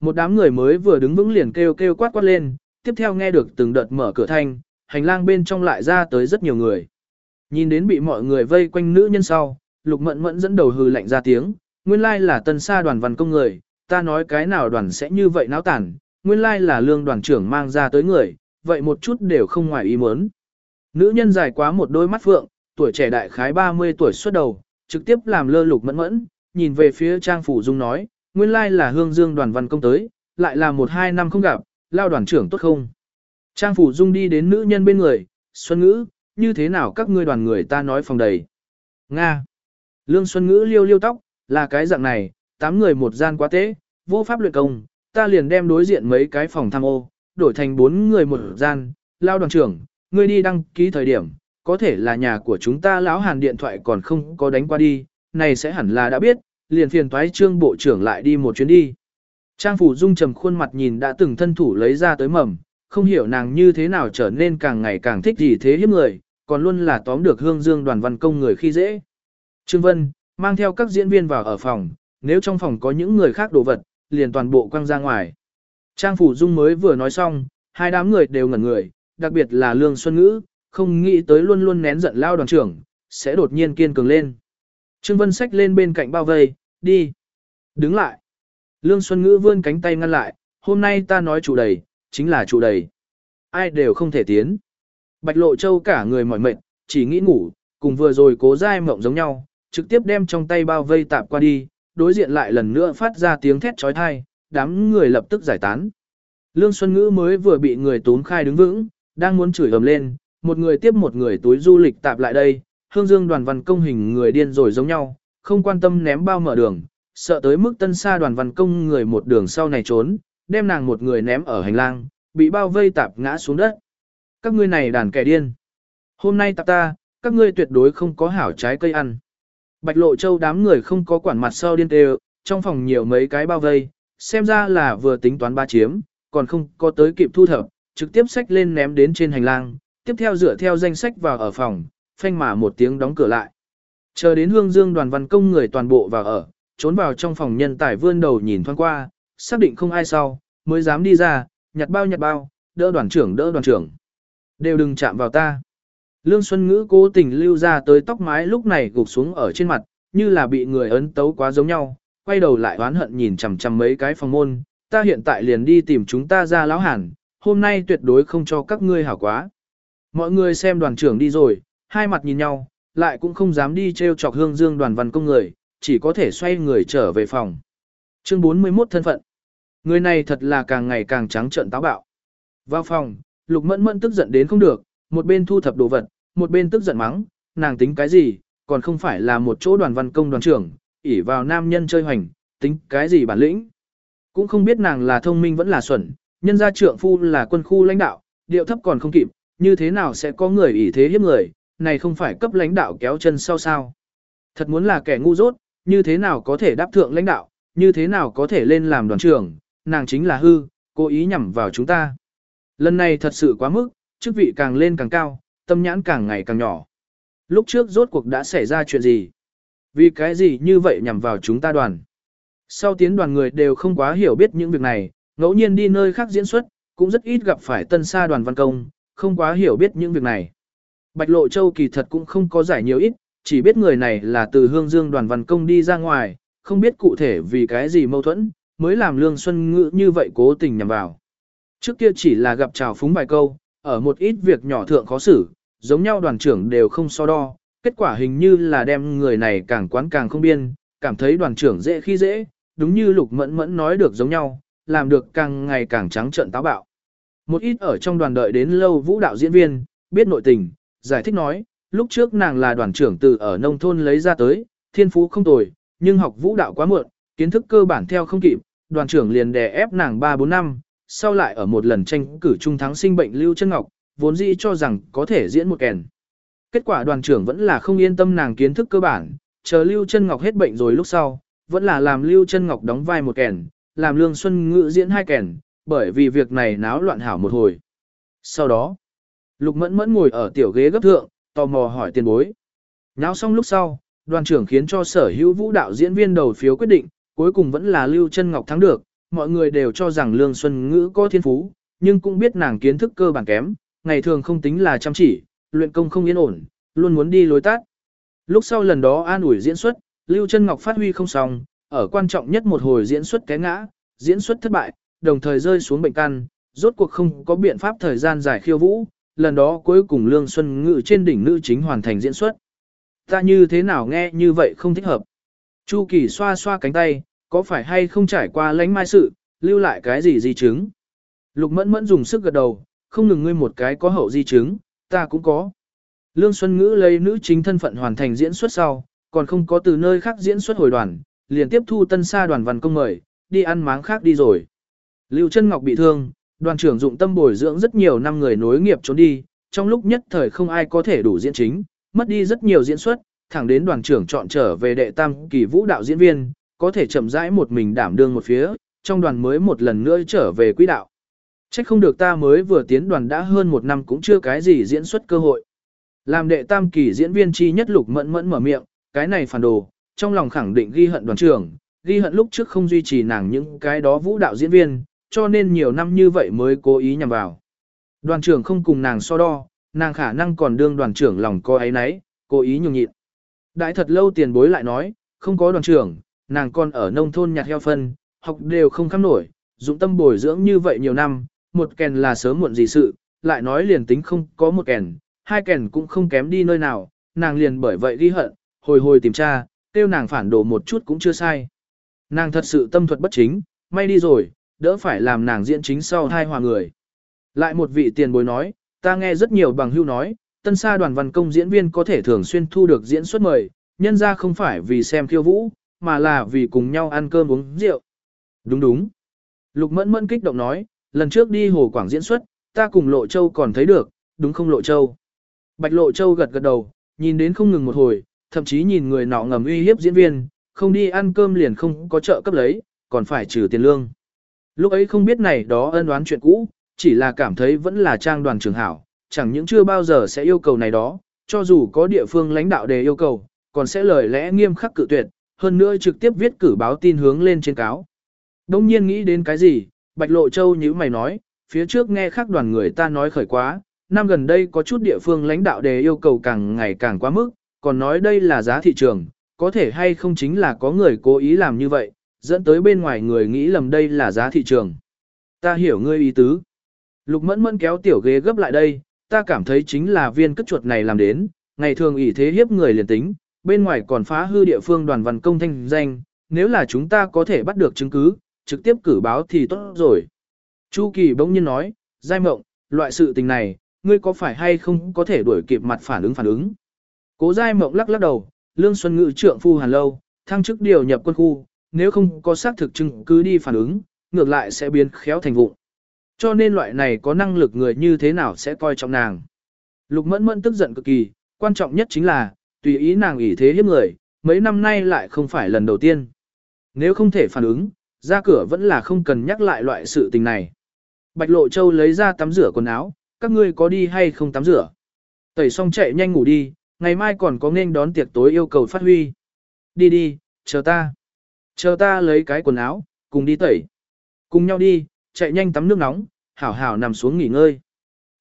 Một đám người mới vừa đứng vững liền kêu kêu quát quát lên, tiếp theo nghe được từng đợt mở cửa thanh, hành lang bên trong lại ra tới rất nhiều người. Nhìn đến bị mọi người vây quanh nữ nhân sau, lục mẫn mẫn dẫn đầu hừ lạnh ra tiếng, nguyên lai là tân sa đoàn văn công người, ta nói cái nào đoàn sẽ như vậy náo tản, nguyên lai là lương đoàn trưởng mang ra tới người, vậy một chút đều không ngoài ý muốn. Nữ nhân dài quá một đôi mắt phượng, tuổi trẻ đại khái 30 tuổi xuất đầu, trực tiếp làm lơ lục mẫn mẫn, nhìn về phía trang phủ dung nói, nguyên lai là hương dương đoàn văn công tới, lại là một hai năm không gặp, lao đoàn trưởng tốt không. Trang phủ dung đi đến nữ nhân bên người, xuân ngữ, như thế nào các ngươi đoàn người ta nói phòng đầy. Nga. Lương Xuân Ngữ liêu liêu tóc, là cái dạng này, tám người một gian quá tế, vô pháp luyện công, ta liền đem đối diện mấy cái phòng tham ô, đổi thành bốn người một gian, lao đoàn trưởng, ngươi đi đăng ký thời điểm, có thể là nhà của chúng ta lão hàn điện thoại còn không có đánh qua đi, này sẽ hẳn là đã biết, liền phiền toái trương bộ trưởng lại đi một chuyến đi. Trang phủ dung trầm khuôn mặt nhìn đã từng thân thủ lấy ra tới mầm, không hiểu nàng như thế nào trở nên càng ngày càng thích gì thế hiếp người, còn luôn là tóm được hương dương đoàn văn công người khi dễ. Trương Vân, mang theo các diễn viên vào ở phòng, nếu trong phòng có những người khác đồ vật, liền toàn bộ quăng ra ngoài. Trang Phủ Dung mới vừa nói xong, hai đám người đều ngẩn người, đặc biệt là Lương Xuân Ngữ, không nghĩ tới luôn luôn nén giận lao đoàn trưởng, sẽ đột nhiên kiên cường lên. Trương Vân xách lên bên cạnh bao vây, đi. Đứng lại. Lương Xuân Ngữ vươn cánh tay ngăn lại, hôm nay ta nói chủ đầy, chính là chủ đầy. Ai đều không thể tiến. Bạch Lộ Châu cả người mỏi mệt, chỉ nghĩ ngủ, cùng vừa rồi cố dai mộng giống nhau, trực tiếp đem trong tay bao vây tạp qua đi, đối diện lại lần nữa phát ra tiếng thét trói thai, đám người lập tức giải tán. Lương Xuân Ngữ mới vừa bị người tốn khai đứng vững, đang muốn chửi ầm lên, một người tiếp một người túi du lịch tạp lại đây, hương dương đoàn văn công hình người điên rồi giống nhau, không quan tâm ném bao mở đường, sợ tới mức tân xa đoàn văn công người một đường sau này trốn, đem nàng một người ném ở hành lang, bị bao vây tạp ngã xuống đất. Các ngươi này đàn kẻ điên. Hôm nay tạp ta, các ngươi tuyệt đối không có hảo trái cây ăn. Bạch lộ châu đám người không có quản mặt sau điên tê trong phòng nhiều mấy cái bao vây, xem ra là vừa tính toán ba chiếm, còn không có tới kịp thu thập, trực tiếp sách lên ném đến trên hành lang, tiếp theo dựa theo danh sách vào ở phòng, phanh mà một tiếng đóng cửa lại. Chờ đến hương dương đoàn văn công người toàn bộ vào ở, trốn vào trong phòng nhân tài vươn đầu nhìn thoáng qua, xác định không ai sau, mới dám đi ra, nhặt bao nhặt bao, đỡ đoàn trưởng đỡ đoàn trưởng. Đều đừng chạm vào ta. Lương Xuân Ngữ cố tình lưu ra tới tóc mái lúc này gục xuống ở trên mặt, như là bị người ấn tấu quá giống nhau, quay đầu lại oán hận nhìn chằm chằm mấy cái phòng môn, ta hiện tại liền đi tìm chúng ta ra lão hàn, hôm nay tuyệt đối không cho các ngươi hảo quá. Mọi người xem đoàn trưởng đi rồi, hai mặt nhìn nhau, lại cũng không dám đi treo chọc hương dương đoàn văn công người, chỉ có thể xoay người trở về phòng. Chương 41 thân phận. Người này thật là càng ngày càng trắng trợn táo bạo. Vào phòng, Lục Mẫn Mẫn tức giận đến không được, một bên thu thập đồ vật, một bên tức giận mắng, nàng tính cái gì, còn không phải là một chỗ đoàn văn công đoàn trưởng, ỉ vào nam nhân chơi hoành, tính cái gì bản lĩnh. Cũng không biết nàng là thông minh vẫn là xuẩn, nhân gia trưởng phu là quân khu lãnh đạo, điệu thấp còn không kịp, như thế nào sẽ có người ỷ thế hiếp người, này không phải cấp lãnh đạo kéo chân sau sao. Thật muốn là kẻ ngu dốt, như thế nào có thể đáp thượng lãnh đạo, như thế nào có thể lên làm đoàn trưởng, nàng chính là hư, cố ý nhằm vào chúng ta. Lần này thật sự quá mức, chức vị càng lên càng cao, tâm nhãn càng ngày càng nhỏ. Lúc trước rốt cuộc đã xảy ra chuyện gì? Vì cái gì như vậy nhằm vào chúng ta đoàn? Sau tiến đoàn người đều không quá hiểu biết những việc này, ngẫu nhiên đi nơi khác diễn xuất, cũng rất ít gặp phải tân sa đoàn văn công, không quá hiểu biết những việc này. Bạch Lộ Châu kỳ thật cũng không có giải nhiều ít, chỉ biết người này là từ hương dương đoàn văn công đi ra ngoài, không biết cụ thể vì cái gì mâu thuẫn, mới làm Lương Xuân Ngữ như vậy cố tình nhằm vào. Trước kia chỉ là gặp trào phúng vài câu, ở một ít việc nhỏ thượng khó xử, giống nhau đoàn trưởng đều không so đo, kết quả hình như là đem người này càng quán càng không biên, cảm thấy đoàn trưởng dễ khi dễ, đúng như Lục Mẫn Mẫn nói được giống nhau, làm được càng ngày càng trắng trợn táo bạo. Một ít ở trong đoàn đợi đến lâu vũ đạo diễn viên, biết nội tình, giải thích nói, lúc trước nàng là đoàn trưởng từ ở nông thôn lấy ra tới, thiên phú không tồi, nhưng học vũ đạo quá muộn, kiến thức cơ bản theo không kịp, đoàn trưởng liền đè ép nàng 3-4 năm, sau lại ở một lần tranh cử trung thắng sinh bệnh Lưu Chân Ngọc, vốn dĩ cho rằng có thể diễn một kèn. Kết quả đoàn trưởng vẫn là không yên tâm nàng kiến thức cơ bản, chờ Lưu Chân Ngọc hết bệnh rồi lúc sau, vẫn là làm Lưu Chân Ngọc đóng vai một kèn, làm Lương Xuân Ngự diễn hai kèn, bởi vì việc này náo loạn hảo một hồi. Sau đó, Lục Mẫn Mẫn ngồi ở tiểu ghế gấp thượng, tò mò hỏi tiền bối. Náo xong lúc sau, đoàn trưởng khiến cho sở hữu vũ đạo diễn viên đầu phiếu quyết định, cuối cùng vẫn là Lưu Trân Ngọc thắng được, mọi người đều cho rằng Lương Xuân Ngữ có thiên phú, nhưng cũng biết nàng kiến thức cơ bản kém, ngày thường không tính là chăm chỉ, luyện công không yên ổn, luôn muốn đi lối tắt. Lúc sau lần đó an ủi diễn xuất, Lưu Trân Ngọc phát huy không xong, ở quan trọng nhất một hồi diễn xuất té ngã, diễn xuất thất bại, đồng thời rơi xuống bệnh căn, rốt cuộc không có biện pháp thời gian giải khiêu vũ, lần đó cuối cùng Lương Xuân Ngự trên đỉnh nữ chính hoàn thành diễn xuất. Ta như thế nào nghe như vậy không thích hợp. Chu Kỳ xoa xoa cánh tay, có phải hay không trải qua lánh mai sự, lưu lại cái gì di chứng. Lục mẫn mẫn dùng sức gật đầu, không ngừng ngươi một cái có hậu di chứng, ta cũng có. Lương Xuân Ngữ lấy nữ chính thân phận hoàn thành diễn xuất sau, còn không có từ nơi khác diễn xuất hồi đoàn, liền tiếp thu tân sa đoàn văn công mời, đi ăn máng khác đi rồi. Lưu Trân Ngọc bị thương, đoàn trưởng dụng tâm bồi dưỡng rất nhiều năm người nối nghiệp trốn đi, trong lúc nhất thời không ai có thể đủ diễn chính, mất đi rất nhiều diễn xuất, thẳng đến đoàn trưởng chọn trở về đệ tam kỳ vũ đạo diễn viên, có thể chậm rãi một mình đảm đương một phía, trong đoàn mới một lần nữa trở về quỹ đạo. Trách không được ta mới vừa tiến đoàn đã hơn một năm cũng chưa cái gì diễn xuất cơ hội. Làm đệ tam kỳ diễn viên chi nhất lục mẫn mẫn mở miệng, cái này phản đồ, trong lòng khẳng định ghi hận đoàn trưởng, ghi hận lúc trước không duy trì nàng những cái đó vũ đạo diễn viên, cho nên nhiều năm như vậy mới cố ý nhằm vào. Đoàn trưởng không cùng nàng so đo, nàng khả năng còn đương đoàn trưởng lòng co ấy nấy, cố ý nhường nhịn. Đại thật lâu tiền bối lại nói, không có đoàn trưởng, nàng còn ở nông thôn nhặt heo phân, học đều không khám nổi, dụng tâm bồi dưỡng như vậy nhiều năm, một kèn là sớm muộn gì sự, lại nói liền tính không có một kèn, hai kèn cũng không kém đi nơi nào, nàng liền bởi vậy ghi hận, hồi hồi tìm tra, tiêu nàng phản đồ một chút cũng chưa sai. Nàng thật sự tâm thuật bất chính, may đi rồi, đỡ phải làm nàng diễn chính sau hai hòa người. Lại một vị tiền bối nói, ta nghe rất nhiều bằng hưu nói, tân sa đoàn văn công diễn viên có thể thường xuyên thu được diễn xuất mời, nhân ra không phải vì xem khiêu vũ, mà là vì cùng nhau ăn cơm uống rượu. Đúng đúng. Lục mẫn mẫn kích động nói, lần trước đi hồ quảng diễn xuất, ta cùng Lộ Châu còn thấy được, đúng không Lộ Châu? Bạch Lộ Châu gật gật đầu, nhìn đến không ngừng một hồi, thậm chí nhìn người nọ ngầm uy hiếp diễn viên, không đi ăn cơm liền không có trợ cấp lấy, còn phải trừ tiền lương. Lúc ấy không biết này đó ân oán chuyện cũ, chỉ là cảm thấy vẫn là trang đoàn trường hảo, chẳng những chưa bao giờ sẽ yêu cầu này đó, cho dù có địa phương lãnh đạo đề yêu cầu, còn sẽ lời lẽ nghiêm khắc cự tuyệt, hơn nữa trực tiếp viết cử báo tin hướng lên trên cáo. Đông nhiên nghĩ đến cái gì, Bạch Lộ Châu như mày nói, phía trước nghe khác đoàn người ta nói khởi quá, năm gần đây có chút địa phương lãnh đạo đề yêu cầu càng ngày càng quá mức, còn nói đây là giá thị trường, có thể hay không chính là có người cố ý làm như vậy, dẫn tới bên ngoài người nghĩ lầm đây là giá thị trường. Ta hiểu ngươi ý tứ. Lục mẫn mẫn kéo tiểu ghế gấp lại đây, ta cảm thấy chính là viên cất chuột này làm đến, ngày thường ỷ thế hiếp người liền tính, bên ngoài còn phá hư địa phương đoàn văn công thanh danh, nếu là chúng ta có thể bắt được chứng cứ, trực tiếp cử báo thì tốt rồi. Chu Kỳ bỗng nhiên nói, Giai Mộng, loại sự tình này, ngươi có phải hay không có thể đuổi kịp mặt phản ứng phản ứng. Cố Giai Mộng lắc lắc đầu, Lương Xuân Ngự trượng phu hàn lâu, thăng chức điều nhập quân khu, nếu không có xác thực chứng cứ đi phản ứng, ngược lại sẽ biến khéo thành vụng. Cho nên loại này có năng lực người như thế nào sẽ coi trọng nàng. Lục mẫn mẫn tức giận cực kỳ, quan trọng nhất chính là, tùy ý nàng ủy thế hiếp người, mấy năm nay lại không phải lần đầu tiên. Nếu không thể phản ứng, ra cửa vẫn là không cần nhắc lại loại sự tình này. Bạch Lộ Châu lấy ra tắm rửa quần áo, các ngươi có đi hay không tắm rửa? Tẩy xong chạy nhanh ngủ đi, ngày mai còn có nên đón tiệc tối yêu cầu phát huy. Đi đi, chờ ta. Chờ ta lấy cái quần áo, cùng đi tẩy. Cùng nhau đi, chạy nhanh tắm nước nóng, hảo hảo nằm xuống nghỉ ngơi.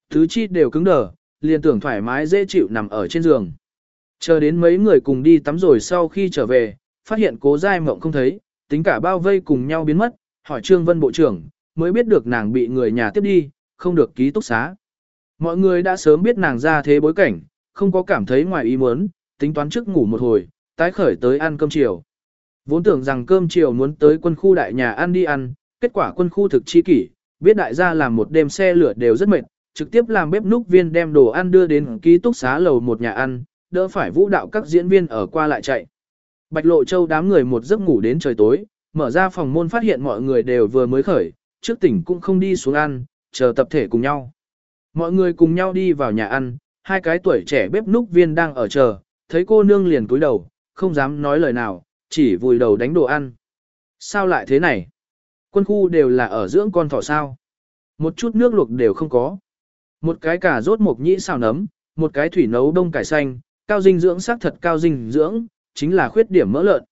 Thứ chi đều cứng đờ, liền tưởng thoải mái dễ chịu nằm ở trên giường. Chờ đến mấy người cùng đi tắm rồi sau khi trở về, phát hiện cố dai mộng không thấy, tính cả bao vây cùng nhau biến mất, hỏi Trương Vân Bộ trưởng, mới biết được nàng bị người nhà tiếp đi, không được ký túc xá. Mọi người đã sớm biết nàng ra thế bối cảnh, không có cảm thấy ngoài ý muốn, tính toán trước ngủ một hồi, tái khởi tới ăn cơm chiều. Vốn tưởng rằng cơm chiều muốn tới quân khu đại nhà ăn đi ăn, kết quả quân khu thực chi kỷ, biết đại gia làm một đêm xe lửa đều rất mệt, trực tiếp làm bếp núc viên đem đồ ăn đưa đến ký túc xá lầu một nhà ăn, đỡ phải vũ đạo các diễn viên ở qua lại chạy. Bạch Lộ Châu đám người một giấc ngủ đến trời tối, mở ra phòng môn phát hiện mọi người đều vừa mới khởi, trước tỉnh cũng không đi xuống ăn, chờ tập thể cùng nhau. Mọi người cùng nhau đi vào nhà ăn, hai cái tuổi trẻ bếp núc viên đang ở chờ, thấy cô nương liền cúi đầu, không dám nói lời nào, chỉ vùi đầu đánh đồ ăn. Sao lại thế này? Quân khu đều là ở dưỡng con thỏ sao? Một chút nước luộc đều không có. Một cái cà rốt mộc nhĩ xào nấm, một cái thủy nấu đông cải xanh, cao dinh dưỡng xác thật cao dinh dưỡng, chính là khuyết điểm mỡ lợn.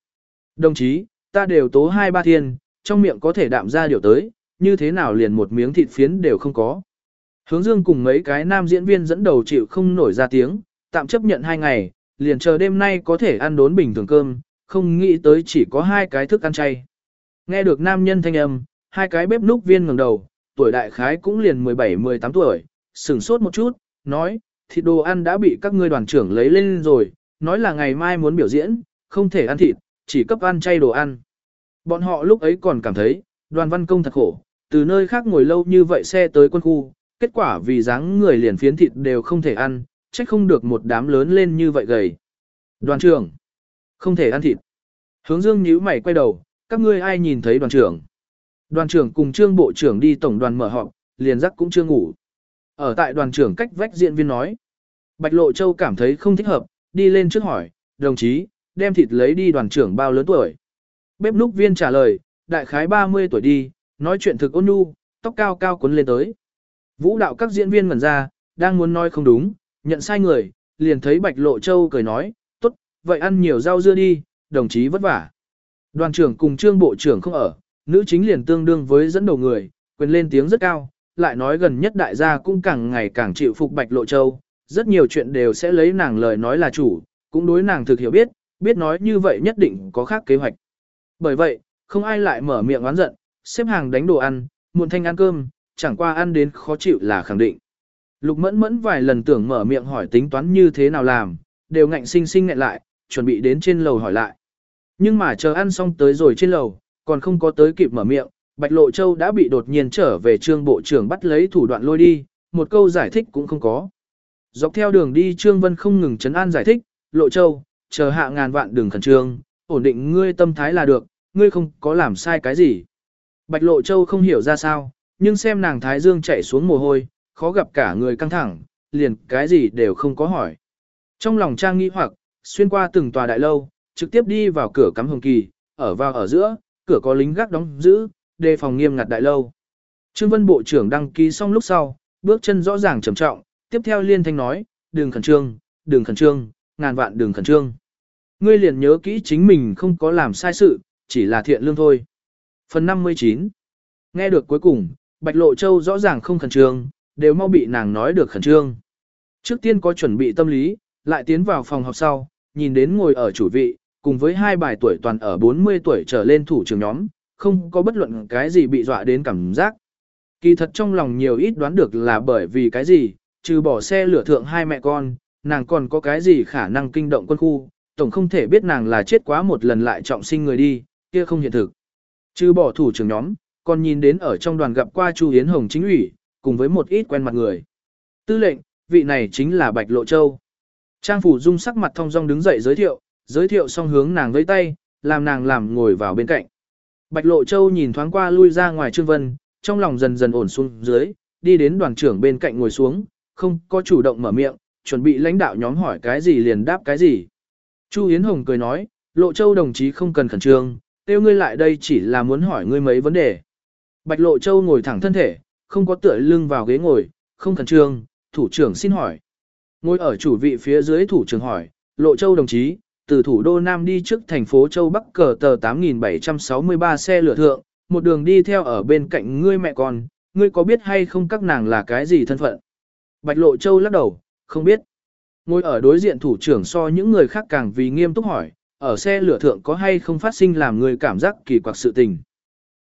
Đồng chí, ta đều tố hai ba thiên, trong miệng có thể đạm ra điều tới, như thế nào liền một miếng thịt phiến đều không có. Hướng dương cùng mấy cái nam diễn viên dẫn đầu chịu không nổi ra tiếng, tạm chấp nhận hai ngày, liền chờ đêm nay có thể ăn đốn bình thường cơm, không nghĩ tới chỉ có hai cái thức ăn chay. Nghe được nam nhân thanh âm, hai cái bếp núc viên ngẩng đầu, tuổi đại khái cũng liền 17-18 tuổi, sửng sốt một chút, nói, thịt đồ ăn đã bị các ngươi đoàn trưởng lấy lên rồi, nói là ngày mai muốn biểu diễn, không thể ăn thịt, chỉ cấp ăn chay đồ ăn. Bọn họ lúc ấy còn cảm thấy, đoàn văn công thật khổ, từ nơi khác ngồi lâu như vậy xe tới quân khu, kết quả vì dáng người liền phiến thịt đều không thể ăn, trách không được một đám lớn lên như vậy gầy. Đoàn trưởng, không thể ăn thịt. Hướng dương nhíu mày quay đầu, các ngươi ai nhìn thấy đoàn trưởng. Đoàn trưởng cùng trương bộ trưởng đi tổng đoàn mở họp, liền giấc cũng chưa ngủ. Ở tại đoàn trưởng cách vách diễn viên nói. Bạch Lộ Châu cảm thấy không thích hợp, đi lên trước hỏi, đồng chí, đem thịt lấy đi đoàn trưởng bao lớn tuổi. Bếp núc viên trả lời, đại khái 30 tuổi đi, nói chuyện thực ôn nhu, tóc cao cao cuốn lên tới. Vũ đạo các diễn viên ngẩn ra, đang muốn nói không đúng, nhận sai người, liền thấy Bạch Lộ Châu cười nói, vậy ăn nhiều rau dưa đi, đồng chí vất vả. Đoàn trưởng cùng trương bộ trưởng không ở, nữ chính liền tương đương với dẫn đầu người, quyền lên tiếng rất cao, lại nói gần nhất đại gia cũng càng ngày càng chịu phục Bạch Lộ Châu, rất nhiều chuyện đều sẽ lấy nàng lời nói là chủ, cũng đối nàng thực hiểu biết, biết nói như vậy nhất định có khác kế hoạch. Bởi vậy, không ai lại mở miệng oán giận, xếp hàng đánh đồ ăn, muộn thanh ăn cơm, chẳng qua ăn đến khó chịu là khẳng định. Lục mẫn mẫn vài lần tưởng mở miệng hỏi tính toán như thế nào làm, đều ngạnh sinh sinh ngại lại, chuẩn bị đến trên lầu hỏi lại. Nhưng mà chờ ăn xong tới rồi trên lầu, còn không có tới kịp mở miệng, Bạch Lộ Châu đã bị đột nhiên trở về trương bộ trưởng bắt lấy thủ đoạn lôi đi, một câu giải thích cũng không có. Dọc theo đường đi Trương Vân không ngừng chấn an giải thích, Lộ Châu, chờ hạ ngàn vạn đường khẩn trương, ổn định ngươi tâm thái là được, ngươi không có làm sai cái gì. Bạch Lộ Châu không hiểu ra sao, nhưng xem nàng Thái Dương chạy xuống mồ hôi, khó gặp cả người căng thẳng, liền cái gì đều không có hỏi. Trong lòng trang nghĩ hoặc, xuyên qua từng tòa đại lâu, trực tiếp đi vào cửa cắm hồng kỳ, ở vào ở giữa, cửa có lính gác đóng giữ, đề phòng nghiêm ngặt đại lâu. Trương Vân Bộ trưởng đăng ký xong lúc sau, bước chân rõ ràng trầm trọng, tiếp theo liên thanh nói, đừng khẩn trương, đừng khẩn trương, ngàn vạn đừng khẩn trương. Ngươi liền nhớ kỹ chính mình không có làm sai sự, chỉ là thiện lương thôi. Phần 59 Nghe được cuối cùng, Bạch Lộ Châu rõ ràng không khẩn trương, đều mau bị nàng nói được khẩn trương. Trước tiên có chuẩn bị tâm lý, lại tiến vào phòng học sau, nhìn đến ngồi ở chủ vị, cùng với hai bài tuổi toàn ở 40 tuổi trở lên thủ trưởng nhóm, không có bất luận cái gì bị dọa đến cảm giác. Kỳ thật trong lòng nhiều ít đoán được là bởi vì cái gì, trừ bỏ xe lửa thượng hai mẹ con, nàng còn có cái gì khả năng kinh động quân khu, tổng không thể biết nàng là chết quá một lần lại trọng sinh người đi, kia không hiện thực. Trừ bỏ thủ trưởng nhóm, còn nhìn đến ở trong đoàn gặp qua Chu yến Hồng chính ủy, cùng với một ít quen mặt người. Tư lệnh, vị này chính là Bạch Lộ Châu. Trang phủ dung sắc mặt thông dong đứng dậy giới thiệu, giới thiệu xong hướng nàng với tay, làm nàng làm ngồi vào bên cạnh. Bạch Lộ Châu nhìn thoáng qua lui ra ngoài Trương Vân, trong lòng dần dần ổn xuống dưới, đi đến đoàn trưởng bên cạnh ngồi xuống, không có chủ động mở miệng, chuẩn bị lãnh đạo nhóm hỏi cái gì liền đáp cái gì. Chu Yến Hồng cười nói, Lộ Châu đồng chí không cần khẩn trương, tiêu ngươi lại đây chỉ là muốn hỏi ngươi mấy vấn đề. Bạch Lộ Châu ngồi thẳng thân thể, không có tựa lưng vào ghế ngồi, không khẩn trương, thủ trưởng xin hỏi. Ngồi ở chủ vị phía dưới thủ trưởng hỏi, Lộ Châu đồng chí, từ thủ đô Nam đi trước thành phố Châu Bắc cờ tờ 8763 xe lửa thượng, một đường đi theo ở bên cạnh ngươi mẹ con, ngươi có biết hay không các nàng là cái gì thân phận? Bạch Lộ Châu lắc đầu, không biết. Ngồi ở đối diện thủ trưởng so những người khác càng vì nghiêm túc hỏi, ở xe lửa thượng có hay không phát sinh làm người cảm giác kỳ quặc sự tình.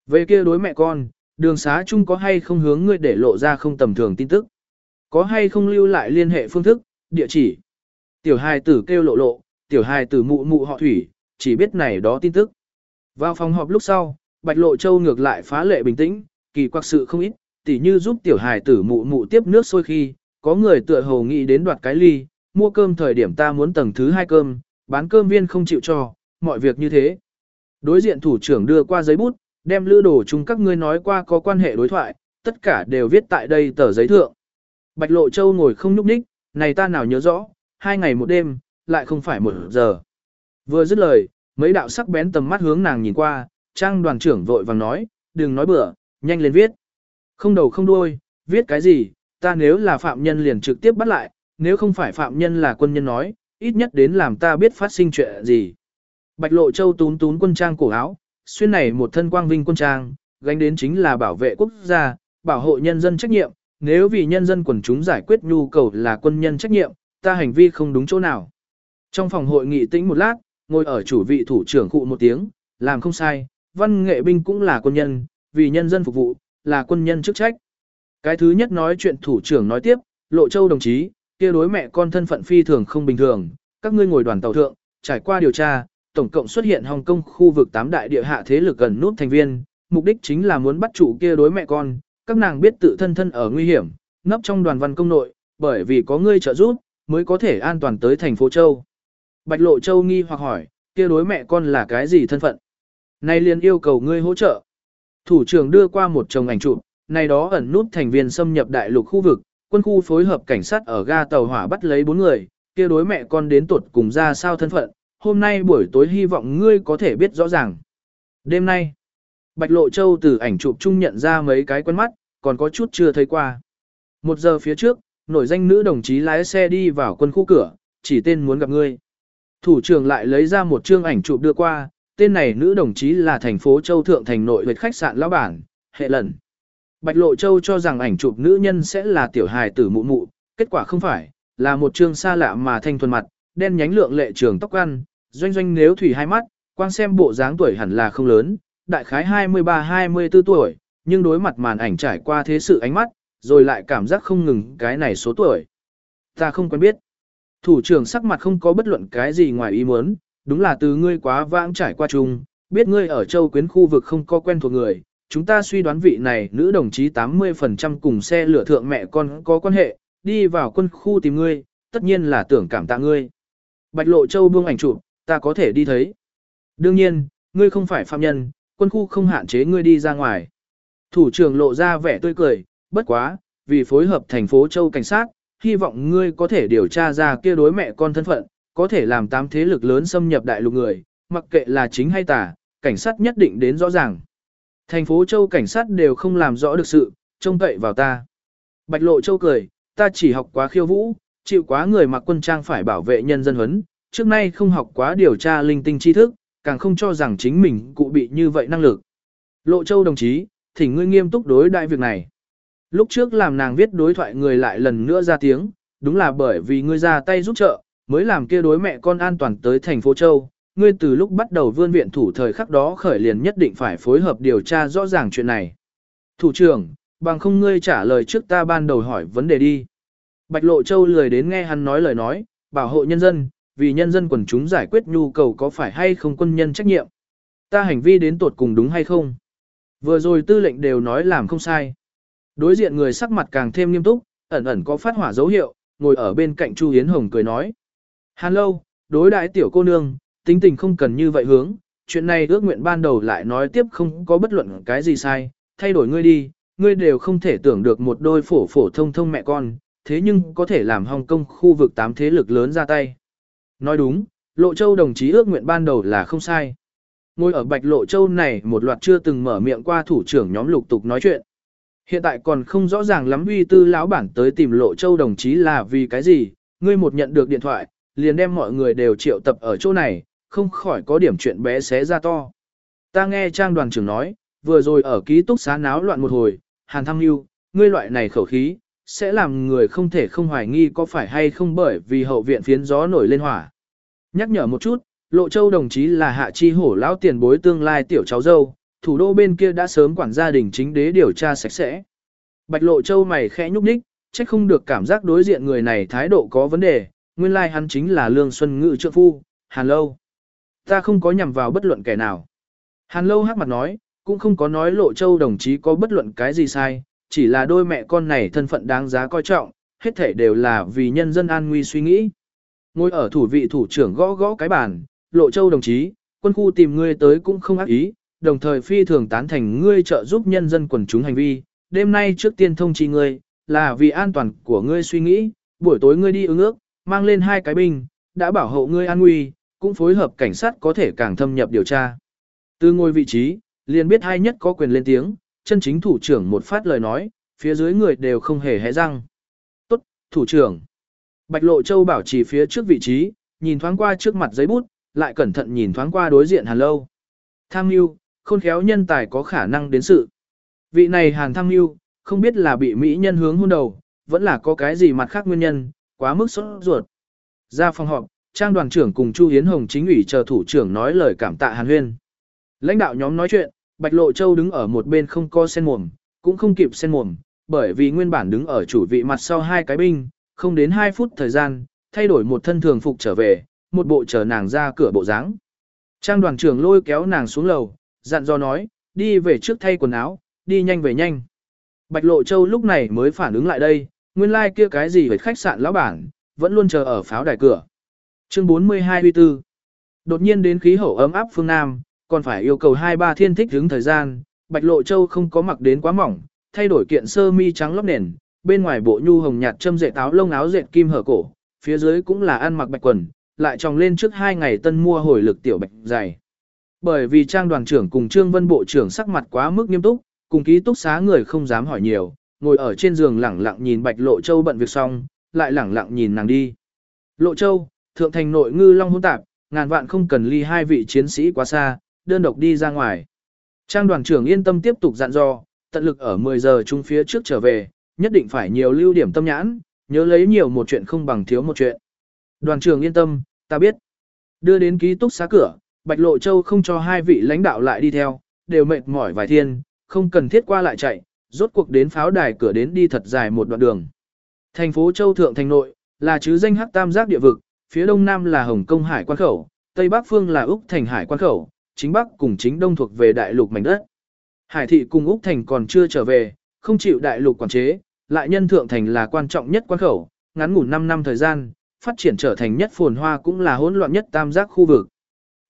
Về kia đối mẹ con, đường xá chung có hay không hướng ngươi để lộ ra không tầm thường tin tức. Có hay không lưu lại liên hệ phương thức, địa chỉ. Tiểu hài tử kêu lộ lộ, tiểu hài tử mụ mụ họ thủy, chỉ biết này đó tin tức. Vào phòng họp lúc sau, Bạch Lộ Châu ngược lại phá lệ bình tĩnh, kỳ quặc sự không ít, tỉ như giúp tiểu hài tử mụ mụ tiếp nước sôi khi, có người tựa hồ nghĩ đến đoạt cái ly, mua cơm thời điểm ta muốn tầng thứ hai cơm, bán cơm viên không chịu cho, mọi việc như thế. Đối diện thủ trưởng đưa qua giấy bút, đem lữ đồ chung các ngươi nói qua có quan hệ đối thoại, tất cả đều viết tại đây tờ giấy thượng. Bạch Lộ Châu ngồi không nhúc nhích, này ta nào nhớ rõ, hai ngày một đêm, lại không phải một giờ. Vừa dứt lời, mấy đạo sắc bén tầm mắt hướng nàng nhìn qua, trang đoàn trưởng vội vàng nói, đừng nói bừa, nhanh lên viết. Không đầu không đuôi, viết cái gì, ta nếu là phạm nhân liền trực tiếp bắt lại, nếu không phải phạm nhân là quân nhân nói, ít nhất đến làm ta biết phát sinh chuyện gì. Bạch Lộ Châu tún tún quân trang cổ áo, xuyên này một thân quang vinh quân trang, gánh đến chính là bảo vệ quốc gia, bảo hộ nhân dân trách nhiệm, nếu vì nhân dân quần chúng giải quyết nhu cầu là quân nhân trách nhiệm, ta hành vi không đúng chỗ nào. Trong phòng hội nghị tĩnh một lát, ngồi ở chủ vị thủ trưởng cụ một tiếng, làm không sai, văn nghệ binh cũng là quân nhân, vì nhân dân phục vụ, là quân nhân chức trách. Cái thứ nhất nói chuyện thủ trưởng nói tiếp, Lộ Châu đồng chí, kia đối mẹ con thân phận phi thường không bình thường, các ngươi ngồi đoàn tàu thượng, trải qua điều tra, tổng cộng xuất hiện Hồng Kông khu vực 8 đại địa hạ thế lực gần nút thành viên, mục đích chính là muốn bắt chủ kia đối mẹ con, các nàng biết tự thân thân ở nguy hiểm, nấp trong đoàn văn công nội, bởi vì có ngươi trợ giúp, mới có thể an toàn tới thành phố Châu. Bạch Lộ Châu nghi hoặc hỏi, kia đối mẹ con là cái gì thân phận? Nay liền yêu cầu ngươi hỗ trợ. Thủ trưởng đưa qua một chồng ảnh chụp, này đó ẩn nút thành viên xâm nhập đại lục khu vực, quân khu phối hợp cảnh sát ở ga tàu hỏa bắt lấy bốn người, kia đối mẹ con đến tuột cùng ra sao thân phận, hôm nay buổi tối hy vọng ngươi có thể biết rõ ràng. Đêm nay, Bạch Lộ Châu từ ảnh chụp chung nhận ra mấy cái quen mắt, còn có chút chưa thấy qua. Một giờ phía trước, nổi danh nữ đồng chí lái xe đi vào quân khu cửa, chỉ tên muốn gặp ngươi. Thủ trưởng lại lấy ra một chương ảnh chụp đưa qua, tên này nữ đồng chí là thành phố Châu Thượng thành nội huyệt khách sạn lão bản, hệ lần. Bạch Lộ Châu cho rằng ảnh chụp nữ nhân sẽ là tiểu hài tử mụ mụ, kết quả không phải, là một chương xa lạ mà thanh thuần mặt, đen nhánh lượng lệ trường tóc ăn, doanh doanh nếu thủy hai mắt, quang xem bộ dáng tuổi hẳn là không lớn, đại khái 23-24 tuổi, nhưng đối mặt màn ảnh trải qua thế sự ánh mắt, rồi lại cảm giác không ngừng cái này số tuổi. Ta không quen biết. Thủ trưởng sắc mặt không có bất luận cái gì ngoài ý muốn, đúng là từ ngươi quá vãng trải qua chung, biết ngươi ở châu quyến khu vực không có quen thuộc người, chúng ta suy đoán vị này nữ đồng chí 80% cùng xe lửa thượng mẹ con có quan hệ, đi vào quân khu tìm ngươi, tất nhiên là tưởng cảm tạ ngươi. Bạch Lộ Châu buông ảnh chụp, ta có thể đi thấy. Đương nhiên, ngươi không phải phạm nhân, quân khu không hạn chế ngươi đi ra ngoài. Thủ trưởng lộ ra vẻ tươi cười, bất quá, vì phối hợp thành phố Châu cảnh sát, hy vọng ngươi có thể điều tra ra kia đối mẹ con thân phận, có thể làm tám thế lực lớn xâm nhập đại lục người, mặc kệ là chính hay tà, cảnh sát nhất định đến rõ ràng. Thành phố Châu cảnh sát đều không làm rõ được sự, trông cậy vào ta. Bạch Lộ Châu cười, ta chỉ học quá khiêu vũ, chịu quá người mặc quân trang phải bảo vệ nhân dân huấn, trước nay không học quá điều tra linh tinh tri thức, càng không cho rằng chính mình cụ bị như vậy năng lực. Lộ Châu đồng chí, thỉnh ngươi nghiêm túc đối đại việc này. Lúc trước làm nàng viết đối thoại người lại lần nữa ra tiếng, đúng là bởi vì ngươi ra tay giúp trợ, mới làm kia đối mẹ con an toàn tới thành phố Châu. Ngươi từ lúc bắt đầu vươn viện thủ thời khắc đó khởi liền nhất định phải phối hợp điều tra rõ ràng chuyện này. Thủ trưởng, bằng không ngươi trả lời trước ta ban đầu hỏi vấn đề đi. Bạch Lộ Châu lười đến nghe hắn nói lời nói, bảo hộ nhân dân, vì nhân dân quần chúng giải quyết nhu cầu có phải hay không quân nhân trách nhiệm. Ta hành vi đến tột cùng đúng hay không? Vừa rồi tư lệnh đều nói làm không sai. Đối diện người sắc mặt càng thêm nghiêm túc, ẩn ẩn có phát hỏa dấu hiệu, ngồi ở bên cạnh Chu Hiến Hồng cười nói. Hàn lâu, đối đại tiểu cô nương, tính tình không cần như vậy hướng, chuyện này ước nguyện ban đầu lại nói tiếp không có bất luận cái gì sai, thay đổi ngươi đi, ngươi đều không thể tưởng được một đôi phổ phổ thông thông mẹ con, thế nhưng có thể làm Hồng Kông khu vực tám thế lực lớn ra tay. Nói đúng, Lộ Châu đồng chí ước nguyện ban đầu là không sai. Ngồi ở Bạch Lộ Châu này một loạt chưa từng mở miệng qua thủ trưởng nhóm lục tục nói chuyện. Hiện tại còn không rõ ràng lắm uy tư lão bản tới tìm Lộ Châu đồng chí là vì cái gì, ngươi một nhận được điện thoại, liền đem mọi người đều triệu tập ở chỗ này, không khỏi có điểm chuyện bé xé ra to. Ta nghe trang đoàn trưởng nói, vừa rồi ở ký túc xá náo loạn một hồi, hàn thăng lưu, ngươi loại này khẩu khí, sẽ làm người không thể không hoài nghi có phải hay không bởi vì hậu viện phiến gió nổi lên hỏa. Nhắc nhở một chút, Lộ Châu đồng chí là hạ chi hổ lão tiền bối tương lai tiểu cháu dâu, thủ đô bên kia đã sớm quản gia đình chính đế điều tra sạch sẽ. Bạch Lộ Châu mày khẽ nhúc nhích, chắc không được cảm giác đối diện người này thái độ có vấn đề, nguyên lai like hắn chính là Lương Xuân Ngự trượng phu, Hàn Lâu. Ta không có nhằm vào bất luận kẻ nào. Hàn Lâu hắc mặt nói, cũng không có nói Lộ Châu đồng chí có bất luận cái gì sai, chỉ là đôi mẹ con này thân phận đáng giá coi trọng, hết thể đều là vì nhân dân an nguy suy nghĩ. Ngồi ở thủ vị thủ trưởng gõ gõ cái bàn, Lộ Châu đồng chí, quân khu tìm ngươi tới cũng không ác ý, đồng thời phi thường tán thành ngươi trợ giúp nhân dân quần chúng hành vi, đêm nay trước tiên thông chi ngươi, là vì an toàn của ngươi suy nghĩ, buổi tối ngươi đi ứng ước, mang lên hai cái binh, đã bảo hộ ngươi an nguy, cũng phối hợp cảnh sát có thể càng thâm nhập điều tra. Từ ngôi vị trí, liền biết hai nhất có quyền lên tiếng, chân chính thủ trưởng một phát lời nói, phía dưới người đều không hề hé răng. Tốt, thủ trưởng. Bạch Lộ Châu bảo trì phía trước vị trí, nhìn thoáng qua trước mặt giấy bút, lại cẩn thận nhìn thoáng qua đối diện Hàn Lâu. Tham Nhu, khôn khéo nhân tài có khả năng đến sự. Vị này Hàn Thăng Nhu, không biết là bị mỹ nhân hướng hôn đầu, vẫn là có cái gì mặt khác nguyên nhân, quá mức sốt ruột. Ra phòng họp, trang đoàn trưởng cùng Chu Hiến Hồng chính ủy chờ thủ trưởng nói lời cảm tạ Hàn Huyên. Lãnh đạo nhóm nói chuyện, Bạch Lộ Châu đứng ở một bên không co sen mồm, cũng không kịp sen mồm, bởi vì nguyên bản đứng ở chủ vị mặt sau hai cái binh, không đến 2 phút thời gian, thay đổi một thân thường phục trở về, một bộ chờ nàng ra cửa bộ dáng. Trang đoàn trưởng lôi kéo nàng xuống lầu, dặn dò nói, đi về trước thay quần áo, đi nhanh về nhanh. Bạch Lộ Châu lúc này mới phản ứng lại đây, nguyên lai like kia cái gì về khách sạn lão bản, vẫn luôn chờ ở pháo đài cửa. Chương 42 huy tư. Đột nhiên đến khí hậu ấm áp phương Nam, còn phải yêu cầu hai ba thiên thích hứng thời gian, Bạch Lộ Châu không có mặc đến quá mỏng, thay đổi kiện sơ mi trắng lót nền, bên ngoài bộ nhu hồng nhạt châm dệt áo lông áo dệt kim hở cổ, phía dưới cũng là ăn mặc bạch quần, lại tròng lên trước hai ngày tân mua hồi lực tiểu bạch dày. Bởi vì trang đoàn trưởng cùng trương vân bộ trưởng sắc mặt quá mức nghiêm túc, cùng ký túc xá người không dám hỏi nhiều, ngồi ở trên giường lẳng lặng nhìn bạch lộ châu bận việc xong, lại lẳng lặng nhìn nàng đi. Lộ châu, thượng thành nội ngư long hỗn tạp, ngàn vạn không cần ly hai vị chiến sĩ quá xa, đơn độc đi ra ngoài. Trang đoàn trưởng yên tâm tiếp tục dặn dò, tận lực ở 10 giờ chung phía trước trở về, nhất định phải nhiều lưu điểm tâm nhãn, nhớ lấy nhiều một chuyện không bằng thiếu một chuyện. Đoàn trưởng yên tâm, ta biết. Đưa đến ký túc xá cửa, Bạch Lộ Châu không cho hai vị lãnh đạo lại đi theo, đều mệt mỏi vài thiên, không cần thiết qua lại chạy, rốt cuộc đến pháo đài cửa đến đi thật dài một đoạn đường. Thành phố Châu Thượng thành nội, là chứ danh hắc tam giác địa vực, phía đông nam là Hồng Kông hải quan khẩu, tây bắc phương là Úc thành hải quan khẩu, chính bắc cùng chính đông thuộc về đại lục mảnh đất. Hải thị cùng Úc thành còn chưa trở về, không chịu đại lục quản chế, lại nhân thượng thành là quan trọng nhất quan khẩu, ngắn ngủn 5 năm thời gian, phát triển trở thành nhất phồn hoa cũng là hỗn loạn nhất tam giác khu vực.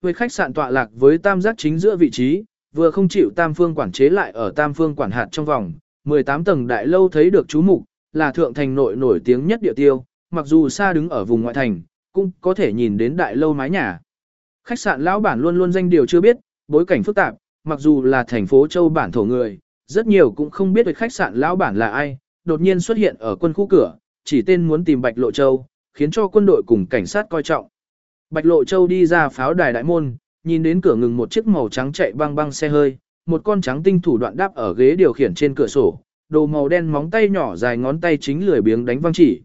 Với khách sạn tọa lạc với tam giác chính giữa vị trí, vừa không chịu tam phương quản chế lại ở tam phương quản hạt trong vòng, 18 tầng đại lâu thấy được chú mục, là thượng thành nội nổi tiếng nhất địa tiêu, mặc dù xa đứng ở vùng ngoại thành, cũng có thể nhìn đến đại lâu mái nhà. Khách sạn lão bản luôn luôn danh điều chưa biết, bối cảnh phức tạp, mặc dù là thành phố châu bản thổ người, rất nhiều cũng không biết về khách sạn lão bản là ai, đột nhiên xuất hiện ở quân khu cửa, chỉ tên muốn tìm Bạch Lộ Châu, khiến cho quân đội cùng cảnh sát coi trọng. Bạch Lộ Châu đi ra pháo đài đại môn, nhìn đến cửa ngừng một chiếc màu trắng chạy băng băng xe hơi, một con trắng tinh thủ đoạn đáp ở ghế điều khiển trên cửa sổ, đồ màu đen móng tay nhỏ dài ngón tay chính lười biếng đánh văng chỉ.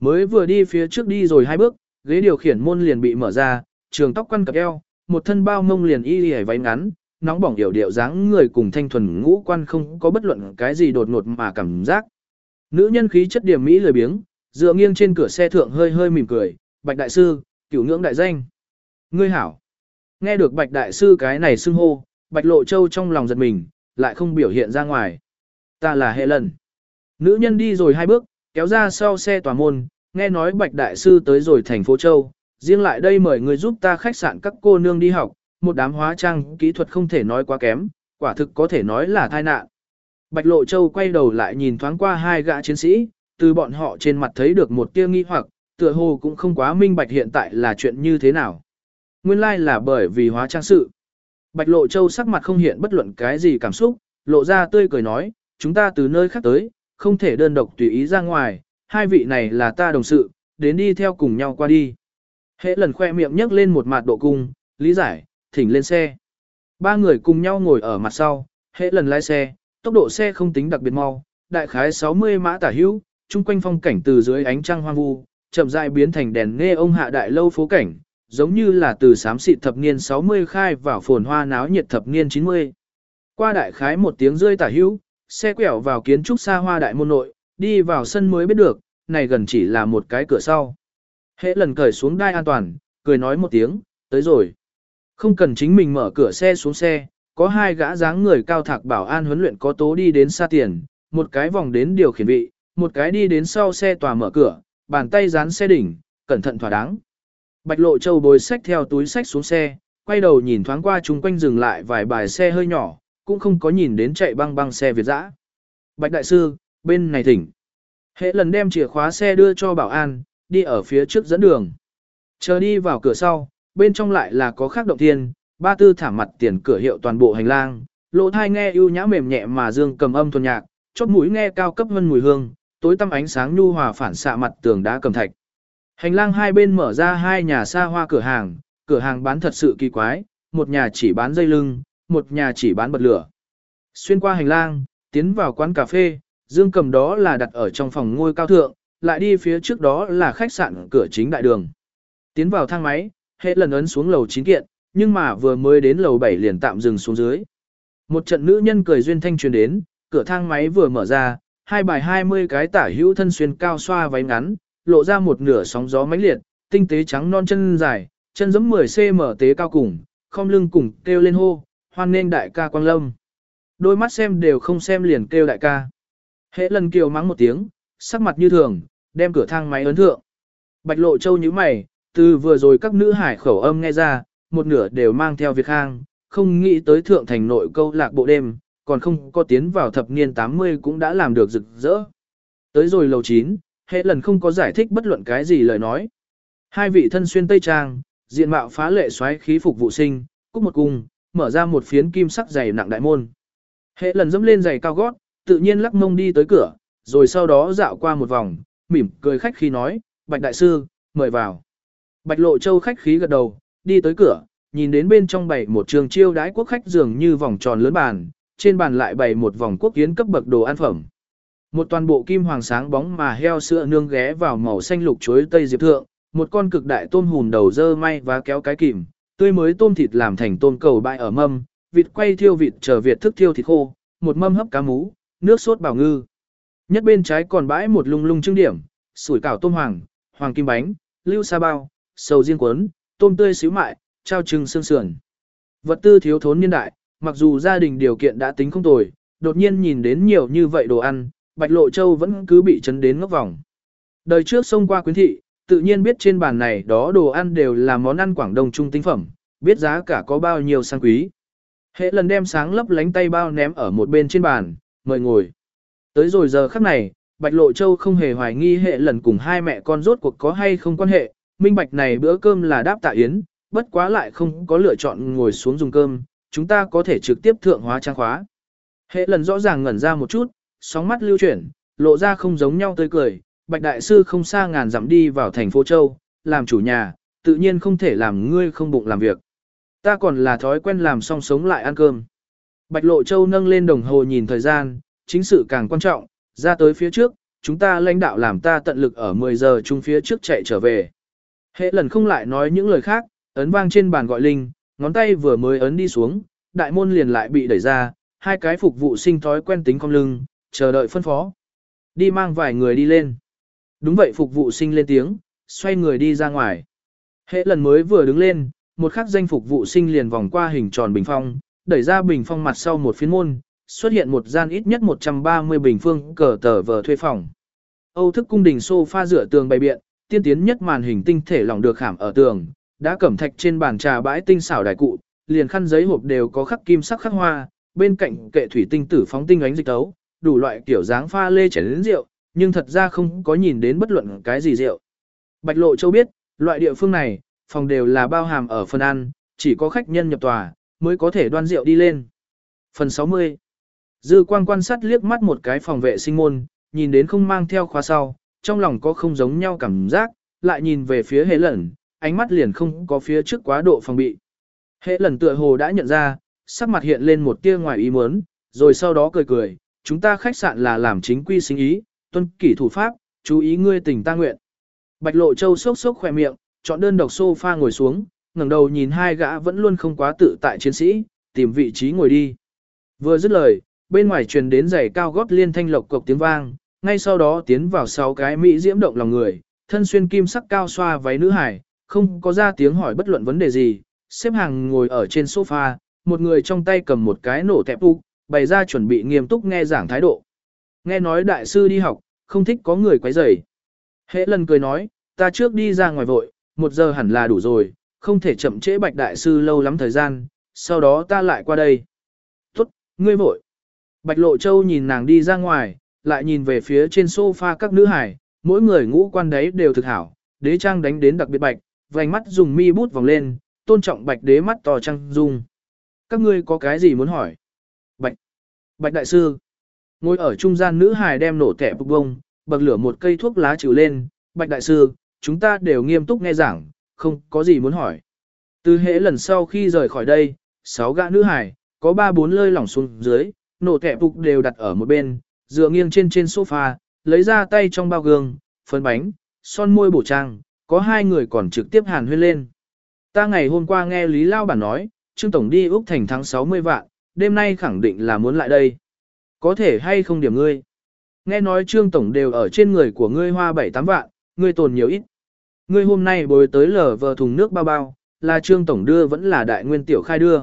Mới vừa đi phía trước đi rồi hai bước, ghế điều khiển môn liền bị mở ra, trường tóc quăn cặp eo, một thân bao mông liền y y váy ngắn, nóng bỏng điệu điệu dáng người cùng thanh thuần ngũ quan không có bất luận cái gì đột ngột mà cảm giác. Nữ nhân khí chất điểm mỹ lười biếng, dựa nghiêng trên cửa xe thượng hơi hơi mỉm cười, Bạch đại sư, cửu ngưỡng đại danh. Ngươi hảo. Nghe được Bạch đại sư cái này xưng hô, Bạch Lộ Châu trong lòng giật mình, lại không biểu hiện ra ngoài. Ta là hệ lần. Nữ nhân đi rồi hai bước, kéo ra sau xe tòa môn, nghe nói Bạch đại sư tới rồi thành phố Châu, riêng lại đây mời người giúp ta khách sạn các cô nương đi học, một đám hóa trang kỹ thuật không thể nói quá kém, quả thực có thể nói là tai nạn. Bạch Lộ Châu quay đầu lại nhìn thoáng qua hai gã chiến sĩ, từ bọn họ trên mặt thấy được một tia nghi hoặc, tựa hồ cũng không quá minh bạch hiện tại là chuyện như thế nào. Nguyên lai like là bởi vì hóa trang sự. Bạch Lộ Châu sắc mặt không hiện bất luận cái gì cảm xúc, lộ ra tươi cười nói, chúng ta từ nơi khác tới, không thể đơn độc tùy ý ra ngoài, hai vị này là ta đồng sự, đến đi theo cùng nhau qua đi. Hễ lần khoe miệng nhấc lên một mặt độ cung, lý giải, thỉnh lên xe. Ba người cùng nhau ngồi ở mặt sau, hễ lần lái xe, tốc độ xe không tính đặc biệt mau, đại khái 60 mã tả hữu, chung quanh phong cảnh từ dưới ánh trăng hoang vu, chậm rãi biến thành đèn nghe ông hạ đại lâu phố cảnh, giống như là từ xám xịt thập niên 60 khai vào phồn hoa náo nhiệt thập niên 90. Qua đại khái một tiếng rơi tả hữu, xe quẹo vào kiến trúc xa hoa đại môn nội, đi vào sân mới biết được, này gần chỉ là một cái cửa sau. Hễ lần cởi xuống đai an toàn, cười nói một tiếng, tới rồi. Không cần chính mình mở cửa xe xuống xe, có hai gã dáng người cao thạc bảo an huấn luyện có tố đi đến xa tiền, một cái vòng đến điều khiển vị, một cái đi đến sau xe tòa mở cửa, bàn tay dán xe đỉnh, cẩn thận thỏa đáng. Bạch Lộ Châu bồi sách theo túi sách xuống xe, quay đầu nhìn thoáng qua chúng quanh dừng lại vài bài xe hơi nhỏ, cũng không có nhìn đến chạy băng băng xe Việt dã. Bạch Đại Sư, bên này thỉnh. Hệ lần đem chìa khóa xe đưa cho bảo an, đi ở phía trước dẫn đường. Chờ đi vào cửa sau, bên trong lại là có khác động thiên, ba tư thả mặt tiền cửa hiệu toàn bộ hành lang, lỗ thai nghe ưu nhã mềm nhẹ mà dương cầm âm thuần nhạc, chót mũi nghe cao cấp hơn mùi hương, tối tăm ánh sáng nhu hòa phản xạ mặt tường đá cầm thạch. Hành lang hai bên mở ra hai nhà xa hoa cửa hàng, cửa hàng bán thật sự kỳ quái, một nhà chỉ bán dây lưng, một nhà chỉ bán bật lửa. Xuyên qua hành lang, tiến vào quán cà phê, dương cầm đó là đặt ở trong phòng ngôi cao thượng, lại đi phía trước đó là khách sạn cửa chính đại đường. Tiến vào thang máy, hệ lần ấn xuống lầu 9 kiện, nhưng mà vừa mới đến lầu 7 liền tạm dừng xuống dưới. Một trận nữ nhân cười duyên thanh truyền đến, cửa thang máy vừa mở ra, hai bài 20 cái tả hữu thân xuyên cao xoa váy ngắn, lộ ra một nửa sóng gió mãnh liệt, tinh tế trắng non chân dài, chân giẫm 10cm tế cao cùng, không lưng cùng kêu lên hô, hoan nên đại ca Quang Lâm. Đôi mắt xem đều không xem liền kêu đại ca. Hệ lần kiều mắng một tiếng, sắc mặt như thường, đem cửa thang máy ấn thượng. Bạch lộ châu như mày, từ vừa rồi các nữ hải khẩu âm nghe ra, một nửa đều mang theo việc hang, không nghĩ tới thượng thành nội câu lạc bộ đêm, còn không có tiến vào thập niên 80 cũng đã làm được rực rỡ. Tới rồi lầu 9, hệ lần không có giải thích bất luận cái gì lời nói. Hai vị thân xuyên tây trang, diện mạo phá lệ xoáy khí phục vụ sinh, cúc một cung, mở ra một phiến kim sắc dày nặng đại môn. Hệ lần dẫm lên giày cao gót, tự nhiên lắc mông đi tới cửa, rồi sau đó dạo qua một vòng, mỉm cười khách khí nói, Bạch Đại Sư, mời vào. Bạch Lộ Châu khách khí gật đầu, đi tới cửa, nhìn đến bên trong bày một trường chiêu đái quốc khách dường như vòng tròn lớn bàn, trên bàn lại bày một vòng quốc kiến cấp bậc đồ ăn phẩm. Một toàn bộ kim hoàng sáng bóng mà heo sữa nương ghé vào màu xanh lục chuối tây diệp thượng, một con cực đại tôm hùn đầu dơ may và kéo cái kìm, tươi mới tôm thịt làm thành tôm cầu bại ở mâm, vịt quay thiêu vịt chờ việt thức thiêu thịt khô, một mâm hấp cá mú, nước sốt bảo ngư. Nhất bên trái còn bãi một lung lung trưng điểm, sủi cảo tôm hoàng, hoàng kim bánh, lưu sa bao, sầu riêng cuốn, tôm tươi xíu mại, trao trưng xương sườn. Vật tư thiếu thốn niên đại, mặc dù gia đình điều kiện đã tính không tồi, đột nhiên nhìn đến nhiều như vậy đồ ăn, Bạch Lộ Châu vẫn cứ bị chấn đến ngốc vòng. Đời trước xông qua quyến thị, tự nhiên biết trên bàn này đó đồ ăn đều là món ăn Quảng Đông trung tinh phẩm, biết giá cả có bao nhiêu sang quý. Hệ lần đem sáng lấp lánh tay bao ném ở một bên trên bàn, mời ngồi. Tới rồi giờ khắc này, Bạch Lộ Châu không hề hoài nghi hệ lần cùng hai mẹ con rốt cuộc có hay không quan hệ, minh bạch này bữa cơm là đáp tạ yến, bất quá lại không có lựa chọn ngồi xuống dùng cơm, chúng ta có thể trực tiếp thượng hóa trang khóa. Hệ lần rõ ràng ngẩn ra một chút, sóng mắt lưu chuyển, lộ ra không giống nhau tươi cười, Bạch Đại Sư không xa ngàn dặm đi vào thành phố Châu, làm chủ nhà, tự nhiên không thể làm ngươi không bụng làm việc. Ta còn là thói quen làm xong sống lại ăn cơm. Bạch Lộ Châu nâng lên đồng hồ nhìn thời gian, chính sự càng quan trọng, ra tới phía trước, chúng ta lãnh đạo làm ta tận lực ở 10 giờ chung phía trước chạy trở về. Hệ lần không lại nói những lời khác, ấn vang trên bàn gọi linh, ngón tay vừa mới ấn đi xuống, đại môn liền lại bị đẩy ra, hai cái phục vụ sinh thói quen tính cong lưng, chờ đợi phân phó. Đi mang vài người đi lên. Đúng vậy phục vụ sinh lên tiếng, xoay người đi ra ngoài. Hệ lần mới vừa đứng lên, một khắc danh phục vụ sinh liền vòng qua hình tròn bình phong, đẩy ra bình phong mặt sau một phiến môn, xuất hiện một gian ít nhất 130 bình phương cờ tờ vờ thuê phòng. Âu thức cung đình sofa dựa tường bày biện, tiên tiến nhất màn hình tinh thể lỏng được khảm ở tường, đã cẩm thạch trên bàn trà bãi tinh xảo đại cụ, liền khăn giấy hộp đều có khắc kim sắc khắc hoa, bên cạnh kệ thủy tinh tử phóng tinh ánh dịch tấu, đủ loại kiểu dáng pha lê chén đến rượu, nhưng thật ra không có nhìn đến bất luận cái gì rượu. Bạch Lộ Châu biết, loại địa phương này, phòng đều là bao hàm ở phần ăn, chỉ có khách nhân nhập tòa, mới có thể đoan rượu đi lên. Phần 60 Dư quang quan sát liếc mắt một cái phòng vệ sinh môn, nhìn đến không mang theo khóa sau, trong lòng có không giống nhau cảm giác, lại nhìn về phía hệ lẩn, ánh mắt liền không có phía trước quá độ phòng bị. Hệ lẩn tựa hồ đã nhận ra, sắc mặt hiện lên một tia ngoài ý muốn, rồi sau đó cười cười, chúng ta khách sạn là làm chính quy sinh ý, tuân kỷ thủ pháp, chú ý ngươi tình ta nguyện. Bạch Lộ Châu sốc sốc khỏe miệng, chọn đơn độc sofa ngồi xuống, ngẩng đầu nhìn hai gã vẫn luôn không quá tự tại chiến sĩ, tìm vị trí ngồi đi. Vừa dứt lời, bên ngoài truyền đến giày cao gót liên thanh lộc cộc tiếng vang, ngay sau đó tiến vào sáu cái mỹ diễm động lòng người, thân xuyên kim sắc cao xoa váy nữ hải, không có ra tiếng hỏi bất luận vấn đề gì, xếp hàng ngồi ở trên sofa, một người trong tay cầm một cái nổ tẹp u bày ra chuẩn bị nghiêm túc nghe giảng thái độ. Nghe nói đại sư đi học, không thích có người quấy rầy. Hễ lần cười nói, ta trước đi ra ngoài vội, một giờ hẳn là đủ rồi, không thể chậm trễ bạch đại sư lâu lắm thời gian, sau đó ta lại qua đây. Tốt, ngươi vội. Bạch Lộ Châu nhìn nàng đi ra ngoài, lại nhìn về phía trên sofa các nữ hải, mỗi người ngũ quan đấy đều thực hảo, đế trang đánh đến đặc biệt bạch, vành mắt dùng mi bút vòng lên, tôn trọng bạch đế mắt to trăng dung. Các ngươi có cái gì muốn hỏi? Bạch. Bạch đại sư. Ngồi ở trung gian nữ hài đem nổ tẻ bục bông, bậc lửa một cây thuốc lá chịu lên. Bạch đại sư, chúng ta đều nghiêm túc nghe giảng, không có gì muốn hỏi. Từ hễ lần sau khi rời khỏi đây, sáu gã nữ hài, có ba bốn lơi lỏng xuống dưới, nổ kẹp phục đều đặt ở một bên, dựa nghiêng trên trên sofa, lấy ra tay trong bao gương, phấn bánh, son môi bổ trang, có hai người còn trực tiếp hàn huyên lên. Ta ngày hôm qua nghe Lý Lao Bản nói, Trương Tổng đi Úc Thành tháng 60 vạn, đêm nay khẳng định là muốn lại đây. Có thể hay không điểm ngươi? Nghe nói Trương Tổng đều ở trên người của ngươi hoa 7-8 vạn, ngươi tồn nhiều ít. Ngươi hôm nay bồi tới lở vờ thùng nước bao bao, là Trương Tổng đưa vẫn là đại nguyên tiểu khai đưa.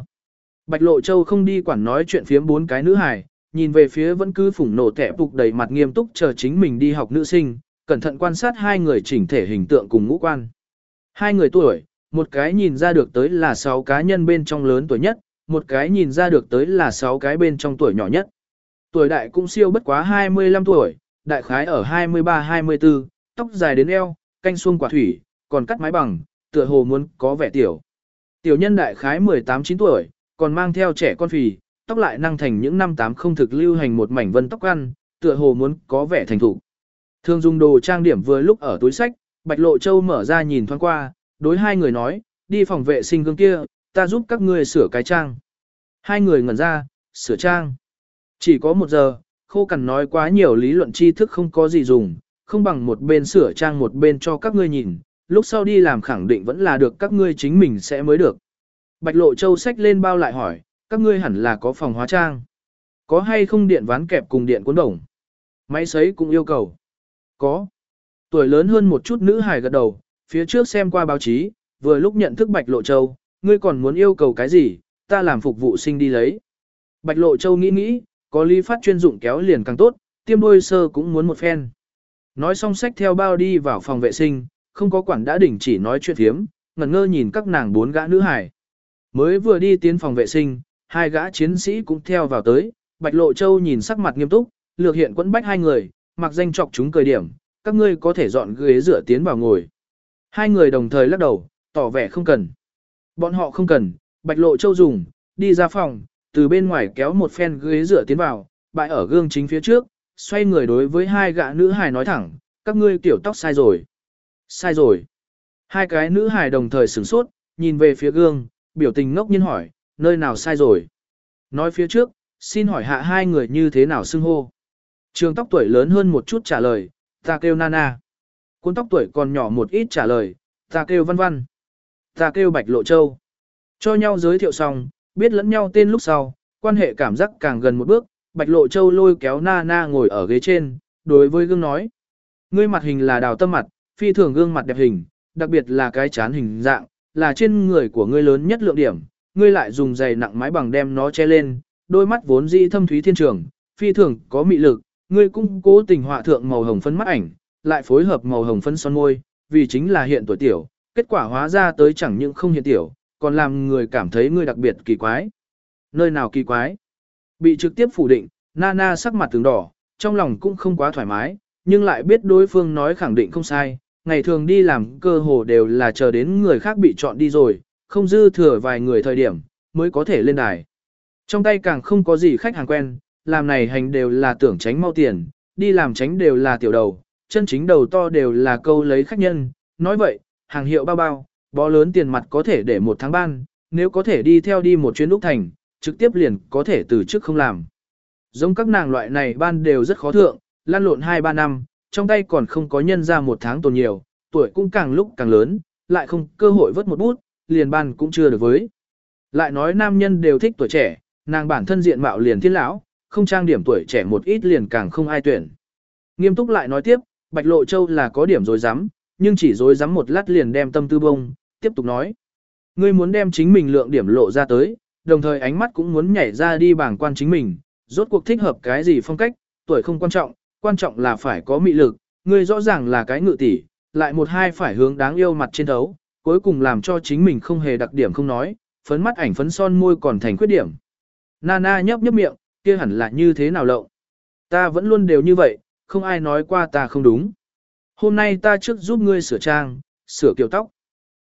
Bạch Lộ Châu không đi quản nói chuyện phiếm bốn cái nữ hài, nhìn về phía vẫn cứ phủng nổ tẻ phục đầy mặt nghiêm túc chờ chính mình đi học nữ sinh, cẩn thận quan sát hai người chỉnh thể hình tượng cùng ngũ quan. Hai người tuổi, một cái nhìn ra được tới là sáu cá nhân bên trong lớn tuổi nhất, một cái nhìn ra được tới là sáu cái bên trong tuổi nhỏ nhất. Tuổi đại cũng siêu bất quá 25 tuổi, đại khái ở 23-24, tóc dài đến eo, canh xuông quả thủy, còn cắt mái bằng, tựa hồ muốn có vẻ tiểu. Tiểu nhân đại khái 18-9 tuổi, còn mang theo trẻ con phì, tóc lại năng thành những năm tám không thực lưu hành một mảnh vân tóc ăn, tựa hồ muốn có vẻ thành thủ. Thường dùng đồ trang điểm vừa lúc ở túi sách, Bạch Lộ Châu mở ra nhìn thoáng qua, đối hai người nói, đi phòng vệ sinh gương kia, ta giúp các ngươi sửa cái trang. Hai người ngẩn ra, sửa trang. Chỉ có một giờ, khô cằn nói quá nhiều lý luận tri thức không có gì dùng, không bằng một bên sửa trang một bên cho các ngươi nhìn, lúc sau đi làm khẳng định vẫn là được các ngươi chính mình sẽ mới được. Bạch Lộ Châu xách lên bao lại hỏi, các ngươi hẳn là có phòng hóa trang. Có hay không điện ván kẹp cùng điện cuốn đồng? Máy sấy cũng yêu cầu. Có. Tuổi lớn hơn một chút nữ hài gật đầu, phía trước xem qua báo chí, vừa lúc nhận thức Bạch Lộ Châu, ngươi còn muốn yêu cầu cái gì, ta làm phục vụ sinh đi lấy. Bạch Lộ Châu nghĩ nghĩ, có lý phát chuyên dụng kéo liền càng tốt, tiêm đôi sơ cũng muốn một phen. Nói xong sách theo bao đi vào phòng vệ sinh, không có quản đã đỉnh chỉ nói chuyện thiếm, ngẩn ngơ nhìn các nàng bốn gã nữ hải. Mới vừa đi tiến phòng vệ sinh, hai gã chiến sĩ cũng theo vào tới, Bạch Lộ Châu nhìn sắc mặt nghiêm túc, lược hiện quẫn bách hai người, mặc danh chọc chúng cười điểm, các ngươi có thể dọn ghế rửa tiến vào ngồi. Hai người đồng thời lắc đầu, tỏ vẻ không cần. Bọn họ không cần, Bạch Lộ Châu dùng, đi ra phòng, từ bên ngoài kéo một phen ghế rửa tiến vào, bại ở gương chính phía trước, xoay người đối với hai gã nữ hài nói thẳng, các ngươi tiểu tóc sai rồi. Sai rồi. Hai cái nữ hài đồng thời sửng sốt, nhìn về phía gương, biểu tình ngốc nhiên hỏi, nơi nào sai rồi. Nói phía trước, xin hỏi hạ hai người như thế nào xưng hô. Trường tóc tuổi lớn hơn một chút trả lời, ta kêu Nana. Cuốn tóc tuổi còn nhỏ một ít trả lời, ta kêu Văn Văn. Ta kêu Bạch Lộ Châu. Cho nhau giới thiệu xong, biết lẫn nhau tên lúc sau, quan hệ cảm giác càng gần một bước, Bạch Lộ Châu lôi kéo Nana ngồi ở ghế trên, đối với gương nói. Ngươi mặt hình là đào tâm mặt, phi thường gương mặt đẹp hình, đặc biệt là cái chán hình dạng, là trên người của ngươi lớn nhất lượng điểm, ngươi lại dùng giày nặng mái bằng đem nó che lên, đôi mắt vốn dĩ thâm thúy thiên trường, phi thường có mị lực, ngươi cũng cố tình họa thượng màu hồng phấn mắt ảnh, lại phối hợp màu hồng phấn son môi, vì chính là hiện tuổi tiểu, kết quả hóa ra tới chẳng những không hiện tiểu, còn làm người cảm thấy ngươi đặc biệt kỳ quái. Nơi nào kỳ quái? Bị trực tiếp phủ định, Nana sắc mặt tướng đỏ, trong lòng cũng không quá thoải mái, nhưng lại biết đối phương nói khẳng định không sai, ngày thường đi làm cơ hồ đều là chờ đến người khác bị chọn đi rồi, không dư thừa vài người thời điểm, mới có thể lên đài. Trong tay càng không có gì khách hàng quen, làm này hành đều là tưởng tránh mau tiền, đi làm tránh đều là tiểu đầu, chân chính đầu to đều là câu lấy khách nhân, nói vậy, hàng hiệu bao bao, bó lớn tiền mặt có thể để một tháng ban, nếu có thể đi theo đi một chuyến lúc thành, trực tiếp liền có thể từ chức không làm. Giống các nàng loại này ban đều rất khó thượng, lan lộn 2-3 năm, trong tay còn không có nhân ra một tháng tồn nhiều, tuổi cũng càng lúc càng lớn, lại không cơ hội vớt một bút, liền ban cũng chưa được với. Lại nói nam nhân đều thích tuổi trẻ, nàng bản thân diện mạo liền thiên lão, không trang điểm tuổi trẻ một ít liền càng không ai tuyển. Nghiêm túc lại nói tiếp, Bạch Lộ Châu là có điểm dối rắm nhưng chỉ dối rắm một lát liền đem tâm tư bông, tiếp tục nói. Ngươi muốn đem chính mình lượng điểm lộ ra tới, đồng thời ánh mắt cũng muốn nhảy ra đi bảng quan chính mình, rốt cuộc thích hợp cái gì phong cách, tuổi không quan trọng, quan trọng là phải có mị lực, ngươi rõ ràng là cái ngự tỷ, lại một hai phải hướng đáng yêu mặt trên thấu, cuối cùng làm cho chính mình không hề đặc điểm không nói, phấn mắt ảnh phấn son môi còn thành khuyết điểm. Nana nhấp nhấp miệng, kia hẳn là như thế nào lậu. Ta vẫn luôn đều như vậy, không ai nói qua ta không đúng. Hôm nay ta trước giúp ngươi sửa trang, sửa kiểu tóc.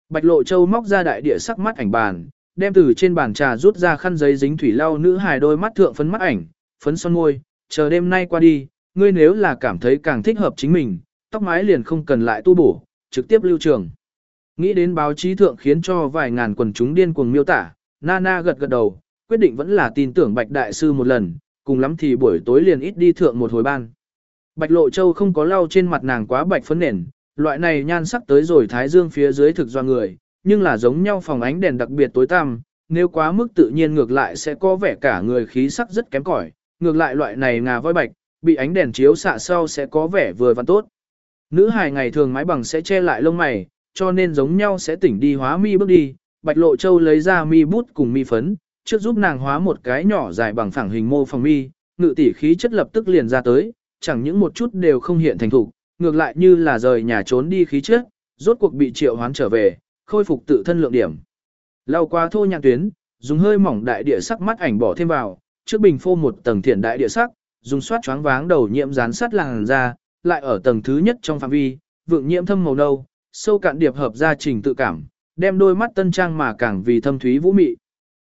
Bạch Lộ Châu móc ra đại địa sắc mắt ảnh bàn, đem từ trên bàn trà rút ra khăn giấy dính thủy lau nữ hài đôi mắt thượng phấn mắt ảnh, phấn son môi, chờ đêm nay qua đi, ngươi nếu là cảm thấy càng thích hợp chính mình, tóc mái liền không cần lại tu bổ, trực tiếp lưu trường. Nghĩ đến báo chí thượng khiến cho vài ngàn quần chúng điên cuồng miêu tả, Nana gật gật đầu, quyết định vẫn là tin tưởng Bạch Đại Sư một lần, cùng lắm thì buổi tối liền ít đi thượng một hồi ban. Bạch Lộ Châu không có lau trên mặt nàng quá bạch phấn nền, loại này nhan sắc tới rồi thái dương phía dưới thực do người, nhưng là giống nhau phòng ánh đèn đặc biệt tối tăm, nếu quá mức tự nhiên ngược lại sẽ có vẻ cả người khí sắc rất kém cỏi, ngược lại loại này ngà voi bạch, bị ánh đèn chiếu xạ sau sẽ có vẻ vừa văn tốt. Nữ hài ngày thường mái bằng sẽ che lại lông mày, cho nên giống nhau sẽ tỉnh đi hóa mi bước đi, Bạch Lộ Châu lấy ra mi bút cùng mi phấn, trước giúp nàng hóa một cái nhỏ dài bằng phẳng hình mô phòng mi, ngự tỷ khí chất lập tức liền ra tới, chẳng những một chút đều không hiện thành thủ, ngược lại như là rời nhà trốn đi khí chất, rốt cuộc bị triệu hoán trở về, khôi phục tự thân lượng điểm. Lao qua thô nhạc tuyến, dùng hơi mỏng đại địa sắc mắt ảnh bỏ thêm vào, trước bình phô một tầng thiện đại địa sắc, dùng soát choáng váng đầu nhiễm dán sát làn da, lại ở tầng thứ nhất trong phạm vi, vượng nhiễm thâm màu nâu, sâu cạn điệp hợp ra trình tự cảm, đem đôi mắt tân trang mà càng vì thâm thúy vũ mị.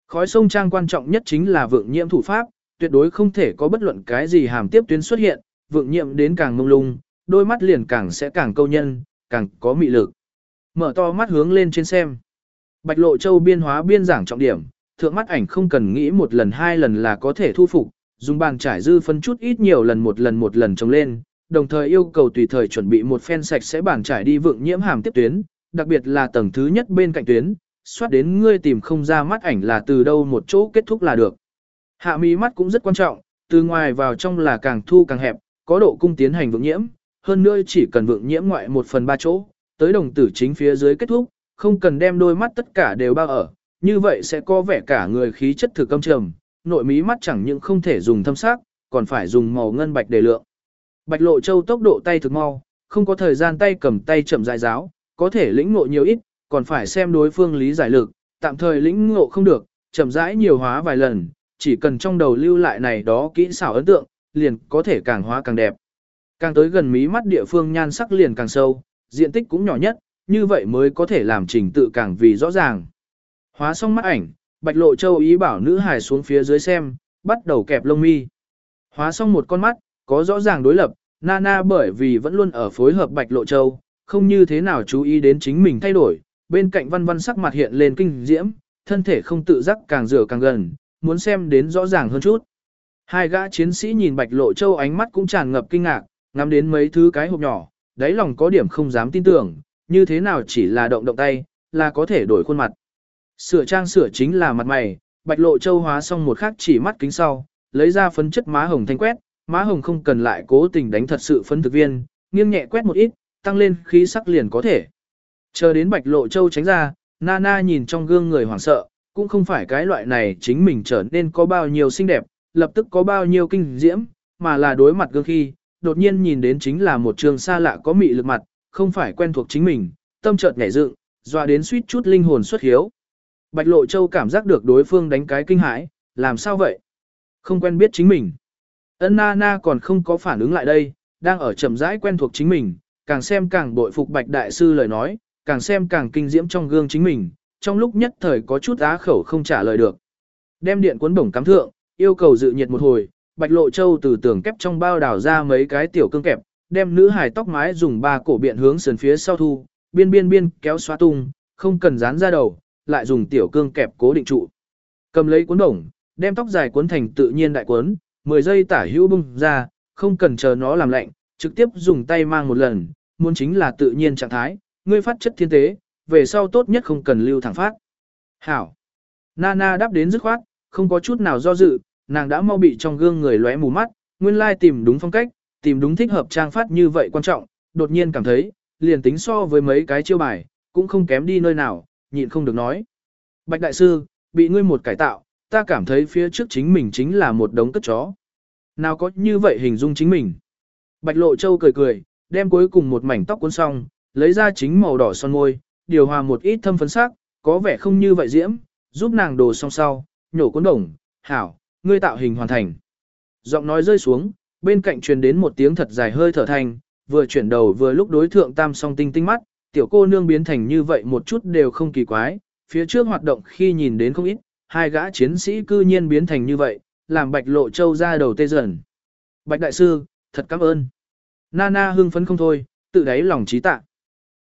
Khói sông trang quan trọng nhất chính là vượng nhiễm thủ pháp, tuyệt đối không thể có bất luận cái gì hàm tiếp tuyến xuất hiện, vượng nhiễm đến càng mông lung, đôi mắt liền càng sẽ càng câu nhân, càng có mị lực. Mở to mắt hướng lên trên xem. Bạch Lộ Châu biên hóa biên giảng trọng điểm, thượng mắt ảnh không cần nghĩ một lần hai lần là có thể thu phục, dùng bàn trải dư phân chút ít nhiều lần một lần một lần trồng lên, đồng thời yêu cầu tùy thời chuẩn bị một phen sạch sẽ bàn trải đi vượng nhiễm hàm tiếp tuyến, đặc biệt là tầng thứ nhất bên cạnh tuyến, xoát đến ngươi tìm không ra mắt ảnh là từ đâu một chỗ kết thúc là được. Hạ mí mắt cũng rất quan trọng, từ ngoài vào trong là càng thu càng hẹp, có độ cung tiến hành vượng nhiễm, hơn nữa chỉ cần vượng nhiễm ngoại một phần ba chỗ, tới đồng tử chính phía dưới kết thúc, không cần đem đôi mắt tất cả đều bao ở, như vậy sẽ có vẻ cả người khí chất thực âm trầm, nội mí mắt chẳng những không thể dùng thâm sắc, còn phải dùng màu ngân bạch để lượng. Bạch Lộ Châu tốc độ tay thực mau, không có thời gian tay cầm tay chậm dài giáo, có thể lĩnh ngộ nhiều ít, còn phải xem đối phương lý giải lực, tạm thời lĩnh ngộ không được, chậm rãi nhiều hóa vài lần, chỉ cần trong đầu lưu lại này đó kỹ xảo ấn tượng, liền có thể càng hóa càng đẹp. Càng tới gần mí mắt địa phương nhan sắc liền càng sâu, diện tích cũng nhỏ nhất, như vậy mới có thể làm trình tự càng vì rõ ràng. Hóa xong mắt ảnh, Bạch Lộ Châu ý bảo nữ hài xuống phía dưới xem, bắt đầu kẹp lông mi. Hóa xong một con mắt, có rõ ràng đối lập, Nana bởi vì vẫn luôn ở phối hợp Bạch Lộ Châu, không như thế nào chú ý đến chính mình thay đổi, bên cạnh văn văn sắc mặt hiện lên kinh diễm, thân thể không tự giác càng rửa càng gần, muốn xem đến rõ ràng hơn chút. Hai gã chiến sĩ nhìn Bạch Lộ Châu ánh mắt cũng tràn ngập kinh ngạc, ngắm đến mấy thứ cái hộp nhỏ, đáy lòng có điểm không dám tin tưởng, như thế nào chỉ là động động tay, là có thể đổi khuôn mặt. Sửa trang sửa chính là mặt mày, Bạch Lộ Châu hóa xong một khắc chỉ mắt kính sau, lấy ra phấn chất má hồng thanh quét, má hồng không cần lại cố tình đánh thật sự phấn thực viên, nghiêng nhẹ quét một ít, tăng lên khí sắc liền có thể. Chờ đến Bạch Lộ Châu tránh ra, Nana nhìn trong gương người hoảng sợ, cũng không phải cái loại này chính mình trở nên có bao nhiêu xinh đẹp, lập tức có bao nhiêu kinh diễm, mà là đối mặt gương khi, đột nhiên nhìn đến chính là một trường xa lạ có mị lực mặt, không phải quen thuộc chính mình, tâm chợt nhảy dựng, dọa đến suýt chút linh hồn xuất hiếu. Bạch Lộ Châu cảm giác được đối phương đánh cái kinh hãi, làm sao vậy? Không quen biết chính mình. Ân na na còn không có phản ứng lại đây, đang ở chậm rãi quen thuộc chính mình, càng xem càng bội phục Bạch Đại Sư lời nói, càng xem càng kinh diễm trong gương chính mình, trong lúc nhất thời có chút á khẩu không trả lời được. Đem điện cuốn bổng cắm thượng, yêu cầu dự nhiệt một hồi, Bạch Lộ Châu từ tường kép trong bao đào ra mấy cái tiểu cương kẹp, đem nữ hài tóc mái dùng ba cổ biện hướng sườn phía sau thu, biên biên biên kéo xóa tung, không cần dán ra đầu, lại dùng tiểu cương kẹp cố định trụ. Cầm lấy cuốn đồng, đem tóc dài cuốn thành tự nhiên đại cuốn, 10 giây tả hữu bung ra, không cần chờ nó làm lạnh, trực tiếp dùng tay mang một lần, muốn chính là tự nhiên trạng thái, ngươi phát chất thiên tế, về sau tốt nhất không cần lưu thẳng phát. Hảo. Nana đáp đến dứt khoát, không có chút nào do dự, nàng đã mau bị trong gương người lóe mù mắt, nguyên lai tìm đúng phong cách, tìm đúng thích hợp trang phát như vậy quan trọng, đột nhiên cảm thấy, liền tính so với mấy cái chiêu bài, cũng không kém đi nơi nào, nhịn không được nói. Bạch Đại Sư, bị ngươi một cải tạo, ta cảm thấy phía trước chính mình chính là một đống cất chó. Nào có như vậy hình dung chính mình. Bạch Lộ Châu cười cười, đem cuối cùng một mảnh tóc cuốn xong, lấy ra chính màu đỏ son môi, điều hòa một ít thâm phấn sắc, có vẻ không như vậy diễm, giúp nàng đồ xong sau, nhổ cuốn đồng, hảo, ngươi tạo hình hoàn thành. Giọng nói rơi xuống, bên cạnh truyền đến một tiếng thật dài hơi thở thành, vừa chuyển đầu vừa lúc đối thượng tam song tinh tinh mắt, tiểu cô nương biến thành như vậy một chút đều không kỳ quái, phía trước hoạt động khi nhìn đến không ít, hai gã chiến sĩ cư nhiên biến thành như vậy, làm bạch lộ châu ra đầu tê dần. Bạch đại sư, thật cảm ơn. Nana hưng phấn không thôi, tự đáy lòng trí tạ.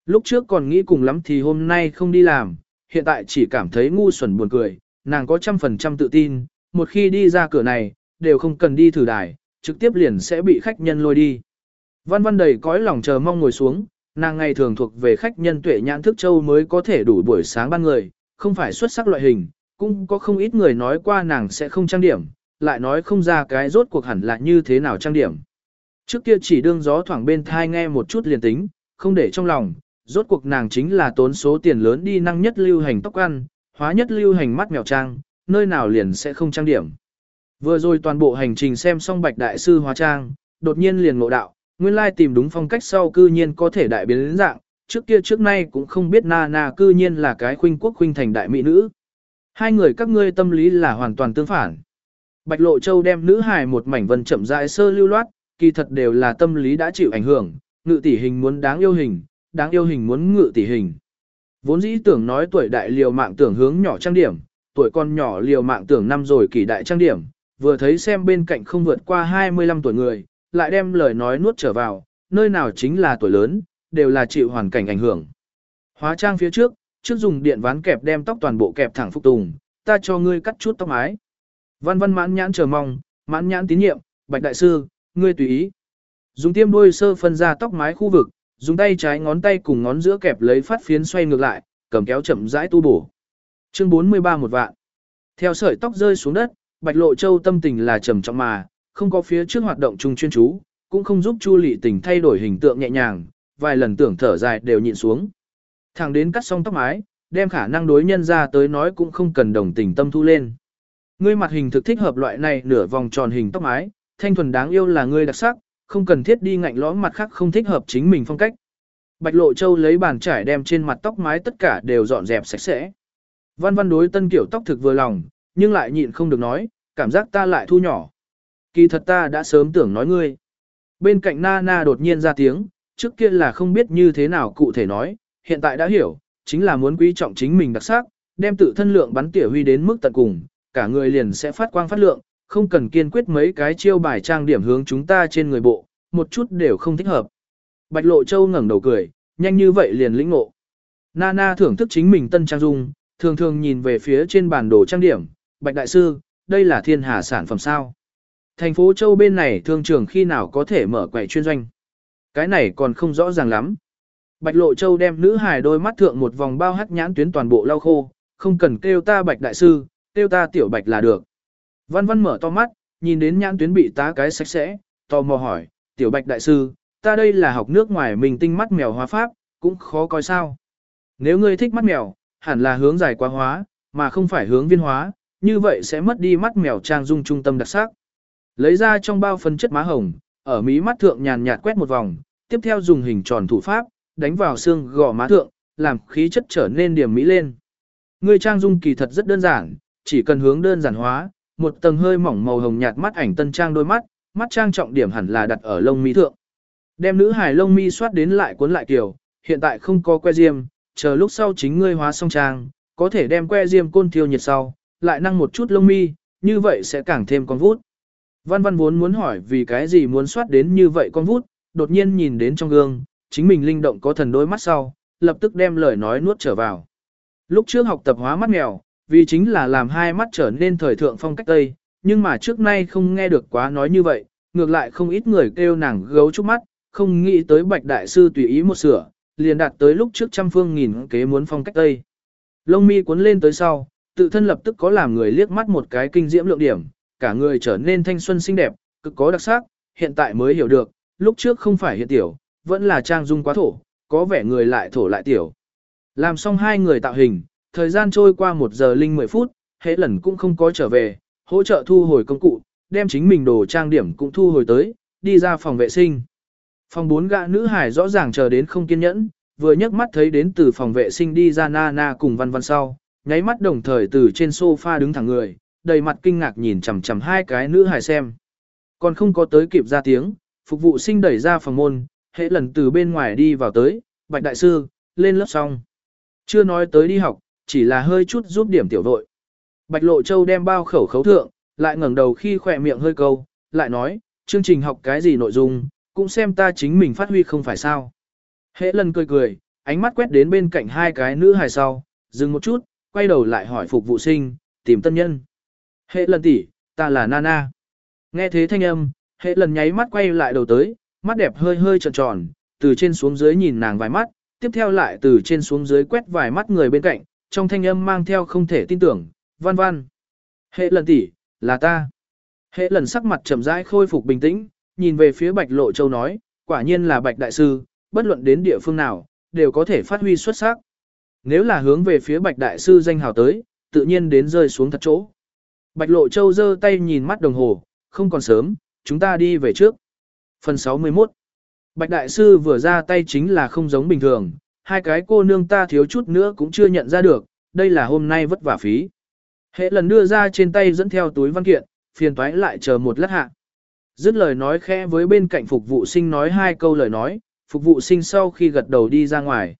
Lúc trước còn nghĩ cùng lắm thì hôm nay không đi làm, hiện tại chỉ cảm thấy ngu xuẩn buồn cười, nàng có trăm phần trăm tự tin, một khi đi ra cửa này, đều không cần đi thử đài, trực tiếp liền sẽ bị khách nhân lôi đi. Văn văn đầy cõi lòng chờ mong ngồi xuống, nàng ngày thường thuộc về khách nhân tuệ nhãn thức châu mới có thể đủ buổi sáng ban người, không phải xuất sắc loại hình, cũng có không ít người nói qua nàng sẽ không trang điểm, lại nói không ra cái rốt cuộc hẳn là như thế nào trang điểm. Trước kia chỉ đương gió thoảng bên thai nghe một chút liền tính, không để trong lòng, rốt cuộc nàng chính là tốn số tiền lớn đi năng nhất lưu hành tóc ăn, hóa nhất lưu hành mắt mèo trang, nơi nào liền sẽ không trang điểm. Vừa rồi toàn bộ hành trình xem xong bạch đại sư hóa trang, đột nhiên liền ngộ đạo, nguyên lai tìm đúng phong cách sau cư nhiên có thể đại biến dạng, trước kia trước nay cũng không biết na na cư nhiên là cái khuynh quốc khuynh thành đại mỹ nữ. Hai người các ngươi tâm lý là hoàn toàn tương phản. Bạch Lộ Châu đem nữ hài một mảnh vân chậm rãi sơ lưu loát, kỳ thật đều là tâm lý đã chịu ảnh hưởng, ngự tỷ hình muốn đáng yêu hình, đáng yêu hình muốn ngự tỷ hình. Vốn dĩ tưởng nói tuổi đại liều mạng tưởng hướng nhỏ trang điểm, tuổi con nhỏ liều mạng tưởng năm rồi kỳ đại trang điểm, vừa thấy xem bên cạnh không vượt qua 25 tuổi người, lại đem lời nói nuốt trở vào, nơi nào chính là tuổi lớn, đều là chịu hoàn cảnh ảnh hưởng. Hóa trang phía trước, trước dùng điện ván kẹp đem tóc toàn bộ kẹp thẳng phục tùng, ta cho ngươi cắt chút tóc mái. Văn văn mãn nhãn chờ mong, mãn nhãn tín nhiệm, bạch đại sư, ngươi tùy ý. Dùng tiêm đuôi sơ phân ra tóc mái khu vực, dùng tay trái ngón tay cùng ngón giữa kẹp lấy phát phiến xoay ngược lại, cầm kéo chậm rãi tu bổ. Chương 43 một vạn. Theo sợi tóc rơi xuống đất, Bạch Lộ Châu tâm tình là trầm trọng mà, không có phía trước hoạt động chung chuyên chú, cũng không giúp Chu Lệ Tình thay đổi hình tượng nhẹ nhàng, vài lần tưởng thở dài đều nhịn xuống. Thẳng đến cắt xong tóc mái, đem khả năng đối nhân ra tới nói cũng không cần đồng tình tâm thu lên. Ngươi mặt hình thực thích hợp loại này nửa vòng tròn hình tóc mái, thanh thuần đáng yêu là ngươi đặc sắc, không cần thiết đi ngạnh lõm mặt khác không thích hợp chính mình phong cách. Bạch Lộ Châu lấy bàn trải đem trên mặt tóc mái tất cả đều dọn dẹp sạch sẽ. Văn văn đối tân kiểu tóc thực vừa lòng, nhưng lại nhịn không được nói, cảm giác ta lại thu nhỏ. Kỳ thật ta đã sớm tưởng nói ngươi. Bên cạnh Nana Na đột nhiên ra tiếng, trước kia là không biết như thế nào cụ thể nói, hiện tại đã hiểu, chính là muốn quý trọng chính mình đặc sắc, đem tự thân lượng bắn tỉa huy đến mức tận cùng, cả người liền sẽ phát quang phát lượng, không cần kiên quyết mấy cái chiêu bài trang điểm hướng chúng ta trên người bộ, một chút đều không thích hợp. Bạch Lộ Châu ngẩng đầu cười, nhanh như vậy liền lĩnh ngộ. Nana thưởng thức chính mình tân trang dung, thường thường nhìn về phía trên bản đồ trang điểm, Bạch Đại Sư, đây là thiên hà sản phẩm sao. Thành phố Châu bên này thương trường khi nào có thể mở quầy chuyên doanh. Cái này còn không rõ ràng lắm. Bạch Lộ Châu đem nữ hài đôi mắt thượng một vòng bao hắc nhãn tuyến toàn bộ lau khô, không cần kêu ta Bạch Đại Sư, kêu ta Tiểu Bạch là được. Văn Văn mở to mắt, nhìn đến nhãn tuyến bị tá cái sạch sẽ, tò mò hỏi, Tiểu Bạch Đại Sư, ta đây là học nước ngoài mình tinh mắt mèo hóa pháp, cũng khó coi sao. Nếu ngươi thích mắt mèo, hẳn là hướng dài quá hóa, mà không phải hướng viên hóa, như vậy sẽ mất đi mắt mèo trang dung trung tâm đặc sắc. Lấy ra trong bao phân chất má hồng, ở mí mắt thượng nhàn nhạt quét một vòng, tiếp theo dùng hình tròn thủ pháp, đánh vào xương gò má thượng, làm khí chất trở nên điểm mỹ lên. Ngươi trang dung kỳ thật rất đơn giản, chỉ cần hướng đơn giản hóa, một tầng hơi mỏng màu hồng nhạt mắt ảnh tân trang đôi mắt, mắt trang trọng điểm hẳn là đặt ở lông mi thượng. Đem nữ hài lông mi soát đến lại cuốn lại kiểu, hiện tại không có que diêm, chờ lúc sau chính ngươi hóa xong trang, có thể đem que diêm côn thiêu nhiệt sau, lại năng một chút lông mi, như vậy sẽ càng thêm con vút. Văn văn vốn muốn hỏi vì cái gì muốn soát đến như vậy con vút, đột nhiên nhìn đến trong gương, chính mình linh động có thần đôi mắt sau, lập tức đem lời nói nuốt trở vào. Lúc trước học tập hóa mắt mèo, vì chính là làm hai mắt trở nên thời thượng phong cách Tây, nhưng mà trước nay không nghe được quá nói như vậy, ngược lại không ít người kêu nàng gấu trúc mắt, không nghĩ tới bạch đại sư tùy ý một sửa, liền đạt tới lúc trước trăm phương nghìn kế muốn phong cách Tây. Lông mi cuốn lên tới sau, tự thân lập tức có làm người liếc mắt một cái kinh diễm lượng điểm, cả người trở nên thanh xuân xinh đẹp, cực có đặc sắc, hiện tại mới hiểu được, lúc trước không phải hiện tiểu, vẫn là trang dung quá thổ, có vẻ người lại thổ lại tiểu. Làm xong hai người tạo hình, thời gian trôi qua một giờ linh 10 phút, hệ lần cũng không có trở về, hỗ trợ thu hồi công cụ, đem chính mình đồ trang điểm cũng thu hồi tới, đi ra phòng vệ sinh. Phòng bốn gã nữ hải rõ ràng chờ đến không kiên nhẫn, vừa nhấc mắt thấy đến từ phòng vệ sinh đi ra nana na cùng văn văn sau, nháy mắt đồng thời từ trên sofa đứng thẳng người, đầy mặt kinh ngạc nhìn chằm chằm hai cái nữ hài xem. Còn không có tới kịp ra tiếng, phục vụ sinh đẩy ra phòng môn, hễ lần từ bên ngoài đi vào tới, bạch đại sư, lên lớp xong. Chưa nói tới đi học, chỉ là hơi chút giúp điểm tiểu vội. Bạch Lộ Châu đem bao khẩu khấu thượng, lại ngẩng đầu khi khỏe miệng hơi câu, lại nói, chương trình học cái gì nội dung, cũng xem ta chính mình phát huy không phải sao. Hễ lần cười cười, ánh mắt quét đến bên cạnh hai cái nữ hài sau, dừng một chút, quay đầu lại hỏi phục vụ sinh, tìm tân nhân. Hệ lần tỷ, ta là Nana. Nghe thế thanh âm, hệ lần nháy mắt quay lại đầu tới, mắt đẹp hơi hơi tròn tròn, từ trên xuống dưới nhìn nàng vài mắt, tiếp theo lại từ trên xuống dưới quét vài mắt người bên cạnh, trong thanh âm mang theo không thể tin tưởng, văn văn. Hệ lần tỷ, là ta. Hệ lần sắc mặt chậm rãi khôi phục bình tĩnh, nhìn về phía Bạch Lộ Châu nói, quả nhiên là Bạch Đại Sư, bất luận đến địa phương nào, đều có thể phát huy xuất sắc. Nếu là hướng về phía Bạch Đại Sư danh hào tới, tự nhiên đến rơi xuống thật chỗ. Bạch Lộ Châu giơ tay nhìn mắt đồng hồ, không còn sớm, chúng ta đi về trước. Phần 61 Bạch Đại Sư vừa ra tay chính là không giống bình thường, hai cái cô nương ta thiếu chút nữa cũng chưa nhận ra được, đây là hôm nay vất vả phí. Hệ lần đưa ra trên tay dẫn theo túi văn kiện, phiền toái lại chờ một lát hạ. Dứt lời nói khẽ với bên cạnh phục vụ sinh nói hai câu lời nói, phục vụ sinh sau khi gật đầu đi ra ngoài.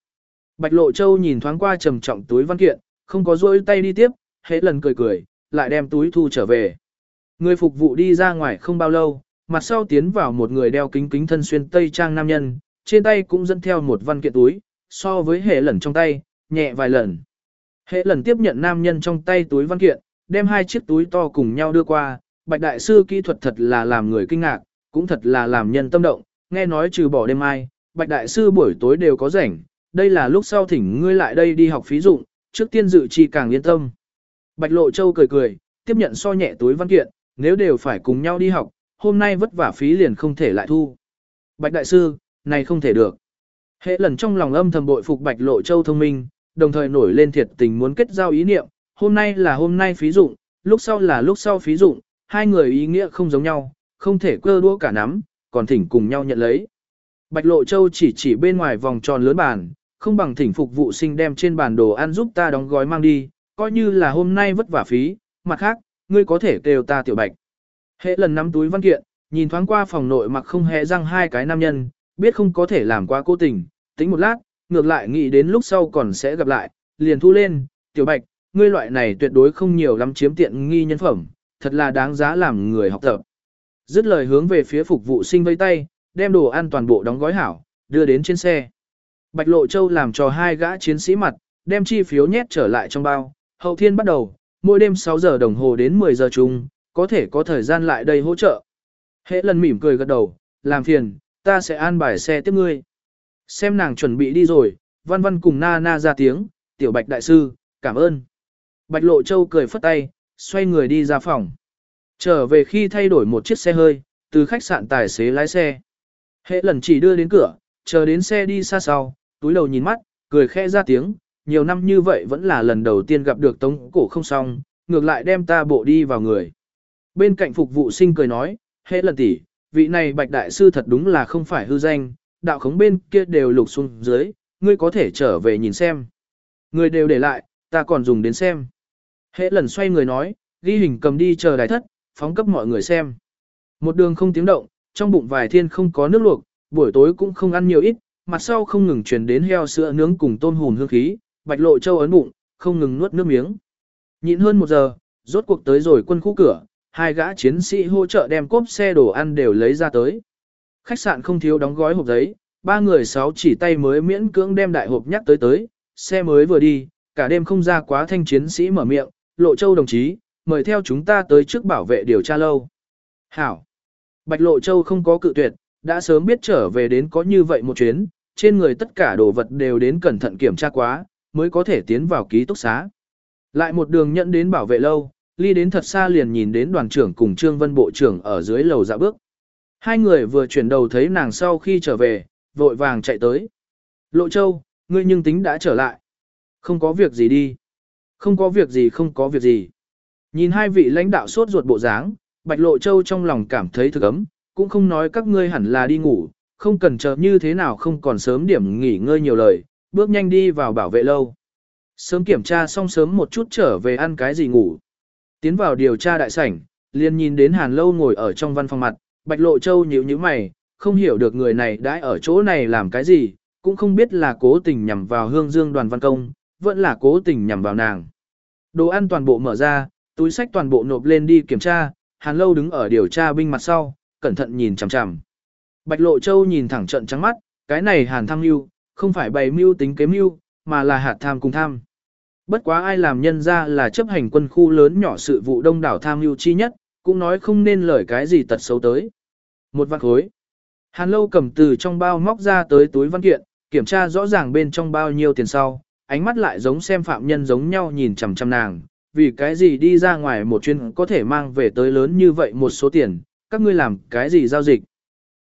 Bạch Lộ Châu nhìn thoáng qua trầm trọng túi văn kiện, không có rỗi tay đi tiếp, hệ lần cười cười, lại đem túi thu trở về. Người phục vụ đi ra ngoài không bao lâu, mặt sau tiến vào một người đeo kính kính thân xuyên tây trang nam nhân, trên tay cũng dẫn theo một văn kiện túi, so với hệ lần trong tay, nhẹ vài lần. Hệ lần tiếp nhận nam nhân trong tay túi văn kiện, đem hai chiếc túi to cùng nhau đưa qua, bạch đại sư kỹ thuật thật là làm người kinh ngạc, cũng thật là làm nhân tâm động, nghe nói trừ bỏ đêm mai, bạch đại sư buổi tối đều có rảnh, đây là lúc sau thỉnh ngươi lại đây đi học phí dụng, trước tiên dự chi càng yên tâm. Bạch lộ châu cười cười, tiếp nhận so nhẹ túi văn kiện, nếu đều phải cùng nhau đi học, hôm nay vất vả phí liền không thể lại thu. Bạch đại sư, này không thể được. Hệ lần trong lòng âm thầm bội phục Bạch Lộ Châu thông minh, đồng thời nổi lên thiệt tình muốn kết giao ý niệm, hôm nay là hôm nay phí dụng, lúc sau là lúc sau phí dụng, hai người ý nghĩa không giống nhau, không thể cơ đũa cả nắm, còn thỉnh cùng nhau nhận lấy. Bạch Lộ Châu chỉ chỉ bên ngoài vòng tròn lớn bàn, không bằng thỉnh phục vụ sinh đem trên bàn đồ ăn giúp ta đóng gói mang đi, coi như là hôm nay vất vả phí, mặt khác, ngươi có thể kêu ta tiểu bạch. Hệ lần nắm túi văn kiện, nhìn thoáng qua phòng nội mặc không hề răng hai cái nam nhân, biết không có thể làm quá cố tình, tính một lát, ngược lại nghĩ đến lúc sau còn sẽ gặp lại, liền thu lên, tiểu bạch, ngươi loại này tuyệt đối không nhiều lắm chiếm tiện nghi nhân phẩm, thật là đáng giá làm người học tập. Dứt lời hướng về phía phục vụ sinh vây tay, đem đồ ăn toàn bộ đóng gói hảo, đưa đến trên xe. Bạch Lộ Châu làm cho hai gã chiến sĩ mặt, đem chi phiếu nhét trở lại trong bao, hậu thiên bắt đầu, mỗi đêm 6 giờ đồng hồ đến 10 giờ chung, có thể có thời gian lại đây hỗ trợ. Hệ lần mỉm cười gật đầu, làm phiền, ta sẽ an bài xe tiếp ngươi. Xem nàng chuẩn bị đi rồi, văn văn cùng na na ra tiếng, tiểu bạch đại sư, cảm ơn. Bạch lộ châu cười phất tay, xoay người đi ra phòng. Trở về khi thay đổi một chiếc xe hơi, từ khách sạn tài xế lái xe. Hệ lần chỉ đưa đến cửa, chờ đến xe đi xa sau, túi đầu nhìn mắt, cười khẽ ra tiếng, nhiều năm như vậy vẫn là lần đầu tiên gặp được tống cổ không xong, ngược lại đem ta bộ đi vào người. Bên cạnh phục vụ sinh cười nói, hệ lần tỷ, vị này bạch đại sư thật đúng là không phải hư danh, đạo khống bên kia đều lục xuống dưới, ngươi có thể trở về nhìn xem. Người đều để lại, ta còn dùng đến xem. Hệ lần xoay người nói, ghi hình cầm đi chờ đài thất, phóng cấp mọi người xem. Một đường không tiếng động, trong bụng vài thiên không có nước luộc, buổi tối cũng không ăn nhiều ít, mặt sau không ngừng truyền đến heo sữa nướng cùng tôm hùn hương khí, bạch lộ châu ấn bụng, không ngừng nuốt nước miếng. Nhịn hơn một giờ, rốt cuộc tới rồi quân khu cửa, hai gã chiến sĩ hỗ trợ đem cốp xe đồ ăn đều lấy ra tới. Khách sạn không thiếu đóng gói hộp giấy, ba người sáu chỉ tay mới miễn cưỡng đem đại hộp nhắc tới tới, xe mới vừa đi, cả đêm không ra quá thanh chiến sĩ mở miệng, lộ châu đồng chí, mời theo chúng ta tới trước bảo vệ điều tra lâu. Hảo! Bạch lộ châu không có cự tuyệt, đã sớm biết trở về đến có như vậy một chuyến, trên người tất cả đồ vật đều đến cẩn thận kiểm tra quá, mới có thể tiến vào ký túc xá. Lại một đường nhận đến bảo vệ lâu, ly đến thật xa liền nhìn đến đoàn trưởng cùng Trương Vân Bộ trưởng ở dưới lầu dạ bước. Hai người vừa chuyển đầu thấy nàng sau khi trở về, vội vàng chạy tới. Lộ Châu, ngươi nhưng tính đã trở lại. Không có việc gì đi. Không có việc gì không có việc gì. Nhìn hai vị lãnh đạo sốt ruột bộ dáng, Bạch Lộ Châu trong lòng cảm thấy thực ấm, cũng không nói các ngươi hẳn là đi ngủ, không cần chờ như thế nào không còn sớm điểm nghỉ ngơi nhiều lời, bước nhanh đi vào bảo vệ lâu. Sớm kiểm tra xong sớm một chút trở về ăn cái gì ngủ. Tiến vào điều tra đại sảnh, liền nhìn đến Hàn Lâu ngồi ở trong văn phòng mặt, Bạch Lộ Châu nhíu nhíu mày, không hiểu được người này đã ở chỗ này làm cái gì, cũng không biết là cố tình nhằm vào hương dương đoàn văn công, vẫn là cố tình nhằm vào nàng. Đồ ăn toàn bộ mở ra, túi sách toàn bộ nộp lên đi kiểm tra, Hàn Lâu đứng ở điều tra binh mặt sau, cẩn thận nhìn chằm chằm. Bạch Lộ Châu nhìn thẳng trận trắng mắt, cái này Hàn Thăng mưu, không phải bày mưu tính kế mưu, mà là hạt tham cùng tham. Bất quá ai làm nhân ra là chấp hành quân khu lớn nhỏ sự vụ đông đảo tham mưu chi nhất, cũng nói không nên lời cái gì tật xấu tới. Một vạn khối. Hàn lâu cầm từ trong bao móc ra tới túi văn kiện, kiểm tra rõ ràng bên trong bao nhiêu tiền sau, ánh mắt lại giống xem phạm nhân giống nhau nhìn chằm chằm nàng, vì cái gì đi ra ngoài một chuyến có thể mang về tới lớn như vậy một số tiền, các ngươi làm cái gì giao dịch.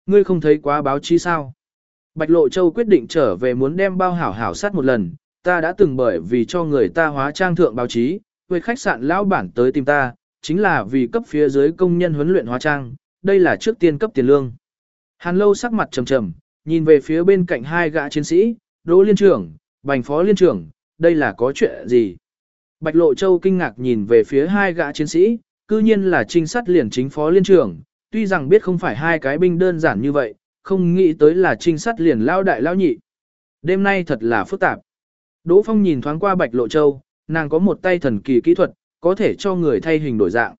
Ngươi không thấy quá báo chí sao? Bạch Lộ Châu quyết định trở về muốn đem bao hảo hảo sát một lần, ta đã từng bởi vì cho người ta hóa trang thượng báo chí, về khách sạn lão bản tới tìm ta, chính là vì cấp phía dưới công nhân huấn luyện hóa trang, đây là trước tiên cấp tiền lương. Hàn lâu sắc mặt trầm trầm, nhìn về phía bên cạnh hai gã chiến sĩ, Đỗ Liên trưởng, Bành Phó Liên trưởng, đây là có chuyện gì? Bạch Lộ Châu kinh ngạc nhìn về phía hai gã chiến sĩ, cư nhiên là trinh sát liền chính Phó Liên trưởng, tuy rằng biết không phải hai cái binh đơn giản như vậy, không nghĩ tới là trinh sát liền lao đại lao nhị. Đêm nay thật là phức tạp. Đỗ Phong nhìn thoáng qua Bạch Lộ Châu, nàng có một tay thần kỳ kỹ thuật, có thể cho người thay hình đổi dạng.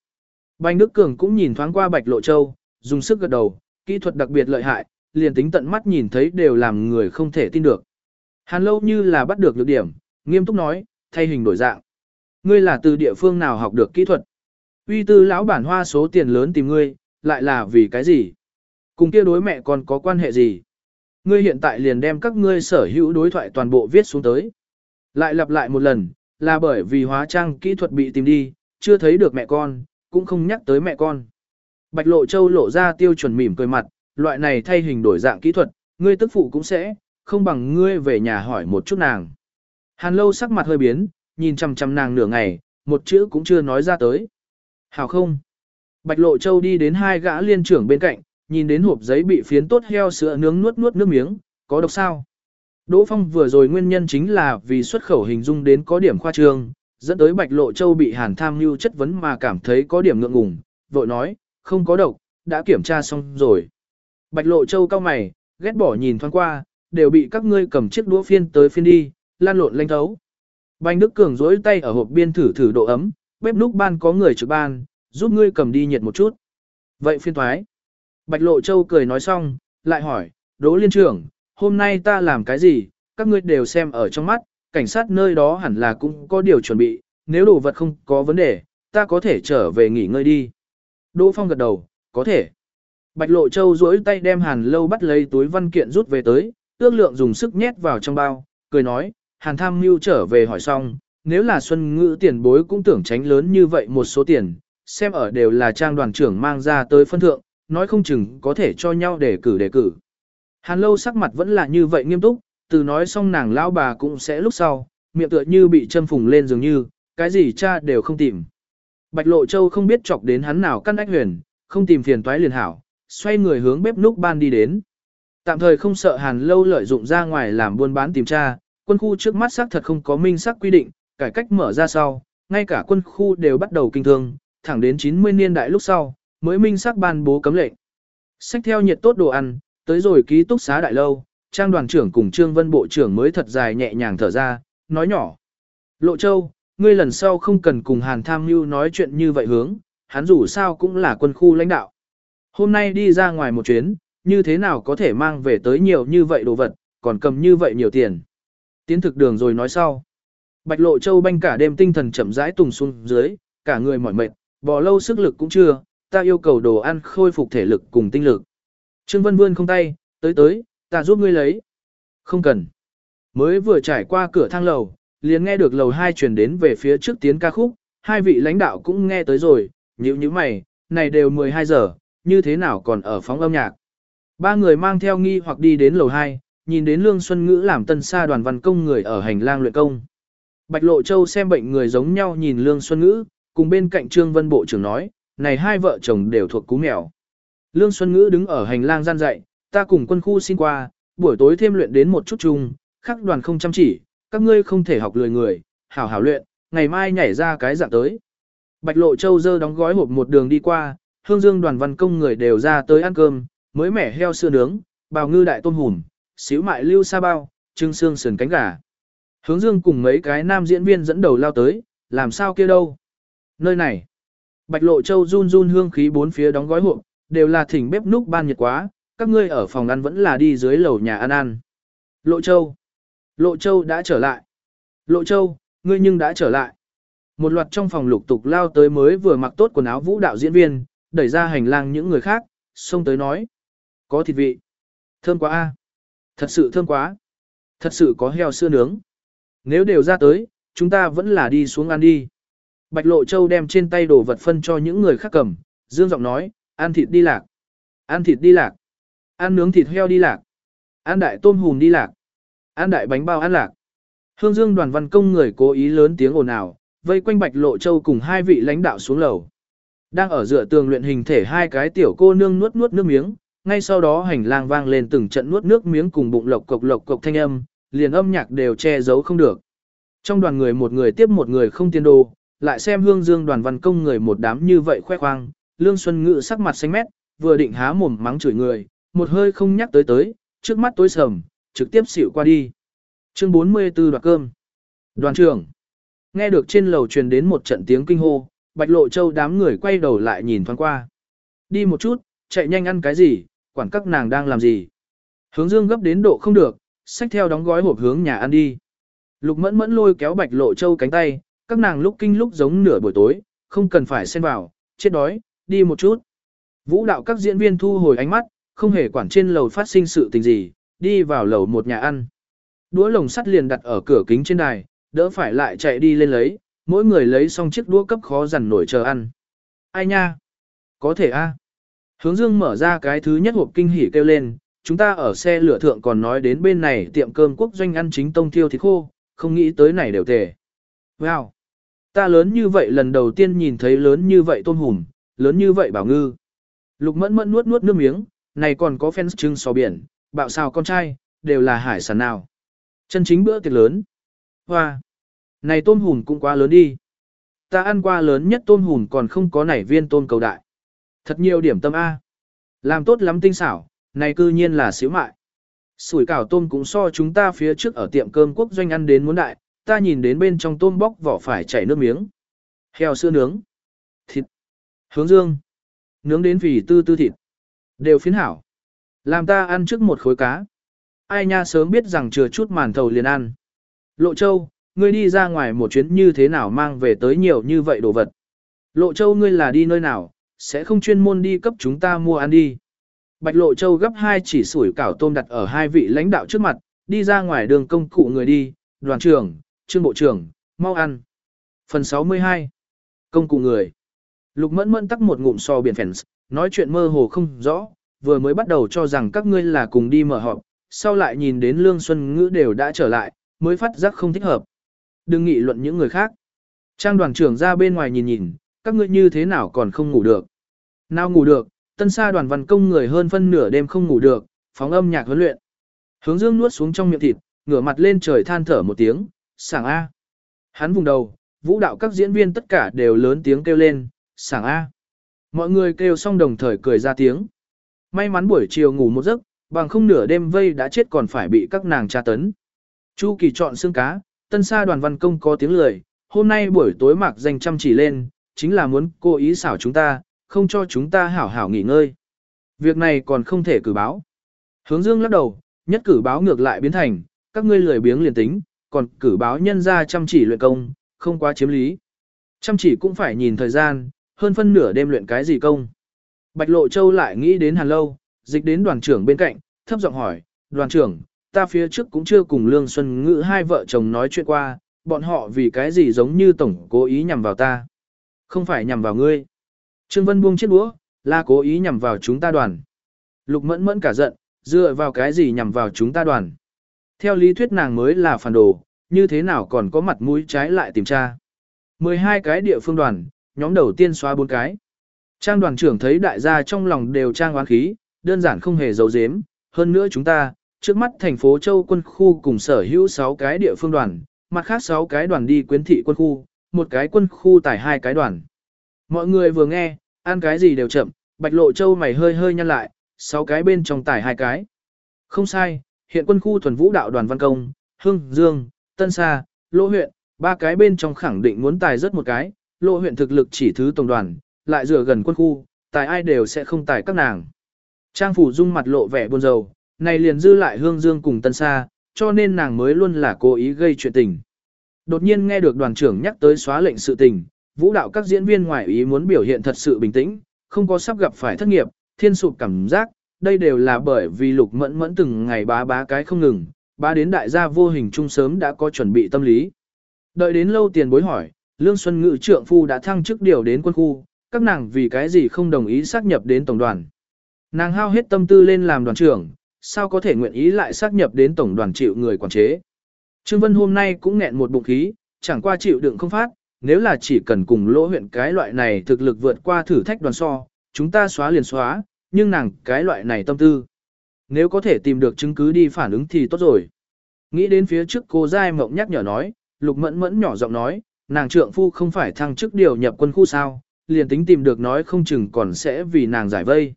Bành Đức Cường cũng nhìn thoáng qua Bạch Lộ Châu, dùng sức gật đầu, kỹ thuật đặc biệt lợi hại, liền tính tận mắt nhìn thấy đều làm người không thể tin được. Hàn lâu như là bắt được lược điểm, nghiêm túc nói, thay hình đổi dạng. Ngươi là từ địa phương nào học được kỹ thuật? Uy tư lão bản hoa số tiền lớn tìm ngươi, lại là vì cái gì? Cùng kia đối mẹ còn có quan hệ gì? Ngươi hiện tại liền đem các ngươi sở hữu đối thoại toàn bộ viết xuống tới. Lại lặp lại một lần, là bởi vì hóa trang kỹ thuật bị tìm đi, chưa thấy được mẹ con, cũng không nhắc tới mẹ con. Bạch Lộ Châu lộ ra tiêu chuẩn mỉm cười mặt, loại này thay hình đổi dạng kỹ thuật, ngươi tức phụ cũng sẽ, không bằng ngươi về nhà hỏi một chút nàng. Hàn lâu sắc mặt hơi biến, nhìn chằm chằm nàng nửa ngày, một chữ cũng chưa nói ra tới. Hảo không? Bạch Lộ Châu đi đến hai gã liên trưởng bên cạnh, nhìn đến hộp giấy bị phiến tốt heo sữa nướng nuốt nuốt nước miếng, có độc sao? Đỗ Phong vừa rồi nguyên nhân chính là vì xuất khẩu hình dung đến có điểm khoa trương, dẫn tới Bạch Lộ Châu bị Hàn Tham Nhu chất vấn mà cảm thấy có điểm ngượng ngùng, vội nói, không có độc, đã kiểm tra xong rồi. Bạch Lộ Châu cao mày, ghét bỏ nhìn thoáng qua, đều bị các ngươi cầm chiếc đũa phiên tới phiên đi, lan lộn lanh thấu. Bành Đức Cường dối tay ở hộp biên thử thử độ ấm, bếp núc ban có người trực ban, giúp ngươi cầm đi nhiệt một chút. Vậy phiên thoái. Bạch Lộ Châu cười nói xong, lại hỏi, Đỗ Liên trưởng, hôm nay ta làm cái gì, các ngươi đều xem ở trong mắt, cảnh sát nơi đó hẳn là cũng có điều chuẩn bị, nếu đồ vật không có vấn đề, ta có thể trở về nghỉ ngơi đi. Đỗ Phong gật đầu, có thể. Bạch Lộ Châu duỗi tay đem Hàn Lâu bắt lấy túi văn kiện rút về tới, ước lượng dùng sức nhét vào trong bao, cười nói, Hàn Tham Mưu trở về hỏi xong, nếu là Xuân Ngữ tiền bối cũng tưởng tránh lớn như vậy một số tiền, xem ở đều là trang đoàn trưởng mang ra tới phân thượng, nói không chừng có thể cho nhau để cử đề cử. Hàn Lâu sắc mặt vẫn là như vậy nghiêm túc, từ nói xong nàng lão bà cũng sẽ lúc sau, miệng tựa như bị châm phùng lên dường như, cái gì cha đều không tìm. Bạch Lộ Châu không biết chọc đến hắn nào căn ách huyền, không tìm phiền toái liền hảo, xoay người hướng bếp núc ban đi đến. Tạm thời không sợ Hàn Lâu lợi dụng ra ngoài làm buôn bán tìm tra, quân khu trước mắt xác thật không có minh xác quy định, cải cách mở ra sau, ngay cả quân khu đều bắt đầu kinh thương, thẳng đến 90 niên đại lúc sau, mới minh xác ban bố cấm lệnh. Xách theo nhiệt tốt đồ ăn, tới rồi ký túc xá đại lâu, trang đoàn trưởng cùng Trương Vân Bộ trưởng mới thật dài nhẹ nhàng thở ra, nói nhỏ. Lộ Châu, ngươi lần sau không cần cùng Hàn Tham Mưu nói chuyện như vậy hướng, hắn dù sao cũng là quân khu lãnh đạo. Hôm nay đi ra ngoài một chuyến, như thế nào có thể mang về tới nhiều như vậy đồ vật, còn cầm như vậy nhiều tiền. Tiến thực đường rồi nói sau. Bạch Lộ Châu banh cả đêm tinh thần chậm rãi tùng xuống dưới, cả người mỏi mệt, bò lâu sức lực cũng chưa, ta yêu cầu đồ ăn khôi phục thể lực cùng tinh lực. Trương Vân Vươn không tay, tới tới, ta giúp ngươi lấy. Không cần. Mới vừa trải qua cửa thang lầu, liền nghe được lầu 2 truyền đến về phía trước tiến ca khúc, hai vị lãnh đạo cũng nghe tới rồi, nhíu như mày, này đều 12 giờ, như thế nào còn ở phóng âm nhạc. Ba người mang theo nghi hoặc đi đến lầu 2, nhìn đến Lương Xuân Ngữ làm tân sa đoàn văn công người ở hành lang luyện công. Bạch Lộ Châu xem bệnh người giống nhau nhìn Lương Xuân Ngữ, cùng bên cạnh Trương Vân Bộ trưởng nói, này hai vợ chồng đều thuộc cú mèo. Lương Xuân Ngữ đứng ở hành lang gian dạy, ta cùng quân khu xin qua, buổi tối thêm luyện đến một chút chung, khắc đoàn không chăm chỉ, các ngươi không thể học lười người, hảo hảo luyện, ngày mai nhảy ra cái dạng tới. Bạch Lộ Châu dơ đóng gói hộp một đường đi qua, hương dương đoàn văn công người đều ra tới ăn cơm, mới mẻ heo sữa nướng, bào ngư đại tôm hùm, xíu mại lưu sa bao, trưng xương sườn cánh gà. Hướng dương cùng mấy cái nam diễn viên dẫn đầu lao tới, làm sao kia đâu. Nơi này, Bạch Lộ Châu run run hương khí bốn phía đóng gói hộp, đều là thỉnh bếp núc ban nhiệt quá, các ngươi ở phòng ăn vẫn là đi dưới lầu nhà ăn ăn. Lộ Châu. Lộ Châu đã trở lại. Lộ Châu, ngươi nhưng đã trở lại. Một loạt trong phòng lục tục lao tới mới vừa mặc tốt quần áo vũ đạo diễn viên, đẩy ra hành lang những người khác, xông tới nói. Có thịt vị. Thơm quá a, Thật sự thơm quá. Thật sự có heo sữa nướng. Nếu đều ra tới, chúng ta vẫn là đi xuống ăn đi. Bạch Lộ Châu đem trên tay đồ vật phân cho những người khác cầm, dương giọng nói, ăn thịt đi lạc. Ăn thịt đi lạc. Ăn nướng thịt heo đi lạc. Ăn đại tôm hùm đi lạc. Ăn đại bánh bao ăn lạc. Hương Dương đoàn văn công người cố ý lớn tiếng ồn ào, vây quanh Bạch Lộ Châu cùng hai vị lãnh đạo xuống lầu. Đang ở dựa tường luyện hình thể hai cái tiểu cô nương nuốt nuốt nước miếng, ngay sau đó hành lang vang lên từng trận nuốt nước miếng cùng bụng lộc cộc lộc cộc thanh âm, liền âm nhạc đều che giấu không được. Trong đoàn người một người tiếp một người không tiên đồ, lại xem hương dương đoàn văn công người một đám như vậy khoe khoang, lương xuân ngự sắc mặt xanh mét, vừa định há mồm mắng chửi người, một hơi không nhắc tới tới, trước mắt tối sầm, trực tiếp xỉu qua đi. Chương 44 đoạt cơm. Đoàn trưởng. Nghe được trên lầu truyền đến một trận tiếng kinh hô, Bạch Lộ Châu đám người quay đầu lại nhìn thoáng qua. Đi một chút, chạy nhanh ăn cái gì, quản các nàng đang làm gì. Hướng dương gấp đến độ không được, xách theo đóng gói hộp hướng nhà ăn đi. Lục mẫn mẫn lôi kéo Bạch Lộ Châu cánh tay, các nàng lúc kinh lúc giống nửa buổi tối, không cần phải xen vào, chết đói, đi một chút. Vũ đạo các diễn viên thu hồi ánh mắt, không hề quản trên lầu phát sinh sự tình gì, đi vào lầu một nhà ăn. Đũa lồng sắt liền đặt ở cửa kính trên đài, đỡ phải lại chạy đi lên lấy, mỗi người lấy xong chiếc đũa cấp khó dằn nổi chờ ăn. Ai nha? Có thể a. Hướng dương mở ra cái thứ nhất hộp kinh hỉ kêu lên, chúng ta ở xe lửa thượng còn nói đến bên này tiệm cơm quốc doanh ăn chính tông thiêu thịt khô, không nghĩ tới này đều tề. Wow! Ta lớn như vậy lần đầu tiên nhìn thấy lớn như vậy tôm hùm, lớn như vậy bảo ngư. Lục mẫn mẫn nuốt nuốt nước miếng, này còn có fans trưng sò biển, bạo xào con trai, đều là hải sản nào. Chân chính bữa tiệc lớn. Hoa! Này tôm hùm cũng quá lớn đi. Ta ăn qua lớn nhất tôm hùm còn không có nảy viên tôm cầu đại. Thật nhiều điểm tâm A. Làm tốt lắm tinh xảo, này cư nhiên là xíu mại. Sủi cảo tôm cũng so chúng ta phía trước ở tiệm cơm quốc doanh ăn đến muốn đại, ta nhìn đến bên trong tôm bóc vỏ phải chảy nước miếng. Heo sữa nướng. Thịt. Hướng dương. Nướng đến vì tư tư thịt. Đều phiến hảo. Làm ta ăn trước một khối cá. Ai nha sớm biết rằng chừa chút màn thầu liền ăn. Lộ châu, ngươi đi ra ngoài một chuyến như thế nào mang về tới nhiều như vậy đồ vật. Lộ châu ngươi là đi nơi nào, sẽ không chuyên môn đi cấp chúng ta mua ăn đi. Bạch Lộ Châu gấp hai chỉ sủi cảo tôm đặt ở hai vị lãnh đạo trước mặt, đi ra ngoài đường công cụ người đi, đoàn trưởng, trương bộ trưởng, mau ăn. Phần 62 Công cụ người Lục mẫn mẫn tắc một ngụm so biển phèn, nói chuyện mơ hồ không rõ, vừa mới bắt đầu cho rằng các ngươi là cùng đi mở họp, sau lại nhìn đến Lương Xuân Ngữ đều đã trở lại, mới phát giác không thích hợp. Đừng nghị luận những người khác. Trang đoàn trưởng ra bên ngoài nhìn nhìn, các ngươi như thế nào còn không ngủ được. Nào ngủ được, tân sa đoàn văn công người hơn phân nửa đêm không ngủ được, phóng âm nhạc huấn luyện. Hướng dương nuốt xuống trong miệng thịt, ngửa mặt lên trời than thở một tiếng, sảng A. Hắn vùng đầu, vũ đạo các diễn viên tất cả đều lớn tiếng kêu lên, sảng A. Mọi người kêu xong đồng thời cười ra tiếng. May mắn buổi chiều ngủ một giấc, bằng không nửa đêm vây đã chết còn phải bị các nàng tra tấn. Chu kỳ chọn xương cá, tân sa đoàn văn công có tiếng lười, hôm nay buổi tối mạc danh chăm chỉ lên, chính là muốn cố ý xảo chúng ta, không cho chúng ta hảo hảo nghỉ ngơi. Việc này còn không thể cử báo. Hướng dương lắc đầu, nhất cử báo ngược lại biến thành, các ngươi lười biếng liền tính, còn cử báo nhân ra chăm chỉ luyện công, không quá chiếm lý. Chăm chỉ cũng phải nhìn thời gian, hơn phân nửa đêm luyện cái gì công. Bạch Lộ Châu lại nghĩ đến Hàn Lâu, dịch đến đoàn trưởng bên cạnh, thấp giọng hỏi, đoàn trưởng, ta phía trước cũng chưa cùng Lương Xuân Ngữ hai vợ chồng nói chuyện qua, bọn họ vì cái gì giống như tổng cố ý nhằm vào ta. Không phải nhằm vào ngươi. Trương Vân buông chiếc đũa, là cố ý nhằm vào chúng ta đoàn. Lục mẫn mẫn cả giận, dựa vào cái gì nhằm vào chúng ta đoàn. Theo lý thuyết nàng mới là phản đồ, như thế nào còn có mặt mũi trái lại tìm tra. 12 cái địa phương đoàn, nhóm đầu tiên xóa 4 cái. Trang đoàn trưởng thấy đại gia trong lòng đều trang oán khí, đơn giản không hề giấu giếm. Hơn nữa chúng ta, trước mắt thành phố Châu quân khu cùng sở hữu 6 cái địa phương đoàn, mặt khác 6 cái đoàn đi quyến thị quân khu, một cái quân khu tải hai cái đoàn. Mọi người vừa nghe, ăn cái gì đều chậm, bạch lộ châu mày hơi hơi nhăn lại, sáu cái bên trong tải hai cái. Không sai, hiện quân khu thuần vũ đạo đoàn văn công, hương, dương, tân sa, lỗ huyện, ba cái bên trong khẳng định muốn tài rất một cái, lỗ huyện thực lực chỉ thứ tổng đoàn, lại dựa gần quân khu, tài ai đều sẽ không tài các nàng. Trang phủ dung mặt lộ vẻ buồn rầu, này liền dư lại hương dương cùng tân sa, cho nên nàng mới luôn là cố ý gây chuyện tình. Đột nhiên nghe được đoàn trưởng nhắc tới xóa lệnh sự tình, vũ đạo các diễn viên ngoài ý muốn biểu hiện thật sự bình tĩnh, không có sắp gặp phải thất nghiệp, thiên sụp cảm giác, đây đều là bởi vì lục mẫn mẫn từng ngày bá bá cái không ngừng, bá đến đại gia vô hình chung sớm đã có chuẩn bị tâm lý. Đợi đến lâu tiền bối hỏi, Lương Xuân Ngự trượng phu đã thăng chức điều đến quân khu, các nàng vì cái gì không đồng ý xác nhập đến tổng đoàn. Nàng hao hết tâm tư lên làm đoàn trưởng, sao có thể nguyện ý lại xác nhập đến tổng đoàn chịu người quản chế. Trương Vân hôm nay cũng nghẹn một bụng khí, chẳng qua chịu đựng không phát, nếu là chỉ cần cùng lỗ huyện cái loại này thực lực vượt qua thử thách đoàn so, chúng ta xóa liền xóa, nhưng nàng cái loại này tâm tư. Nếu có thể tìm được chứng cứ đi phản ứng thì tốt rồi. Nghĩ đến phía trước cô Giai Mộng nhắc nhở nói, Lục Mẫn Mẫn nhỏ giọng nói, nàng trượng phu không phải thăng chức điều nhập quân khu sao, liền tính tìm được nói không chừng còn sẽ vì nàng giải vây.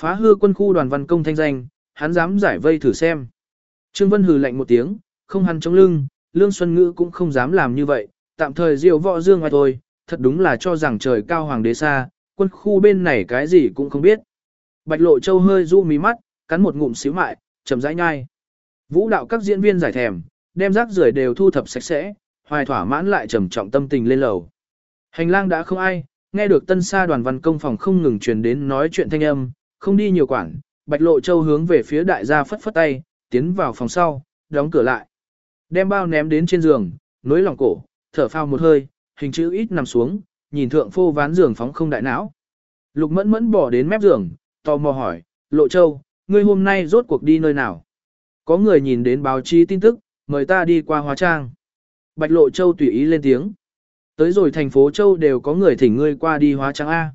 Phá hư quân khu đoàn văn công thanh danh, hắn dám giải vây thử xem. Trương Vân hừ lạnh một tiếng, không hắn chống lưng, Lương Xuân Ngữ cũng không dám làm như vậy, tạm thời diều võ dương ngoài thôi, thật đúng là cho rằng trời cao hoàng đế xa, quân khu bên này cái gì cũng không biết. Bạch Lộ Châu hơi du mí mắt, cắn một ngụm xíu mại, chậm rãi nhai. Vũ đạo các diễn viên giải thèm, đem rác rưởi đều thu thập sạch sẽ, hoài thỏa mãn lại trầm trọng tâm tình lên lầu. Hành lang đã không ai, nghe được tân sa đoàn văn công phòng không ngừng truyền đến nói chuyện thanh âm, không đi nhiều quản, Bạch Lộ Châu hướng về phía đại gia phất phất tay, tiến vào phòng sau, đóng cửa lại. Đem bao ném đến trên giường, nối lòng cổ, thở phao một hơi, hình chữ ít nằm xuống, nhìn thượng phô ván giường phóng không đại não. Lục mẫn mẫn bỏ đến mép giường, tò mò hỏi, Lộ Châu, ngươi hôm nay rốt cuộc đi nơi nào? Có người nhìn đến báo chí tin tức, mời ta đi qua hóa trang. Bạch Lộ Châu tùy ý lên tiếng. Tới rồi thành phố Châu đều có người thỉnh ngươi qua đi hóa trang A.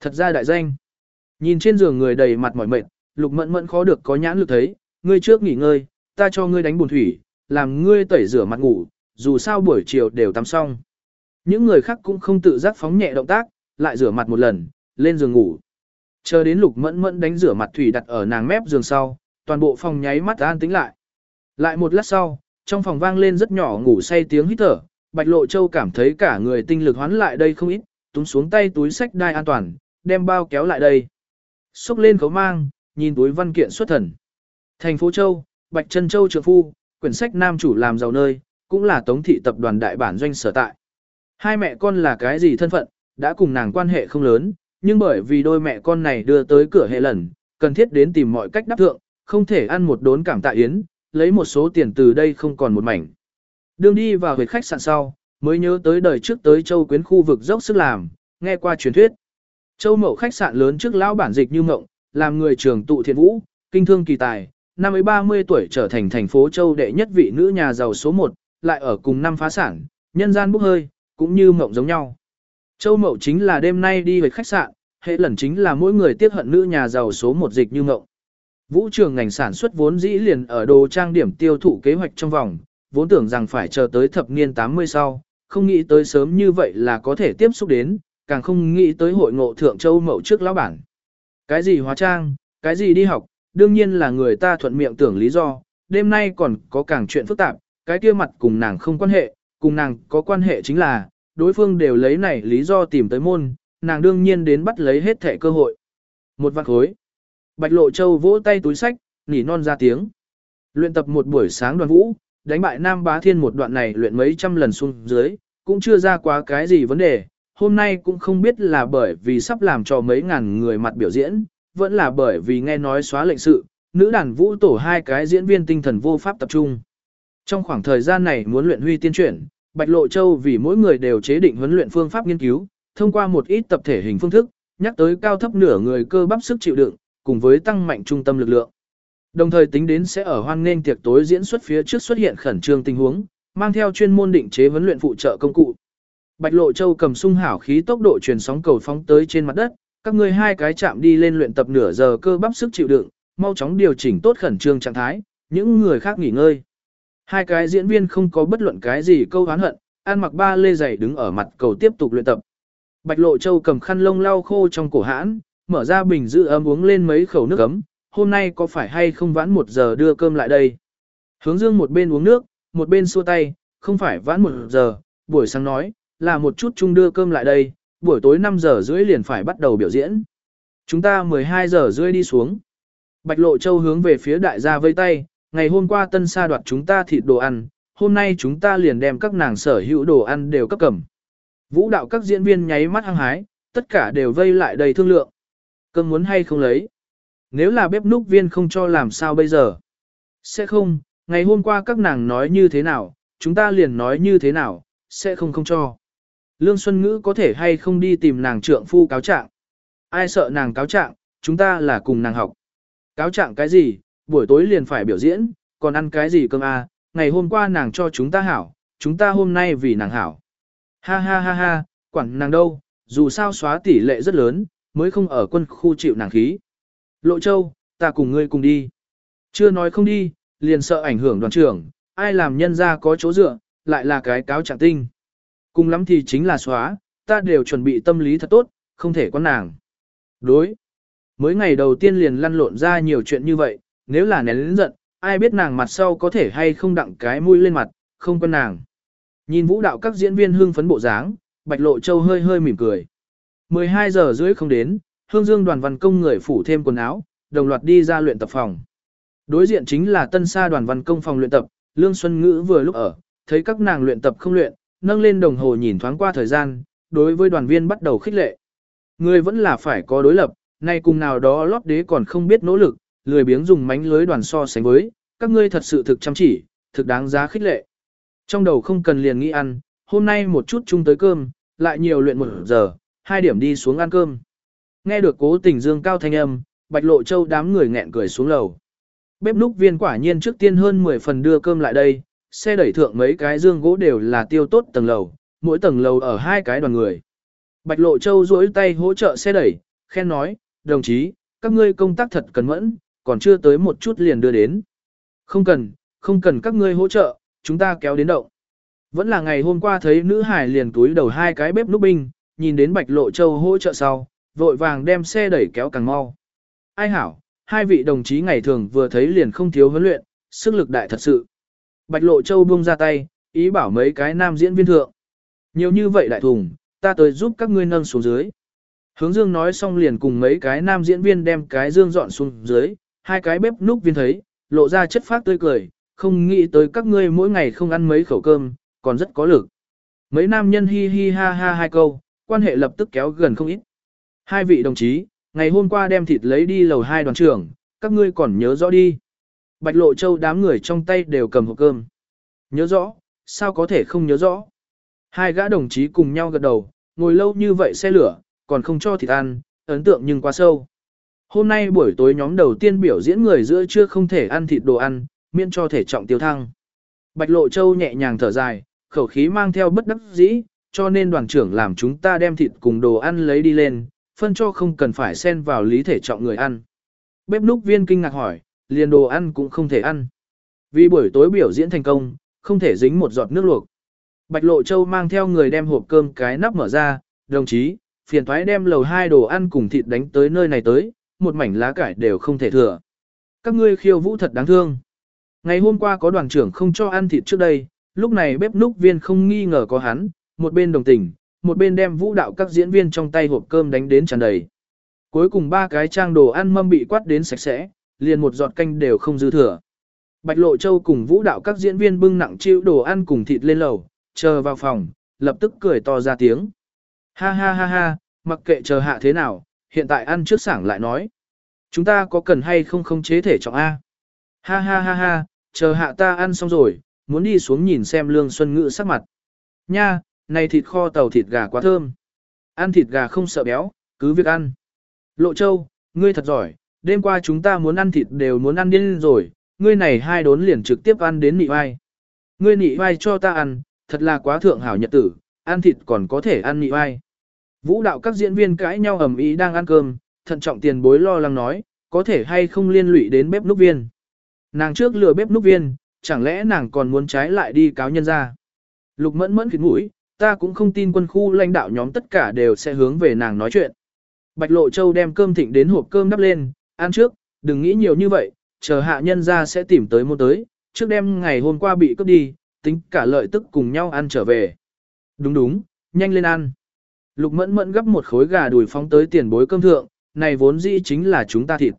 Thật ra đại danh. Nhìn trên giường người đầy mặt mỏi mệt, lục mẫn mẫn khó được có nhãn lực thấy, ngươi trước nghỉ ngơi, ta cho ngươi đánh bùn thủy, làm ngươi tẩy rửa mặt ngủ, dù sao buổi chiều đều tắm xong. Những người khác cũng không tự giác phóng nhẹ động tác, lại rửa mặt một lần, lên giường ngủ. Chờ đến lục mẫn mẫn đánh rửa mặt thủy đặt ở nàng mép giường sau, toàn bộ phòng nháy mắt an tĩnh lại. Lại một lát sau, trong phòng vang lên rất nhỏ ngủ say tiếng hít thở, Bạch Lộ Châu cảm thấy cả người tinh lực hoán lại đây không ít, túm xuống tay túi sách đai an toàn, đem bao kéo lại đây. Xúc lên khấu mang, nhìn túi văn kiện xuất thần. Thành phố Châu, Bạch Trân Châu trượng phu, quyển sách nam chủ làm giàu nơi, cũng là tống thị tập đoàn đại bản doanh sở tại. Hai mẹ con là cái gì thân phận, đã cùng nàng quan hệ không lớn, nhưng bởi vì đôi mẹ con này đưa tới cửa hệ lần, cần thiết đến tìm mọi cách đáp thượng, không thể ăn một đốn cảm tạ yến, lấy một số tiền từ đây không còn một mảnh. Đường đi vào huyệt khách sạn sau, mới nhớ tới đời trước tới châu quyến khu vực dốc sức làm, nghe qua truyền thuyết. Châu mậu khách sạn lớn trước lão bản dịch như mộng, làm người trường tụ thiện vũ, kinh thương kỳ tài, năm ấy 30 tuổi trở thành thành phố châu đệ nhất vị nữ nhà giàu số 1, lại ở cùng năm phá sản, nhân gian bốc hơi, cũng như mộng giống nhau. Châu mậu chính là đêm nay đi về khách sạn, hệ lần chính là mỗi người tiếc hận nữ nhà giàu số một dịch như Mậu. Vũ trường ngành sản xuất vốn dĩ liền ở đồ trang điểm tiêu thụ kế hoạch trong vòng, vốn tưởng rằng phải chờ tới thập niên 80 sau, không nghĩ tới sớm như vậy là có thể tiếp xúc đến, càng không nghĩ tới hội ngộ thượng châu mậu trước lão bản. Cái gì hóa trang, cái gì đi học, đương nhiên là người ta thuận miệng tưởng lý do, đêm nay còn có càng chuyện phức tạp, cái kia mặt cùng nàng không quan hệ, cùng nàng có quan hệ chính là, đối phương đều lấy này lý do tìm tới môn, nàng đương nhiên đến bắt lấy hết thể cơ hội. Một vạn khối. Bạch Lộ Châu vỗ tay túi sách, nỉ non ra tiếng. Luyện tập một buổi sáng đoàn vũ, đánh bại Nam Bá Thiên một đoạn này luyện mấy trăm lần xuống dưới, cũng chưa ra quá cái gì vấn đề. Hôm nay cũng không biết là bởi vì sắp làm cho mấy ngàn người mặt biểu diễn, vẫn là bởi vì nghe nói xóa lệnh sự, nữ đàn vũ tổ hai cái diễn viên tinh thần vô pháp tập trung. Trong khoảng thời gian này muốn luyện huy tiên chuyển, Bạch Lộ Châu vì mỗi người đều chế định huấn luyện phương pháp nghiên cứu, thông qua một ít tập thể hình phương thức, nhắc tới cao thấp nửa người cơ bắp sức chịu đựng, cùng với tăng mạnh trung tâm lực lượng. Đồng thời tính đến sẽ ở hoan nghênh tiệc tối diễn xuất phía trước xuất hiện khẩn trương tình huống, mang theo chuyên môn định chế huấn luyện phụ trợ công cụ. Bạch Lộ Châu cầm sung hảo khí tốc độ truyền sóng cầu phóng tới trên mặt đất, các ngươi hai cái chạm đi lên luyện tập nửa giờ cơ bắp sức chịu đựng, mau chóng điều chỉnh tốt khẩn trương trạng thái, những người khác nghỉ ngơi. Hai cái diễn viên không có bất luận cái gì câu oán hận, ăn mặc ba lê giày đứng ở mặt cầu tiếp tục luyện tập. Bạch Lộ Châu cầm khăn lông lau khô trong cổ hãn, mở ra bình giữ ấm uống lên mấy khẩu nước ấm, hôm nay có phải hay không vãn một giờ đưa cơm lại đây. Hướng dương một bên uống nước, một bên xua tay, không phải vãn một giờ, buổi sáng nói, là một chút chung đưa cơm lại đây, buổi tối 5 giờ rưỡi liền phải bắt đầu biểu diễn. Chúng ta 12 giờ rưỡi đi xuống. Bạch Lộ Châu hướng về phía đại gia vây tay, ngày hôm qua tân sa đoạt chúng ta thịt đồ ăn, hôm nay chúng ta liền đem các nàng sở hữu đồ ăn đều cấp cầm. Vũ đạo các diễn viên nháy mắt hăng hái, tất cả đều vây lại đầy thương lượng. Cơm muốn hay không lấy? Nếu là bếp núc viên không cho làm sao bây giờ? Sẽ không, ngày hôm qua các nàng nói như thế nào, chúng ta liền nói như thế nào, sẽ không không cho. Lương Xuân Ngữ có thể hay không đi tìm nàng trượng phu cáo trạng? Ai sợ nàng cáo trạng, chúng ta là cùng nàng học. Cáo trạng cái gì, buổi tối liền phải biểu diễn, còn ăn cái gì cơm à, ngày hôm qua nàng cho chúng ta hảo, chúng ta hôm nay vì nàng hảo. Ha ha ha ha, quản nàng đâu, dù sao xóa tỷ lệ rất lớn, mới không ở quân khu chịu nàng khí. Lộ Châu, ta cùng ngươi cùng đi. Chưa nói không đi, liền sợ ảnh hưởng đoàn trưởng, ai làm nhân ra có chỗ dựa, lại là cái cáo trạng tinh. Cùng lắm thì chính là xóa, ta đều chuẩn bị tâm lý thật tốt, không thể quan nàng. Đối. Mới ngày đầu tiên liền lăn lộn ra nhiều chuyện như vậy, nếu là nén lĩnh giận, ai biết nàng mặt sau có thể hay không đặng cái mũi lên mặt, không quen nàng. Nhìn vũ đạo các diễn viên hưng phấn bộ dáng, Bạch Lộ Châu hơi hơi mỉm cười. 12 giờ rưỡi không đến, Hương Dương đoàn văn công người phủ thêm quần áo, đồng loạt đi ra luyện tập phòng. Đối diện chính là tân sa đoàn văn công phòng luyện tập, Lương Xuân Ngữ vừa lúc ở, thấy các nàng luyện tập không luyện, nâng lên đồng hồ nhìn thoáng qua thời gian, đối với đoàn viên bắt đầu khích lệ. Người vẫn là phải có đối lập, nay cùng nào đó lót đế còn không biết nỗ lực, lười biếng dùng mánh lưới đoàn so sánh với, các ngươi thật sự thực chăm chỉ, thực đáng giá khích lệ. Trong đầu không cần liền nghĩ ăn, hôm nay một chút chung tới cơm, lại nhiều luyện một giờ, hai điểm đi xuống ăn cơm. Nghe được cố tình dương cao thanh âm, bạch lộ châu đám người nghẹn cười xuống lầu. Bếp núc viên quả nhiên trước tiên hơn 10 phần đưa cơm lại đây, xe đẩy thượng mấy cái dương gỗ đều là tiêu tốt tầng lầu, mỗi tầng lầu ở hai cái đoàn người. Bạch lộ châu duỗi tay hỗ trợ xe đẩy, khen nói, đồng chí, các ngươi công tác thật cẩn mẫn, còn chưa tới một chút liền đưa đến. Không cần, không cần các ngươi hỗ trợ, chúng ta kéo đến động. Vẫn là ngày hôm qua thấy nữ hải liền túi đầu hai cái bếp núp binh, nhìn đến Bạch Lộ Châu hỗ trợ sau, vội vàng đem xe đẩy kéo càng mau. Ai hảo, hai vị đồng chí ngày thường vừa thấy liền không thiếu huấn luyện, sức lực đại thật sự. Bạch Lộ Châu buông ra tay, ý bảo mấy cái nam diễn viên thượng. Nhiều như vậy đại thùng, ta tới giúp các ngươi nâng xuống dưới. Hướng Dương nói xong liền cùng mấy cái nam diễn viên đem cái dương dọn xuống dưới, hai cái bếp núc viên thấy, lộ ra chất phát tươi cười, không nghĩ tới các ngươi mỗi ngày không ăn mấy khẩu cơm, còn rất có lực. Mấy nam nhân hi hi ha ha hai câu, quan hệ lập tức kéo gần không ít. Hai vị đồng chí, ngày hôm qua đem thịt lấy đi lầu hai đoàn trưởng, các ngươi còn nhớ rõ đi. Bạch Lộ Châu đám người trong tay đều cầm hộp cơm. Nhớ rõ, sao có thể không nhớ rõ. Hai gã đồng chí cùng nhau gật đầu, ngồi lâu như vậy xe lửa, còn không cho thịt ăn, ấn tượng nhưng quá sâu. Hôm nay buổi tối nhóm đầu tiên biểu diễn người giữa chưa không thể ăn thịt đồ ăn, miễn cho thể trọng tiêu thăng. Bạch Lộ Châu nhẹ nhàng thở dài, khẩu khí mang theo bất đắc dĩ, cho nên đoàn trưởng làm chúng ta đem thịt cùng đồ ăn lấy đi lên, phân cho không cần phải xen vào lý thể trọng người ăn. Bếp núc viên kinh ngạc hỏi, liền đồ ăn cũng không thể ăn. Vì buổi tối biểu diễn thành công, không thể dính một giọt nước luộc. Bạch Lộ Châu mang theo người đem hộp cơm cái nắp mở ra, đồng chí, phiền thoái đem lầu hai đồ ăn cùng thịt đánh tới nơi này tới, một mảnh lá cải đều không thể thừa. Các ngươi khiêu vũ thật đáng thương. Ngày hôm qua có đoàn trưởng không cho ăn thịt trước đây, lúc này bếp núc viên không nghi ngờ có hắn, một bên đồng tình, một bên đem vũ đạo các diễn viên trong tay hộp cơm đánh đến tràn đầy. Cuối cùng ba cái trang đồ ăn mâm bị quát đến sạch sẽ, liền một giọt canh đều không dư thừa. Bạch Lộ Châu cùng vũ đạo các diễn viên bưng nặng chịu đồ ăn cùng thịt lên lầu, chờ vào phòng, lập tức cười to ra tiếng. Ha ha ha ha, mặc kệ chờ hạ thế nào, hiện tại ăn trước sảng lại nói. Chúng ta có cần hay không không chế thể trọng A? Ha ha ha ha, chờ hạ ta ăn xong rồi, muốn đi xuống nhìn xem Lương Xuân Ngữ sắc mặt. Nha, này thịt kho tàu thịt gà quá thơm. Ăn thịt gà không sợ béo, cứ việc ăn. Lộ Châu, ngươi thật giỏi, đêm qua chúng ta muốn ăn thịt đều muốn ăn điên rồi, ngươi này hai đốn liền trực tiếp ăn đến nị vai. Ngươi nị vai cho ta ăn, thật là quá thượng hảo nhật tử, ăn thịt còn có thể ăn nị vai. Vũ đạo các diễn viên cãi nhau ầm ĩ đang ăn cơm, thận trọng tiền bối lo lắng nói, có thể hay không liên lụy đến bếp núc viên. Nàng trước lừa bếp núc viên, chẳng lẽ nàng còn muốn trái lại đi cáo nhân ra. Lục mẫn mẫn khịt mũi, ta cũng không tin quân khu lãnh đạo nhóm tất cả đều sẽ hướng về nàng nói chuyện. Bạch Lộ Châu đem cơm thịnh đến hộp cơm đắp lên, ăn trước, đừng nghĩ nhiều như vậy, chờ hạ nhân ra sẽ tìm tới mua tới, trước đêm ngày hôm qua bị cướp đi, tính cả lợi tức cùng nhau ăn trở về. Đúng đúng, nhanh lên ăn. Lục mẫn mẫn gấp một khối gà đùi phóng tới tiền bối cơm thượng, này vốn dĩ chính là chúng ta thịt.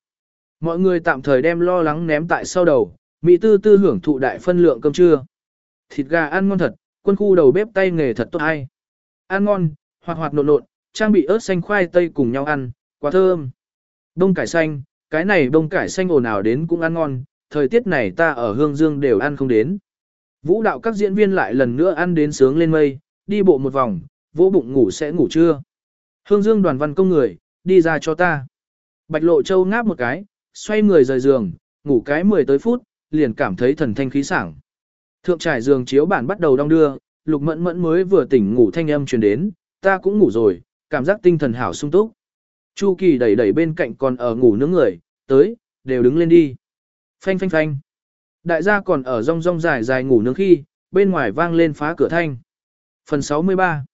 Mọi người tạm thời đem lo lắng ném tại sau đầu, Mỹ tư tư hưởng thụ đại phân lượng cơm trưa. thịt gà ăn ngon thật, quân khu đầu bếp tay nghề thật tốt hay. Ăn ngon, hoạt hoạt nộn nộn, trang bị ớt xanh khoai tây cùng nhau ăn, quá thơm. Đông cải xanh, cái này đông cải xanh ồn ào đến cũng ăn ngon, thời tiết này ta ở Hương Dương đều ăn không đến. Vũ đạo các diễn viên lại lần nữa ăn đến sướng lên mây, đi bộ một vòng, vỗ bụng ngủ sẽ ngủ trưa. Hương Dương đoàn văn công người, đi ra cho ta. Bạch Lộ Châu ngáp một cái, xoay người rời giường, ngủ cái 10 tới phút, liền cảm thấy thần thanh khí sảng. Thượng trải giường chiếu bản bắt đầu đong đưa, Lục Mẫn Mẫn mới vừa tỉnh ngủ thanh âm truyền đến, ta cũng ngủ rồi, cảm giác tinh thần hảo sung túc. Chu Kỳ đẩy đẩy bên cạnh còn ở ngủ nướng người, tới, đều đứng lên đi. Phanh phanh phanh. Đại gia còn ở rong rong dài dài ngủ nướng khi, bên ngoài vang lên phá cửa thanh. Phần 63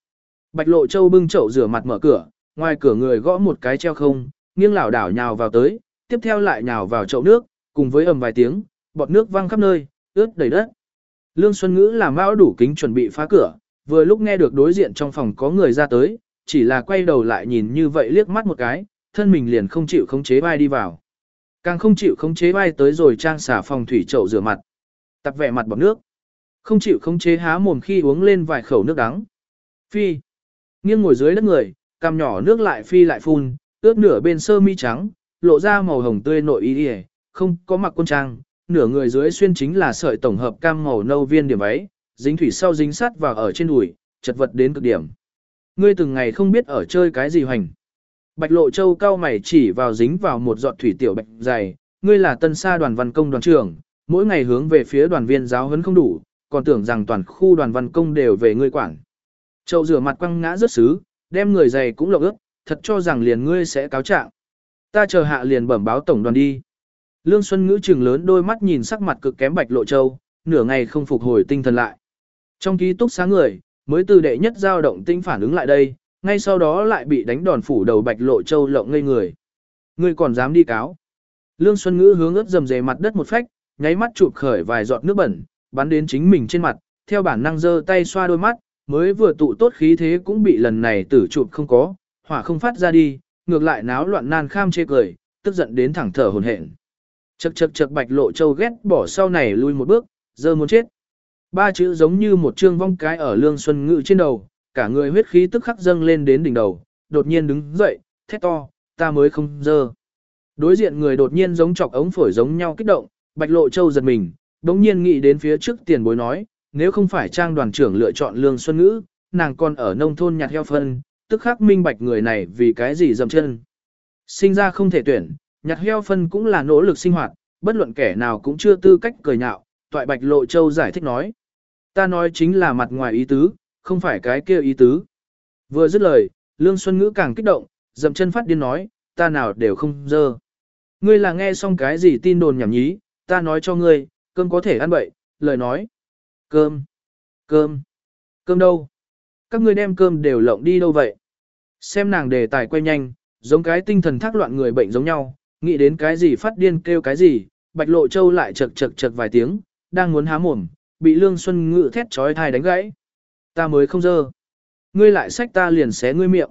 Bạch Lộ Châu bưng chậu rửa mặt mở cửa, ngoài cửa người gõ một cái treo không, nghiêng lảo đảo nhào vào tới, tiếp theo lại nhào vào chậu nước, cùng với ầm vài tiếng, bọt nước văng khắp nơi, ướt đầy đất. Lương Xuân Ngữ làm mão đủ kính chuẩn bị phá cửa, vừa lúc nghe được đối diện trong phòng có người ra tới, chỉ là quay đầu lại nhìn như vậy liếc mắt một cái, thân mình liền không chịu khống chế vai đi vào. Càng không chịu khống chế vai tới rồi trang xả phòng thủy chậu rửa mặt. Tập vẻ mặt bọt nước. Không chịu khống chế há mồm khi uống lên vài khẩu nước đắng. Phi. Nghiêng ngồi dưới đất người, cằm nhỏ nước lại phi lại phun, ướt nửa bên sơ mi trắng, lộ ra màu hồng tươi nội y không có mặc quân trang, nửa người dưới xuyên chính là sợi tổng hợp cam màu nâu viên điểm váy, dính thủy sau dính sắt và ở trên đùi, chật vật đến cực điểm. Ngươi từng ngày không biết ở chơi cái gì hoành. Bạch Lộ Châu cao mày chỉ vào dính vào một giọt thủy tiểu bạch dày, ngươi là tân sa đoàn văn công đoàn trưởng, mỗi ngày hướng về phía đoàn viên giáo huấn không đủ, còn tưởng rằng toàn khu đoàn văn công đều về ngươi quản. Châu rửa mặt quăng ngã rất xứ, đem người dày cũng lộng ướt, thật cho rằng liền ngươi sẽ cáo trạng. Ta chờ hạ liền bẩm báo tổng đoàn đi. Lương Xuân Ngữ trừng lớn đôi mắt nhìn sắc mặt cực kém Bạch Lộ Châu, nửa ngày không phục hồi tinh thần lại. Trong ký túc xá người, mới từ đệ nhất giao động tinh phản ứng lại đây, ngay sau đó lại bị đánh đòn phủ đầu Bạch Lộ Châu lộng ngây người. Ngươi còn dám đi cáo? Lương Xuân Ngữ hướng ướt dầm dề mặt đất một phách, nháy mắt chụp khởi vài giọt nước bẩn, bắn đến chính mình trên mặt, theo bản năng giơ tay xoa đôi mắt, mới vừa tụ tốt khí thế cũng bị lần này tử chụp không có, hỏa không phát ra đi, ngược lại náo loạn nan kham chê cười, tức giận đến thẳng thở hồn hển. Chậc chậc chậc Bạch Lộ Châu ghét bỏ sau này lui một bước, giờ muốn chết. Ba chữ giống như một trương vong cái ở Lương Xuân Ngự trên đầu, cả người huyết khí tức khắc dâng lên đến đỉnh đầu, đột nhiên đứng dậy, thét to, ta mới không dơ. Đối diện người đột nhiên giống chọc ống phổi giống nhau kích động, Bạch Lộ Châu giật mình, đống nhiên nghĩ đến phía trước tiền bối nói, nếu không phải trang đoàn trưởng lựa chọn Lương Xuân Ngữ, nàng còn ở nông thôn nhặt heo phân, tức khắc minh bạch người này vì cái gì dầm chân. Sinh ra không thể tuyển, nhặt heo phân cũng là nỗ lực sinh hoạt, bất luận kẻ nào cũng chưa tư cách cười nhạo, toại Bạch Lộ Châu giải thích nói. Ta nói chính là mặt ngoài ý tứ, không phải cái kia ý tứ. Vừa dứt lời, Lương Xuân Ngữ càng kích động, dậm chân phát điên nói, ta nào đều không dơ. Ngươi là nghe xong cái gì tin đồn nhảm nhí, ta nói cho ngươi, cơm có thể ăn bậy, lời nói. Cơm, cơm, cơm đâu? Các ngươi đem cơm đều lộng đi đâu vậy? Xem nàng đề tài quay nhanh, giống cái tinh thần thác loạn người bệnh giống nhau, nghĩ đến cái gì phát điên kêu cái gì, Bạch Lộ Châu lại chật chật chật vài tiếng, đang muốn há mồm, bị Lương Xuân Ngự thét trói thai đánh gãy. Ta mới không dơ. Ngươi lại sách ta liền xé ngươi miệng.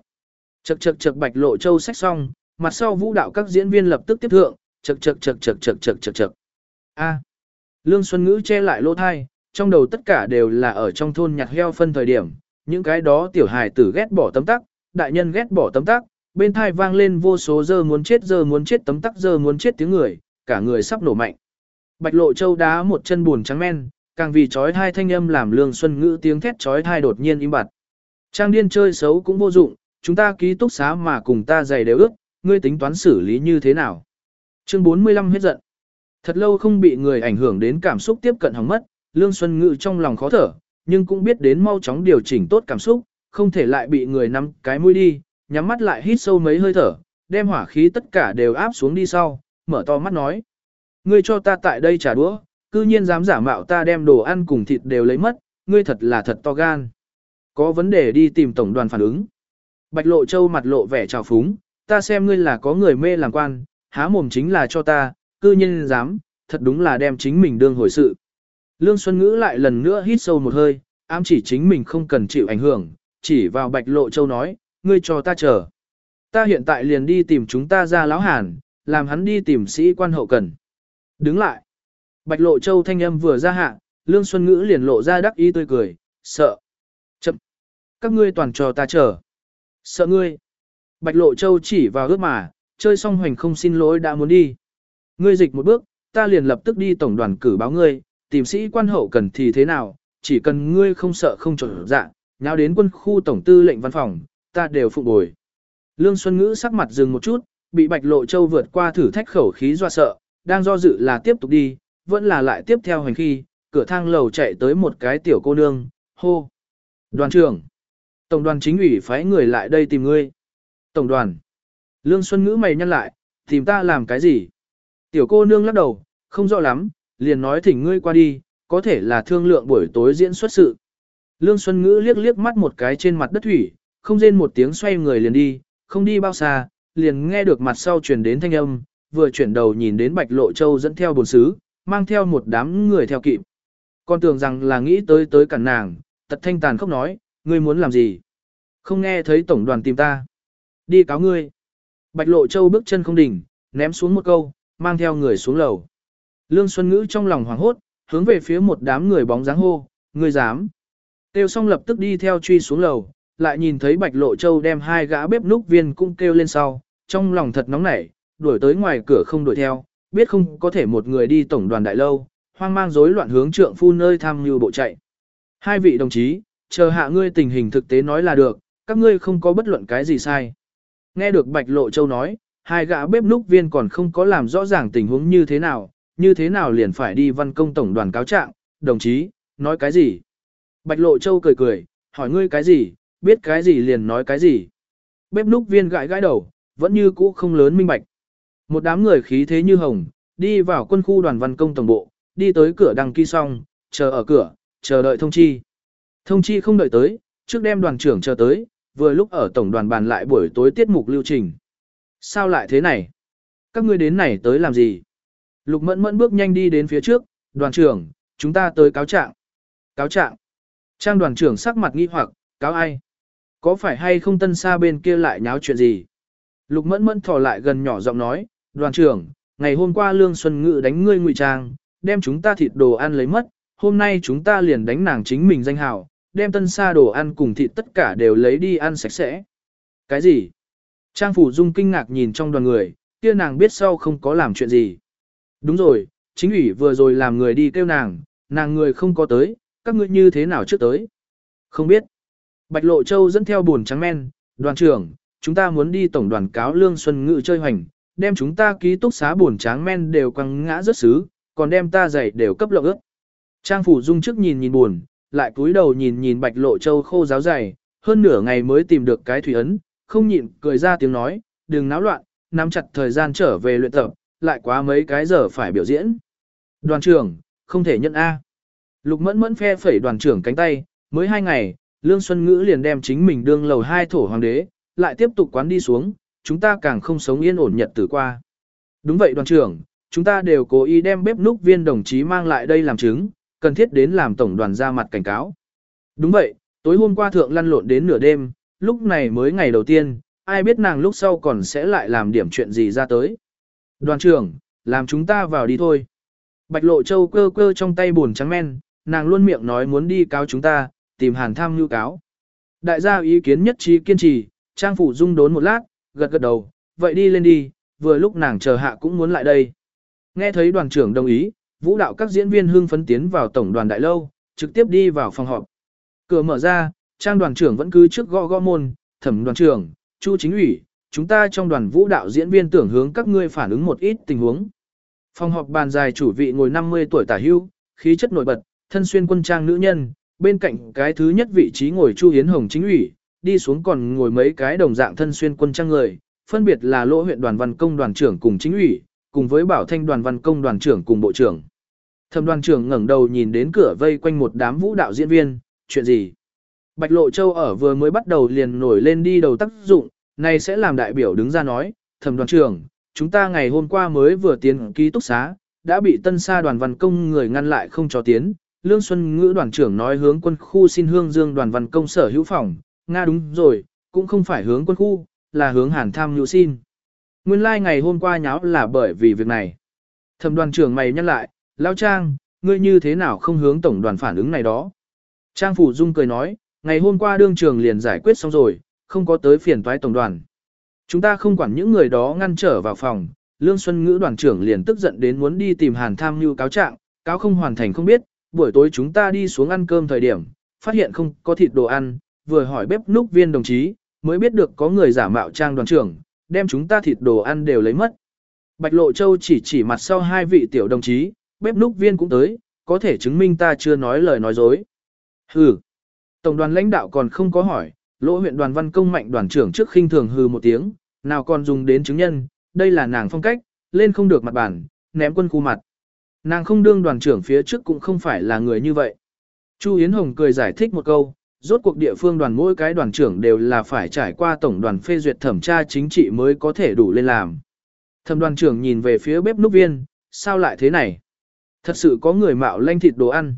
Chật chật chật Bạch Lộ Châu sách xong, mặt sau vũ đạo các diễn viên lập tức tiếp thượng, chật chật chật chật chật chật chật chật. A. Lương Xuân Ngữ che lại lỗ thai, trong đầu tất cả đều là ở trong thôn nhặt heo phân thời điểm, những cái đó tiểu hài tử ghét bỏ tấm tắc, đại nhân ghét bỏ tấm tắc, bên thai vang lên vô số giờ muốn chết giờ muốn chết tấm tắc giờ muốn chết tiếng người, cả người sắp nổ mạnh. Bạch lộ châu đá một chân buồn trắng men, càng vì chói hai thanh âm làm lương xuân ngữ tiếng thét chói hai đột nhiên im bặt. Trang điên chơi xấu cũng vô dụng, chúng ta ký túc xá mà cùng ta giày đều ước, ngươi tính toán xử lý như thế nào. Chương 45 hết giận. Thật lâu không bị người ảnh hưởng đến cảm xúc tiếp cận hỏng mất, lương xuân Ngự trong lòng khó thở, nhưng cũng biết đến mau chóng điều chỉnh tốt cảm xúc, không thể lại bị người nắm cái mũi đi, nhắm mắt lại hít sâu mấy hơi thở, đem hỏa khí tất cả đều áp xuống đi sau, mở to mắt nói. Ngươi cho ta tại đây trả đũa, cư nhiên dám giả mạo ta đem đồ ăn cùng thịt đều lấy mất, ngươi thật là thật to gan. Có vấn đề đi tìm tổng đoàn phản ứng. Bạch lộ châu mặt lộ vẻ trào phúng, ta xem ngươi là có người mê làm quan, há mồm chính là cho ta, cư nhiên dám, thật đúng là đem chính mình đương hồi sự. Lương Xuân Ngữ lại lần nữa hít sâu một hơi, ám chỉ chính mình không cần chịu ảnh hưởng, chỉ vào Bạch Lộ Châu nói, ngươi cho ta chờ. Ta hiện tại liền đi tìm chúng ta ra lão hàn, làm hắn đi tìm sĩ quan hậu cần. Đứng lại. Bạch Lộ Châu thanh âm vừa ra hạ, Lương Xuân Ngữ liền lộ ra đắc ý tươi cười, sợ. Chậm. Các ngươi toàn cho ta chờ. Sợ ngươi. Bạch Lộ Châu chỉ vào ước mà, chơi xong hoành không xin lỗi đã muốn đi. Ngươi dịch một bước, ta liền lập tức đi tổng đoàn cử báo ngươi, tìm sĩ quan hậu cần thì thế nào, chỉ cần ngươi không sợ không trở dạ, nháo đến quân khu tổng tư lệnh văn phòng, ta đều phụ bồi. Lương Xuân Ngữ sắc mặt dừng một chút, bị Bạch Lộ Châu vượt qua thử thách khẩu khí do sợ, đang do dự là tiếp tục đi, vẫn là lại tiếp theo hành khi, cửa thang lầu chạy tới một cái tiểu cô nương, hô. Đoàn trưởng. Tổng đoàn chính ủy phái người lại đây tìm ngươi. Tổng đoàn. Lương Xuân Ngữ mày nhăn lại, tìm ta làm cái gì? Tiểu cô nương lắc đầu, không rõ lắm, liền nói thỉnh ngươi qua đi, có thể là thương lượng buổi tối diễn xuất sự. Lương Xuân Ngữ liếc liếc mắt một cái trên mặt đất thủy, không rên một tiếng xoay người liền đi, không đi bao xa, liền nghe được mặt sau truyền đến thanh âm, vừa chuyển đầu nhìn đến Bạch Lộ Châu dẫn theo bồn sứ mang theo một đám người theo kịp. Con tưởng rằng là nghĩ tới tới cản nàng, tật thanh tàn khóc nói, ngươi muốn làm gì? Không nghe thấy tổng đoàn tìm ta. Đi cáo ngươi. Bạch Lộ Châu bước chân không đỉnh, ném xuống một câu, mang theo người xuống lầu. Lương Xuân Ngữ trong lòng hoảng hốt, hướng về phía một đám người bóng dáng hô, ngươi dám. Tiêu xong lập tức đi theo truy xuống lầu, lại nhìn thấy Bạch Lộ Châu đem hai gã bếp núc viên cũng kêu lên sau, trong lòng thật nóng nảy, đuổi tới ngoài cửa không đuổi theo, biết không có thể một người đi tổng đoàn đại lâu, hoang mang rối loạn hướng trượng phu nơi tham như bộ chạy. Hai vị đồng chí, chờ hạ ngươi tình hình thực tế nói là được, các ngươi không có bất luận cái gì sai. Nghe được Bạch Lộ Châu nói, hai gã bếp núc viên còn không có làm rõ ràng tình huống như thế nào, như thế nào liền phải đi văn công tổng đoàn cáo trạng, đồng chí, nói cái gì? Bạch Lộ Châu cười cười, hỏi ngươi cái gì, biết cái gì liền nói cái gì. Bếp núc viên gãi gãi đầu, vẫn như cũ không lớn minh bạch. Một đám người khí thế như hồng, đi vào quân khu đoàn văn công tổng bộ, đi tới cửa đăng ký xong, chờ ở cửa, chờ đợi thông chi. Thông chi không đợi tới, trước đem đoàn trưởng chờ tới, vừa lúc ở tổng đoàn bàn lại buổi tối tiết mục lưu trình. Sao lại thế này? Các ngươi đến này tới làm gì? Lục mẫn mẫn bước nhanh đi đến phía trước, đoàn trưởng, chúng ta tới cáo trạng. Cáo trạng. Trang đoàn trưởng sắc mặt nghi hoặc, cáo ai? Có phải hay không tân xa bên kia lại nháo chuyện gì? Lục mẫn mẫn thò lại gần nhỏ giọng nói, đoàn trưởng, ngày hôm qua Lương Xuân Ngự đánh ngươi ngụy trang, đem chúng ta thịt đồ ăn lấy mất, hôm nay chúng ta liền đánh nàng chính mình danh hào, đem tân xa đồ ăn cùng thịt tất cả đều lấy đi ăn sạch sẽ. Cái gì? Trang Phủ Dung kinh ngạc nhìn trong đoàn người, kia nàng biết sau không có làm chuyện gì. Đúng rồi, chính ủy vừa rồi làm người đi kêu nàng, nàng người không có tới, các ngươi như thế nào trước tới? Không biết. Bạch Lộ Châu dẫn theo buồn trắng men, đoàn trưởng, chúng ta muốn đi tổng đoàn cáo Lương Xuân Ngự chơi hoành, đem chúng ta ký túc xá buồn tráng men đều quăng ngã rất xứ, còn đem ta giày đều cấp lộng ướt. Trang Phủ Dung trước nhìn nhìn buồn, lại cúi đầu nhìn nhìn Bạch Lộ Châu khô giáo dày, hơn nửa ngày mới tìm được cái thủy ấn, không nhịn cười ra tiếng nói, đừng náo loạn, nắm chặt thời gian trở về luyện tập, lại quá mấy cái giờ phải biểu diễn. Đoàn trưởng, không thể nhận A. Lục mẫn mẫn phe phẩy đoàn trưởng cánh tay, mới hai ngày, Lương Xuân Ngữ liền đem chính mình đương lầu hai thổ hoàng đế, lại tiếp tục quán đi xuống, chúng ta càng không sống yên ổn nhật tử qua. Đúng vậy đoàn trưởng, chúng ta đều cố ý đem bếp núc viên đồng chí mang lại đây làm chứng, cần thiết đến làm tổng đoàn ra mặt cảnh cáo. Đúng vậy, tối hôm qua thượng lăn lộn đến nửa đêm, lúc này mới ngày đầu tiên, ai biết nàng lúc sau còn sẽ lại làm điểm chuyện gì ra tới. Đoàn trưởng, làm chúng ta vào đi thôi. Bạch Lộ Châu cơ cơ trong tay buồn trắng men, nàng luôn miệng nói muốn đi cáo chúng ta, tìm hàn tham nhu cáo. Đại gia ý kiến nhất trí kiên trì, Trang Phủ Dung đốn một lát, gật gật đầu, vậy đi lên đi, vừa lúc nàng chờ hạ cũng muốn lại đây. Nghe thấy đoàn trưởng đồng ý, vũ đạo các diễn viên hưng phấn tiến vào tổng đoàn đại lâu, trực tiếp đi vào phòng họp. Cửa mở ra, Trang đoàn trưởng vẫn cứ trước gõ gõ môn, thẩm đoàn trưởng, chu chính ủy, chúng ta trong đoàn vũ đạo diễn viên tưởng hướng các ngươi phản ứng một ít tình huống. Phòng họp bàn dài chủ vị ngồi 50 tuổi tả hưu, khí chất nổi bật, thân xuyên quân trang nữ nhân, bên cạnh cái thứ nhất vị trí ngồi Chu Hiến Hồng chính ủy, đi xuống còn ngồi mấy cái đồng dạng thân xuyên quân trang người, phân biệt là lỗ huyện đoàn văn công đoàn trưởng cùng chính ủy, cùng với bảo thanh đoàn văn công đoàn trưởng cùng bộ trưởng. Thẩm đoàn trưởng ngẩng đầu nhìn đến cửa vây quanh một đám vũ đạo diễn viên, chuyện gì? Bạch Lộ Châu ở vừa mới bắt đầu liền nổi lên đi đầu tác dụng, này sẽ làm đại biểu đứng ra nói, thẩm đoàn trưởng, chúng ta ngày hôm qua mới vừa tiến ký túc xá, đã bị tân sa đoàn văn công người ngăn lại không cho tiến. Lương Xuân Ngữ đoàn trưởng nói hướng quân khu xin hương dương đoàn văn công sở hữu phòng, Nga đúng rồi, cũng không phải hướng quân khu, là hướng hàn tham nhu xin. Nguyên lai like ngày hôm qua nháo là bởi vì việc này. Thẩm đoàn trưởng mày nhắc lại, Lao Trang, ngươi như thế nào không hướng tổng đoàn phản ứng này đó. Trang Phủ Dung cười nói, ngày hôm qua đương trường liền giải quyết xong rồi, không có tới phiền toái tổng đoàn. Chúng ta không quản những người đó ngăn trở vào phòng, Lương Xuân Ngữ đoàn trưởng liền tức giận đến muốn đi tìm Hàn Tham Nhu cáo trạng, cáo không hoàn thành không biết, buổi tối chúng ta đi xuống ăn cơm thời điểm, phát hiện không có thịt đồ ăn, vừa hỏi bếp núc viên đồng chí, mới biết được có người giả mạo trang đoàn trưởng, đem chúng ta thịt đồ ăn đều lấy mất. Bạch Lộ Châu chỉ chỉ mặt sau hai vị tiểu đồng chí, bếp núc viên cũng tới, có thể chứng minh ta chưa nói lời nói dối. Hừ. Tổng đoàn lãnh đạo còn không có hỏi, lỗ huyện đoàn văn công mạnh đoàn trưởng trước khinh thường hừ một tiếng, nào còn dùng đến chứng nhân, đây là nàng phong cách, lên không được mặt bản, ném quân khu mặt. Nàng không đương đoàn trưởng phía trước cũng không phải là người như vậy. Chu Yến Hồng cười giải thích một câu, rốt cuộc địa phương đoàn mỗi cái đoàn trưởng đều là phải trải qua tổng đoàn phê duyệt thẩm tra chính trị mới có thể đủ lên làm. Thẩm đoàn trưởng nhìn về phía bếp núc viên, sao lại thế này? Thật sự có người mạo lanh thịt đồ ăn.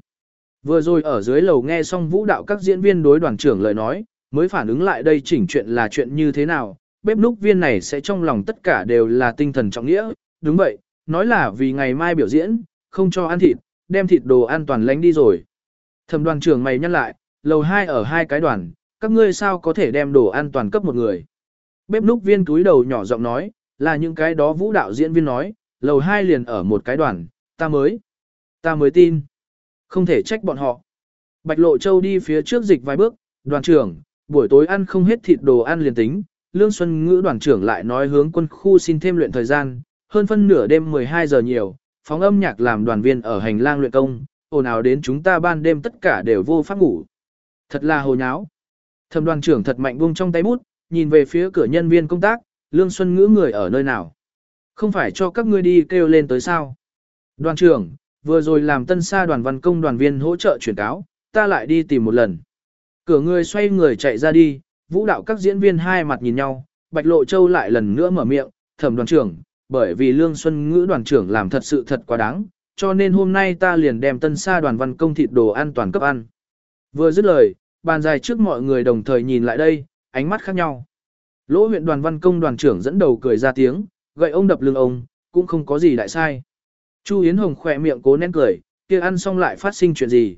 Vừa rồi ở dưới lầu nghe xong vũ đạo các diễn viên đối đoàn trưởng lời nói, mới phản ứng lại đây chỉnh chuyện là chuyện như thế nào, bếp núc viên này sẽ trong lòng tất cả đều là tinh thần trọng nghĩa, đúng vậy, nói là vì ngày mai biểu diễn, không cho ăn thịt, đem thịt đồ an toàn lánh đi rồi. Thẩm đoàn trưởng mày nhắc lại, lầu hai ở hai cái đoàn, các ngươi sao có thể đem đồ an toàn cấp một người. Bếp núc viên túi đầu nhỏ giọng nói, là những cái đó vũ đạo diễn viên nói, lầu hai liền ở một cái đoàn, ta mới, ta mới tin. Không thể trách bọn họ. Bạch Lộ Châu đi phía trước dịch vài bước, đoàn trưởng, buổi tối ăn không hết thịt đồ ăn liền tính. Lương Xuân Ngữ đoàn trưởng lại nói hướng quân khu xin thêm luyện thời gian, hơn phân nửa đêm 12 giờ nhiều, phóng âm nhạc làm đoàn viên ở hành lang luyện công, ồn ào đến chúng ta ban đêm tất cả đều vô pháp ngủ. Thật là hồ nháo. Thẩm đoàn trưởng thật mạnh buông trong tay bút, nhìn về phía cửa nhân viên công tác, Lương Xuân Ngữ người ở nơi nào. Không phải cho các ngươi đi kêu lên tới sao. Đoàn trưởng, vừa rồi làm tân sa đoàn văn công đoàn viên hỗ trợ chuyển cáo, ta lại đi tìm một lần. Cửa người xoay người chạy ra đi, vũ đạo các diễn viên hai mặt nhìn nhau, Bạch Lộ Châu lại lần nữa mở miệng, thẩm đoàn trưởng, bởi vì Lương Xuân Ngữ đoàn trưởng làm thật sự thật quá đáng, cho nên hôm nay ta liền đem tân sa đoàn văn công thịt đồ an toàn cấp ăn. Vừa dứt lời, bàn dài trước mọi người đồng thời nhìn lại đây, ánh mắt khác nhau. Lỗ huyện đoàn văn công đoàn trưởng dẫn đầu cười ra tiếng, gậy ông đập lưng ông, cũng không có gì đại sai. Chu Yến Hồng khỏe miệng cố nén cười, kia ăn xong lại phát sinh chuyện gì.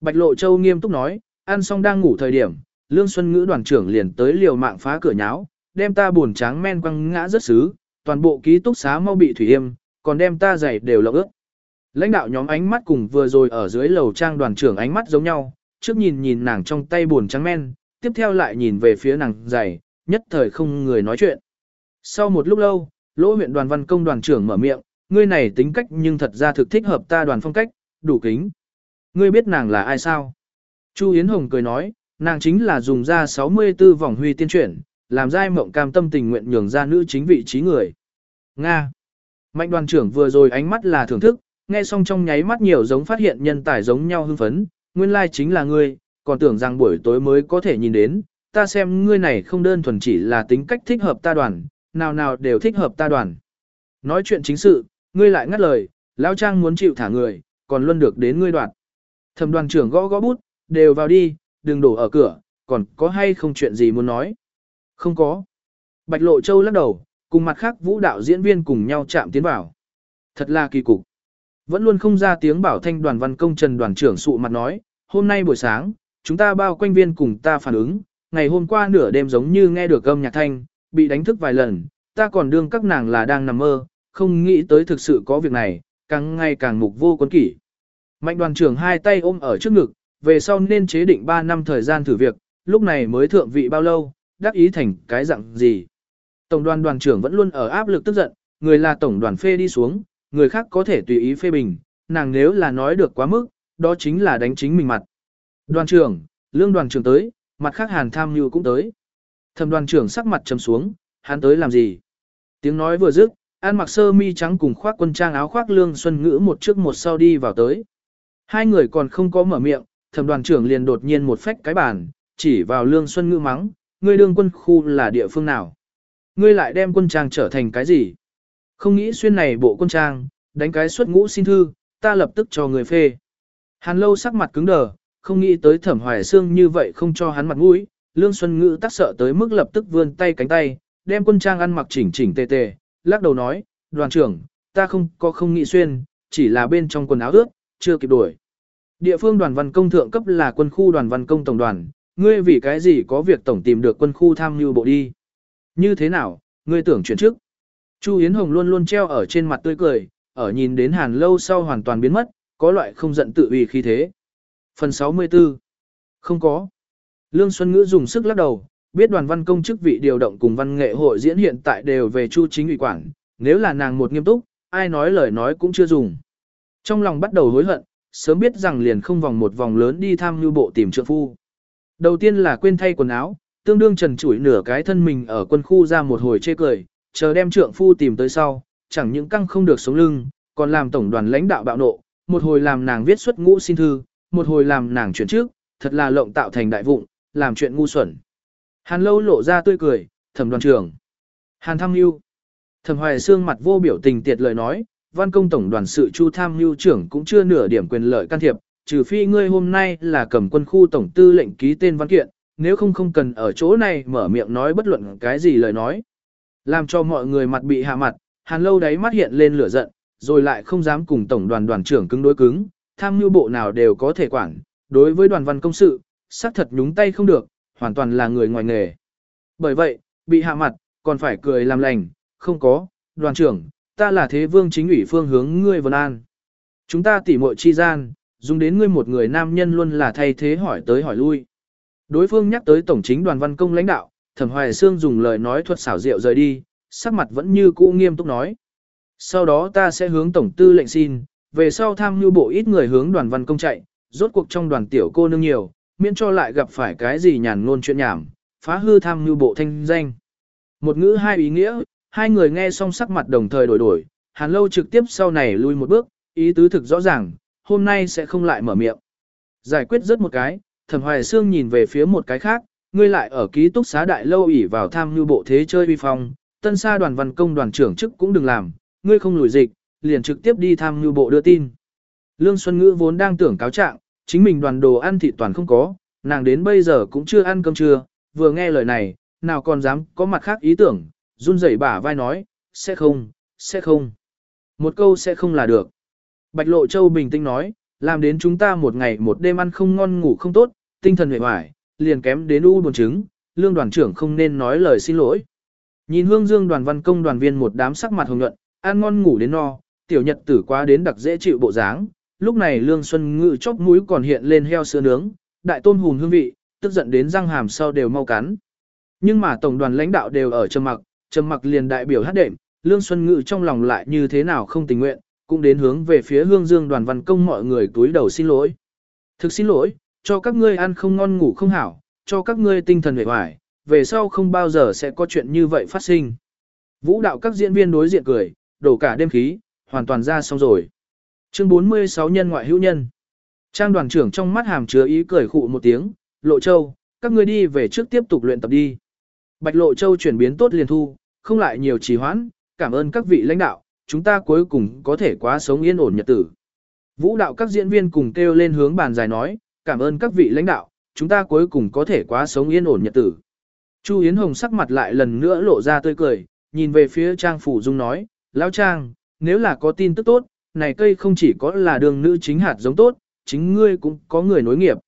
Bạch Lộ Châu nghiêm túc nói, ăn xong đang ngủ thời điểm, Lương Xuân Ngữ đoàn trưởng liền tới liều mạng phá cửa nháo, đem ta buồn tráng men quăng ngã rất xứ, toàn bộ ký túc xá mau bị thủy yêm, còn đem ta giày đều lộng ướt. Lãnh đạo nhóm ánh mắt cùng vừa rồi ở dưới lầu trang đoàn trưởng ánh mắt giống nhau, trước nhìn nhìn nàng trong tay buồn trắng men, tiếp theo lại nhìn về phía nàng giày, nhất thời không người nói chuyện. Sau một lúc lâu, lỗ huyện đoàn văn công đoàn trưởng mở miệng, ngươi này tính cách nhưng thật ra thực thích hợp ta đoàn phong cách, đủ kính. Ngươi biết nàng là ai sao? Chu Yến Hồng cười nói, nàng chính là dùng ra 64 vòng huy tiên chuyển, làm giai mộng cam tâm tình nguyện nhường ra nữ chính vị trí người. Nga. Mạnh đoàn trưởng vừa rồi ánh mắt là thưởng thức, nghe xong trong nháy mắt nhiều giống phát hiện nhân tài giống nhau hưng phấn, nguyên lai chính là ngươi, còn tưởng rằng buổi tối mới có thể nhìn đến, ta xem ngươi này không đơn thuần chỉ là tính cách thích hợp ta đoàn, nào nào đều thích hợp ta đoàn. Nói chuyện chính sự, ngươi lại ngắt lời, lão trang muốn chịu thả người, còn luôn được đến ngươi đoạn. Thẩm đoàn trưởng gõ gõ bút, đều vào đi, đừng đổ ở cửa, còn có hay không chuyện gì muốn nói? Không có. Bạch Lộ Châu lắc đầu, cùng mặt khác vũ đạo diễn viên cùng nhau chạm tiến vào. Thật là kỳ cục. Vẫn luôn không ra tiếng bảo thanh đoàn văn công trần đoàn trưởng sụ mặt nói, hôm nay buổi sáng, chúng ta bao quanh viên cùng ta phản ứng, ngày hôm qua nửa đêm giống như nghe được âm nhạc thanh, bị đánh thức vài lần, ta còn đương các nàng là đang nằm mơ, không nghĩ tới thực sự có việc này, càng ngày càng mục vô quân kỷ. Mạnh đoàn trưởng hai tay ôm ở trước ngực, về sau nên chế định 3 năm thời gian thử việc, lúc này mới thượng vị bao lâu, đắc ý thành cái dạng gì. Tổng đoàn đoàn trưởng vẫn luôn ở áp lực tức giận, người là tổng đoàn phê đi xuống, người khác có thể tùy ý phê bình, nàng nếu là nói được quá mức, đó chính là đánh chính mình mặt. Đoàn trưởng, lương đoàn trưởng tới, mặt khác hàn tham như cũng tới. Thẩm đoàn trưởng sắc mặt trầm xuống, hắn tới làm gì? Tiếng nói vừa dứt, an mặc sơ mi trắng cùng khoác quân trang áo khoác lương xuân ngữ một trước một sau đi vào tới. Hai người còn không có mở miệng, thẩm đoàn trưởng liền đột nhiên một phách cái bàn, chỉ vào lương xuân ngữ mắng, ngươi đương quân khu là địa phương nào? Ngươi lại đem quân trang trở thành cái gì? Không nghĩ xuyên này bộ quân trang, đánh cái xuất ngũ xin thư, ta lập tức cho người phê. Hàn lâu sắc mặt cứng đờ, không nghĩ tới thẩm hoài xương như vậy không cho hắn mặt mũi, lương xuân ngữ tác sợ tới mức lập tức vươn tay cánh tay, đem quân trang ăn mặc chỉnh chỉnh tề tề, lắc đầu nói, đoàn trưởng, ta không có không nghĩ xuyên, chỉ là bên trong quần áo ướt, chưa kịp đuổi. Địa phương đoàn văn công thượng cấp là quân khu đoàn văn công tổng đoàn, ngươi vì cái gì có việc tổng tìm được quân khu tham mưu bộ đi. Như thế nào, ngươi tưởng chuyển chức Chu Yến Hồng luôn luôn treo ở trên mặt tươi cười, ở nhìn đến hàn lâu sau hoàn toàn biến mất, có loại không giận tự uy khí thế. Phần 64 Không có. Lương Xuân Ngữ dùng sức lắc đầu, biết đoàn văn công chức vị điều động cùng văn nghệ hội diễn hiện tại đều về chu chính ủy quản, nếu là nàng một nghiêm túc, ai nói lời nói cũng chưa dùng. Trong lòng bắt đầu hối hận, sớm biết rằng liền không vòng một vòng lớn đi tham nhu bộ tìm trượng phu. Đầu tiên là quên thay quần áo, tương đương trần chủi nửa cái thân mình ở quân khu ra một hồi chê cười, chờ đem trượng phu tìm tới sau, chẳng những căng không được sống lưng, còn làm tổng đoàn lãnh đạo bạo nộ, một hồi làm nàng viết xuất ngũ xin thư, một hồi làm nàng chuyển trước, thật là lộng tạo thành đại vụng, làm chuyện ngu xuẩn. Hàn lâu lộ ra tươi cười, thẩm đoàn trưởng. Hàn tham mưu. Thẩm hoài xương mặt vô biểu tình tiệt lời nói, văn công tổng đoàn sự chu tham mưu trưởng cũng chưa nửa điểm quyền lợi can thiệp, trừ phi ngươi hôm nay là cầm quân khu tổng tư lệnh ký tên văn kiện, nếu không không cần ở chỗ này mở miệng nói bất luận cái gì lời nói. Làm cho mọi người mặt bị hạ mặt, hàn lâu đáy mắt hiện lên lửa giận, rồi lại không dám cùng tổng đoàn đoàn trưởng cứng đối cứng, tham mưu bộ nào đều có thể quản, đối với đoàn văn công sự, xác thật nhúng tay không được, hoàn toàn là người ngoài nghề. Bởi vậy, bị hạ mặt, còn phải cười làm lành, không có, đoàn trưởng, ta là thế vương chính ủy phương hướng ngươi vân an. Chúng ta tỉ muội chi gian, dùng đến ngươi một người nam nhân luôn là thay thế hỏi tới hỏi lui. Đối phương nhắc tới tổng chính đoàn văn công lãnh đạo, thẩm hoài xương dùng lời nói thuật xảo diệu rời đi, sắc mặt vẫn như cũ nghiêm túc nói. Sau đó ta sẽ hướng tổng tư lệnh xin, về sau tham mưu bộ ít người hướng đoàn văn công chạy, rốt cuộc trong đoàn tiểu cô nương nhiều, miễn cho lại gặp phải cái gì nhàn ngôn chuyện nhảm, phá hư tham mưu bộ thanh danh. Một ngữ hai ý nghĩa, hai người nghe xong sắc mặt đồng thời đổi đổi, hàn lâu trực tiếp sau này lui một bước, ý tứ thực rõ ràng, hôm nay sẽ không lại mở miệng. Giải quyết rất một cái, thẩm hoài xương nhìn về phía một cái khác, ngươi lại ở ký túc xá đại lâu ỉ vào tham như bộ thế chơi vi phong, tân sa đoàn văn công đoàn trưởng chức cũng đừng làm, ngươi không lùi dịch, liền trực tiếp đi tham như bộ đưa tin. Lương Xuân Ngữ vốn đang tưởng cáo trạng, chính mình đoàn đồ ăn thịt toàn không có, nàng đến bây giờ cũng chưa ăn cơm trưa, vừa nghe lời này, nào còn dám có mặt khác ý tưởng, run rẩy bả vai nói, sẽ không, sẽ không. Một câu sẽ không là được. Bạch Lộ Châu bình tĩnh nói, làm đến chúng ta một ngày một đêm ăn không ngon ngủ không tốt, tinh thần hề hoài, liền kém đến u buồn chứng, lương đoàn trưởng không nên nói lời xin lỗi. Nhìn hương dương đoàn văn công đoàn viên một đám sắc mặt hồng nhuận, ăn ngon ngủ đến no, tiểu nhật tử quá đến đặc dễ chịu bộ dáng. Lúc này lương xuân ngự chóc mũi còn hiện lên heo sữa nướng, đại tôn hùn hương vị, tức giận đến răng hàm sau đều mau cắn. Nhưng mà tổng đoàn lãnh đạo đều ở trầm mặc, trầm mặc liền đại biểu hát đệm, lương xuân ngự trong lòng lại như thế nào không tình nguyện, cũng đến hướng về phía hương dương đoàn văn công mọi người túi đầu xin lỗi. Thực xin lỗi, cho các ngươi ăn không ngon ngủ không hảo, cho các ngươi tinh thần hề hoài, về sau không bao giờ sẽ có chuyện như vậy phát sinh. Vũ đạo các diễn viên đối diện cười, đổ cả đêm khí, hoàn toàn ra xong rồi. Chương 46 nhân ngoại hữu nhân. Trang đoàn trưởng trong mắt hàm chứa ý cười khụ một tiếng, Lộ Châu, các ngươi đi về trước tiếp tục luyện tập đi. Bạch Lộ Châu chuyển biến tốt liền thu, không lại nhiều trì hoãn, cảm ơn các vị lãnh đạo, chúng ta cuối cùng có thể quá sống yên ổn nhật tử. Vũ đạo các diễn viên cùng kêu lên hướng bàn dài nói, cảm ơn các vị lãnh đạo, chúng ta cuối cùng có thể quá sống yên ổn nhật tử. Chu Yến Hồng sắc mặt lại lần nữa lộ ra tươi cười, nhìn về phía Trang Phủ Dung nói, Lão Trang, nếu là có tin tức tốt, này cây không chỉ có là đường nữ chính hạt giống tốt, chính ngươi cũng có người nối nghiệp.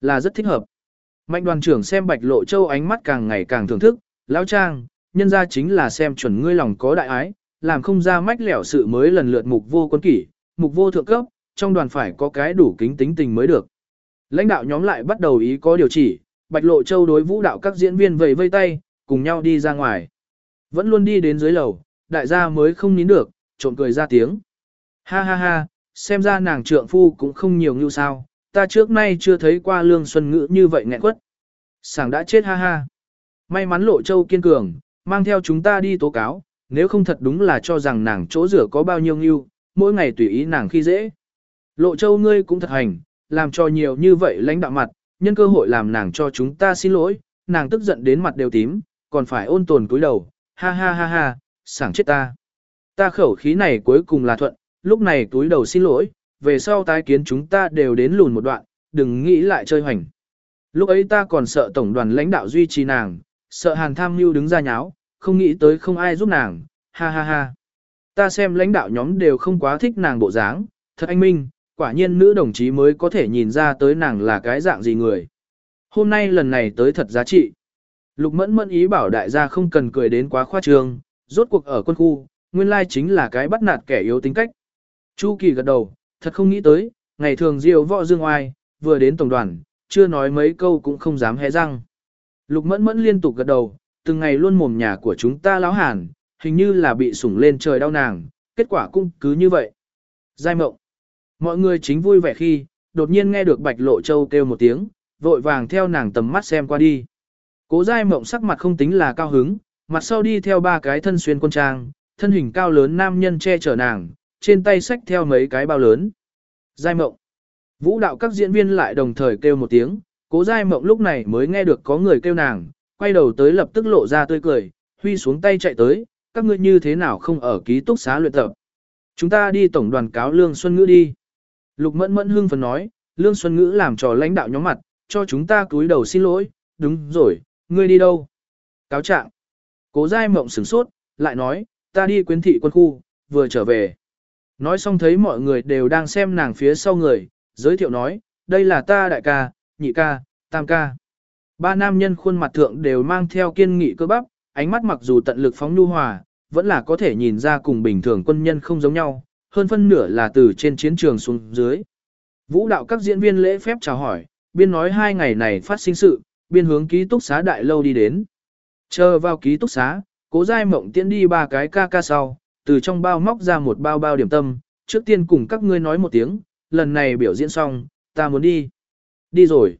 Là rất thích hợp. Mạnh đoàn trưởng xem Bạch Lộ Châu ánh mắt càng ngày càng thưởng thức, Lão Trang, nhân ra chính là xem chuẩn ngươi lòng có đại ái, làm không ra mách lẻo sự mới lần lượt mục vô quân kỷ, mục vô thượng cấp, trong đoàn phải có cái đủ kính tính tình mới được. Lãnh đạo nhóm lại bắt đầu ý có điều chỉ, Bạch Lộ Châu đối vũ đạo các diễn viên vầy vây tay, cùng nhau đi ra ngoài. Vẫn luôn đi đến dưới lầu, đại gia mới không nín được, trộn cười ra tiếng. Ha ha ha, xem ra nàng trượng phu cũng không nhiều như sao, ta trước nay chưa thấy qua lương xuân ngữ như vậy nghẹn quất. Sảng đã chết ha ha. May mắn Lộ Châu kiên cường, mang theo chúng ta đi tố cáo, nếu không thật đúng là cho rằng nàng chỗ rửa có bao nhiêu nghiêu, mỗi ngày tùy ý nàng khi dễ. Lộ Châu ngươi cũng thật hành, làm cho nhiều như vậy lãnh đạo mặt, nhân cơ hội làm nàng cho chúng ta xin lỗi, nàng tức giận đến mặt đều tím, còn phải ôn tồn cúi đầu, ha ha ha ha, sảng chết ta. Ta khẩu khí này cuối cùng là thuận, lúc này túi đầu xin lỗi, về sau tái kiến chúng ta đều đến lùn một đoạn, đừng nghĩ lại chơi hoành. Lúc ấy ta còn sợ tổng đoàn lãnh đạo duy trì nàng, sợ hàn tham mưu đứng ra nháo, không nghĩ tới không ai giúp nàng, ha ha ha. Ta xem lãnh đạo nhóm đều không quá thích nàng bộ dáng, thật anh minh, quả nhiên nữ đồng chí mới có thể nhìn ra tới nàng là cái dạng gì người. Hôm nay lần này tới thật giá trị. Lục mẫn mẫn ý bảo đại gia không cần cười đến quá khoa trương, rốt cuộc ở quân khu, nguyên lai chính là cái bắt nạt kẻ yếu tính cách. Chu Kỳ gật đầu, thật không nghĩ tới, ngày thường diều võ dương oai, vừa đến tổng đoàn, chưa nói mấy câu cũng không dám hé răng. Lục mẫn mẫn liên tục gật đầu, từng ngày luôn mồm nhà của chúng ta lão hàn, hình như là bị sủng lên trời đau nàng, kết quả cũng cứ như vậy. Giai mộng. Mọi người chính vui vẻ khi, đột nhiên nghe được bạch lộ châu kêu một tiếng, vội vàng theo nàng tầm mắt xem qua đi. Cố giai mộng sắc mặt không tính là cao hứng, mặt sau đi theo ba cái thân xuyên quân trang, thân hình cao lớn nam nhân che chở nàng, trên tay xách theo mấy cái bao lớn. Giai mộng. Vũ đạo các diễn viên lại đồng thời kêu một tiếng, cố giai mộng lúc này mới nghe được có người kêu nàng, quay đầu tới lập tức lộ ra tươi cười, huy xuống tay chạy tới, các ngươi như thế nào không ở ký túc xá luyện tập. Chúng ta đi tổng đoàn cáo Lương Xuân Ngữ đi. Lục mẫn mẫn hưng phấn nói, Lương Xuân Ngữ làm trò lãnh đạo nhóm mặt, cho chúng ta cúi đầu xin lỗi, đúng rồi, ngươi đi đâu? Cáo trạng. Cố giai mộng sửng sốt, lại nói, ta đi quyến thị quân khu, vừa trở về. Nói xong thấy mọi người đều đang xem nàng phía sau người, giới thiệu nói, đây là ta đại ca, nhị ca, tam ca. Ba nam nhân khuôn mặt thượng đều mang theo kiên nghị cơ bắp, ánh mắt mặc dù tận lực phóng nhu hòa, vẫn là có thể nhìn ra cùng bình thường quân nhân không giống nhau, hơn phân nửa là từ trên chiến trường xuống dưới. Vũ đạo các diễn viên lễ phép chào hỏi, biên nói hai ngày này phát sinh sự, biên hướng ký túc xá đại lâu đi đến. Chờ vào ký túc xá, cố giai mộng tiễn đi ba cái ca ca sau, từ trong bao móc ra một bao bao điểm tâm, trước tiên cùng các ngươi nói một tiếng, lần này biểu diễn xong, ta muốn đi. Đi rồi.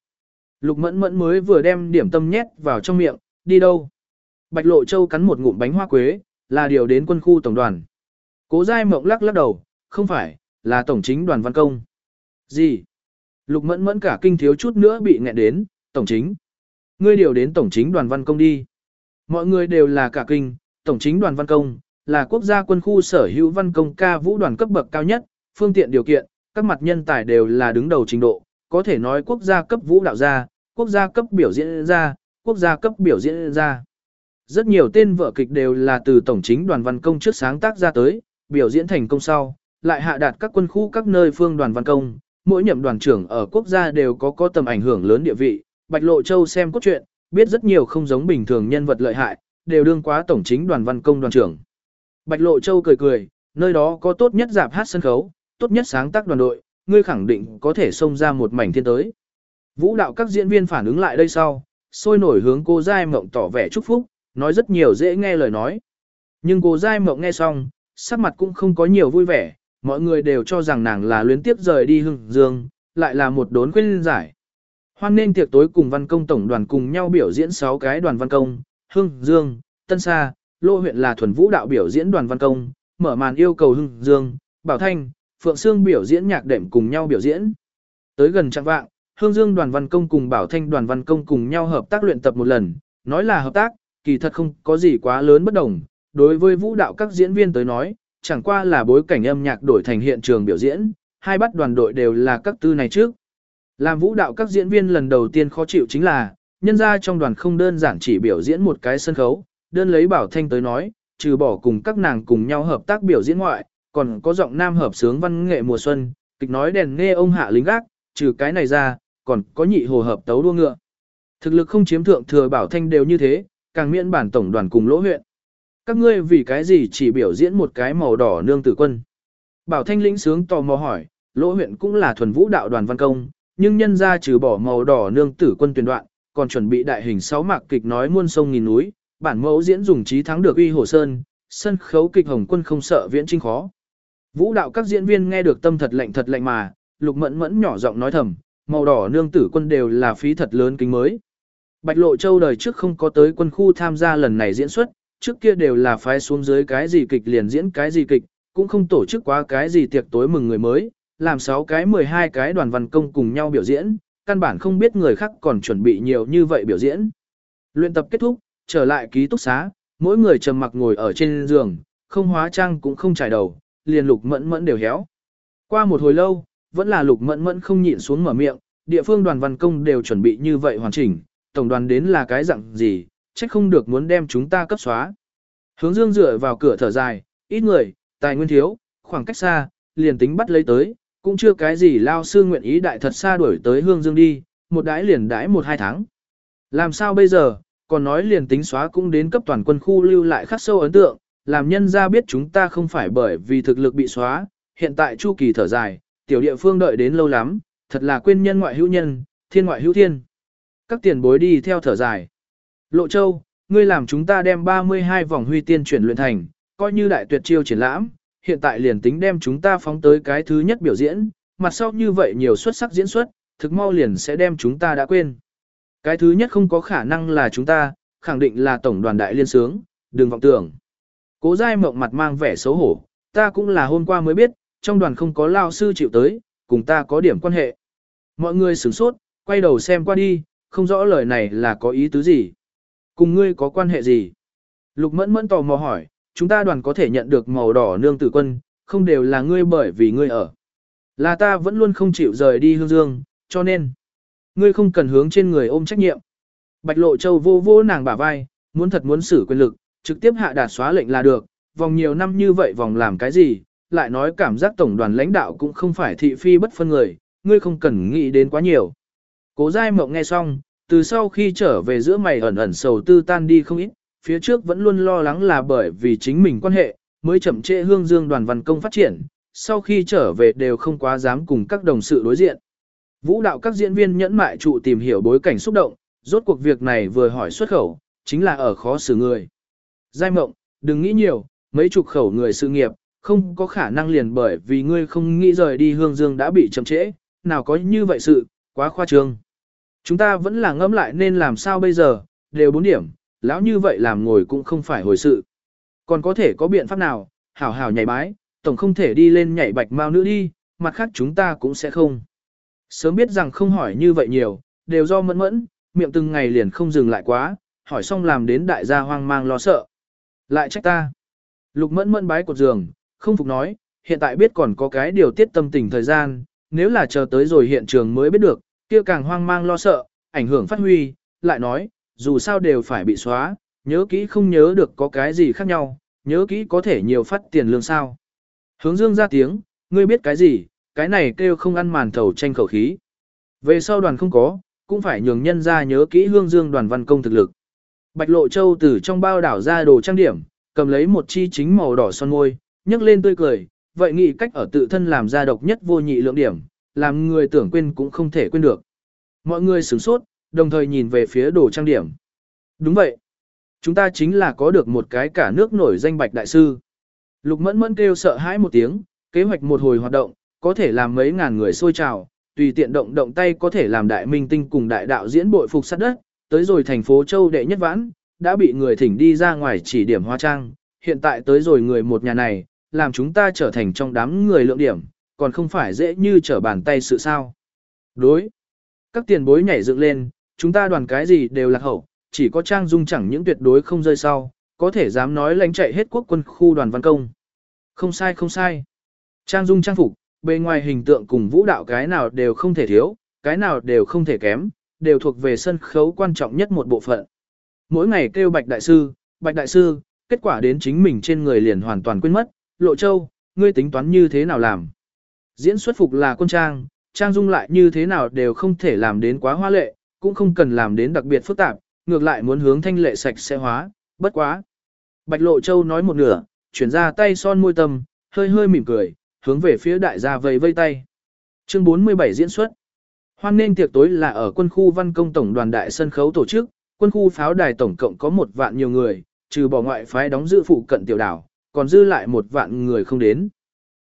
Lục mẫn mẫn mới vừa đem điểm tâm nhét vào trong miệng, đi đâu? Bạch Lộ Châu cắn một ngụm bánh hoa quế, là điều đến quân khu tổng đoàn. Cố Giai Mộng lắc lắc đầu, không phải, là tổng chính đoàn văn công. Gì? Lục mẫn mẫn cả kinh thiếu chút nữa bị nghẹn đến, tổng chính. Ngươi điều đến tổng chính đoàn văn công đi. Mọi người đều là cả kinh, tổng chính đoàn văn công, là quốc gia quân khu sở hữu văn công ca vũ đoàn cấp bậc cao nhất, phương tiện điều kiện, các mặt nhân tài đều là đứng đầu trình độ, có thể nói quốc gia cấp vũ đạo gia, quốc gia cấp biểu diễn gia, quốc gia cấp biểu diễn gia. Rất nhiều tên vở kịch đều là từ tổng chính đoàn văn công trước sáng tác ra tới, biểu diễn thành công sau, lại hạ đạt các quân khu các nơi phương đoàn văn công, mỗi nhậm đoàn trưởng ở quốc gia đều có có tầm ảnh hưởng lớn địa vị. Bạch Lộ Châu xem cốt truyện, biết rất nhiều không giống bình thường nhân vật lợi hại, đều đương quá tổng chính đoàn văn công đoàn trưởng. Bạch Lộ Châu cười cười, nơi đó có tốt nhất giảm hát sân khấu, tốt nhất sáng tác đoàn đội, ngươi khẳng định có thể xông ra một mảnh thiên tới. Vũ đạo các diễn viên phản ứng lại đây sau, sôi nổi hướng cô Giai Mộng tỏ vẻ chúc phúc, nói rất nhiều dễ nghe lời nói. Nhưng cô Giai Mộng nghe xong, sắc mặt cũng không có nhiều vui vẻ, mọi người đều cho rằng nàng là luyến tiếp rời đi hưng dương, lại là một đốn khuyên giải. Hoan nên tiệc tối cùng văn công tổng đoàn cùng nhau biểu diễn 6 cái đoàn văn công, hưng dương, tân sa, lô huyện là thuần vũ đạo biểu diễn đoàn văn công, mở màn yêu cầu hưng dương, bảo thanh, phượng xương biểu diễn nhạc đệm cùng nhau biểu diễn. Tới gần trạng vạng, hương dương đoàn văn công cùng bảo thanh đoàn văn công cùng nhau hợp tác luyện tập một lần, nói là hợp tác, kỳ thật không có gì quá lớn bất đồng. Đối với vũ đạo các diễn viên tới nói, chẳng qua là bối cảnh âm nhạc đổi thành hiện trường biểu diễn, hai bắt đoàn đội đều là các tư này trước. Làm vũ đạo các diễn viên lần đầu tiên khó chịu chính là, nhân ra trong đoàn không đơn giản chỉ biểu diễn một cái sân khấu, đơn lấy bảo thanh tới nói, trừ bỏ cùng các nàng cùng nhau hợp tác biểu diễn ngoại, còn có giọng nam hợp sướng văn nghệ mùa xuân, kịch nói đèn nghe ông hạ lính gác, trừ cái này ra, còn có nhị hồ hợp tấu đua ngựa. Thực lực không chiếm thượng thừa bảo thanh đều như thế, càng miễn bản tổng đoàn cùng lỗ huyện. Các ngươi vì cái gì chỉ biểu diễn một cái màu đỏ nương tử quân. Bảo thanh lĩnh sướng tò mò hỏi, lỗ huyện cũng là thuần vũ đạo đoàn văn công, nhưng nhân ra trừ bỏ màu đỏ nương tử quân tuyển đoạn, còn chuẩn bị đại hình sáu mạc kịch nói muôn sông nghìn núi, bản mẫu diễn dùng trí thắng được uy hồ sơn, sân khấu kịch hồng quân không sợ viễn trinh khó. Vũ đạo các diễn viên nghe được tâm thật lạnh thật lạnh mà, lục mẫn mẫn nhỏ giọng nói thầm, màu đỏ nương tử quân đều là phí thật lớn kính mới. Bạch Lộ Châu đời trước không có tới quân khu tham gia lần này diễn xuất, trước kia đều là phái xuống dưới cái gì kịch liền diễn cái gì kịch, cũng không tổ chức quá cái gì tiệc tối mừng người mới, làm 6 cái 12 cái đoàn văn công cùng nhau biểu diễn, căn bản không biết người khác còn chuẩn bị nhiều như vậy biểu diễn. Luyện tập kết thúc, trở lại ký túc xá, mỗi người trầm mặc ngồi ở trên giường, không hóa trang cũng không trải đầu, liền lục mẫn mẫn đều héo. Qua một hồi lâu, vẫn là lục mẫn mẫn không nhịn xuống mở miệng, địa phương đoàn văn công đều chuẩn bị như vậy hoàn chỉnh, tổng đoàn đến là cái dạng gì, trách không được muốn đem chúng ta cấp xóa. Hướng dương dựa vào cửa thở dài, ít người, tài nguyên thiếu, khoảng cách xa, liền tính bắt lấy tới, cũng chưa cái gì lao sư nguyện ý đại thật xa đuổi tới hương dương đi, một đãi liền đãi một hai tháng. Làm sao bây giờ, còn nói liền tính xóa cũng đến cấp toàn quân khu lưu lại khắc sâu ấn tượng, làm nhân ra biết chúng ta không phải bởi vì thực lực bị xóa, hiện tại chu kỳ thở dài, tiểu địa phương đợi đến lâu lắm, thật là quên nhân ngoại hữu nhân, thiên ngoại hữu thiên. Các tiền bối đi theo thở dài. Lộ Châu, ngươi làm chúng ta đem 32 vòng huy tiên chuyển luyện thành, coi như đại tuyệt chiêu triển lãm, hiện tại liền tính đem chúng ta phóng tới cái thứ nhất biểu diễn, mặt sau như vậy nhiều xuất sắc diễn xuất, thực mau liền sẽ đem chúng ta đã quên. Cái thứ nhất không có khả năng là chúng ta, khẳng định là tổng đoàn đại liên sướng, đừng vọng tưởng. Cố giai mộng mặt mang vẻ xấu hổ, ta cũng là hôm qua mới biết, trong đoàn không có lao sư chịu tới, cùng ta có điểm quan hệ. Mọi người sửng sốt, quay đầu xem qua đi, không rõ lời này là có ý tứ gì. Cùng ngươi có quan hệ gì? Lục mẫn mẫn tò mò hỏi, chúng ta đoàn có thể nhận được màu đỏ nương tử quân, không đều là ngươi bởi vì ngươi ở. Là ta vẫn luôn không chịu rời đi hương dương, cho nên, ngươi không cần hướng trên người ôm trách nhiệm. Bạch lộ châu vô vô nàng bả vai, muốn thật muốn xử quyền lực, trực tiếp hạ đạt xóa lệnh là được, vòng nhiều năm như vậy vòng làm cái gì, lại nói cảm giác tổng đoàn lãnh đạo cũng không phải thị phi bất phân người, ngươi không cần nghĩ đến quá nhiều. Cố giai mộng nghe xong, từ sau khi trở về giữa mày ẩn ẩn sầu tư tan đi không ít, phía trước vẫn luôn lo lắng là bởi vì chính mình quan hệ, mới chậm trễ hương dương đoàn văn công phát triển, sau khi trở về đều không quá dám cùng các đồng sự đối diện. Vũ đạo các diễn viên nhẫn mại trụ tìm hiểu bối cảnh xúc động, rốt cuộc việc này vừa hỏi xuất khẩu, chính là ở khó xử người. Giai mộng, đừng nghĩ nhiều, mấy chục khẩu người sự nghiệp, không có khả năng liền bởi vì ngươi không nghĩ rời đi hương dương đã bị chậm trễ, nào có như vậy sự, quá khoa trương. Chúng ta vẫn là ngẫm lại nên làm sao bây giờ, đều bốn điểm, lão như vậy làm ngồi cũng không phải hồi sự. Còn có thể có biện pháp nào, hảo hảo nhảy bái, tổng không thể đi lên nhảy bạch mau nữa đi, mặt khác chúng ta cũng sẽ không. Sớm biết rằng không hỏi như vậy nhiều, đều do mẫn mẫn, miệng từng ngày liền không dừng lại quá, hỏi xong làm đến đại gia hoang mang lo sợ. Lại trách ta. Lục mẫn mẫn bái cột giường, không phục nói, hiện tại biết còn có cái điều tiết tâm tình thời gian, nếu là chờ tới rồi hiện trường mới biết được, kia càng hoang mang lo sợ, ảnh hưởng phát huy, lại nói, dù sao đều phải bị xóa, nhớ kỹ không nhớ được có cái gì khác nhau, nhớ kỹ có thể nhiều phát tiền lương sao. Hướng dương ra tiếng, ngươi biết cái gì, cái này kêu không ăn màn thầu tranh khẩu khí. Về sau đoàn không có, cũng phải nhường nhân ra nhớ kỹ hương dương đoàn văn công thực lực. Bạch lộ châu từ trong bao đảo ra đồ trang điểm, cầm lấy một chi chính màu đỏ son môi, nhấc lên tươi cười, vậy nghĩ cách ở tự thân làm ra độc nhất vô nhị lượng điểm, làm người tưởng quên cũng không thể quên được. Mọi người sửng sốt, đồng thời nhìn về phía đồ trang điểm. Đúng vậy. Chúng ta chính là có được một cái cả nước nổi danh bạch đại sư. Lục mẫn mẫn kêu sợ hãi một tiếng, kế hoạch một hồi hoạt động, có thể làm mấy ngàn người sôi trào, tùy tiện động động tay có thể làm đại minh tinh cùng đại đạo diễn bội phục sát đất, tới rồi thành phố Châu đệ nhất vãn, đã bị người thỉnh đi ra ngoài chỉ điểm hóa trang, hiện tại tới rồi người một nhà này, làm chúng ta trở thành trong đám người lượng điểm, còn không phải dễ như trở bàn tay sự sao. Đối. Các tiền bối nhảy dựng lên, chúng ta đoàn cái gì đều lạc hậu, chỉ có Trang Dung chẳng những tuyệt đối không rơi sau, có thể dám nói lãnh chạy hết quốc quân khu đoàn văn công. Không sai không sai. Trang Dung trang phục, bề ngoài hình tượng cùng vũ đạo cái nào đều không thể thiếu, cái nào đều không thể kém, đều thuộc về sân khấu quan trọng nhất một bộ phận. Mỗi ngày kêu Bạch Đại Sư, Bạch Đại Sư, kết quả đến chính mình trên người liền hoàn toàn quên mất, Lộ Châu, ngươi tính toán như thế nào làm? Diễn xuất phục là quân trang, trang dung lại như thế nào đều không thể làm đến quá hoa lệ, cũng không cần làm đến đặc biệt phức tạp, ngược lại muốn hướng thanh lệ sạch sẽ hóa, bất quá. Bạch Lộ Châu nói một nửa, chuyển ra tay son môi tâm, hơi hơi mỉm cười, hướng về phía đại gia vây vây tay. Chương 47 diễn xuất. Hoan nên tiệc tối là ở quân khu văn công tổng đoàn đại sân khấu tổ chức, quân khu pháo đài tổng cộng có một vạn nhiều người, trừ bỏ ngoại phái đóng giữ phụ cận tiểu đảo, còn dư lại một vạn người không đến.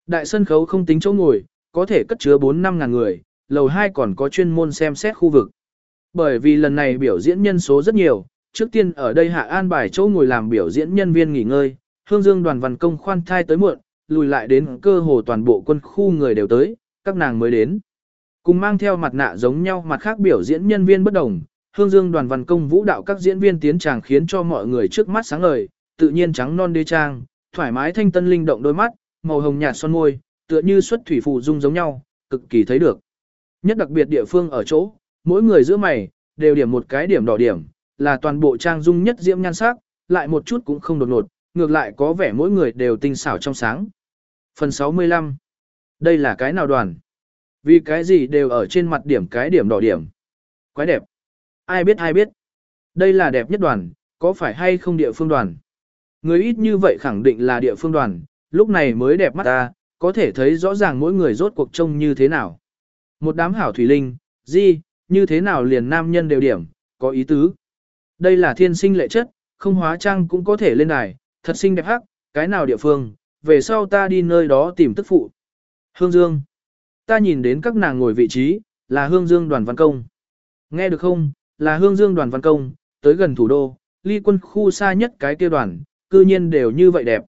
Đại sân khấu không tính chỗ ngồi, có thể cất chứa 4-5 ngàn người, lầu 2 còn có chuyên môn xem xét khu vực. Bởi vì lần này biểu diễn nhân số rất nhiều, trước tiên ở đây hạ an bài chỗ ngồi làm biểu diễn nhân viên nghỉ ngơi, hương dương đoàn văn công khoan thai tới muộn, lùi lại đến cơ hồ toàn bộ quân khu người đều tới, các nàng mới đến. Cùng mang theo mặt nạ giống nhau mặt khác biểu diễn nhân viên bất đồng, hương dương đoàn văn công vũ đạo các diễn viên tiến tràng khiến cho mọi người trước mắt sáng ngời, tự nhiên trắng non đê trang, thoải mái thanh tân linh động đôi mắt, màu hồng nhạt son môi, tựa như xuất thủy phù dung giống nhau, cực kỳ thấy được. Nhất đặc biệt địa phương ở chỗ, mỗi người giữa mày, đều điểm một cái điểm đỏ điểm, là toàn bộ trang dung nhất diễm nhan sắc, lại một chút cũng không đột ngột, ngược lại có vẻ mỗi người đều tinh xảo trong sáng. Phần 65 Đây là cái nào đoàn? Vì cái gì đều ở trên mặt điểm cái điểm đỏ điểm. Quái đẹp. Ai biết ai biết. Đây là đẹp nhất đoàn, có phải hay không địa phương đoàn? Người ít như vậy khẳng định là địa phương đoàn, lúc này mới đẹp mắt ta, có thể thấy rõ ràng mỗi người rốt cuộc trông như thế nào. Một đám hảo thủy linh, gì, như thế nào liền nam nhân đều điểm, có ý tứ. Đây là thiên sinh lệ chất, không hóa trang cũng có thể lên đài, thật xinh đẹp hắc, cái nào địa phương, về sau ta đi nơi đó tìm tức phụ. Hương Dương. Ta nhìn đến các nàng ngồi vị trí, là Hương Dương đoàn văn công. Nghe được không, là Hương Dương đoàn văn công, tới gần thủ đô, ly quân khu xa nhất cái kia đoàn, cư nhiên đều như vậy đẹp.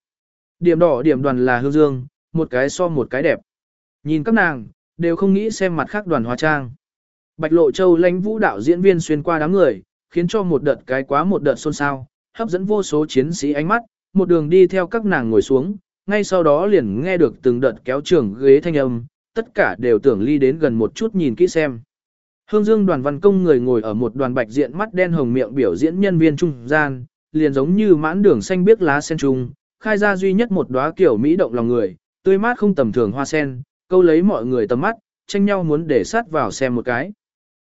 Điểm đỏ điểm đoàn là Hương Dương, một cái so một cái đẹp. Nhìn các nàng, đều không nghĩ xem mặt khác đoàn hóa trang. Bạch Lộ Châu lãnh vũ đạo diễn viên xuyên qua đám người, khiến cho một đợt cái quá một đợt xôn xao, hấp dẫn vô số chiến sĩ ánh mắt, một đường đi theo các nàng ngồi xuống, ngay sau đó liền nghe được từng đợt kéo trường ghế thanh âm, tất cả đều tưởng ly đến gần một chút nhìn kỹ xem. Hương Dương đoàn văn công người ngồi ở một đoàn bạch diện mắt đen hồng miệng biểu diễn nhân viên trung gian, liền giống như mãn đường xanh biếc lá sen trung, khai ra duy nhất một đóa kiểu mỹ động lòng người, tươi mát không tầm thường hoa sen, câu lấy mọi người tầm mắt, tranh nhau muốn để sát vào xem một cái.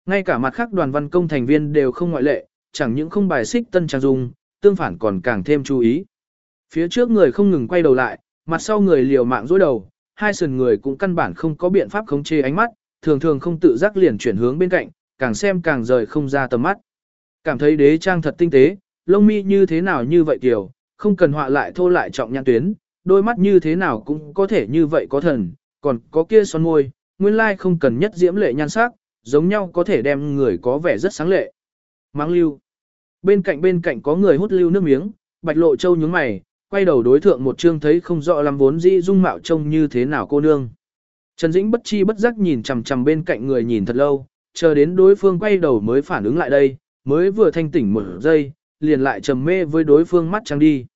Ngay cả mặt khác đoàn văn công thành viên đều không ngoại lệ, chẳng những không bài xích tân trang dung, tương phản còn càng thêm chú ý. Phía trước người không ngừng quay đầu lại, mặt sau người liều mạng dối đầu, hai sườn người cũng căn bản không có biện pháp khống chế ánh mắt, thường thường không tự giác liền chuyển hướng bên cạnh, càng xem càng rời không ra tầm mắt. Cảm thấy đế trang thật tinh tế, lông mi như thế nào như vậy tiểu, không cần họa lại thô lại trọng nhãn tuyến, đôi mắt như thế nào cũng có thể như vậy có thần, còn có kia son môi, nguyên lai không cần nhất diễm lệ nhan sắc, giống nhau có thể đem người có vẻ rất sáng lệ. Mang lưu. Bên cạnh bên cạnh có người hút lưu nước miếng, bạch lộ châu nhướng mày, quay đầu đối thượng một chương thấy không rõ lắm vốn dĩ dung mạo trông như thế nào cô nương. Trần Dĩnh bất chi bất giác nhìn chằm chằm bên cạnh người nhìn thật lâu, chờ đến đối phương quay đầu mới phản ứng lại đây, mới vừa thanh tỉnh một giây, liền lại trầm mê với đối phương mắt trắng đi.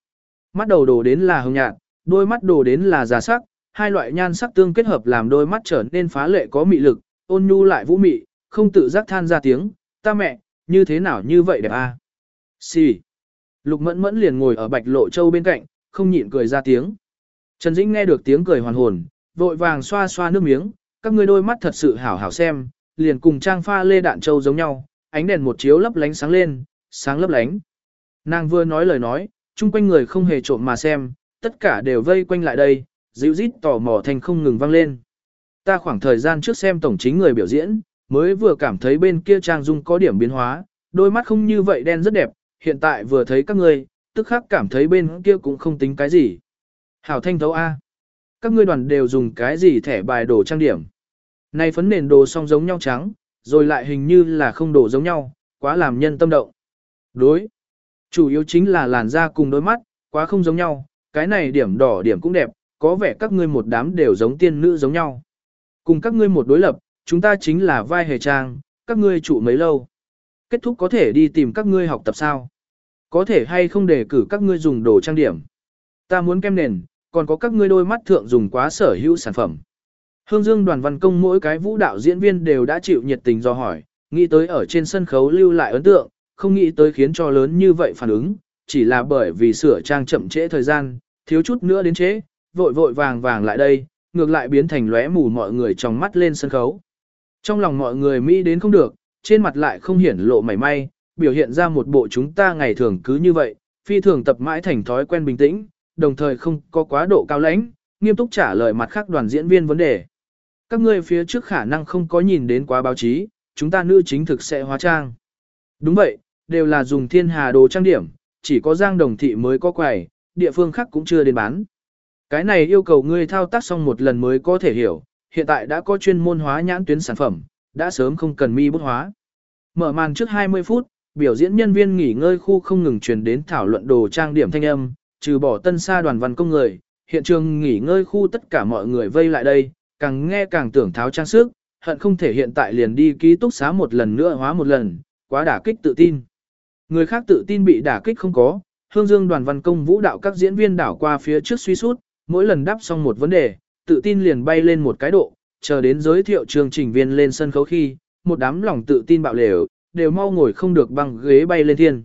Mắt đầu đổ đến là hồng nhạt, đôi mắt đổ đến là già sắc, hai loại nhan sắc tương kết hợp làm đôi mắt trở nên phá lệ có mị lực, ôn nhu lại vũ mị, không tự giác than ra tiếng, ta mẹ, như thế nào như vậy đẹp a? À? Xì. Lục mẫn mẫn liền ngồi ở bạch lộ châu bên cạnh, không nhịn cười ra tiếng. Trần Dĩnh nghe được tiếng cười hoàn hồn, vội vàng xoa xoa nước miếng, các ngươi đôi mắt thật sự hảo hảo xem, liền cùng trang pha lê đạn châu giống nhau, ánh đèn một chiếu lấp lánh sáng lên, sáng lấp lánh. Nàng vừa nói lời nói, chung quanh người không hề trộm mà xem, tất cả đều vây quanh lại đây, dịu rít tò mò thành không ngừng vang lên. Ta khoảng thời gian trước xem tổng chính người biểu diễn, mới vừa cảm thấy bên kia trang dung có điểm biến hóa, đôi mắt không như vậy đen rất đẹp, hiện tại vừa thấy các ngươi, tức khắc cảm thấy bên kia cũng không tính cái gì. Hảo thanh thấu A. Các ngươi đoàn đều dùng cái gì thẻ bài đồ trang điểm. Này phấn nền đồ song giống nhau trắng, rồi lại hình như là không đồ giống nhau, quá làm nhân tâm động. Đối. Chủ yếu chính là làn da cùng đôi mắt, quá không giống nhau, cái này điểm đỏ điểm cũng đẹp, có vẻ các ngươi một đám đều giống tiên nữ giống nhau. Cùng các ngươi một đối lập, chúng ta chính là vai hề trang, các ngươi trụ mấy lâu. Kết thúc có thể đi tìm các ngươi học tập sao? Có thể hay không để cử các ngươi dùng đồ trang điểm? Ta muốn kem nền, còn có các ngươi đôi mắt thượng dùng quá sở hữu sản phẩm. Hương Dương đoàn văn công mỗi cái vũ đạo diễn viên đều đã chịu nhiệt tình do hỏi, nghĩ tới ở trên sân khấu lưu lại ấn tượng, không nghĩ tới khiến cho lớn như vậy phản ứng, chỉ là bởi vì sửa trang chậm trễ thời gian, thiếu chút nữa đến trễ, vội vội vàng vàng lại đây, ngược lại biến thành lóe mù mọi người trong mắt lên sân khấu. Trong lòng mọi người Mỹ đến không được, trên mặt lại không hiển lộ mảy may, biểu hiện ra một bộ chúng ta ngày thường cứ như vậy, phi thường tập mãi thành thói quen bình tĩnh, đồng thời không có quá độ cao lãnh, nghiêm túc trả lời mặt khác đoàn diễn viên vấn đề. Các ngươi phía trước khả năng không có nhìn đến quá báo chí, chúng ta nữ chính thực sẽ hóa trang. Đúng vậy, đều là dùng thiên hà đồ trang điểm, chỉ có giang đồng thị mới có quầy, địa phương khác cũng chưa đến bán. Cái này yêu cầu ngươi thao tác xong một lần mới có thể hiểu, hiện tại đã có chuyên môn hóa nhãn tuyến sản phẩm, đã sớm không cần mi bút hóa. Mở màn trước 20 phút, biểu diễn nhân viên nghỉ ngơi khu không ngừng truyền đến thảo luận đồ trang điểm thanh âm, trừ bỏ tân sa đoàn văn công người, hiện trường nghỉ ngơi khu tất cả mọi người vây lại đây, càng nghe càng tưởng tháo trang sức, hận không thể hiện tại liền đi ký túc xá một lần nữa hóa một lần, quá đả kích tự tin. Người khác tự tin bị đả kích không có, hương dương đoàn văn công vũ đạo các diễn viên đảo qua phía trước suy sút, mỗi lần đáp xong một vấn đề, tự tin liền bay lên một cái độ, chờ đến giới thiệu chương trình viên lên sân khấu khi, một đám lòng tự tin bạo lều, đều mau ngồi không được bằng ghế bay lên thiên.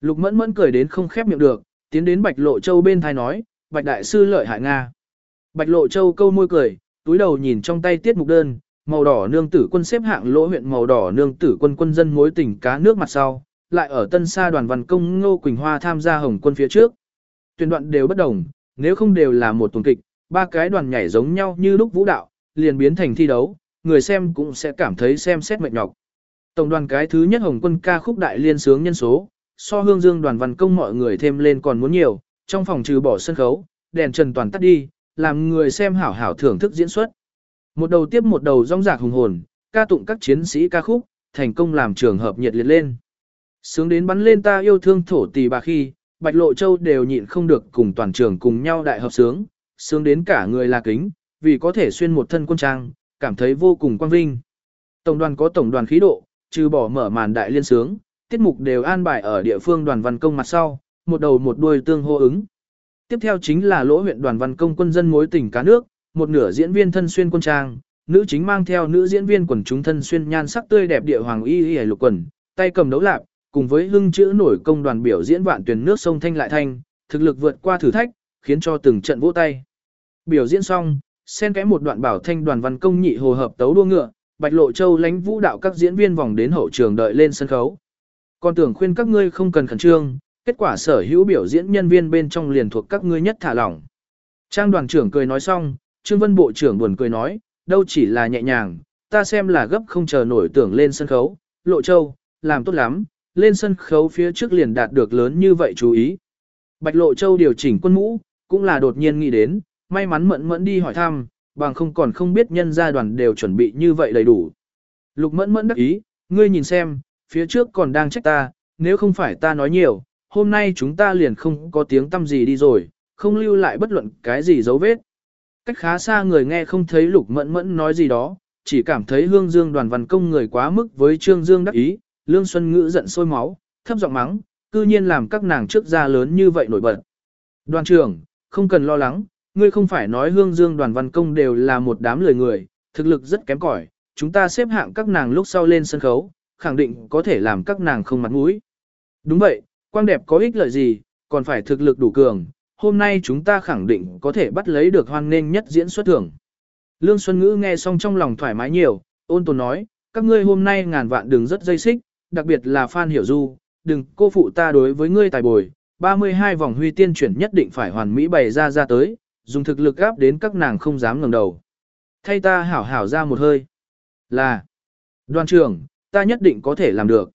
Lục mẫn mẫn cười đến không khép miệng được, tiến đến Bạch Lộ Châu bên thai nói, Bạch Đại Sư lợi hại Nga. Bạch Lộ Châu câu môi cười, túi đầu nhìn trong tay tiết mục đơn, màu đỏ nương tử quân xếp hạng lỗ huyện màu đỏ nương tử quân quân dân mối tỉnh cá nước mặt sau, lại ở tân sa đoàn văn công Ngô Quỳnh Hoa tham gia hồng quân phía trước. Tuyển đoạn đều bất đồng, nếu không đều là một tuần kịch, ba cái đoàn nhảy giống nhau như lúc vũ đạo, liền biến thành thi đấu, người xem cũng sẽ cảm thấy xem xét mệt nhọc. Tổng đoàn cái thứ nhất hồng quân ca khúc đại liên sướng nhân số, so hương dương đoàn văn công mọi người thêm lên còn muốn nhiều, trong phòng trừ bỏ sân khấu, đèn trần toàn tắt đi, làm người xem hảo hảo thưởng thức diễn xuất. Một đầu tiếp một đầu rong rạc hùng hồn, ca tụng các chiến sĩ ca khúc, thành công làm trường hợp nhiệt liệt lên. Sướng đến bắn lên ta yêu thương thổ tỷ bà khi, Bạch Lộ Châu đều nhịn không được cùng toàn trường cùng nhau đại hợp sướng, sướng đến cả người là kính, vì có thể xuyên một thân quân trang, cảm thấy vô cùng quang vinh. Tổng đoàn có tổng đoàn khí độ, trừ bỏ mở màn đại liên sướng, tiết mục đều an bài ở địa phương đoàn văn công mặt sau, một đầu một đuôi tương hô ứng. Tiếp theo chính là lỗ huyện đoàn văn công quân dân mối tình cá nước, một nửa diễn viên thân xuyên quân trang, nữ chính mang theo nữ diễn viên quần chúng thân xuyên nhan sắc tươi đẹp địa hoàng y y lục quần, tay cầm đấu lạp, cùng với hưng chữ nổi công đoàn biểu diễn vạn tuyển nước sông thanh lại thanh, thực lực vượt qua thử thách, khiến cho từng trận vỗ tay. Biểu diễn xong, xen kẽ một đoạn bảo thanh đoàn văn công nhị hồ hợp tấu đua ngựa, Bạch Lộ Châu lánh vũ đạo các diễn viên vòng đến hậu trường đợi lên sân khấu. Còn tưởng khuyên các ngươi không cần khẩn trương, kết quả sở hữu biểu diễn nhân viên bên trong liền thuộc các ngươi nhất thả lỏng. Trang đoàn trưởng cười nói xong, Trương Vân Bộ trưởng buồn cười nói, đâu chỉ là nhẹ nhàng, ta xem là gấp không chờ nổi tưởng lên sân khấu, Lộ Châu, làm tốt lắm, lên sân khấu phía trước liền đạt được lớn như vậy chú ý. Bạch Lộ Châu điều chỉnh quân mũ, cũng là đột nhiên nghĩ đến, may mắn mẫn mẫn đi hỏi thăm, bằng không còn không biết nhân gia đoàn đều chuẩn bị như vậy đầy đủ. Lục mẫn mẫn đắc ý, ngươi nhìn xem, phía trước còn đang trách ta, nếu không phải ta nói nhiều, hôm nay chúng ta liền không có tiếng tâm gì đi rồi, không lưu lại bất luận cái gì dấu vết. Cách khá xa người nghe không thấy lục mẫn mẫn nói gì đó, chỉ cảm thấy hương dương đoàn văn công người quá mức với trương dương đắc ý, lương xuân ngữ giận sôi máu, thấp giọng mắng, cư nhiên làm các nàng trước ra lớn như vậy nổi bật. Đoàn trưởng, không cần lo lắng, ngươi không phải nói hương dương đoàn văn công đều là một đám lười người, thực lực rất kém cỏi, chúng ta xếp hạng các nàng lúc sau lên sân khấu, khẳng định có thể làm các nàng không mặt mũi. Đúng vậy, quang đẹp có ích lợi gì, còn phải thực lực đủ cường, hôm nay chúng ta khẳng định có thể bắt lấy được hoan nghênh nhất diễn xuất thưởng. Lương Xuân Ngữ nghe xong trong lòng thoải mái nhiều, ôn tồn nói, các ngươi hôm nay ngàn vạn đừng rất dây xích, đặc biệt là Phan Hiểu Du, đừng cô phụ ta đối với ngươi tài bồi, 32 vòng huy tiên chuyển nhất định phải hoàn mỹ bày ra ra tới, dùng thực lực áp đến các nàng không dám ngẩng đầu. Thay ta hảo hảo ra một hơi. Là, đoàn trưởng, ta nhất định có thể làm được.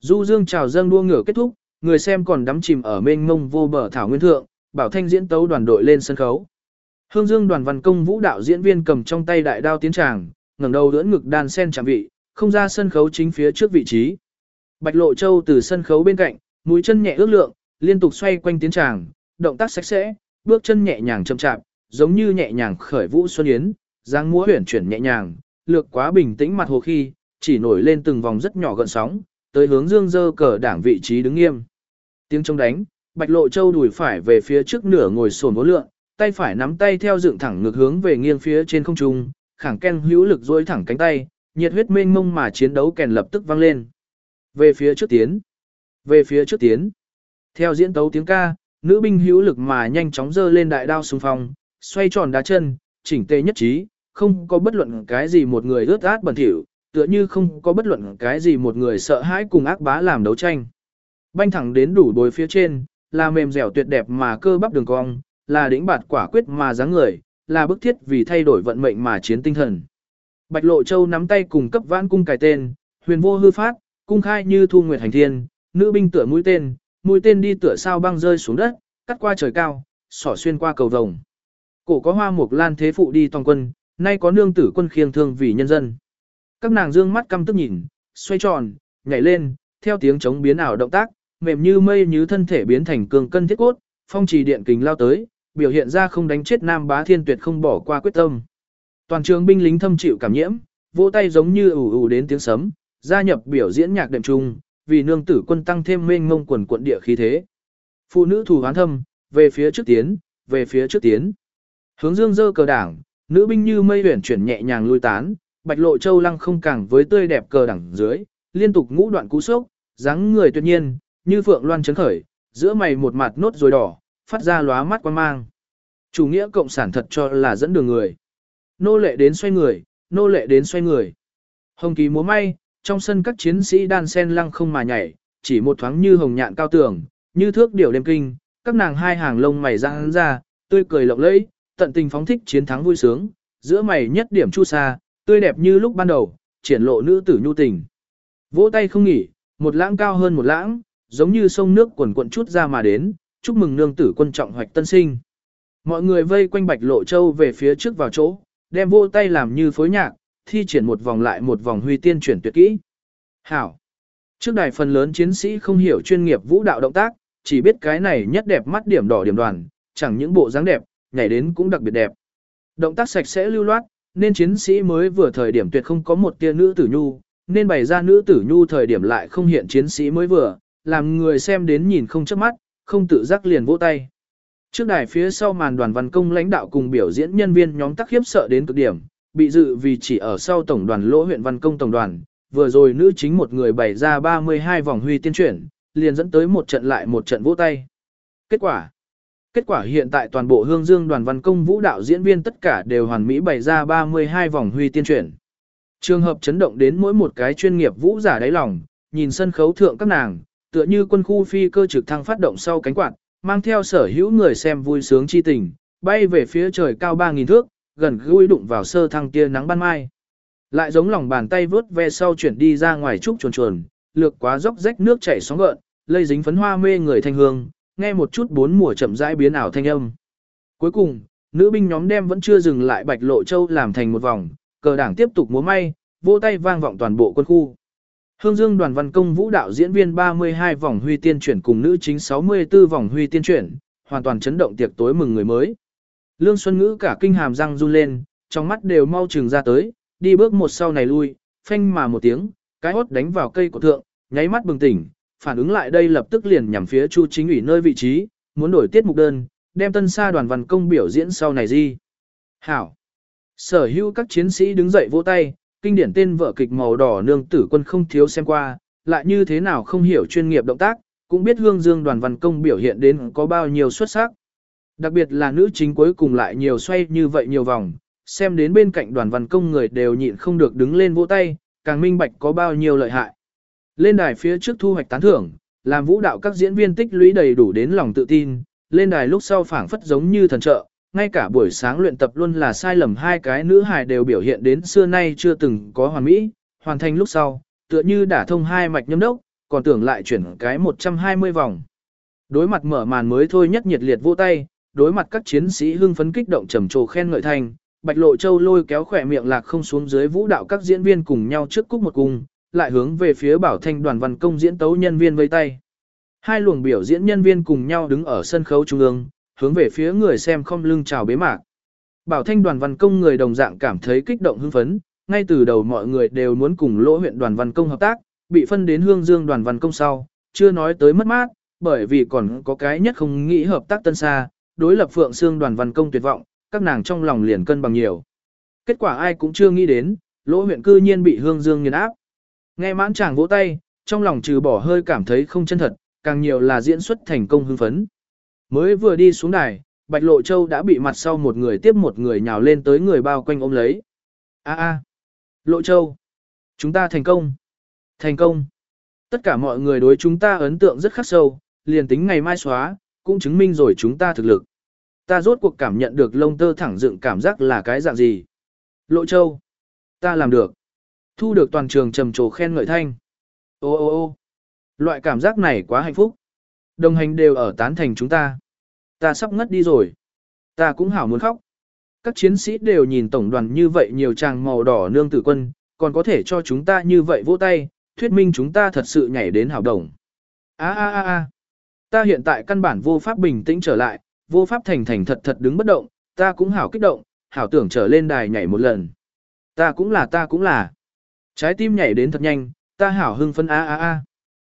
Du dương chào dâng đua ngửa kết thúc, người xem còn đắm chìm ở mênh mông vô bờ thảo nguyên thượng, bảo thanh diễn tấu đoàn đội lên sân khấu. Hương Dương đoàn văn công vũ đạo diễn viên cầm trong tay đại đao tiến tràng, ngẩng đầu đỡ ngực đan sen chạm vị, không ra sân khấu chính phía trước vị trí. Bạch Lộ Châu từ sân khấu bên cạnh, mũi chân nhẹ ước lượng, liên tục xoay quanh tiến tràng, động tác sạch sẽ, bước chân nhẹ nhàng chậm chạp, giống như nhẹ nhàng khởi vũ xuân yến, dáng múa huyển chuyển nhẹ nhàng, lược quá bình tĩnh mặt hồ khi, chỉ nổi lên từng vòng rất nhỏ gợn sóng, tới hướng dương dơ cờ đảng vị trí đứng nghiêm. Tiếng trống đánh, Bạch Lộ Châu đùi phải về phía trước nửa ngồi xổm vô lượng, tay phải nắm tay theo dựng thẳng ngược hướng về nghiêng phía trên không trung, khẳng ken hữu lực duỗi thẳng cánh tay, nhiệt huyết mênh mông mà chiến đấu kèn lập tức vang lên. Về phía trước tiến, về phía trước tiến. Theo diễn tấu tiếng ca, nữ binh hữu lực mà nhanh chóng dơ lên đại đao xung phong, xoay tròn đá chân, chỉnh tề nhất trí, không có bất luận cái gì một người ướt át bẩn thỉu, tựa như không có bất luận cái gì một người sợ hãi cùng ác bá làm đấu tranh. Banh thẳng đến đủ bối phía trên, là mềm dẻo tuyệt đẹp mà cơ bắp đường cong, là đỉnh bạt quả quyết mà dáng người, là bức thiết vì thay đổi vận mệnh mà chiến tinh thần. Bạch Lộ Châu nắm tay cùng cấp vãn cung cài tên, huyền vô hư phát, cung khai như thu nguyệt hành thiên, nữ binh tựa mũi tên, mũi tên đi tựa sao băng rơi xuống đất, cắt qua trời cao, xỏ xuyên qua cầu vồng. Cổ có hoa mục lan thế phụ đi toàn quân, nay có nương tử quân khiêng thương vì nhân dân. Các nàng dương mắt căm tức nhìn, xoay tròn, nhảy lên, theo tiếng chống biến ảo động tác, mềm như mây như thân thể biến thành cường cân thiết cốt, phong trì điện kình lao tới, biểu hiện ra không đánh chết nam bá thiên tuyệt không bỏ qua quyết tâm. Toàn trường binh lính thâm chịu cảm nhiễm, vỗ tay giống như ủ ủ đến tiếng sấm, gia nhập biểu diễn nhạc đệm trung, vì nương tử quân tăng thêm mênh mông quần quận địa khí thế. Phụ nữ thủ hoán thâm, về phía trước tiến, về phía trước tiến. Hướng dương dơ cờ đảng, nữ binh như mây huyển chuyển nhẹ nhàng lui tán, bạch lộ châu lăng không càng với tươi đẹp cờ đẳng dưới, liên tục ngũ đoạn cú sốc, dáng người tuyệt nhiên, như phượng loan chấn khởi, giữa mày một mặt nốt rồi đỏ, phát ra lóa mắt quan mang. Chủ nghĩa cộng sản thật cho là dẫn đường người. Nô lệ đến xoay người, nô lệ đến xoay người. Hồng kỳ múa may, trong sân các chiến sĩ đan sen lăng không mà nhảy, chỉ một thoáng như hồng nhạn cao tường, như thước điểu đêm kinh, các nàng hai hàng lông mày răng ra, tươi cười lộng lẫy, tận tình phóng thích chiến thắng vui sướng, giữa mày nhất điểm chu sa, tươi đẹp như lúc ban đầu, triển lộ nữ tử nhu tình. Vỗ tay không nghỉ, một lãng cao hơn một lãng, giống như sông nước quần cuộn chút ra mà đến, chúc mừng nương tử quân trọng hoạch tân sinh. Mọi người vây quanh bạch lộ châu về phía trước vào chỗ, đem vỗ tay làm như phối nhạc, thi triển một vòng lại một vòng huy tiên chuyển tuyệt kỹ. Hảo! Trước đài phần lớn chiến sĩ không hiểu chuyên nghiệp vũ đạo động tác, chỉ biết cái này nhất đẹp mắt điểm đỏ điểm đoàn, chẳng những bộ dáng đẹp, nhảy đến cũng đặc biệt đẹp. Động tác sạch sẽ lưu loát, nên chiến sĩ mới vừa thời điểm tuyệt không có một tia nữ tử nhu, nên bày ra nữ tử nhu thời điểm lại không hiện chiến sĩ mới vừa, làm người xem đến nhìn không chớp mắt, không tự giác liền vỗ tay. Trước đài phía sau màn đoàn văn công lãnh đạo cùng biểu diễn nhân viên nhóm tác khiếp sợ đến cực điểm, bị dự vì chỉ ở sau tổng đoàn lỗ huyện văn công tổng đoàn, vừa rồi nữ chính một người bày ra 32 vòng huy tiên chuyển, liền dẫn tới một trận lại một trận vỗ tay. Kết quả Kết quả hiện tại toàn bộ hương dương đoàn văn công vũ đạo diễn viên tất cả đều hoàn mỹ bày ra 32 vòng huy tiên chuyển. Trường hợp chấn động đến mỗi một cái chuyên nghiệp vũ giả đáy lòng, nhìn sân khấu thượng các nàng, tựa như quân khu phi cơ trực thăng phát động sau cánh quạt, mang theo sở hữu người xem vui sướng chi tình, bay về phía trời cao 3.000 thước, gần gũi đụng vào sơ thăng tia nắng ban mai. Lại giống lòng bàn tay vớt ve sau chuyển đi ra ngoài trúc chuồn chuồn, lược quá dốc rách nước chảy sóng gợn, lây dính phấn hoa mê người thanh hương, nghe một chút bốn mùa chậm rãi biến ảo thanh âm. Cuối cùng, nữ binh nhóm đem vẫn chưa dừng lại bạch lộ châu làm thành một vòng, cờ đảng tiếp tục múa may, vỗ tay vang vọng toàn bộ quân khu. Hương Dương đoàn văn công vũ đạo diễn viên 32 vòng huy tiên chuyển cùng nữ chính 64 vòng huy tiên chuyển, hoàn toàn chấn động tiệc tối mừng người mới. Lương Xuân Ngữ cả kinh hàm răng run lên, trong mắt đều mau trừng ra tới, đi bước một sau này lui, phanh mà một tiếng, cái hốt đánh vào cây của thượng, nháy mắt bừng tỉnh, phản ứng lại đây lập tức liền nhằm phía Chu Chính ủy nơi vị trí, muốn đổi tiết mục đơn, đem tân sa đoàn văn công biểu diễn sau này gì. Hảo! Sở hữu các chiến sĩ đứng dậy vỗ tay, kinh điển tên vợ kịch màu đỏ nương tử quân không thiếu xem qua, lại như thế nào không hiểu chuyên nghiệp động tác, cũng biết hương dương đoàn văn công biểu hiện đến có bao nhiêu xuất sắc. Đặc biệt là nữ chính cuối cùng lại nhiều xoay như vậy nhiều vòng, xem đến bên cạnh đoàn văn công người đều nhịn không được đứng lên vỗ tay, càng minh bạch có bao nhiêu lợi hại. Lên đài phía trước thu hoạch tán thưởng, làm vũ đạo các diễn viên tích lũy đầy đủ đến lòng tự tin, lên đài lúc sau phảng phất giống như thần trợ, ngay cả buổi sáng luyện tập luôn là sai lầm hai cái nữ hài đều biểu hiện đến xưa nay chưa từng có hoàn mỹ, hoàn thành lúc sau, tựa như đả thông hai mạch nhâm đốc, còn tưởng lại chuyển cái 120 vòng. Đối mặt mở màn mới thôi nhất nhiệt liệt vỗ tay, đối mặt các chiến sĩ hưng phấn kích động trầm trồ khen ngợi thành, Bạch Lộ Châu lôi kéo khỏe miệng lạc không xuống dưới vũ đạo các diễn viên cùng nhau trước cúc một cung, lại hướng về phía Bảo Thanh đoàn văn công diễn tấu nhân viên vây tay. Hai luồng biểu diễn nhân viên cùng nhau đứng ở sân khấu trung ương, hướng về phía người xem không lưng chào bế mạc. Bảo Thanh đoàn văn công người đồng dạng cảm thấy kích động hưng phấn, ngay từ đầu mọi người đều muốn cùng lỗ huyện đoàn văn công hợp tác, bị phân đến hương dương đoàn văn công sau, chưa nói tới mất mát, bởi vì còn có cái nhất không nghĩ hợp tác tân xa, đối lập phượng xương đoàn văn công tuyệt vọng, các nàng trong lòng liền cân bằng nhiều. Kết quả ai cũng chưa nghĩ đến, lỗ huyện cư nhiên bị hương dương nghiền áp. Nghe mãn chàng vỗ tay, trong lòng trừ bỏ hơi cảm thấy không chân thật, càng nhiều là diễn xuất thành công hưng phấn. Mới vừa đi xuống đài, Bạch Lộ Châu đã bị mặt sau một người tiếp một người nhào lên tới người bao quanh ôm lấy. A a, Lộ Châu, chúng ta thành công. Thành công. Tất cả mọi người đối chúng ta ấn tượng rất khắc sâu, liền tính ngày mai xóa, cũng chứng minh rồi chúng ta thực lực. Ta rốt cuộc cảm nhận được lông tơ thẳng dựng cảm giác là cái dạng gì. Lộ Châu, ta làm được. Thu được toàn trường trầm trồ khen ngợi thanh. Ô ô ô loại cảm giác này quá hạnh phúc. Đồng hành đều ở tán thành chúng ta. Ta sắp ngất đi rồi. Ta cũng hảo muốn khóc. Các chiến sĩ đều nhìn tổng đoàn như vậy nhiều chàng màu đỏ nương tử quân, còn có thể cho chúng ta như vậy vỗ tay, thuyết minh chúng ta thật sự nhảy đến hảo đồng. A a a a. Ta hiện tại căn bản vô pháp bình tĩnh trở lại, vô pháp thành thành thật thật đứng bất động, ta cũng hảo kích động, hảo tưởng trở lên đài nhảy một lần. Ta cũng là ta cũng là. Trái tim nhảy đến thật nhanh, ta hảo hưng phân a a a.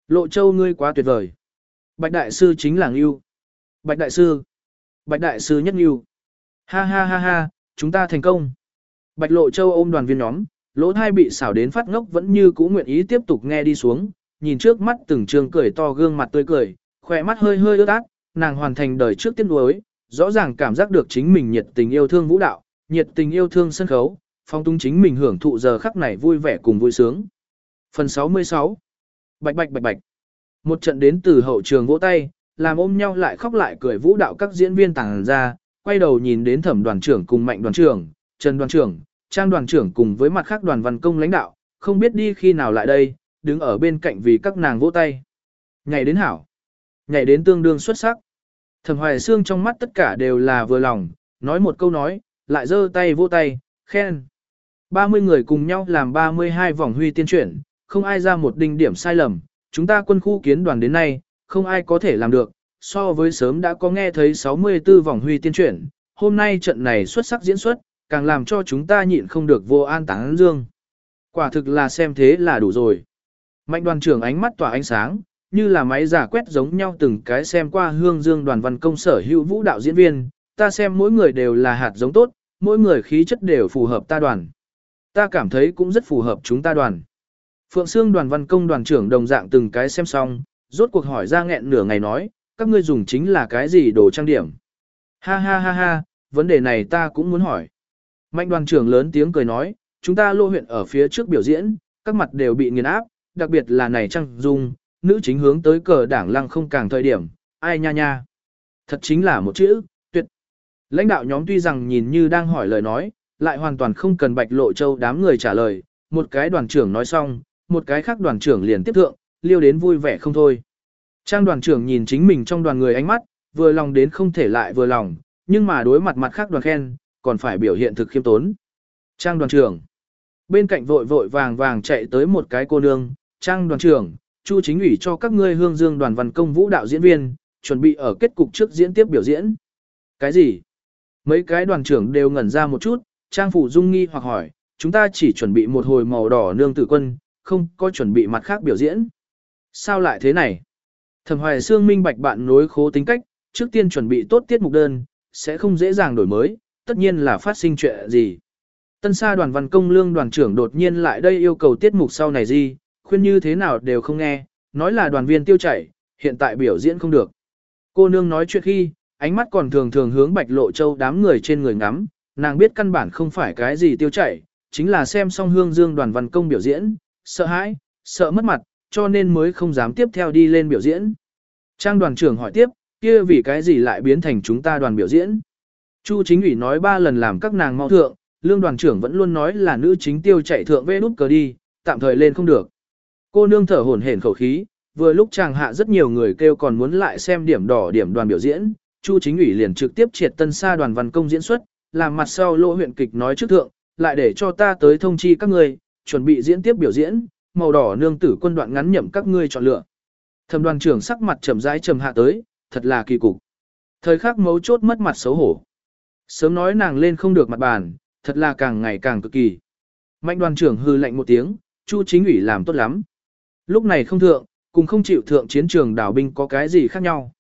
Lộ châu ngươi quá tuyệt vời. Bạch đại sư chính là Ngưu. Bạch đại sư. Bạch đại sư nhất Ngưu. Ha ha ha ha, chúng ta thành công. Bạch lộ châu ôm đoàn viên nhóm, lỗ thai bị xảo đến phát ngốc vẫn như cũ nguyện ý tiếp tục nghe đi xuống, nhìn trước mắt từng trường cười to gương mặt tươi cười, khỏe mắt hơi hơi ướt át, nàng hoàn thành đời trước tiên đối, rõ ràng cảm giác được chính mình nhiệt tình yêu thương vũ đạo, nhiệt tình yêu thương sân khấu, phong tung chính mình hưởng thụ giờ khắc này vui vẻ cùng vui sướng. Phần 66 Bạch bạch bạch bạch Một trận đến từ hậu trường vỗ tay, làm ôm nhau lại khóc lại cười vũ đạo các diễn viên tàng ra, quay đầu nhìn đến thẩm đoàn trưởng cùng mạnh đoàn trưởng, trần đoàn trưởng, trang đoàn trưởng cùng với mặt khác đoàn văn công lãnh đạo, không biết đi khi nào lại đây, đứng ở bên cạnh vì các nàng vỗ tay. Ngày đến hảo, nhảy đến tương đương xuất sắc. Thẩm hoài xương trong mắt tất cả đều là vừa lòng, nói một câu nói, lại giơ tay vỗ tay, khen. 30 người cùng nhau làm 32 vòng huy tiên chuyển, không ai ra một đinh điểm sai lầm, chúng ta quân khu kiến đoàn đến nay, không ai có thể làm được, so với sớm đã có nghe thấy 64 vòng huy tiên chuyển, hôm nay trận này xuất sắc diễn xuất, càng làm cho chúng ta nhịn không được vô an táng dương. Quả thực là xem thế là đủ rồi. Mạnh đoàn trưởng ánh mắt tỏa ánh sáng, như là máy giả quét giống nhau từng cái xem qua hương dương đoàn văn công sở hữu vũ đạo diễn viên, ta xem mỗi người đều là hạt giống tốt, mỗi người khí chất đều phù hợp ta đoàn. Ta cảm thấy cũng rất phù hợp chúng ta đoàn. Phượng Sương đoàn văn công đoàn trưởng đồng dạng từng cái xem xong, rốt cuộc hỏi ra nghẹn nửa ngày nói, các ngươi dùng chính là cái gì đồ trang điểm. Ha ha ha ha, vấn đề này ta cũng muốn hỏi. Mạnh đoàn trưởng lớn tiếng cười nói, chúng ta lô huyện ở phía trước biểu diễn, các mặt đều bị nghiền áp, đặc biệt là này trang dung, nữ chính hướng tới cờ đảng lăng không càng thời điểm, ai nha nha. Thật chính là một chữ, tuyệt. Lãnh đạo nhóm tuy rằng nhìn như đang hỏi lời nói, lại hoàn toàn không cần bạch lộ châu đám người trả lời, một cái đoàn trưởng nói xong, một cái khác đoàn trưởng liền tiếp thượng, liêu đến vui vẻ không thôi. Trang đoàn trưởng nhìn chính mình trong đoàn người ánh mắt, vừa lòng đến không thể lại vừa lòng, nhưng mà đối mặt mặt khác đoàn khen, còn phải biểu hiện thực khiêm tốn. Trang đoàn trưởng. Bên cạnh vội vội vàng vàng chạy tới một cái cô nương, Trang đoàn trưởng, Chu chính ủy cho các ngươi hương dương đoàn văn công vũ đạo diễn viên, chuẩn bị ở kết cục trước diễn tiếp biểu diễn. Cái gì? Mấy cái đoàn trưởng đều ngẩn ra một chút, Trang phủ dung nghi hoặc hỏi, chúng ta chỉ chuẩn bị một hồi màu đỏ nương tử quân, không có chuẩn bị mặt khác biểu diễn. Sao lại thế này? Thẩm Hoài Sương minh bạch bạn nối khố tính cách, trước tiên chuẩn bị tốt tiết mục đơn, sẽ không dễ dàng đổi mới, tất nhiên là phát sinh chuyện gì. Tân sa đoàn văn công lương đoàn trưởng đột nhiên lại đây yêu cầu tiết mục sau này gì, khuyên như thế nào đều không nghe, nói là đoàn viên tiêu chảy, hiện tại biểu diễn không được. Cô nương nói chuyện khi, ánh mắt còn thường thường hướng bạch lộ châu đám người trên người ngắm, nàng biết căn bản không phải cái gì tiêu chảy, chính là xem xong hương dương đoàn văn công biểu diễn, sợ hãi, sợ mất mặt, cho nên mới không dám tiếp theo đi lên biểu diễn. Trang đoàn trưởng hỏi tiếp, kia vì cái gì lại biến thành chúng ta đoàn biểu diễn? Chu chính ủy nói ba lần làm các nàng mau thượng, lương đoàn trưởng vẫn luôn nói là nữ chính tiêu chạy thượng vê nút cờ đi, tạm thời lên không được. Cô nương thở hổn hển khẩu khí, vừa lúc chàng hạ rất nhiều người kêu còn muốn lại xem điểm đỏ điểm đoàn biểu diễn, Chu chính ủy liền trực tiếp triệt tân xa đoàn văn công diễn xuất, làm mặt sau lỗ huyện kịch nói trước thượng, lại để cho ta tới thông chi các ngươi chuẩn bị diễn tiếp biểu diễn, màu đỏ nương tử quân đoạn ngắn nhậm các ngươi chọn lựa. Thẩm đoàn trưởng sắc mặt trầm rãi trầm hạ tới, thật là kỳ cục. Thời khắc mấu chốt mất mặt xấu hổ. Sớm nói nàng lên không được mặt bàn, thật là càng ngày càng cực kỳ. Mạnh đoàn trưởng hư lạnh một tiếng, Chu chính ủy làm tốt lắm. Lúc này không thượng, cùng không chịu thượng chiến trường đảo binh có cái gì khác nhau.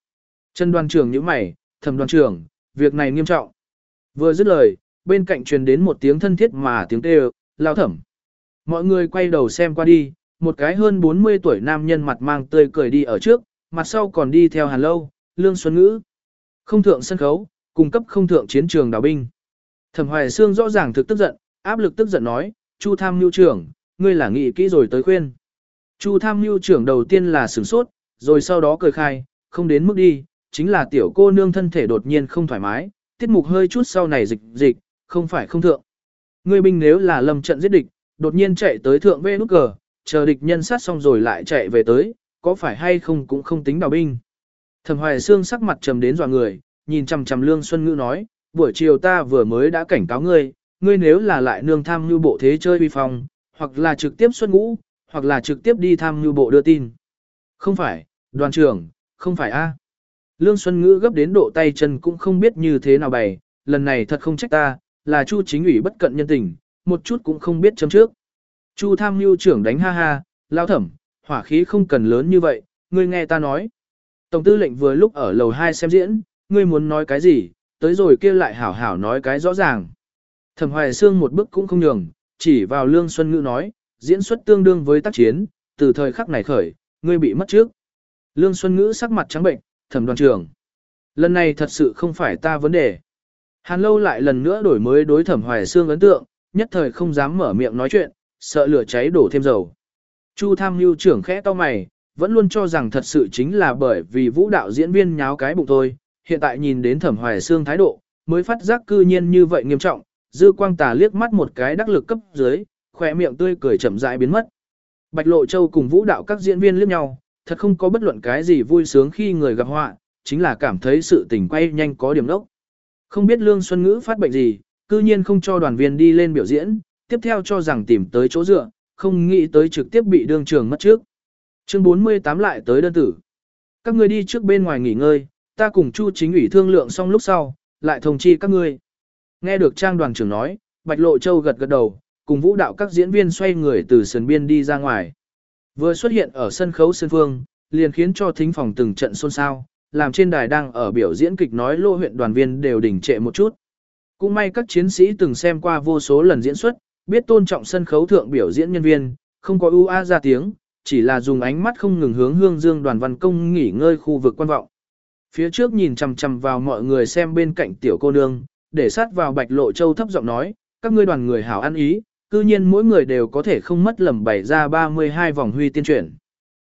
Trần đoàn trưởng như mày, thẩm đoàn trưởng, việc này nghiêm trọng. Vừa dứt lời, bên cạnh truyền đến một tiếng thân thiết mà tiếng kêu, lao thẩm. Mọi người quay đầu xem qua đi, một cái hơn 40 tuổi nam nhân mặt mang tươi cười đi ở trước, mặt sau còn đi theo hàn lâu, lương xuân ngữ. Không thượng sân khấu, cung cấp không thượng chiến trường đảo binh. Thẩm Hoài Sương rõ ràng thực tức giận, áp lực tức giận nói, Chu tham nhu trưởng, ngươi là nghị kỹ rồi tới khuyên. Chu tham mưu trưởng đầu tiên là sửng sốt, rồi sau đó cười khai, không đến mức đi, chính là tiểu cô nương thân thể đột nhiên không thoải mái, tiết mục hơi chút sau này dịch dịch, không phải không thượng. Ngươi binh nếu là lâm trận giết địch, đột nhiên chạy tới thượng vê nút cờ, chờ địch nhân sát xong rồi lại chạy về tới, có phải hay không cũng không tính đào binh. Thẩm Hoài Sương sắc mặt trầm đến dọa người, nhìn chằm chằm Lương Xuân Ngữ nói, buổi chiều ta vừa mới đã cảnh cáo ngươi, ngươi nếu là lại nương tham như bộ thế chơi uy phong, hoặc là trực tiếp xuất ngũ, hoặc là trực tiếp đi tham mưu bộ đưa tin. Không phải, đoàn trưởng, không phải a. Lương Xuân Ngữ gấp đến độ tay chân cũng không biết như thế nào bày, lần này thật không trách ta, là Chu chính ủy bất cận nhân tình, một chút cũng không biết chấm trước. Chu tham mưu trưởng đánh ha ha, lao thẩm, hỏa khí không cần lớn như vậy, ngươi nghe ta nói. Tổng tư lệnh vừa lúc ở lầu 2 xem diễn, ngươi muốn nói cái gì, tới rồi kia lại hảo hảo nói cái rõ ràng. Thẩm Hoài Sương một bước cũng không nhường, chỉ vào Lương Xuân Ngữ nói, diễn xuất tương đương với tác chiến, từ thời khắc này khởi, ngươi bị mất trước. Lương Xuân Ngữ sắc mặt trắng bệnh, thẩm đoàn trưởng. Lần này thật sự không phải ta vấn đề. Hàn lâu lại lần nữa đổi mới đối thẩm Hoài xương ấn tượng, nhất thời không dám mở miệng nói chuyện, sợ lửa cháy đổ thêm dầu. Chu tham mưu trưởng khẽ to mày, vẫn luôn cho rằng thật sự chính là bởi vì vũ đạo diễn viên nháo cái bụng thôi, hiện tại nhìn đến thẩm hoài xương thái độ, mới phát giác cư nhiên như vậy nghiêm trọng, dư quang tà liếc mắt một cái đắc lực cấp dưới, khỏe miệng tươi cười chậm rãi biến mất. Bạch Lộ Châu cùng vũ đạo các diễn viên liếc nhau, thật không có bất luận cái gì vui sướng khi người gặp họa, chính là cảm thấy sự tình quay nhanh có điểm đốc. Không biết Lương Xuân Ngữ phát bệnh gì, cư nhiên không cho đoàn viên đi lên biểu diễn, tiếp theo cho rằng tìm tới chỗ dựa, không nghĩ tới trực tiếp bị đương trường mất trước. Chương 48 lại tới đơn tử. Các ngươi đi trước bên ngoài nghỉ ngơi, ta cùng Chu chính ủy thương lượng xong lúc sau, lại thông chi các ngươi. Nghe được trang đoàn trưởng nói, Bạch Lộ Châu gật gật đầu, cùng vũ đạo các diễn viên xoay người từ sân biên đi ra ngoài. Vừa xuất hiện ở sân khấu sân phương, liền khiến cho thính phòng từng trận xôn xao, làm trên đài đang ở biểu diễn kịch nói lô huyện đoàn viên đều đình trệ một chút. Cũng may các chiến sĩ từng xem qua vô số lần diễn xuất, biết tôn trọng sân khấu thượng biểu diễn nhân viên, không có ưu a ra tiếng, chỉ là dùng ánh mắt không ngừng hướng hương dương đoàn văn công nghỉ ngơi khu vực quan vọng. Phía trước nhìn chằm chằm vào mọi người xem bên cạnh tiểu cô nương, để sát vào bạch lộ châu thấp giọng nói, các ngươi đoàn người hảo ăn ý, cư nhiên mỗi người đều có thể không mất lầm bày ra 32 vòng huy tiên chuyển.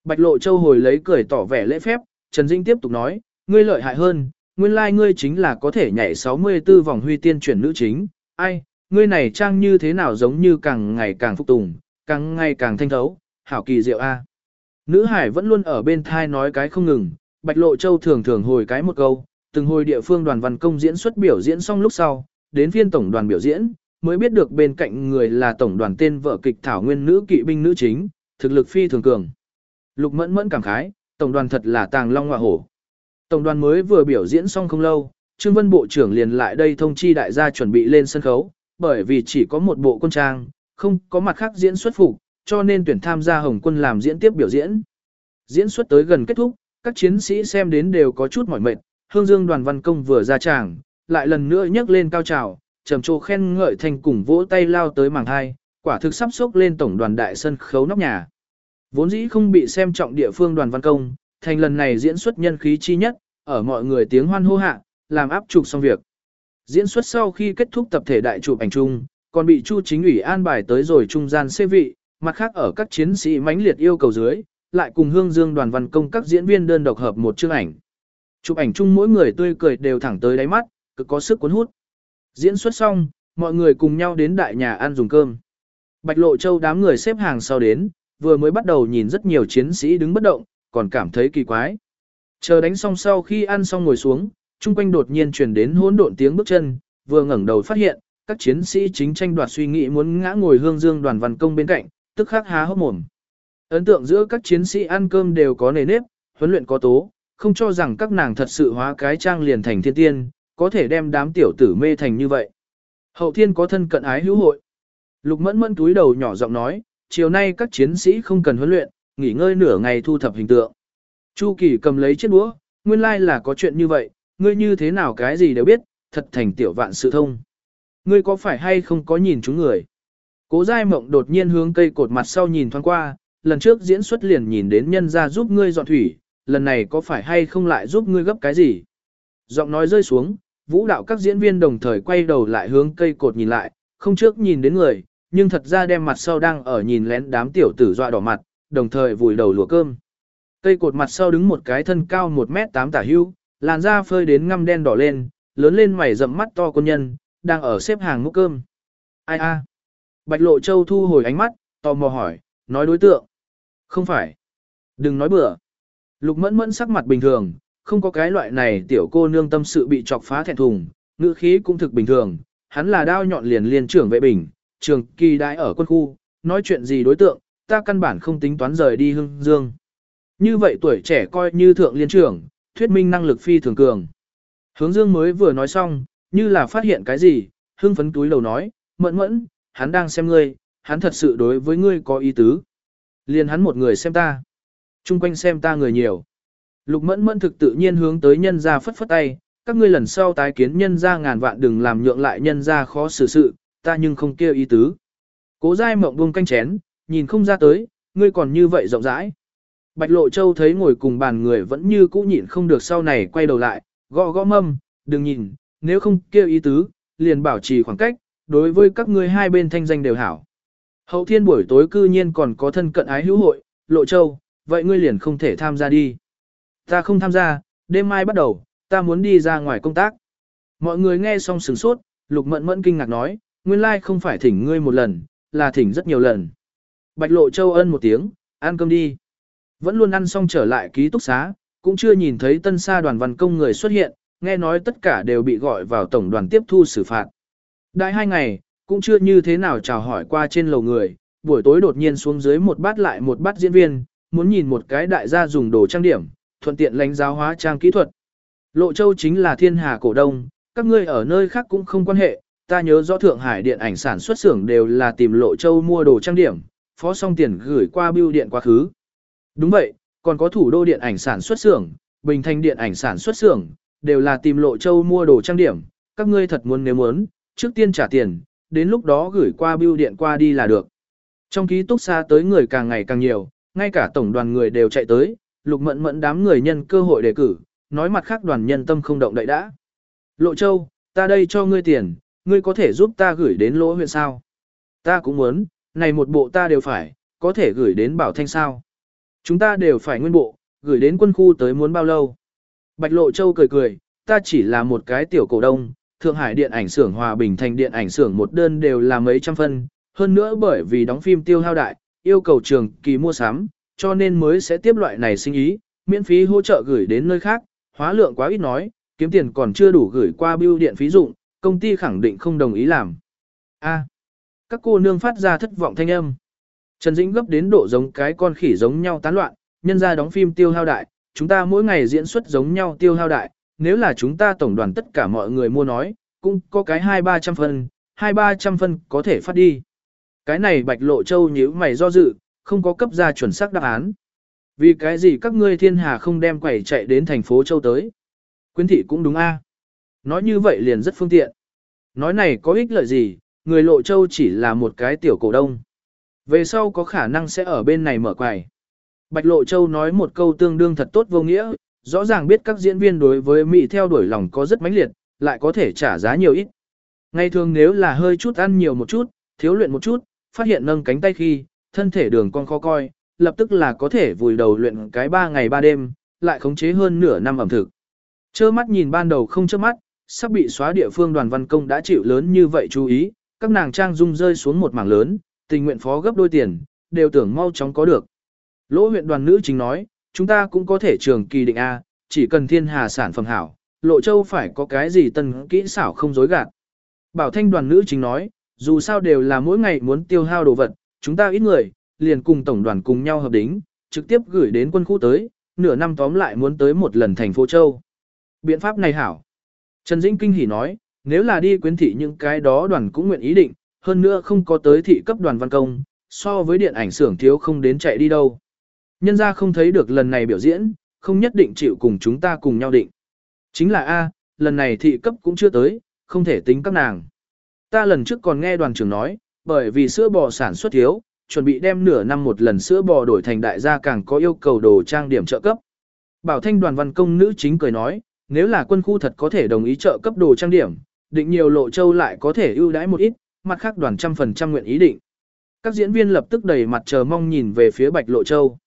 Bạch lộ châu hồi lấy cười tỏ vẻ lễ phép, Trần Dinh tiếp tục nói, ngươi lợi hại hơn, nguyên lai like ngươi chính là có thể nhảy 64 vòng huy tiên chuyển nữ chính, ai, ngươi này trang như thế nào giống như càng ngày càng phục tùng, càng ngày càng thanh thấu, hảo kỳ diệu a. Nữ hải vẫn luôn ở bên thai nói cái không ngừng, Bạch Lộ Châu thường thường hồi cái một câu, từng hồi địa phương đoàn văn công diễn xuất biểu diễn xong lúc sau, đến phiên tổng đoàn biểu diễn, mới biết được bên cạnh người là tổng đoàn tên vợ kịch Thảo Nguyên nữ kỵ binh nữ chính, thực lực phi thường cường. Lục Mẫn Mẫn cảm khái, tổng đoàn thật là tàng long hoa hổ. Tổng đoàn mới vừa biểu diễn xong không lâu, Trương Vân Bộ trưởng liền lại đây thông chi đại gia chuẩn bị lên sân khấu, bởi vì chỉ có một bộ quân trang, không có mặt khác diễn xuất phục, cho nên tuyển tham gia Hồng quân làm diễn tiếp biểu diễn. Diễn xuất tới gần kết thúc, các chiến sĩ xem đến đều có chút mỏi mệt, Hương Dương đoàn văn công vừa ra tràng, lại lần nữa nhấc lên cao trào, trầm trồ khen ngợi thành cùng vỗ tay lao tới màng hai, quả thực sắp sốc lên tổng đoàn đại sân khấu nóc nhà. Vốn dĩ không bị xem trọng địa phương đoàn văn công, thành lần này diễn xuất nhân khí chi nhất, ở mọi người tiếng hoan hô hạ, làm áp trục xong việc. Diễn xuất sau khi kết thúc tập thể đại chụp ảnh chung, còn bị Chu chính ủy an bài tới rồi trung gian xê vị, mặt khác ở các chiến sĩ mãnh liệt yêu cầu dưới, lại cùng Hương Dương đoàn văn công các diễn viên đơn độc hợp một chương ảnh. Chụp ảnh chung mỗi người tươi cười đều thẳng tới đáy mắt, cực có sức cuốn hút. Diễn xuất xong, mọi người cùng nhau đến đại nhà ăn dùng cơm. Bạch Lộ Châu đám người xếp hàng sau đến, vừa mới bắt đầu nhìn rất nhiều chiến sĩ đứng bất động, còn cảm thấy kỳ quái. Chờ đánh xong sau khi ăn xong ngồi xuống, chung quanh đột nhiên truyền đến hỗn độn tiếng bước chân, vừa ngẩng đầu phát hiện, các chiến sĩ chính tranh đoạt suy nghĩ muốn ngã ngồi hương dương đoàn văn công bên cạnh, tức khắc há hốc mồm. Ấn tượng giữa các chiến sĩ ăn cơm đều có nề nếp, huấn luyện có tố, không cho rằng các nàng thật sự hóa cái trang liền thành thiên tiên, có thể đem đám tiểu tử mê thành như vậy. Hậu thiên có thân cận ái hữu hội. Lục mẫn mẫn túi đầu nhỏ giọng nói, chiều nay các chiến sĩ không cần huấn luyện, nghỉ ngơi nửa ngày thu thập hình tượng. Chu Kỳ cầm lấy chiếc đũa, nguyên lai like là có chuyện như vậy, ngươi như thế nào cái gì đều biết, thật thành tiểu vạn sự thông. Ngươi có phải hay không có nhìn chúng người? Cố Giai Mộng đột nhiên hướng cây cột mặt sau nhìn thoáng qua, lần trước diễn xuất liền nhìn đến nhân ra giúp ngươi dọn thủy, lần này có phải hay không lại giúp ngươi gấp cái gì? Giọng nói rơi xuống, vũ đạo các diễn viên đồng thời quay đầu lại hướng cây cột nhìn lại, không trước nhìn đến người, nhưng thật ra đem mặt sau đang ở nhìn lén đám tiểu tử dọa đỏ mặt, đồng thời vùi đầu lùa cơm. Cây cột mặt sau đứng một cái thân cao 1 mét 8 tả hưu, làn da phơi đến ngăm đen đỏ lên, lớn lên mày rậm mắt to con nhân, đang ở xếp hàng múc cơm. Ai a? Bạch Lộ Châu thu hồi ánh mắt, tò mò hỏi, nói đối tượng. Không phải. Đừng nói bừa. Lục mẫn mẫn sắc mặt bình thường, không có cái loại này tiểu cô nương tâm sự bị chọc phá thẹn thùng, ngữ khí cũng thực bình thường. Hắn là đao nhọn liền liền trưởng vệ bình, trường kỳ đại ở quân khu, nói chuyện gì đối tượng, ta căn bản không tính toán rời đi hưng dương. Như vậy tuổi trẻ coi như thượng liên trưởng, thuyết minh năng lực phi thường cường. Hướng dương mới vừa nói xong, như là phát hiện cái gì, hưng phấn túi đầu nói, mẫn mẫn, hắn đang xem ngươi, hắn thật sự đối với ngươi có ý tứ. Liền hắn một người xem ta. Trung quanh xem ta người nhiều. Lục mẫn mẫn thực tự nhiên hướng tới nhân ra phất phất tay, các ngươi lần sau tái kiến nhân ra ngàn vạn đừng làm nhượng lại nhân ra khó xử sự, ta nhưng không kêu ý tứ. Cố dai mộng buông canh chén, nhìn không ra tới, ngươi còn như vậy rộng rãi. Bạch Lộ Châu thấy ngồi cùng bàn người vẫn như cũ nhịn không được sau này quay đầu lại, gõ gõ mâm, đừng nhìn, nếu không kêu ý tứ, liền bảo trì khoảng cách, đối với các ngươi hai bên thanh danh đều hảo. Hậu thiên buổi tối cư nhiên còn có thân cận ái hữu hội, lộ châu, vậy ngươi liền không thể tham gia đi. Ta không tham gia, đêm mai bắt đầu, ta muốn đi ra ngoài công tác. Mọi người nghe xong sửng sốt, lục mẫn mẫn kinh ngạc nói, nguyên lai không phải thỉnh ngươi một lần, là thỉnh rất nhiều lần. Bạch lộ châu ân một tiếng, ăn cơm đi. Vẫn luôn ăn xong trở lại ký túc xá, cũng chưa nhìn thấy tân sa đoàn văn công người xuất hiện, nghe nói tất cả đều bị gọi vào tổng đoàn tiếp thu xử phạt. Đại hai ngày, cũng chưa như thế nào chào hỏi qua trên lầu người, buổi tối đột nhiên xuống dưới một bát lại một bát diễn viên, muốn nhìn một cái đại gia dùng đồ trang điểm, thuận tiện lãnh giáo hóa trang kỹ thuật. Lộ Châu chính là thiên hà cổ đông, các ngươi ở nơi khác cũng không quan hệ, ta nhớ rõ Thượng Hải điện ảnh sản xuất xưởng đều là tìm Lộ Châu mua đồ trang điểm, phó xong tiền gửi qua bưu điện quá khứ. Đúng vậy, còn có thủ đô điện ảnh sản xuất xưởng, Bình Thành điện ảnh sản xuất xưởng, đều là tìm Lộ Châu mua đồ trang điểm, các ngươi thật muốn nếu muốn, trước tiên trả tiền, đến lúc đó gửi qua bưu điện qua đi là được. Trong ký túc xa tới người càng ngày càng nhiều, ngay cả tổng đoàn người đều chạy tới, lục mẫn mẫn đám người nhân cơ hội đề cử, nói mặt khác đoàn nhân tâm không động đậy đã. Lộ Châu, ta đây cho ngươi tiền, ngươi có thể giúp ta gửi đến lỗ huyện sao? Ta cũng muốn, này một bộ ta đều phải, có thể gửi đến bảo thanh sao? Chúng ta đều phải nguyên bộ, gửi đến quân khu tới muốn bao lâu? Bạch Lộ Châu cười cười, ta chỉ là một cái tiểu cổ đông, Thượng Hải điện ảnh xưởng Hòa Bình thành điện ảnh xưởng một đơn đều là mấy trăm phân, hơn nữa bởi vì đóng phim tiêu hao đại, yêu cầu trường kỳ mua sắm, cho nên mới sẽ tiếp loại này sinh ý, miễn phí hỗ trợ gửi đến nơi khác, hóa lượng quá ít nói, kiếm tiền còn chưa đủ gửi qua bưu điện phí dụng, công ty khẳng định không đồng ý làm. A. các cô nương phát ra thất vọng thanh âm. Trần Dĩnh gấp đến độ giống cái con khỉ giống nhau tán loạn, nhân ra đóng phim tiêu hao đại, chúng ta mỗi ngày diễn xuất giống nhau tiêu hao đại, nếu là chúng ta tổng đoàn tất cả mọi người mua nói, cũng có cái hai ba trăm phân, hai ba trăm phân có thể phát đi. Cái này bạch lộ châu nhíu mày do dự, không có cấp ra chuẩn xác đáp án. Vì cái gì các ngươi thiên hà không đem quẩy chạy đến thành phố châu tới? Quyến thị cũng đúng a. Nói như vậy liền rất phương tiện. Nói này có ích lợi gì, người lộ châu chỉ là một cái tiểu cổ đông. Về sau có khả năng sẽ ở bên này mở quầy. Bạch Lộ Châu nói một câu tương đương thật tốt vô nghĩa, rõ ràng biết các diễn viên đối với Mỹ theo đuổi lòng có rất mãnh liệt, lại có thể trả giá nhiều ít. Ngày thường nếu là hơi chút ăn nhiều một chút, thiếu luyện một chút, phát hiện nâng cánh tay khi, thân thể đường con khó coi, lập tức là có thể vùi đầu luyện cái 3 ngày 3 đêm, lại khống chế hơn nửa năm ẩm thực. Chơ mắt nhìn ban đầu không chớp mắt, sắp bị xóa địa phương đoàn văn công đã chịu lớn như vậy chú ý, các nàng trang dung rơi xuống một mảng lớn, tình nguyện phó gấp đôi tiền, đều tưởng mau chóng có được. Lỗ huyện đoàn nữ chính nói, chúng ta cũng có thể trường kỳ định A, chỉ cần thiên hà sản phẩm hảo, lộ châu phải có cái gì tân kỹ xảo không dối gạt. Bảo thanh đoàn nữ chính nói, dù sao đều là mỗi ngày muốn tiêu hao đồ vật, chúng ta ít người, liền cùng tổng đoàn cùng nhau hợp đính, trực tiếp gửi đến quân khu tới, nửa năm tóm lại muốn tới một lần thành phố châu. Biện pháp này hảo. Trần Dĩnh Kinh hỉ nói, nếu là đi quyến thị những cái đó đoàn cũng nguyện ý định, hơn nữa không có tới thị cấp đoàn văn công, so với điện ảnh xưởng thiếu không đến chạy đi đâu. Nhân ra không thấy được lần này biểu diễn, không nhất định chịu cùng chúng ta cùng nhau định. Chính là A, lần này thị cấp cũng chưa tới, không thể tính các nàng. Ta lần trước còn nghe đoàn trưởng nói, bởi vì sữa bò sản xuất thiếu, chuẩn bị đem nửa năm một lần sữa bò đổi thành đại gia càng có yêu cầu đồ trang điểm trợ cấp. Bảo thanh đoàn văn công nữ chính cười nói, nếu là quân khu thật có thể đồng ý trợ cấp đồ trang điểm, định nhiều lộ châu lại có thể ưu đãi một ít, mặt khác đoàn trăm phần trăm nguyện ý định. Các diễn viên lập tức đầy mặt chờ mong nhìn về phía Bạch Lộ Châu.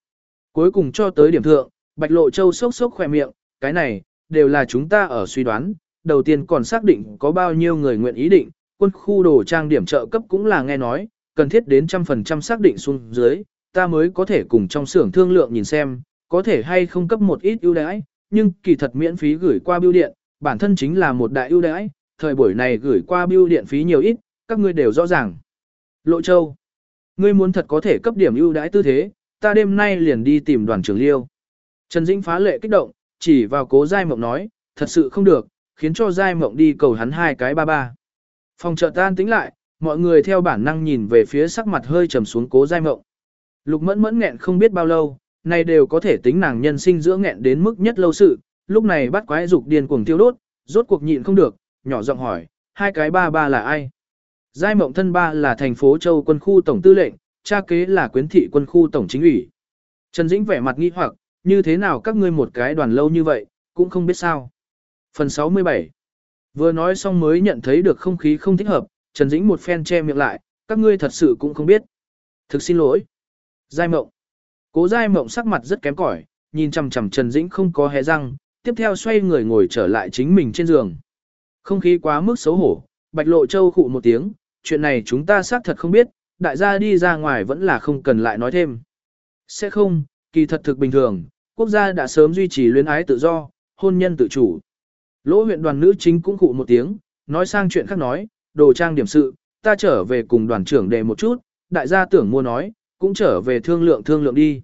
Cuối cùng cho tới điểm thượng, Bạch Lộ Châu sốc sốc khỏe miệng, cái này, đều là chúng ta ở suy đoán, đầu tiên còn xác định có bao nhiêu người nguyện ý định, quân khu đồ trang điểm trợ cấp cũng là nghe nói, cần thiết đến trăm phần trăm xác định xuống dưới, ta mới có thể cùng trong xưởng thương lượng nhìn xem, có thể hay không cấp một ít ưu đãi, nhưng kỳ thật miễn phí gửi qua bưu điện, bản thân chính là một đại ưu đãi, thời buổi này gửi qua bưu điện phí nhiều ít, các ngươi đều rõ ràng. Lộ Châu, ngươi muốn thật có thể cấp điểm ưu đãi tư thế, ta đêm nay liền đi tìm đoàn trưởng Liêu. Trần Dĩnh phá lệ kích động, chỉ vào cố Giai Mộng nói, thật sự không được, khiến cho Giai Mộng đi cầu hắn hai cái ba ba. Phòng chợ tan tính lại, mọi người theo bản năng nhìn về phía sắc mặt hơi trầm xuống cố Giai Mộng. Lục mẫn mẫn nghẹn không biết bao lâu, này đều có thể tính nàng nhân sinh giữa nghẹn đến mức nhất lâu sự, lúc này bắt quái dục điên cuồng tiêu đốt, rốt cuộc nhịn không được, nhỏ giọng hỏi, hai cái ba ba là ai? Giai mộng thân ba là thành phố châu quân khu tổng tư lệnh, cha kế là quyến thị quân khu tổng chính ủy. Trần Dĩnh vẻ mặt nghi hoặc, như thế nào các ngươi một cái đoàn lâu như vậy, cũng không biết sao. Phần 67 Vừa nói xong mới nhận thấy được không khí không thích hợp, Trần Dĩnh một phen che miệng lại, các ngươi thật sự cũng không biết. Thực xin lỗi. Giai mộng. Cố giai mộng sắc mặt rất kém cỏi, nhìn chằm chằm Trần Dĩnh không có hé răng, tiếp theo xoay người ngồi trở lại chính mình trên giường. Không khí quá mức xấu hổ, Bạch Lộ Châu khụ một tiếng, chuyện này chúng ta xác thật không biết, đại gia đi ra ngoài vẫn là không cần lại nói thêm. Sẽ không, kỳ thật thực bình thường, quốc gia đã sớm duy trì luyến ái tự do, hôn nhân tự chủ. Lỗ huyện đoàn nữ chính cũng cụ một tiếng, nói sang chuyện khác nói, đồ trang điểm sự, ta trở về cùng đoàn trưởng đề một chút, đại gia tưởng mua nói, cũng trở về thương lượng thương lượng đi.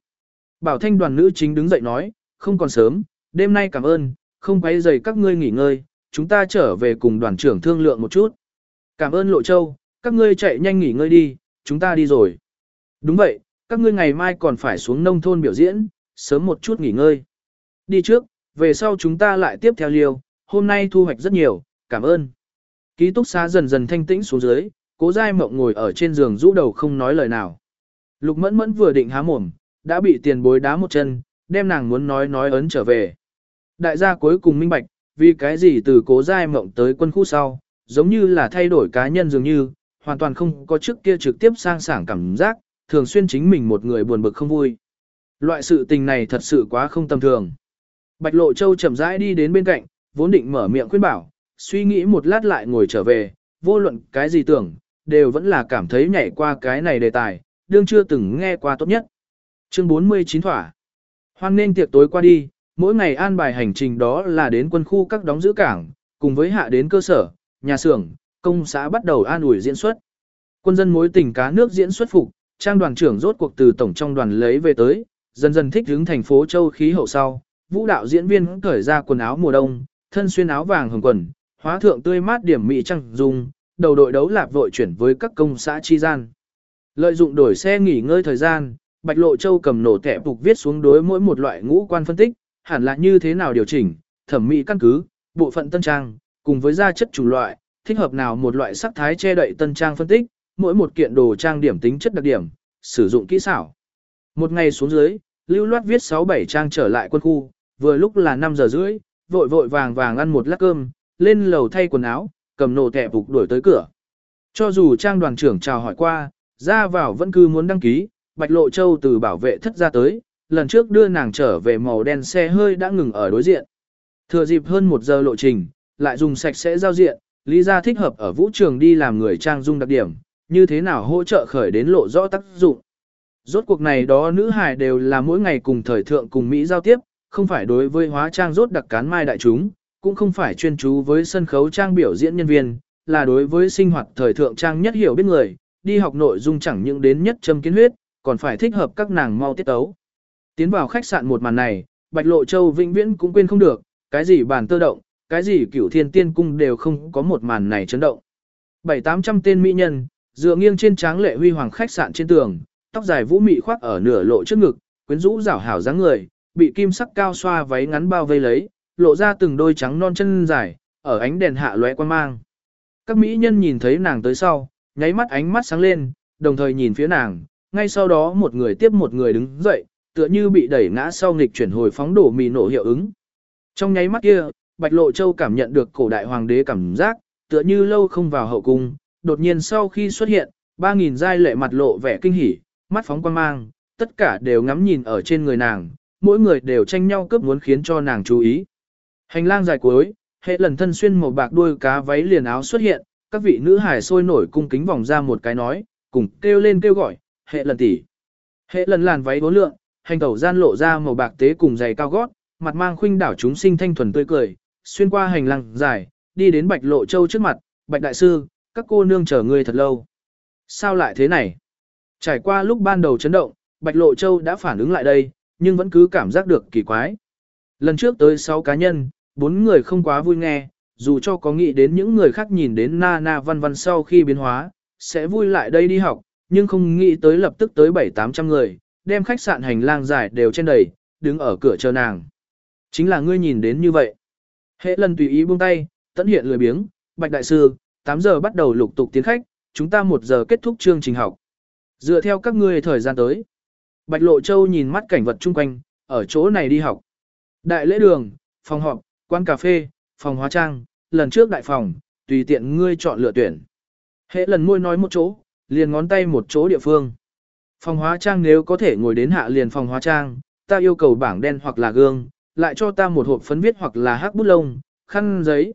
Bảo thanh đoàn nữ chính đứng dậy nói, không còn sớm, đêm nay cảm ơn, không quấy rầy các ngươi nghỉ ngơi, chúng ta trở về cùng đoàn trưởng thương lượng một chút. Cảm ơn Lộ Châu, các ngươi chạy nhanh nghỉ ngơi đi, chúng ta đi rồi. Đúng vậy, các ngươi ngày mai còn phải xuống nông thôn biểu diễn, sớm một chút nghỉ ngơi. Đi trước, về sau chúng ta lại tiếp theo liều, hôm nay thu hoạch rất nhiều, cảm ơn. Ký túc xá dần dần thanh tĩnh xuống dưới, cố dai mộng ngồi ở trên giường rũ đầu không nói lời nào. Lục mẫn mẫn vừa định há mồm, đã bị tiền bối đá một chân, đem nàng muốn nói nói ấn trở về. Đại gia cuối cùng minh bạch, vì cái gì từ cố dai mộng tới quân khu sau, giống như là thay đổi cá nhân dường như, hoàn toàn không có trước kia trực tiếp sang sảng cảm giác, thường xuyên chính mình một người buồn bực không vui. Loại sự tình này thật sự quá không tầm thường. Bạch Lộ Châu chậm rãi đi đến bên cạnh, vốn định mở miệng khuyên bảo, suy nghĩ một lát lại ngồi trở về, vô luận cái gì tưởng, đều vẫn là cảm thấy nhảy qua cái này đề tài, đương chưa từng nghe qua tốt nhất. Chương 49 thỏa. Hoan nên tiệc tối qua đi, mỗi ngày an bài hành trình đó là đến quân khu các đóng giữ cảng, cùng với hạ đến cơ sở, nhà xưởng, công xã bắt đầu an ủi diễn xuất. Quân dân mối tình cá nước diễn xuất phục, trang đoàn trưởng rốt cuộc từ tổng trong đoàn lấy về tới, dần dần thích hướng thành phố châu khí hậu sau. Vũ đạo diễn viên cởi ra quần áo mùa đông, thân xuyên áo vàng hồng quần, hóa thượng tươi mát điểm mỹ trăng dung, đầu đội đấu lạp vội chuyển với các công xã chi gian. Lợi dụng đổi xe nghỉ ngơi thời gian, Bạch Lộ Châu cầm nổ kẹp phục viết xuống đối mỗi một loại ngũ quan phân tích, hẳn là như thế nào điều chỉnh, thẩm mỹ căn cứ, bộ phận tân trang, cùng với gia chất chủng loại, thích hợp nào một loại sắc thái che đậy tân trang phân tích, mỗi một kiện đồ trang điểm tính chất đặc điểm, sử dụng kỹ xảo. Một ngày xuống dưới, lưu loát viết 6-7 trang trở lại quân khu, vừa lúc là 5 giờ rưỡi, vội vội vàng vàng ăn một lát cơm, lên lầu thay quần áo, cầm nổ kẹp phục đuổi tới cửa. Cho dù trang đoàn trưởng chào hỏi qua, ra vào vẫn cứ muốn đăng ký, Bạch Lộ Châu từ bảo vệ thất ra tới, lần trước đưa nàng trở về màu đen xe hơi đã ngừng ở đối diện. Thừa dịp hơn một giờ lộ trình, lại dùng sạch sẽ giao diện, lý ra thích hợp ở vũ trường đi làm người trang dung đặc điểm, như thế nào hỗ trợ khởi đến lộ rõ tác dụng. Rốt cuộc này đó nữ hài đều là mỗi ngày cùng thời thượng cùng Mỹ giao tiếp, không phải đối với hóa trang rốt đặc cán mai đại chúng, cũng không phải chuyên chú với sân khấu trang biểu diễn nhân viên, là đối với sinh hoạt thời thượng trang nhất hiểu biết người, đi học nội dung chẳng những đến nhất châm kiến huyết, còn phải thích hợp các nàng mau tiết tấu. Tiến vào khách sạn một màn này, Bạch Lộ Châu vĩnh viễn cũng quên không được, cái gì bản tơ động, cái gì cửu thiên tiên cung đều không có một màn này chấn động. Bảy tám trăm tên mỹ nhân, dựa nghiêng trên tráng lệ huy hoàng khách sạn trên tường, tóc dài vũ mị khoác ở nửa lộ trước ngực, quyến rũ rảo hảo dáng người, bị kim sắc cao xoa váy ngắn bao vây lấy, lộ ra từng đôi trắng non chân dài, ở ánh đèn hạ lóe quan mang. Các mỹ nhân nhìn thấy nàng tới sau, nháy mắt ánh mắt sáng lên, đồng thời nhìn phía nàng, ngay sau đó một người tiếp một người đứng dậy, tựa như bị đẩy ngã sau nghịch chuyển hồi phóng đổ mì nổ hiệu ứng. Trong nháy mắt kia, Bạch Lộ Châu cảm nhận được cổ đại hoàng đế cảm giác, tựa như lâu không vào hậu cung, đột nhiên sau khi xuất hiện, ba nghìn giai lệ mặt lộ vẻ kinh hỉ, mắt phóng quan mang, tất cả đều ngắm nhìn ở trên người nàng, mỗi người đều tranh nhau cướp muốn khiến cho nàng chú ý. Hành lang dài cuối, hệ lần thân xuyên màu bạc đuôi cá váy liền áo xuất hiện, các vị nữ hải sôi nổi cung kính vòng ra một cái nói, cùng kêu lên kêu gọi, hệ lần tỷ. Hệ lần làn váy bốn lượng, hành tẩu gian lộ ra màu bạc tế cùng giày cao gót, mặt mang khuynh đảo chúng sinh thanh thuần tươi cười, xuyên qua hành lang dài, đi đến Bạch Lộ Châu trước mặt, Bạch Đại Sư, các cô nương chờ người thật lâu. Sao lại thế này? Trải qua lúc ban đầu chấn động, Bạch Lộ Châu đã phản ứng lại đây, nhưng vẫn cứ cảm giác được kỳ quái. Lần trước tới 6 cá nhân, bốn người không quá vui nghe, dù cho có nghĩ đến những người khác nhìn đến na na văn văn sau khi biến hóa, sẽ vui lại đây đi học, nhưng không nghĩ tới lập tức tới 7-800 người, đem khách sạn hành lang dài đều trên đầy, đứng ở cửa chờ nàng. Chính là ngươi nhìn đến như vậy. Hệ lần tùy ý buông tay, tận hiện lười biếng, bạch đại sư, 8 giờ bắt đầu lục tục tiến khách, chúng ta 1 giờ kết thúc chương trình học. Dựa theo các ngươi thời gian tới. Bạch Lộ Châu nhìn mắt cảnh vật chung quanh, ở chỗ này đi học. Đại lễ đường, phòng họp, quán cà phê, phòng hóa trang, lần trước đại phòng, tùy tiện ngươi chọn lựa tuyển. Hệ lần môi nói một chỗ, liền ngón tay một chỗ địa phương. Phòng hóa trang nếu có thể ngồi đến hạ liền phòng hóa trang, ta yêu cầu bảng đen hoặc là gương, lại cho ta một hộp phấn viết hoặc là hắc bút lông, khăn giấy.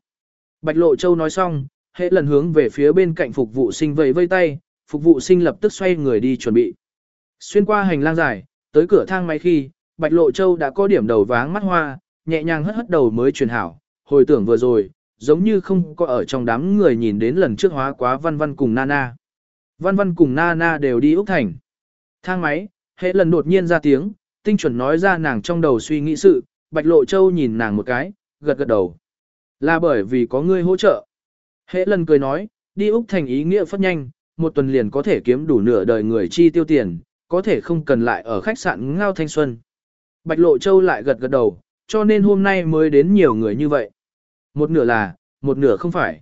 Bạch Lộ Châu nói xong, hệ lần hướng về phía bên cạnh phục vụ sinh vẫy vây tay, phục vụ sinh lập tức xoay người đi chuẩn bị. Xuyên qua hành lang dài, tới cửa thang máy khi, Bạch Lộ Châu đã có điểm đầu váng mắt hoa, nhẹ nhàng hất hất đầu mới truyền hảo, hồi tưởng vừa rồi, giống như không có ở trong đám người nhìn đến lần trước hóa quá văn văn cùng Nana. Văn văn cùng Nana đều đi Úc Thành. Thang máy, hệ lần đột nhiên ra tiếng, tinh chuẩn nói ra nàng trong đầu suy nghĩ sự, Bạch Lộ Châu nhìn nàng một cái, gật gật đầu. Là bởi vì có ngươi hỗ trợ. Hệ lần cười nói, đi Úc Thành ý nghĩa phát nhanh, một tuần liền có thể kiếm đủ nửa đời người chi tiêu tiền, có thể không cần lại ở khách sạn Ngao Thanh Xuân. Bạch Lộ Châu lại gật gật đầu, cho nên hôm nay mới đến nhiều người như vậy. Một nửa là, một nửa không phải.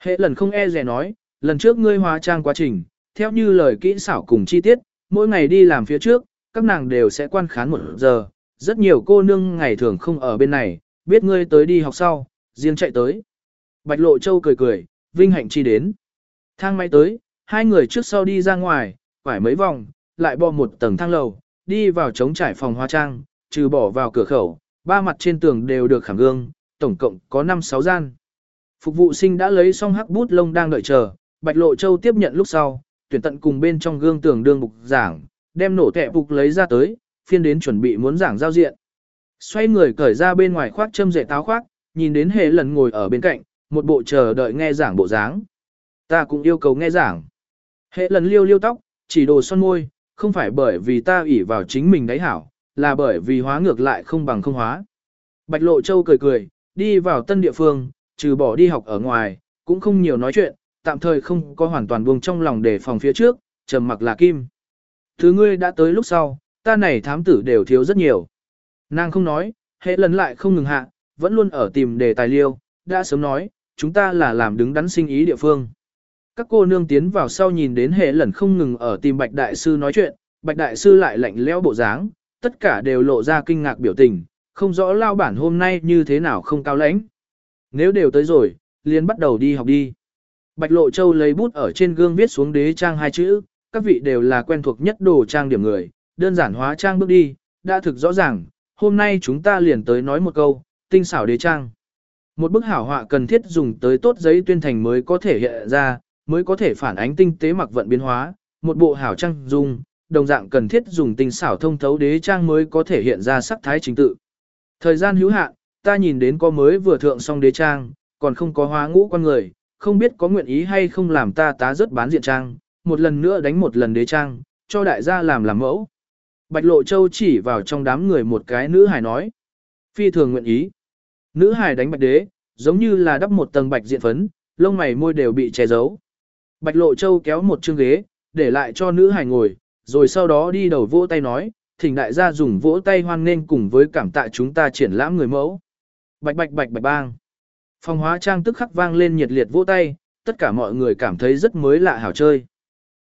Hệ lần không e rẻ nói, lần trước ngươi hóa trang quá trình, theo như lời kỹ xảo cùng chi tiết, mỗi ngày đi làm phía trước, các nàng đều sẽ quan khán một giờ, rất nhiều cô nương ngày thường không ở bên này, biết ngươi tới đi học sau, riêng chạy tới. Bạch Lộ Châu cười cười, vinh hạnh chi đến. Thang máy tới, hai người trước sau đi ra ngoài, quải mấy vòng, lại bò một tầng thang lầu, đi vào trống trải phòng hóa trang, trừ bỏ vào cửa khẩu, ba mặt trên tường đều được khảm gương, tổng cộng có 5-6 gian. Phục vụ sinh đã lấy xong hắc bút lông đang đợi chờ, Bạch Lộ Châu tiếp nhận lúc sau, tuyển tận cùng bên trong gương tường đương bục giảng, đem nổ kẹ bục lấy ra tới, phiên đến chuẩn bị muốn giảng giao diện. Xoay người cởi ra bên ngoài khoác châm rễ táo khoác, nhìn đến hệ lần ngồi ở bên cạnh, một bộ chờ đợi nghe giảng bộ dáng. Ta cũng yêu cầu nghe giảng. Hệ lần liêu liêu tóc, chỉ đồ son môi, không phải bởi vì ta ủy vào chính mình đấy hảo, là bởi vì hóa ngược lại không bằng không hóa. Bạch Lộ Châu cười cười, đi vào tân địa phương, trừ bỏ đi học ở ngoài, cũng không nhiều nói chuyện, tạm thời không có hoàn toàn buông trong lòng để phòng phía trước, trầm mặc là kim. Thứ ngươi đã tới lúc sau, ta này thám tử đều thiếu rất nhiều. Nàng không nói, hệ lần lại không ngừng hạ, vẫn luôn ở tìm đề tài liêu, đã sớm nói, chúng ta là làm đứng đắn sinh ý địa phương. Các cô nương tiến vào sau nhìn đến hệ lần không ngừng ở tìm Bạch Đại Sư nói chuyện, Bạch Đại Sư lại lạnh lẽo bộ dáng, tất cả đều lộ ra kinh ngạc biểu tình, không rõ lao bản hôm nay như thế nào không cao lãnh. Nếu đều tới rồi, liền bắt đầu đi học đi. Bạch Lộ Châu lấy bút ở trên gương viết xuống đế trang hai chữ, các vị đều là quen thuộc nhất đồ trang điểm người, đơn giản hóa trang bước đi, đã thực rõ ràng, hôm nay chúng ta liền tới nói một câu, tinh xảo đế trang. Một bức hảo họa cần thiết dùng tới tốt giấy tuyên thành mới có thể hiện ra, mới có thể phản ánh tinh tế mặc vận biến hóa, một bộ hảo trang dung, đồng dạng cần thiết dùng tinh xảo thông thấu đế trang mới có thể hiện ra sắc thái chính tự. Thời gian hữu hạn, ta nhìn đến có mới vừa thượng xong đế trang, còn không có hóa ngũ quan người, không biết có nguyện ý hay không làm ta tá rất bán diện trang, một lần nữa đánh một lần đế trang, cho đại gia làm làm mẫu. Bạch Lộ Châu chỉ vào trong đám người một cái nữ hài nói. Phi thường nguyện ý. Nữ hài đánh bạch đế, giống như là đắp một tầng bạch diện phấn, lông mày môi đều bị che giấu. Bạch Lộ Châu kéo một chương ghế, để lại cho nữ hài ngồi, rồi sau đó đi đầu vỗ tay nói, thỉnh đại gia dùng vỗ tay hoan nghênh cùng với cảm tạ chúng ta triển lãm người mẫu. Bạch bạch bạch bạch bang. Phòng hóa trang tức khắc vang lên nhiệt liệt vỗ tay, tất cả mọi người cảm thấy rất mới lạ hảo chơi.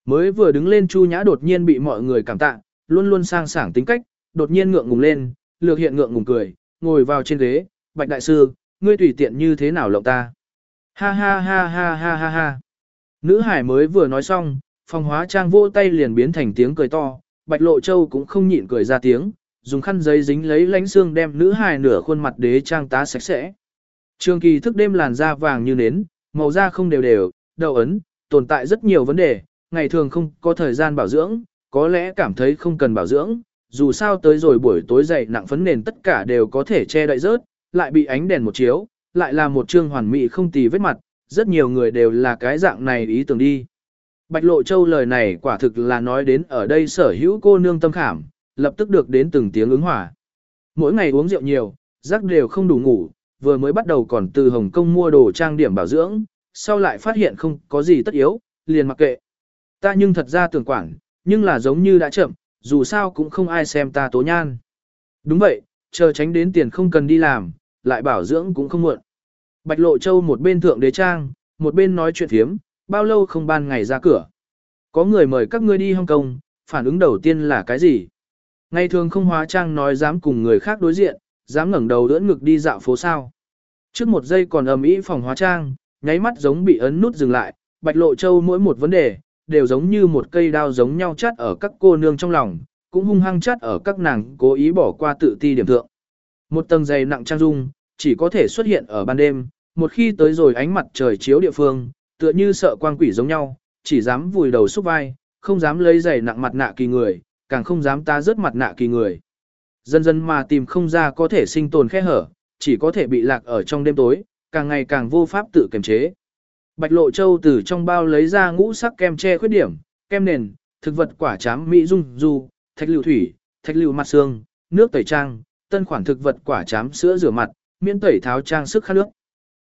Mới vừa đứng lên Chu Nhã đột nhiên bị mọi người cảm tạ, luôn luôn sang sảng tính cách, đột nhiên ngượng ngùng lên, lược hiện ngượng ngùng cười, ngồi vào trên ghế, Bạch đại sư, ngươi tùy tiện như thế nào lộng ta? Ha ha ha ha ha ha ha. Nữ hải mới vừa nói xong, phòng hóa trang vỗ tay liền biến thành tiếng cười to, Bạch Lộ Châu cũng không nhịn cười ra tiếng, dùng khăn giấy dính lấy lánh xương đem nữ hài nửa khuôn mặt đế trang tá sạch sẽ. Trường kỳ thức đêm làn da vàng như nến, màu da không đều đều, đầu ấn, tồn tại rất nhiều vấn đề, ngày thường không có thời gian bảo dưỡng, có lẽ cảm thấy không cần bảo dưỡng, dù sao tới rồi buổi tối dậy nặng phấn nền tất cả đều có thể che đậy rớt, lại bị ánh đèn một chiếu, lại là một trương hoàn mỹ không tì vết mặt, rất nhiều người đều là cái dạng này ý tưởng đi. Bạch Lộ Châu lời này quả thực là nói đến ở đây sở hữu cô nương tâm khảm, lập tức được đến từng tiếng ứng hỏa. Mỗi ngày uống rượu nhiều, giấc đều không đủ ngủ, vừa mới bắt đầu còn từ Hồng Kông mua đồ trang điểm bảo dưỡng, sau lại phát hiện không có gì tất yếu, liền mặc kệ. Ta nhưng thật ra tưởng quản, nhưng là giống như đã chậm, dù sao cũng không ai xem ta tố nhan. Đúng vậy, chờ tránh đến tiền không cần đi làm, lại bảo dưỡng cũng không muộn. Bạch Lộ Châu một bên thượng đế trang, một bên nói chuyện thiếm, bao lâu không ban ngày ra cửa. Có người mời các ngươi đi Hong Kong, phản ứng đầu tiên là cái gì? Ngày thường không hóa trang nói dám cùng người khác đối diện, dám ngẩng đầu đỡ ngực đi dạo phố sao. Trước một giây còn ầm ĩ phòng hóa trang, nháy mắt giống bị ấn nút dừng lại, Bạch Lộ Châu mỗi một vấn đề, đều giống như một cây đao giống nhau chát ở các cô nương trong lòng, cũng hung hăng chát ở các nàng cố ý bỏ qua tự ti điểm thượng. Một tầng dày nặng trang dung, chỉ có thể xuất hiện ở ban đêm, một khi tới rồi ánh mặt trời chiếu địa phương, tựa như sợ quang quỷ giống nhau, chỉ dám vùi đầu xúc vai, không dám lấy giày nặng mặt nạ kỳ người, càng không dám ta rớt mặt nạ kỳ người. Dần dần mà tìm không ra có thể sinh tồn khe hở, chỉ có thể bị lạc ở trong đêm tối, càng ngày càng vô pháp tự kiềm chế. Bạch Lộ Châu từ trong bao lấy ra ngũ sắc kem che khuyết điểm, kem nền, thực vật quả chám mỹ dung du, thạch lưu thủy, thạch lưu mặt xương, nước tẩy trang, tân khoản thực vật quả chám sữa rửa mặt, miễn tẩy tháo trang sức khăn nước.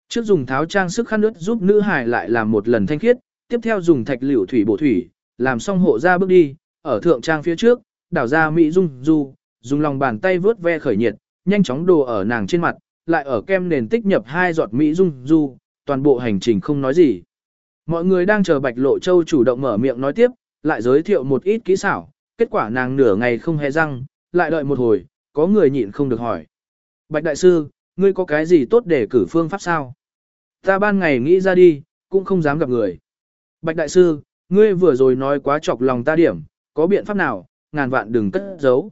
Trước dùng tháo trang sức khăn nước giúp nữ hài lại làm một lần thanh khiết, tiếp theo dùng thạch liễu thủy bổ thủy, làm xong hộ ra bước đi, ở thượng trang phía trước, đảo ra mỹ dung du, dùng lòng bàn tay vớt ve khởi nhiệt, nhanh chóng đồ ở nàng trên mặt, lại ở kem nền tích nhập hai giọt mỹ dung du, toàn bộ hành trình không nói gì. Mọi người đang chờ Bạch Lộ Châu chủ động mở miệng nói tiếp, lại giới thiệu một ít kỹ xảo, kết quả nàng nửa ngày không hề răng, lại đợi một hồi, có người nhịn không được hỏi. Bạch Đại Sư, ngươi có cái gì tốt để cử phương pháp sao? Ta ban ngày nghĩ ra đi, cũng không dám gặp người. Bạch Đại Sư, ngươi vừa rồi nói quá chọc lòng ta điểm, có biện pháp nào, ngàn vạn đừng cất giấu.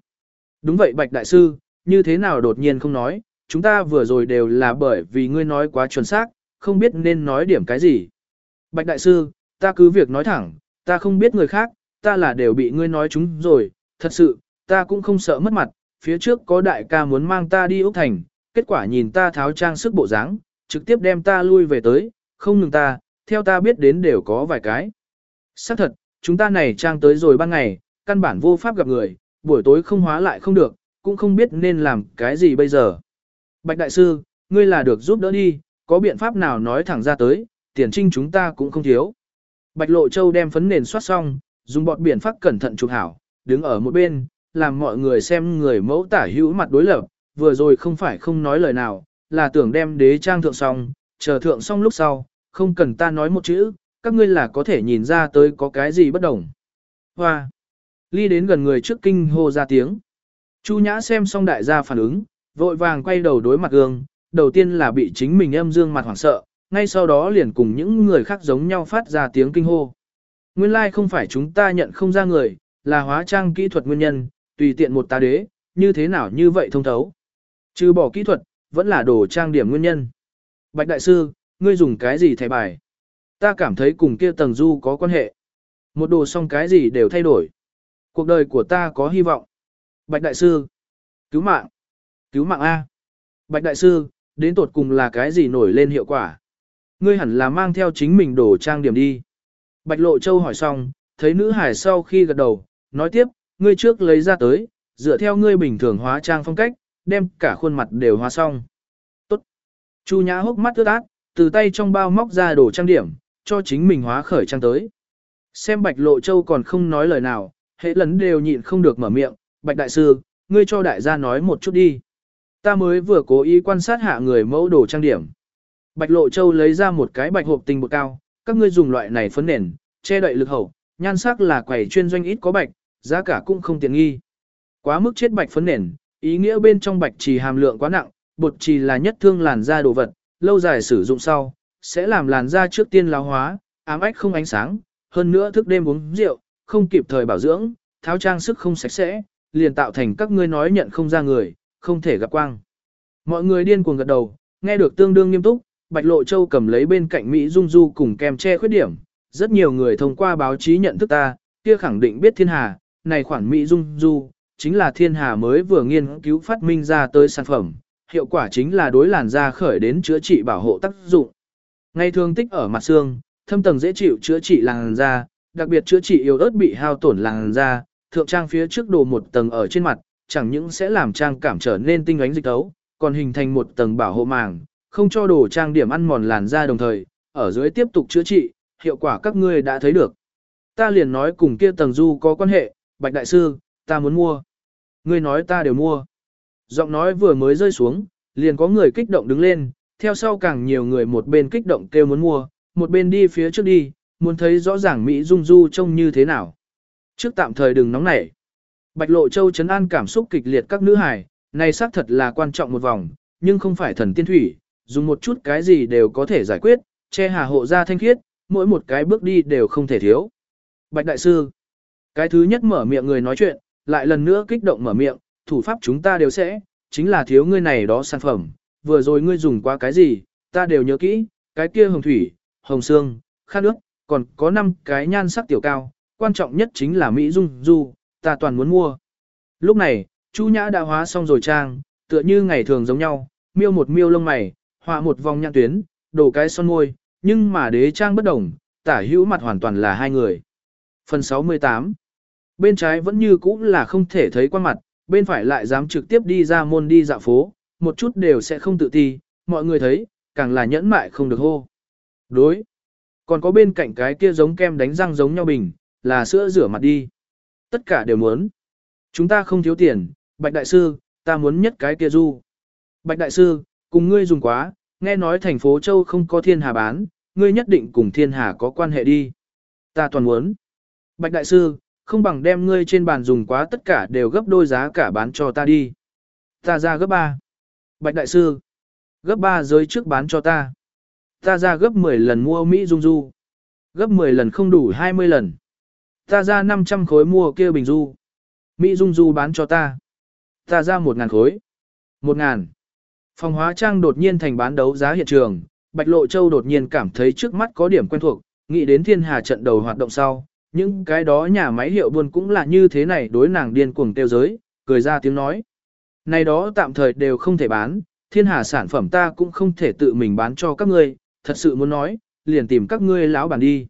Đúng vậy Bạch Đại Sư, như thế nào đột nhiên không nói, chúng ta vừa rồi đều là bởi vì ngươi nói quá chuẩn xác, không biết nên nói điểm cái gì. Bạch Đại Sư, ta cứ việc nói thẳng, ta không biết người khác, ta là đều bị ngươi nói chúng rồi, thật sự, ta cũng không sợ mất mặt, phía trước có đại ca muốn mang ta đi Úc Thành, kết quả nhìn ta tháo trang sức bộ dáng, trực tiếp đem ta lui về tới, không ngừng ta, theo ta biết đến đều có vài cái. Xác thật, chúng ta này trang tới rồi ban ngày, căn bản vô pháp gặp người, buổi tối không hóa lại không được, cũng không biết nên làm cái gì bây giờ. Bạch Đại Sư, ngươi là được giúp đỡ đi, có biện pháp nào nói thẳng ra tới, tiền trinh chúng ta cũng không thiếu. Bạch Lộ Châu đem phấn nền soát xong, dùng bọt biển phát cẩn thận chụp hảo, đứng ở một bên, làm mọi người xem người mẫu tả hữu mặt đối lập, vừa rồi không phải không nói lời nào, là tưởng đem đế trang thượng xong, chờ thượng xong lúc sau, không cần ta nói một chữ, các ngươi là có thể nhìn ra tới có cái gì bất đồng. Hoa! Ly đến gần người trước kinh hô ra tiếng. Chu Nhã xem xong đại gia phản ứng, vội vàng quay đầu đối mặt gương, đầu tiên là bị chính mình âm dương mặt hoảng sợ, ngay sau đó liền cùng những người khác giống nhau phát ra tiếng kinh hô. Nguyên lai like không phải chúng ta nhận không ra người, là hóa trang kỹ thuật nguyên nhân, tùy tiện một tá đế, như thế nào như vậy thông thấu. Trừ bỏ kỹ thuật, vẫn là đồ trang điểm nguyên nhân. Bạch Đại Sư, ngươi dùng cái gì thẻ bài? Ta cảm thấy cùng kia tầng du có quan hệ. Một đồ xong cái gì đều thay đổi. Cuộc đời của ta có hy vọng. Bạch Đại Sư, cứu mạng, cứu mạng A. Bạch Đại Sư, đến tột cùng là cái gì nổi lên hiệu quả? Ngươi hẳn là mang theo chính mình đồ trang điểm đi. Bạch Lộ Châu hỏi xong, thấy nữ hải sau khi gật đầu, nói tiếp, ngươi trước lấy ra tới, dựa theo ngươi bình thường hóa trang phong cách, đem cả khuôn mặt đều hóa xong. Tốt. Chu Nhã hốc mắt ướt át, từ tay trong bao móc ra đồ trang điểm, cho chính mình hóa khởi trang tới. Xem Bạch Lộ Châu còn không nói lời nào, hệ lần đều nhịn không được mở miệng, Bạch Đại Sư, ngươi cho đại gia nói một chút đi. Ta mới vừa cố ý quan sát hạ người mẫu đồ trang điểm. Bạch Lộ Châu lấy ra một cái bạch hộp tinh bột cao, các ngươi dùng loại này phấn nền, che đậy lực hậu, nhan sắc là quầy chuyên doanh ít có bạch, giá cả cũng không tiện nghi. Quá mức chết bạch phấn nền, ý nghĩa bên trong bạch trì hàm lượng quá nặng, bột trì là nhất thương làn da đồ vật, lâu dài sử dụng sau, sẽ làm làn da trước tiên lão hóa, ám ách không ánh sáng, hơn nữa thức đêm uống rượu, không kịp thời bảo dưỡng, tháo trang sức không sạch sẽ, liền tạo thành các ngươi nói nhận không ra người, không thể gặp quang. Mọi người điên cuồng gật đầu, nghe được tương đương nghiêm túc, Bạch Lộ Châu cầm lấy bên cạnh Mỹ Dung Du cùng kem che khuyết điểm. Rất nhiều người thông qua báo chí nhận thức ta, kia khẳng định biết thiên hà, này khoản Mỹ Dung Du, chính là thiên hà mới vừa nghiên cứu phát minh ra tới sản phẩm, hiệu quả chính là đối làn da khởi đến chữa trị bảo hộ tác dụng. Ngay thường tích ở mặt xương, thâm tầng dễ chịu chữa trị làn da, đặc biệt chữa trị yếu ớt bị hao tổn làn da, thượng trang phía trước đồ một tầng ở trên mặt, chẳng những sẽ làm trang cảm trở nên tinh ánh dịch tấu, còn hình thành một tầng bảo hộ màng, không cho đồ trang điểm ăn mòn làn da đồng thời, ở dưới tiếp tục chữa trị, hiệu quả các ngươi đã thấy được. Ta liền nói cùng kia tầng du có quan hệ, Bạch Đại Sư, ta muốn mua. Ngươi nói ta đều mua. Giọng nói vừa mới rơi xuống, liền có người kích động đứng lên, theo sau càng nhiều người một bên kích động kêu muốn mua, một bên đi phía trước đi, muốn thấy rõ ràng Mỹ Dung Du trông như thế nào. Trước tạm thời đừng nóng nảy. Bạch Lộ Châu chấn an cảm xúc kịch liệt các nữ hài, này xác thật là quan trọng một vòng, nhưng không phải thần tiên thủy, dùng một chút cái gì đều có thể giải quyết, che hà hộ ra thanh khiết, mỗi một cái bước đi đều không thể thiếu. Bạch Đại Sư, cái thứ nhất mở miệng người nói chuyện, lại lần nữa kích động mở miệng, thủ pháp chúng ta đều sẽ, chính là thiếu ngươi này đó sản phẩm, vừa rồi ngươi dùng qua cái gì, ta đều nhớ kỹ, cái kia hồng thủy, hồng xương, khát nước, còn có 5 cái nhan sắc tiểu cao, quan trọng nhất chính là Mỹ Dung Du, ta toàn muốn mua. Lúc này, Chu Nhã đã hóa xong rồi trang, tựa như ngày thường giống nhau, miêu một miêu lông mày, họa một vòng nhãn tuyến, đổ cái son môi, nhưng mà đế trang bất đồng, tả hữu mặt hoàn toàn là hai người. Phần 68 Bên trái vẫn như cũ là không thể thấy quan mặt, bên phải lại dám trực tiếp đi ra môn đi dạo phố, một chút đều sẽ không tự ti, mọi người thấy, càng là nhẫn mại không được hô. Đối. Còn có bên cạnh cái kia giống kem đánh răng giống nhau bình, là sữa rửa mặt đi. Tất cả đều muốn. Chúng ta không thiếu tiền, Bạch Đại Sư, ta muốn nhất cái kia du. Bạch Đại Sư, cùng ngươi dùng quá, nghe nói thành phố Châu không có thiên hà bán, ngươi nhất định cùng thiên hà có quan hệ đi. Ta toàn muốn. Bạch Đại Sư, không bằng đem ngươi trên bàn dùng quá tất cả đều gấp đôi giá cả bán cho ta đi. Ta ra gấp 3. Bạch Đại Sư, gấp 3 giới trước bán cho ta. Ta ra gấp 10 lần mua Mỹ Dung Du. Gấp 10 lần không đủ 20 lần. Ta ra 500 khối mua kia bình du. Mỹ Dung Du bán cho ta. Ta ra 1.000 khối. 1.000. Phòng hóa trang đột nhiên thành bán đấu giá hiện trường. Bạch Lộ Châu đột nhiên cảm thấy trước mắt có điểm quen thuộc, nghĩ đến thiên hà trận đầu hoạt động sau. Những cái đó nhà máy hiệu buôn cũng là như thế này đối nàng điên cuồng tiêu giới, cười ra tiếng nói. Này đó tạm thời đều không thể bán, thiên hà sản phẩm ta cũng không thể tự mình bán cho các ngươi, thật sự muốn nói, liền tìm các ngươi lão bản đi.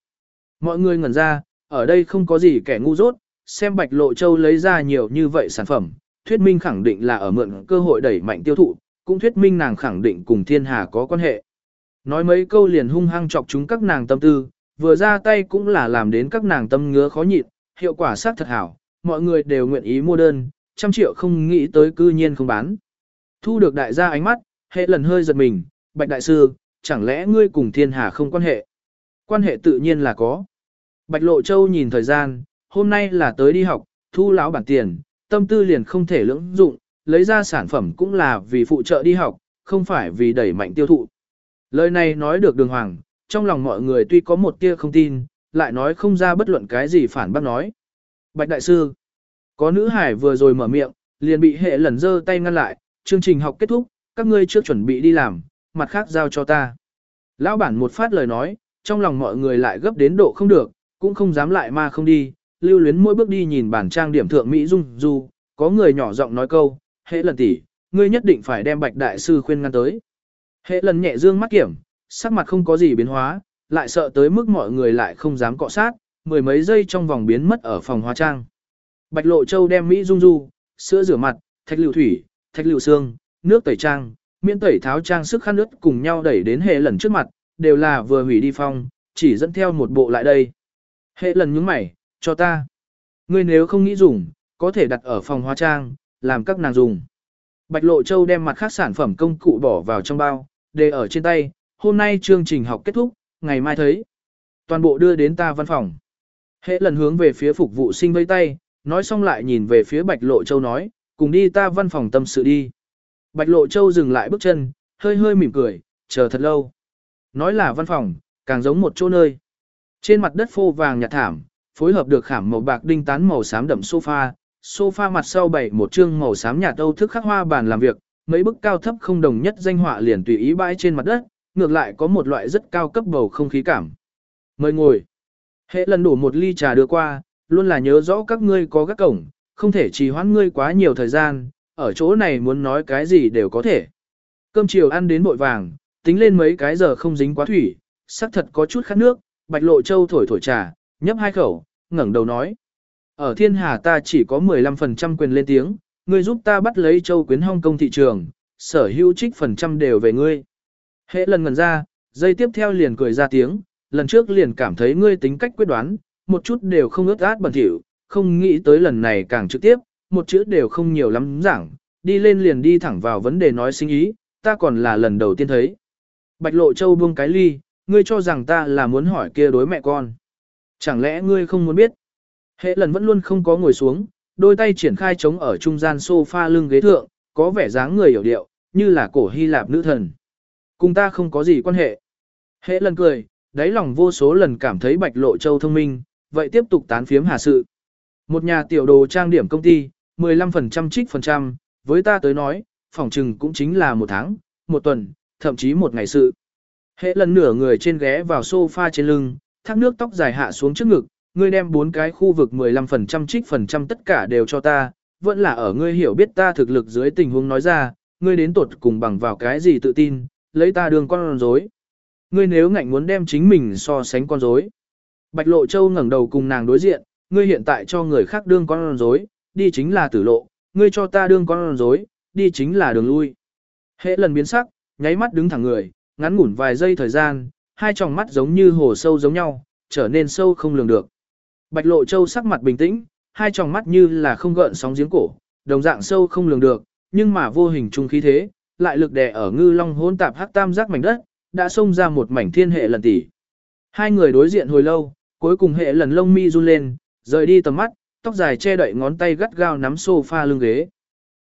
Mọi người ngẩn ra, ở đây không có gì kẻ ngu dốt, xem Bạch Lộ Châu lấy ra nhiều như vậy sản phẩm, thuyết minh khẳng định là ở mượn cơ hội đẩy mạnh tiêu thụ, cũng thuyết minh nàng khẳng định cùng thiên hà có quan hệ. Nói mấy câu liền hung hăng chọc chúng các nàng tâm tư, vừa ra tay cũng là làm đến các nàng tâm ngứa khó nhịn, hiệu quả sát thật hảo, mọi người đều nguyện ý mua đơn, trăm triệu không nghĩ tới cư nhiên không bán. Thu được đại gia ánh mắt, hệ lần hơi giật mình, Bạch Đại Sư, chẳng lẽ ngươi cùng thiên hà không quan hệ? Quan hệ tự nhiên là có. Bạch Lộ Châu nhìn thời gian, hôm nay là tới đi học, thu lão bản tiền, tâm tư liền không thể lưỡng dụng, lấy ra sản phẩm cũng là vì phụ trợ đi học, không phải vì đẩy mạnh tiêu thụ. Lời này nói được đường hoàng, trong lòng mọi người tuy có một tia không tin, lại nói không ra bất luận cái gì phản bác nói. Bạch Đại Sư, có nữ hải vừa rồi mở miệng, liền bị hệ lần dơ tay ngăn lại, chương trình học kết thúc, các ngươi chưa chuẩn bị đi làm, mặt khác giao cho ta. Lão bản một phát lời nói, trong lòng mọi người lại gấp đến độ không được, cũng không dám lại mà không đi, lưu luyến mỗi bước đi nhìn bản trang điểm thượng Mỹ Dung Du, có người nhỏ giọng nói câu, hệ lần tỷ, ngươi nhất định phải đem bạch đại sư khuyên ngăn tới. Hệ lần nhẹ dương mắt kiểm, sắc mặt không có gì biến hóa, lại sợ tới mức mọi người lại không dám cọ sát, mười mấy giây trong vòng biến mất ở phòng hóa trang. Bạch Lộ Châu đem Mỹ Dung Du, sữa rửa mặt, thạch lưu thủy, thạch lưu xương, nước tẩy trang, miễn tẩy tháo trang sức khăn ướt cùng nhau đẩy đến hệ lần trước mặt, đều là vừa hủy đi phong, chỉ dẫn theo một bộ lại đây. Hệ lần nhướng mày, cho ta. Ngươi nếu không nghĩ dùng, có thể đặt ở phòng hóa trang, làm các nàng dùng. Bạch Lộ Châu đem mặt khác sản phẩm công cụ bỏ vào trong bao, để ở trên tay, hôm nay chương trình học kết thúc, ngày mai thấy. Toàn bộ đưa đến ta văn phòng. Hệ lần hướng về phía phục vụ sinh vây tay, nói xong lại nhìn về phía Bạch Lộ Châu nói, cùng đi ta văn phòng tâm sự đi. Bạch Lộ Châu dừng lại bước chân, hơi hơi mỉm cười, chờ thật lâu. Nói là văn phòng, càng giống một chỗ nơi. Trên mặt đất phô vàng nhạt thảm, phối hợp được khảm màu bạc đinh tán màu xám đậm sofa, sofa mặt sau bày một chương màu xám nhạt âu thức khắc hoa bàn làm việc, mấy bức cao thấp không đồng nhất danh họa liền tùy ý bãi trên mặt đất, ngược lại có một loại rất cao cấp bầu không khí cảm. Mời ngồi. Hệ lần đổ một ly trà đưa qua, luôn là nhớ rõ các ngươi có các cổng, không thể trì hoãn ngươi quá nhiều thời gian, ở chỗ này muốn nói cái gì đều có thể. Cơm chiều ăn đến bội vàng, tính lên mấy cái giờ không dính quá thủy, sắc thật có chút khát nước, bạch lộ châu thổi thổi trà, nhấp hai khẩu, ngẩng đầu nói. Ở thiên hà ta chỉ có 15% quyền lên tiếng, ngươi giúp ta bắt lấy châu quyến Hong Kong thị trường, sở hữu trích phần trăm đều về ngươi. Hệ lần ngần ra, dây tiếp theo liền cười ra tiếng, lần trước liền cảm thấy ngươi tính cách quyết đoán, một chút đều không ướt át bẩn thỉu, không nghĩ tới lần này càng trực tiếp, một chữ đều không nhiều lắm giảng, đi lên liền đi thẳng vào vấn đề nói sinh ý, ta còn là lần đầu tiên thấy. Bạch Lộ Châu buông cái ly, ngươi cho rằng ta là muốn hỏi kia đối mẹ con. Chẳng lẽ ngươi không muốn biết? Hệ lần vẫn luôn không có ngồi xuống, đôi tay triển khai chống ở trung gian sofa lưng ghế thượng, có vẻ dáng người hiểu điệu, như là cổ Hy Lạp nữ thần. Cùng ta không có gì quan hệ. Hệ lần cười, đáy lòng vô số lần cảm thấy Bạch Lộ Châu thông minh, vậy tiếp tục tán phiếm hà sự. Một nhà tiểu đồ trang điểm công ty, 15% trích phần trăm, với ta tới nói, phòng trừng cũng chính là một tháng, một tuần, thậm chí một ngày sự. Hệ lần nửa người trên ghé vào sofa trên lưng, thác nước tóc dài hạ xuống trước ngực, ngươi đem bốn cái khu vực 15% trích phần trăm tất cả đều cho ta, vẫn là ở ngươi hiểu biết ta thực lực dưới tình huống nói ra, ngươi đến tột cùng bằng vào cái gì tự tin, lấy ta đường con rối. Ngươi nếu ngạnh muốn đem chính mình so sánh con rối. Bạch Lộ Châu ngẩng đầu cùng nàng đối diện, ngươi hiện tại cho người khác đương con rối, đi chính là tử lộ, ngươi cho ta đương con rối, đi chính là đường lui. Hệ lần biến sắc, nháy mắt đứng thẳng người, ngắn ngủn vài giây thời gian, hai tròng mắt giống như hồ sâu giống nhau, trở nên sâu không lường được. Bạch Lộ Châu sắc mặt bình tĩnh, hai tròng mắt như là không gợn sóng giếng cổ, đồng dạng sâu không lường được, nhưng mà vô hình trung khí thế, lại lực đè ở ngư long hỗn tạp hắc tam giác mảnh đất, đã xông ra một mảnh thiên hệ lần tỷ. Hai người đối diện hồi lâu, cuối cùng hệ lần lông mi run lên, rời đi tầm mắt, tóc dài che đậy ngón tay gắt gao nắm sofa lưng ghế.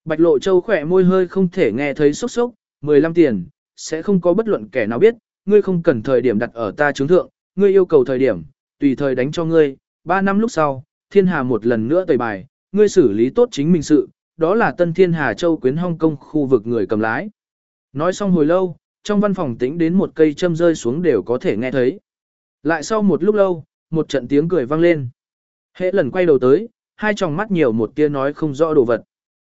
Bạch Lộ Châu khỏe môi hơi không thể nghe thấy sốc sốc, 15 tiền, sẽ không có bất luận kẻ nào biết, ngươi không cần thời điểm đặt ở ta chứng thượng, ngươi yêu cầu thời điểm, tùy thời đánh cho ngươi, 3 năm lúc sau, thiên hà một lần nữa tẩy bài, ngươi xử lý tốt chính mình sự, đó là tân thiên hà châu quyến Hong Kong khu vực người cầm lái. Nói xong hồi lâu, trong văn phòng tĩnh đến một cây châm rơi xuống đều có thể nghe thấy. Lại sau một lúc lâu, một trận tiếng cười vang lên. Hệ lần quay đầu tới, hai tròng mắt nhiều một tia nói không rõ đồ vật.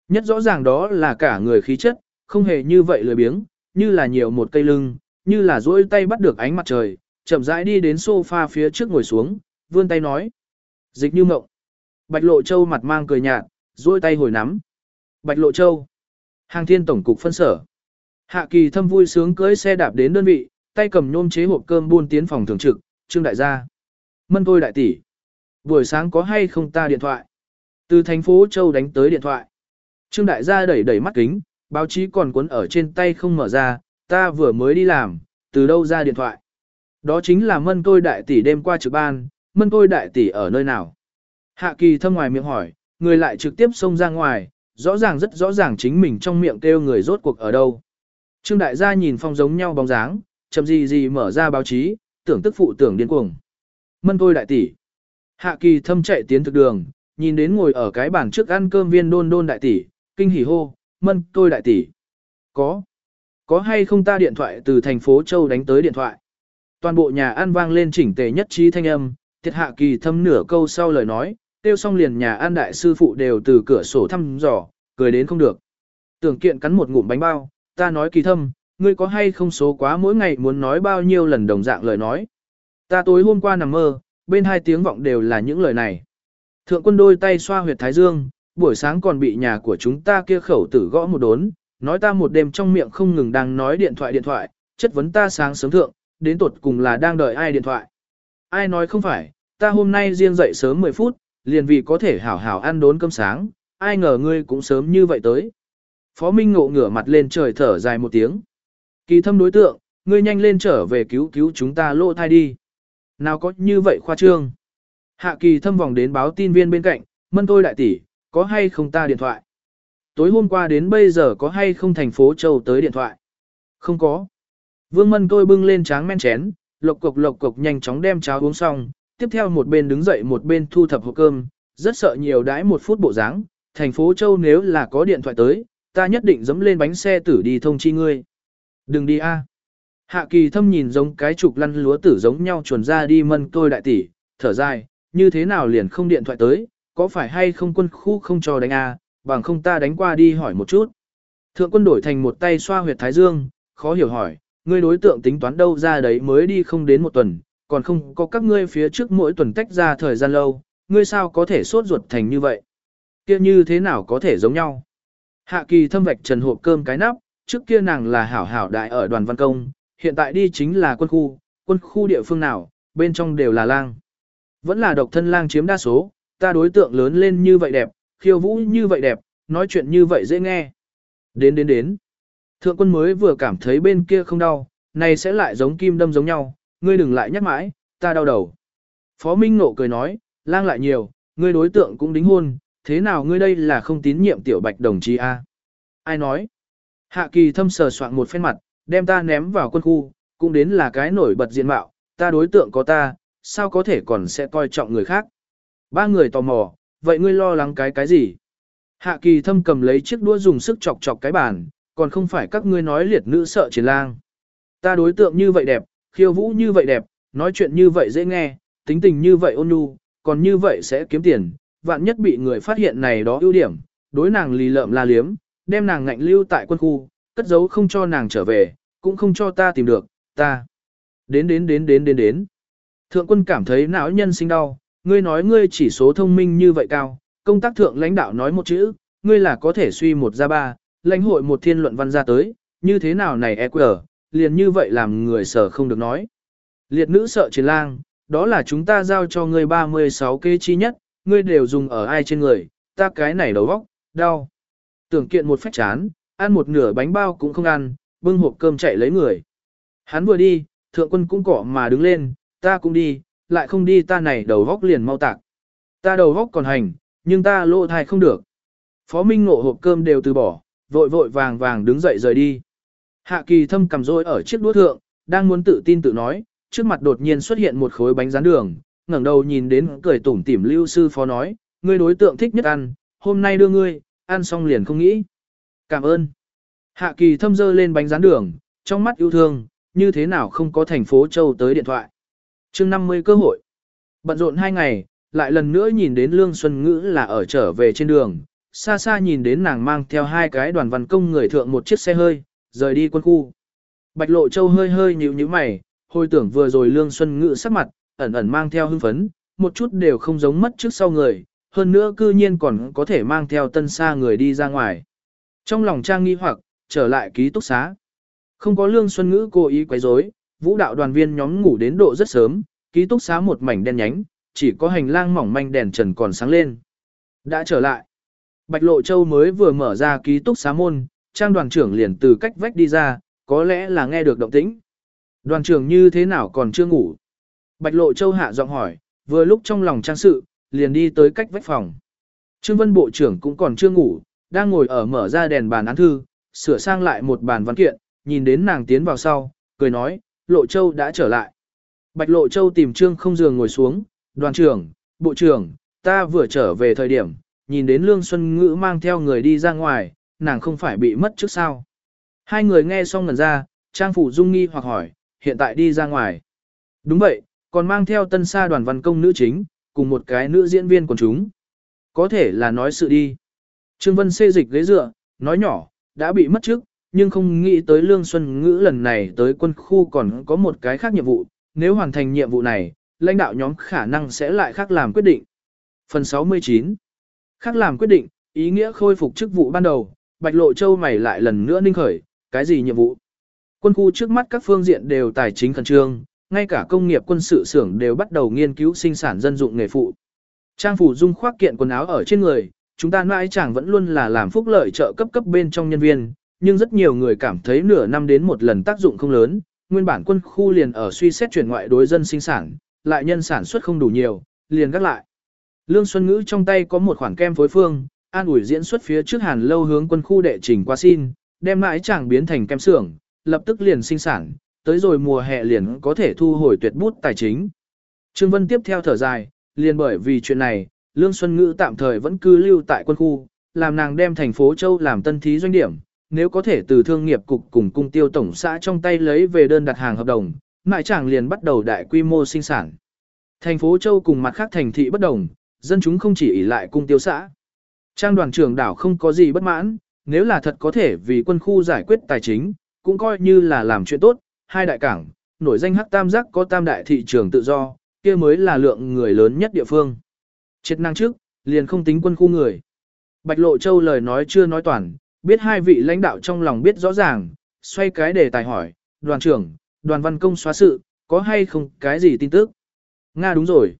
Nhất rõ ràng đó là cả người khí chất, không hề như vậy lười biếng, như là nhiều một cây lưng, như là duỗi tay bắt được ánh mặt trời, chậm rãi đi đến sofa phía trước ngồi xuống, vươn tay nói. Dịch như mộng. Bạch Lộ Châu mặt mang cười nhạt, duỗi tay hồi nắm. Bạch Lộ Châu. Hàng thiên tổng cục phân sở. Hạ kỳ thâm vui sướng cưỡi xe đạp đến đơn vị, tay cầm nhôm chế hộp cơm buôn tiến phòng thường trực, trương đại gia. Mân tôi đại tỷ. Buổi sáng có hay không ta điện thoại? Từ thành phố Châu đánh tới điện thoại. Trương đại gia đẩy đẩy mắt kính, báo chí còn cuốn ở trên tay không mở ra, ta vừa mới đi làm, từ đâu ra điện thoại. Đó chính là mân tôi đại tỷ đêm qua trực ban, mân tôi đại tỷ ở nơi nào. Hạ kỳ thâm ngoài miệng hỏi, người lại trực tiếp xông ra ngoài, rõ ràng rất rõ ràng chính mình trong miệng kêu người rốt cuộc ở đâu. Trương đại gia nhìn phong giống nhau bóng dáng, chậm gì gì mở ra báo chí, tưởng tức phụ tưởng điên cuồng. Mân tôi đại tỷ. Hạ kỳ thâm chạy tiến thực đường, nhìn đến ngồi ở cái bàn trước ăn cơm viên đôn đôn đại tỷ, kinh hỉ hô, mân tôi đại tỷ. Có. Có hay không ta điện thoại từ thành phố Châu đánh tới điện thoại. Toàn bộ nhà ăn vang lên chỉnh tề nhất trí thanh âm, thiệt hạ kỳ thâm nửa câu sau lời nói, tiêu xong liền nhà An đại sư phụ đều từ cửa sổ thăm dò, cười đến không được. Tưởng kiện cắn một ngụm bánh bao, ta nói kỳ thâm, ngươi có hay không số quá mỗi ngày muốn nói bao nhiêu lần đồng dạng lời nói. Ta tối hôm qua nằm mơ, bên hai tiếng vọng đều là những lời này. Thượng quân đôi tay xoa huyệt thái dương, buổi sáng còn bị nhà của chúng ta kia khẩu tử gõ một đốn, nói ta một đêm trong miệng không ngừng đang nói điện thoại điện thoại, chất vấn ta sáng sớm thượng, đến tột cùng là đang đợi ai điện thoại. Ai nói không phải, ta hôm nay riêng dậy sớm 10 phút, liền vì có thể hảo hảo ăn đốn cơm sáng, ai ngờ ngươi cũng sớm như vậy tới. Phó Minh ngộ ngửa mặt lên trời thở dài một tiếng. Kỳ thâm đối tượng, ngươi nhanh lên trở về cứu cứu chúng ta lộ thai đi. Nào có như vậy khoa trương. Hạ kỳ thâm vòng đến báo tin viên bên cạnh, mân tôi đại tỷ, có hay không ta điện thoại? Tối hôm qua đến bây giờ có hay không thành phố Châu tới điện thoại? Không có. Vương mân tôi bưng lên tráng men chén, lộc cục lộc cục nhanh chóng đem cháo uống xong, tiếp theo một bên đứng dậy một bên thu thập hộp cơm, rất sợ nhiều đãi một phút bộ dáng. thành phố Châu nếu là có điện thoại tới, ta nhất định dẫm lên bánh xe tử đi thông chi ngươi. Đừng đi a. Hạ kỳ thâm nhìn giống cái trục lăn lúa tử giống nhau chuồn ra đi mân tôi đại tỷ, thở dài, như thế nào liền không điện thoại tới, có phải hay không quân khu không cho đánh a, bằng không ta đánh qua đi hỏi một chút. Thượng quân đổi thành một tay xoa huyệt thái dương, khó hiểu hỏi, ngươi đối tượng tính toán đâu ra đấy mới đi không đến một tuần, còn không có các ngươi phía trước mỗi tuần tách ra thời gian lâu, ngươi sao có thể sốt ruột thành như vậy? kia như thế nào có thể giống nhau? Hạ kỳ thâm vạch trần hộp cơm cái nắp, trước kia nàng là hảo hảo đại ở đoàn văn công, hiện tại đi chính là quân khu, quân khu địa phương nào, bên trong đều là lang. Vẫn là độc thân lang chiếm đa số, ta đối tượng lớn lên như vậy đẹp, khiêu vũ như vậy đẹp, nói chuyện như vậy dễ nghe. Đến đến đến. Thượng quân mới vừa cảm thấy bên kia không đau, này sẽ lại giống kim đâm giống nhau, ngươi đừng lại nhắc mãi, ta đau đầu. Phó Minh Nộ cười nói, lang lại nhiều, ngươi đối tượng cũng đính hôn, thế nào ngươi đây là không tín nhiệm tiểu bạch đồng chí a? Ai nói? Hạ kỳ thâm sờ soạn một phen mặt, đem ta ném vào quân khu, cũng đến là cái nổi bật diện mạo, ta đối tượng có ta, sao có thể còn sẽ coi trọng người khác. Ba người tò mò, vậy ngươi lo lắng cái cái gì? Hạ kỳ thâm cầm lấy chiếc đũa dùng sức chọc chọc cái bàn, còn không phải các ngươi nói liệt nữ sợ chiến lang. Ta đối tượng như vậy đẹp, khiêu vũ như vậy đẹp, nói chuyện như vậy dễ nghe, tính tình như vậy ôn nhu, còn như vậy sẽ kiếm tiền, vạn nhất bị người phát hiện này đó ưu điểm, đối nàng lì lợm la liếm, đem nàng ngạnh lưu tại quân khu, cất giấu không cho nàng trở về, cũng không cho ta tìm được, ta. Đến đến đến đến đến đến. Thượng quân cảm thấy não nhân sinh đau, ngươi nói ngươi chỉ số thông minh như vậy cao, công tác thượng lãnh đạo nói một chữ, ngươi là có thể suy một ra ba, lãnh hội một thiên luận văn ra tới, như thế nào này EQ, liền như vậy làm người sở không được nói. Liệt nữ sợ chiến lang, đó là chúng ta giao cho ngươi 36 kê chi nhất, ngươi đều dùng ở ai trên người, ta cái này đầu vóc, đau. Tưởng kiện một phách chán, ăn một nửa bánh bao cũng không ăn, bưng hộp cơm chạy lấy người. Hắn vừa đi, thượng quân cũng cỏ mà đứng lên, ta cũng đi, lại không đi ta này đầu vóc liền mau tạc. Ta đầu vóc còn hành, nhưng ta lộ thai không được. Phó Minh ngộ hộp cơm đều từ bỏ, vội vội vàng vàng đứng dậy rời đi. Hạ kỳ thâm cầm rôi ở chiếc đũa thượng, đang muốn tự tin tự nói, trước mặt đột nhiên xuất hiện một khối bánh rán đường, ngẩng đầu nhìn đến cười tủm tỉm lưu sư phó nói, ngươi đối tượng thích nhất ăn, hôm nay đưa ngươi, ăn xong liền không nghĩ. Cảm ơn. Hạ kỳ thâm dơ lên bánh rán đường, trong mắt yêu thương, như thế nào không có thành phố châu tới điện thoại. chương 50 cơ hội. Bận rộn hai ngày, lại lần nữa nhìn đến Lương Xuân Ngữ là ở trở về trên đường, xa xa nhìn đến nàng mang theo hai cái đoàn văn công người thượng một chiếc xe hơi, rời đi quân khu. Bạch Lộ Châu hơi hơi nhíu nhíu mày, hồi tưởng vừa rồi Lương Xuân Ngữ sắc mặt, ẩn ẩn mang theo hưng phấn, một chút đều không giống mất trước sau người, hơn nữa cư nhiên còn có thể mang theo tân xa người đi ra ngoài. Trong lòng trang nghi hoặc, trở lại ký túc xá. Không có Lương Xuân Ngữ cố ý quấy rối, vũ đạo đoàn viên nhóm ngủ đến độ rất sớm, ký túc xá một mảnh đen nhánh, chỉ có hành lang mỏng manh đèn trần còn sáng lên. Đã trở lại. Bạch Lộ Châu mới vừa mở ra ký túc xá môn, trang đoàn trưởng liền từ cách vách đi ra, có lẽ là nghe được động tĩnh. Đoàn trưởng như thế nào còn chưa ngủ? Bạch Lộ Châu hạ giọng hỏi, vừa lúc trong lòng trang sự, liền đi tới cách vách phòng. Trương Vân Bộ trưởng cũng còn chưa ngủ, đang ngồi ở mở ra đèn bàn án thư, sửa sang lại một bàn văn kiện, nhìn đến nàng tiến vào sau, cười nói, Lộ Châu đã trở lại. Bạch Lộ Châu tìm Trương không giường ngồi xuống, đoàn trưởng, bộ trưởng, ta vừa trở về thời điểm, nhìn đến Lương Xuân Ngữ mang theo người đi ra ngoài, nàng không phải bị mất trước sao. Hai người nghe xong ngần ra, Trang Phủ Dung nghi hoặc hỏi, hiện tại đi ra ngoài. Đúng vậy, còn mang theo tân sa đoàn văn công nữ chính, cùng một cái nữ diễn viên của chúng. Có thể là nói sự đi. Trương Vân xê dịch ghế dựa, nói nhỏ, đã bị mất trước, nhưng không nghĩ tới Lương Xuân Ngữ lần này tới quân khu còn có một cái khác nhiệm vụ, nếu hoàn thành nhiệm vụ này, lãnh đạo nhóm khả năng sẽ lại khác làm quyết định. Phần 69 Khác làm quyết định, ý nghĩa khôi phục chức vụ ban đầu, Bạch Lộ Châu mày lại lần nữa ninh khởi, cái gì nhiệm vụ? Quân khu trước mắt các phương diện đều tài chính khẩn trương, ngay cả công nghiệp quân sự xưởng đều bắt đầu nghiên cứu sinh sản dân dụng nghề phụ. Trang phủ dung khoác kiện quần áo ở trên người, chúng ta mãi chẳng vẫn luôn là làm phúc lợi trợ cấp cấp bên trong nhân viên, nhưng rất nhiều người cảm thấy nửa năm đến một lần tác dụng không lớn, nguyên bản quân khu liền ở suy xét chuyển ngoại đối dân sinh sản, lại nhân sản xuất không đủ nhiều, liền gác lại. Lương Xuân Ngữ trong tay có một khoản kem phối phương, an ủi diễn xuất phía trước hàn lâu hướng quân khu đệ trình qua xin, đem mãi chẳng biến thành kem xưởng, lập tức liền sinh sản, tới rồi mùa hè liền có thể thu hồi tuyệt bút tài chính. Trương Vân tiếp theo thở dài, liền bởi vì chuyện này, Lương Xuân Ngữ tạm thời vẫn cư lưu tại quân khu, làm nàng đem thành phố Châu làm tân thí doanh điểm, nếu có thể từ thương nghiệp cục cùng cung tiêu tổng xã trong tay lấy về đơn đặt hàng hợp đồng, mãi chẳng liền bắt đầu đại quy mô sinh sản. Thành phố Châu cùng mặt khác thành thị bất đồng, dân chúng không chỉ ỷ lại cung tiêu xã. Trang đoàn trưởng đảo không có gì bất mãn, nếu là thật có thể vì quân khu giải quyết tài chính, cũng coi như là làm chuyện tốt, hai đại cảng, nổi danh hắc tam giác có tam đại thị trường tự do, kia mới là lượng người lớn nhất địa phương. Chết năng trước, liền không tính quân khu người. Bạch Lộ Châu lời nói chưa nói toàn, biết hai vị lãnh đạo trong lòng biết rõ ràng, xoay cái đề tài hỏi, đoàn trưởng, đoàn văn công xóa sự, có hay không cái gì tin tức? Nga đúng rồi.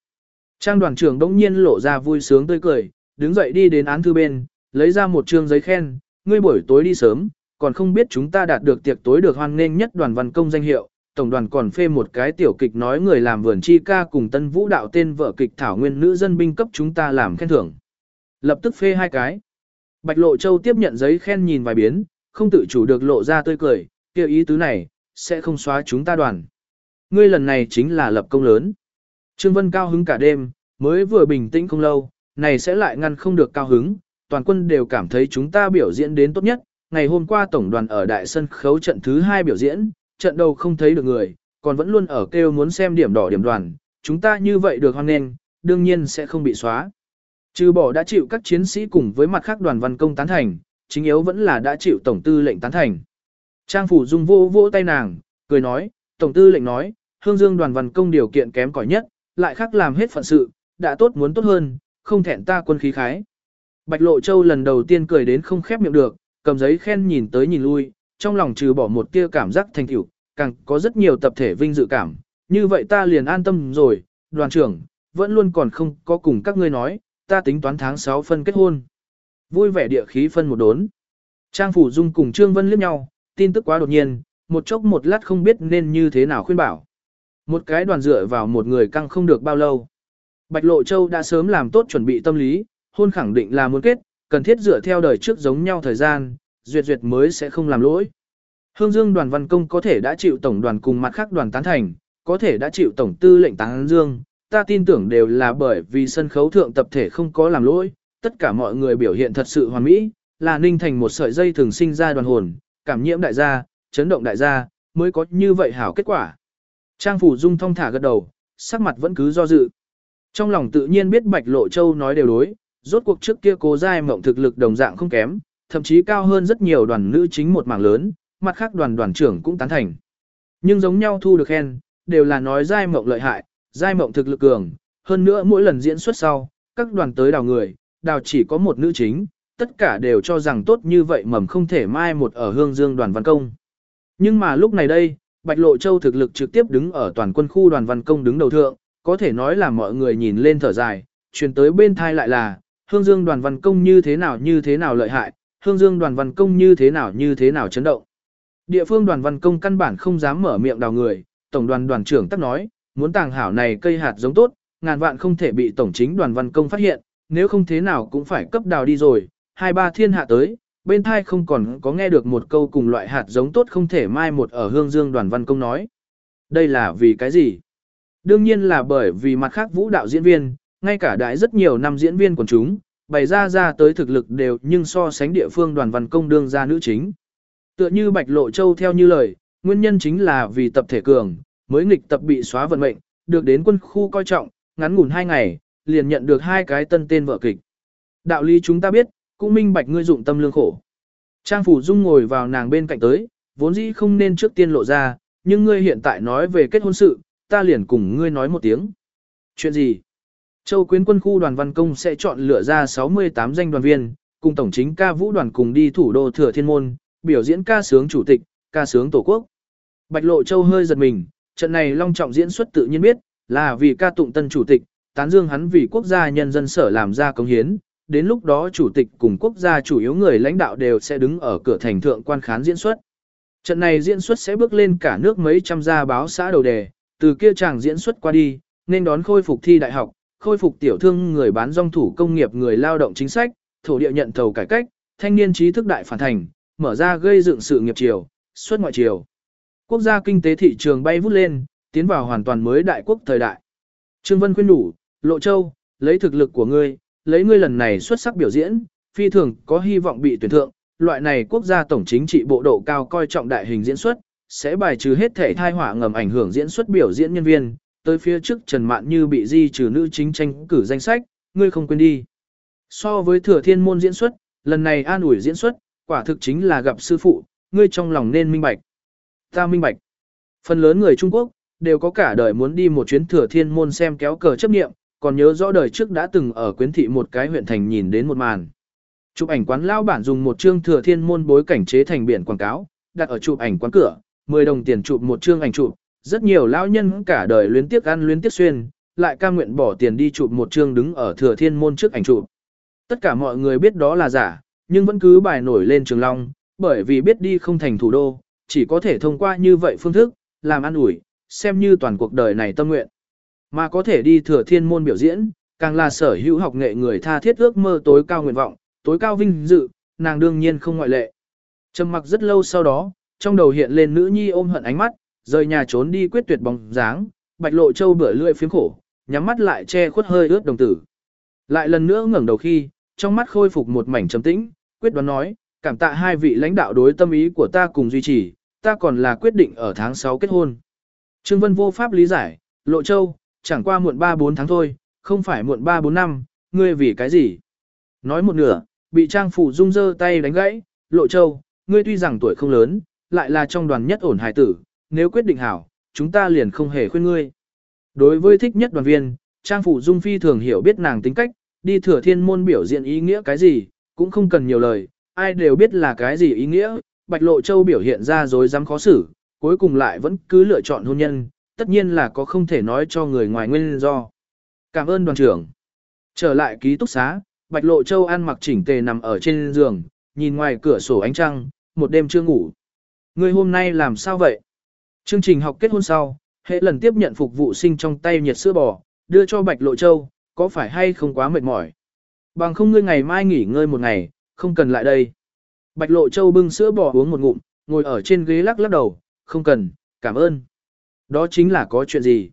Trang đoàn trưởng đông nhiên lộ ra vui sướng tươi cười, đứng dậy đi đến án thư bên, lấy ra một trương giấy khen, ngươi buổi tối đi sớm, còn không biết chúng ta đạt được tiệc tối được hoan nghênh nhất đoàn văn công danh hiệu, tổng đoàn còn phê một cái tiểu kịch nói người làm vườn chi ca cùng tân vũ đạo tên vợ kịch thảo nguyên nữ dân binh cấp chúng ta làm khen thưởng. Lập tức phê hai cái. Bạch Lộ Châu tiếp nhận giấy khen nhìn vài biến, không tự chủ được lộ ra tươi cười, kêu ý tứ này, sẽ không xóa chúng ta đoàn. Ngươi lần này chính là lập công lớn. Trương Vân cao hứng cả đêm, mới vừa bình tĩnh không lâu, này sẽ lại ngăn không được cao hứng, toàn quân đều cảm thấy chúng ta biểu diễn đến tốt nhất. Ngày hôm qua tổng đoàn ở đại sân khấu trận thứ hai biểu diễn, trận đầu không thấy được người, còn vẫn luôn ở kêu muốn xem điểm đỏ điểm đoàn, chúng ta như vậy được hoan nghênh, đương nhiên sẽ không bị xóa. Trừ bỏ đã chịu các chiến sĩ cùng với mặt khác đoàn văn công tán thành, chính yếu vẫn là đã chịu tổng tư lệnh tán thành. Trang phủ dung vô vô tay nàng, cười nói, tổng tư lệnh nói, hương dương đoàn văn công điều kiện kém cỏi nhất, lại khác làm hết phận sự, đã tốt muốn tốt hơn, không thẹn ta quân khí khái. Bạch Lộ Châu lần đầu tiên cười đến không khép miệng được, cầm giấy khen nhìn tới nhìn lui, trong lòng trừ bỏ một tia cảm giác thành tựu, càng có rất nhiều tập thể vinh dự cảm, như vậy ta liền an tâm rồi, đoàn trưởng, vẫn luôn còn không có cùng các ngươi nói, ta tính toán tháng 6 phân kết hôn. Vui vẻ địa khí phân một đốn. Trang Phủ Dung cùng Trương Vân liếc nhau, tin tức quá đột nhiên, một chốc một lát không biết nên như thế nào khuyên bảo. Một cái đoàn dựa vào một người căng không được bao lâu. Bạch Lộ Châu đã sớm làm tốt chuẩn bị tâm lý, hôn khẳng định là muốn kết, cần thiết dựa theo đời trước giống nhau thời gian, duyệt duyệt mới sẽ không làm lỗi. Hương Dương đoàn văn công có thể đã chịu tổng đoàn cùng mặt khác đoàn tán thành, có thể đã chịu tổng tư lệnh tán dương, ta tin tưởng đều là bởi vì sân khấu thượng tập thể không có làm lỗi, tất cả mọi người biểu hiện thật sự hoàn mỹ, là ninh thành một sợi dây thường sinh ra đoàn hồn, cảm nhiễm đại gia, chấn động đại gia, mới có như vậy hảo kết quả. Trang phủ dung thong thả gật đầu, sắc mặt vẫn cứ do dự. Trong lòng tự nhiên biết Bạch Lộ Châu nói đều đối, rốt cuộc trước kia cố giai mộng thực lực đồng dạng không kém, thậm chí cao hơn rất nhiều đoàn nữ chính một mảng lớn, mặt khác đoàn đoàn trưởng cũng tán thành. Nhưng giống nhau thu được khen, đều là nói giai mộng lợi hại, giai mộng thực lực cường, hơn nữa mỗi lần diễn xuất sau, các đoàn tới đào người, đào chỉ có một nữ chính, tất cả đều cho rằng tốt như vậy mầm không thể mai một ở hương dương đoàn văn công. Nhưng mà lúc này đây, Bạch Lộ Châu thực lực trực tiếp đứng ở toàn quân khu đoàn văn công đứng đầu thượng, có thể nói là mọi người nhìn lên thở dài, truyền tới bên thai lại là, hương dương đoàn văn công như thế nào như thế nào lợi hại, hương dương đoàn văn công như thế nào như thế nào chấn động. Địa phương đoàn văn công căn bản không dám mở miệng đào người, tổng đoàn đoàn trưởng tắc nói, muốn tàng hảo này cây hạt giống tốt, ngàn vạn không thể bị tổng chính đoàn văn công phát hiện, nếu không thế nào cũng phải cấp đào đi rồi, hai ba thiên hạ tới, bên thai không còn có nghe được một câu cùng loại hạt giống tốt không thể mai một ở hương dương đoàn văn công nói. Đây là vì cái gì? Đương nhiên là bởi vì mặt khác vũ đạo diễn viên, ngay cả đại rất nhiều năm diễn viên của chúng, bày ra ra tới thực lực đều nhưng so sánh địa phương đoàn văn công đương ra nữ chính. Tựa như Bạch Lộ Châu theo như lời, nguyên nhân chính là vì tập thể cường, mới nghịch tập bị xóa vận mệnh, được đến quân khu coi trọng, ngắn ngủn hai ngày, liền nhận được hai cái tân tên vợ kịch. Đạo lý chúng ta biết, cũng minh bạch ngươi dụng tâm lương khổ. Trang Phủ Dung ngồi vào nàng bên cạnh tới, vốn dĩ không nên trước tiên lộ ra, nhưng ngươi hiện tại nói về kết hôn sự, ta liền cùng ngươi nói một tiếng. Chuyện gì? Châu Quyến quân khu đoàn văn công sẽ chọn lựa ra 68 danh đoàn viên, cùng tổng chính ca vũ đoàn cùng đi thủ đô Thừa Thiên Môn, biểu diễn ca sướng chủ tịch, ca sướng tổ quốc. Bạch Lộ Châu hơi giật mình, trận này long trọng diễn xuất tự nhiên biết, là vì ca tụng tân chủ tịch, tán dương hắn vì quốc gia nhân dân sở làm ra công hiến, đến lúc đó chủ tịch cùng quốc gia chủ yếu người lãnh đạo đều sẽ đứng ở cửa thành thượng quan khán diễn xuất. Trận này diễn xuất sẽ bước lên cả nước mấy trăm gia báo xã đầu đề, từ kia chàng diễn xuất qua đi, nên đón khôi phục thi đại học, khôi phục tiểu thương người bán rong thủ công nghiệp người lao động chính sách, thổ địa nhận thầu cải cách, thanh niên trí thức đại phản thành, mở ra gây dựng sự nghiệp triều, xuất ngoại triều. Quốc gia kinh tế thị trường bay vút lên, tiến vào hoàn toàn mới đại quốc thời đại. Trương Vân khuyên đủ, Lộ Châu, lấy thực lực của ngươi, lấy ngươi lần này xuất sắc biểu diễn, phi thường có hy vọng bị tuyển thượng, loại này quốc gia tổng chính trị bộ độ cao coi trọng đại hình diễn xuất, sẽ bài trừ hết thể thai họa ngầm ảnh hưởng diễn xuất biểu diễn nhân viên, tới phía trước Trần Mạn Như bị di trừ nữ chính tranh cử danh sách, ngươi không quên đi. So với thừa thiên môn diễn xuất, lần này an ủi diễn xuất, quả thực chính là gặp sư phụ, ngươi trong lòng nên minh bạch. Ta minh bạch. Phần lớn người Trung Quốc, đều có cả đời muốn đi một chuyến thừa thiên môn xem kéo cờ chấp nghiệm, còn nhớ rõ đời trước đã từng ở quyến thị một cái huyện thành nhìn đến một màn. Chụp ảnh quán lao bản dùng một chương thừa thiên môn bối cảnh chế thành biển quảng cáo, đặt ở chụp ảnh quán cửa, 10 đồng tiền chụp một chương ảnh chụp, rất nhiều lão nhân cả đời luyến tiếc ăn luyến tiếc xuyên, lại cam nguyện bỏ tiền đi chụp một chương đứng ở thừa thiên môn trước ảnh chụp. Tất cả mọi người biết đó là giả, nhưng vẫn cứ bài nổi lên trường long, bởi vì biết đi không thành thủ đô, chỉ có thể thông qua như vậy phương thức, làm ăn ủi, xem như toàn cuộc đời này tâm nguyện. Mà có thể đi thừa thiên môn biểu diễn, càng là sở hữu học nghệ người tha thiết ước mơ tối cao nguyện vọng, tối cao vinh dự, nàng đương nhiên không ngoại lệ. Trầm mặc rất lâu sau đó, trong đầu hiện lên nữ nhi ôm hận ánh mắt, rời nhà trốn đi quyết tuyệt bóng dáng, Bạch Lộ Châu bửa lưỡi phiếm khổ, nhắm mắt lại che khuất hơi ướt đồng tử. Lại lần nữa ngẩng đầu khi, trong mắt khôi phục một mảnh trầm tĩnh, quyết đoán nói, cảm tạ hai vị lãnh đạo đối tâm ý của ta cùng duy trì, ta còn là quyết định ở tháng 6 kết hôn. Trương Vân vô pháp lý giải, Lộ Châu, chẳng qua muộn 3-4 tháng thôi, không phải muộn 3-4 năm, ngươi vì cái gì? Nói một nửa, bị Trang Phủ Dung dơ tay đánh gãy, Lộ Châu, ngươi tuy rằng tuổi không lớn, lại là trong đoàn nhất ổn hài tử, nếu quyết định hảo, chúng ta liền không hề khuyên ngươi. Đối với thích nhất đoàn viên, Trang Phủ Dung phi thường hiểu biết nàng tính cách, đi thừa thiên môn biểu diễn ý nghĩa cái gì, cũng không cần nhiều lời, ai đều biết là cái gì ý nghĩa, Bạch Lộ Châu biểu hiện ra dối dám khó xử, cuối cùng lại vẫn cứ lựa chọn hôn nhân, tất nhiên là có không thể nói cho người ngoài nguyên do. Cảm ơn đoàn trưởng. Trở lại ký túc xá, Bạch Lộ Châu ăn mặc chỉnh tề nằm ở trên giường, nhìn ngoài cửa sổ ánh trăng, một đêm chưa ngủ. Người hôm nay làm sao vậy? Chương trình học kết hôn sau, hệ lần tiếp nhận phục vụ sinh trong tay nhiệt sữa bò, đưa cho Bạch Lộ Châu, có phải hay không quá mệt mỏi? Bằng không ngươi ngày mai nghỉ ngơi một ngày, không cần lại đây. Bạch Lộ Châu bưng sữa bò uống một ngụm, ngồi ở trên ghế lắc lắc đầu, không cần, cảm ơn. Đó chính là có chuyện gì?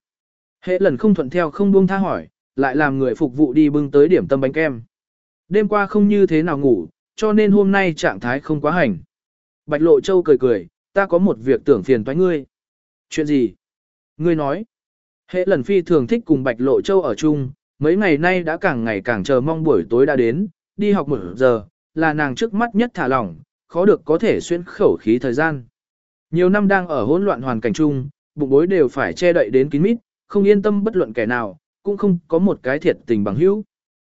Hệ lần không thuận theo không buông tha hỏi, lại làm người phục vụ đi bưng tới điểm tâm bánh kem. Đêm qua không như thế nào ngủ, cho nên hôm nay trạng thái không quá hành. Bạch Lộ Châu cười cười, ta có một việc tưởng phiền toái ngươi. Chuyện gì? Ngươi nói. Hệ lần phi thường thích cùng Bạch Lộ Châu ở chung, mấy ngày nay đã càng ngày càng chờ mong buổi tối đã đến, đi học một giờ, là nàng trước mắt nhất thả lỏng, khó được có thể xuyên khẩu khí thời gian. Nhiều năm đang ở hỗn loạn hoàn cảnh chung, bụng bối đều phải che đậy đến kín mít, không yên tâm bất luận kẻ nào, cũng không có một cái thiệt tình bằng hữu.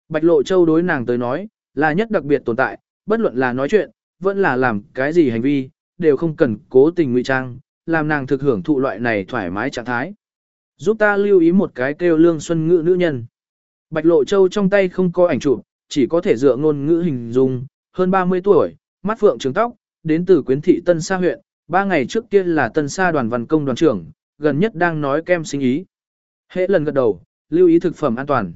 Bạch Lộ Châu đối nàng tới nói, là nhất đặc biệt tồn tại, bất luận là nói chuyện, vẫn là làm cái gì hành vi, đều không cần cố tình ngụy trang, làm nàng thực hưởng thụ loại này thoải mái trạng thái. Giúp ta lưu ý một cái kêu lương xuân ngữ nữ nhân. Bạch Lộ Châu trong tay không có ảnh chụp, chỉ có thể dựa ngôn ngữ hình dung, hơn 30 tuổi, mắt phượng trường tóc, đến từ quyến thị Tân Sa huyện, ba ngày trước kia là Tân Sa đoàn văn công đoàn trưởng, gần nhất đang nói kem sinh ý. Hễ lần gật đầu, lưu ý thực phẩm an toàn.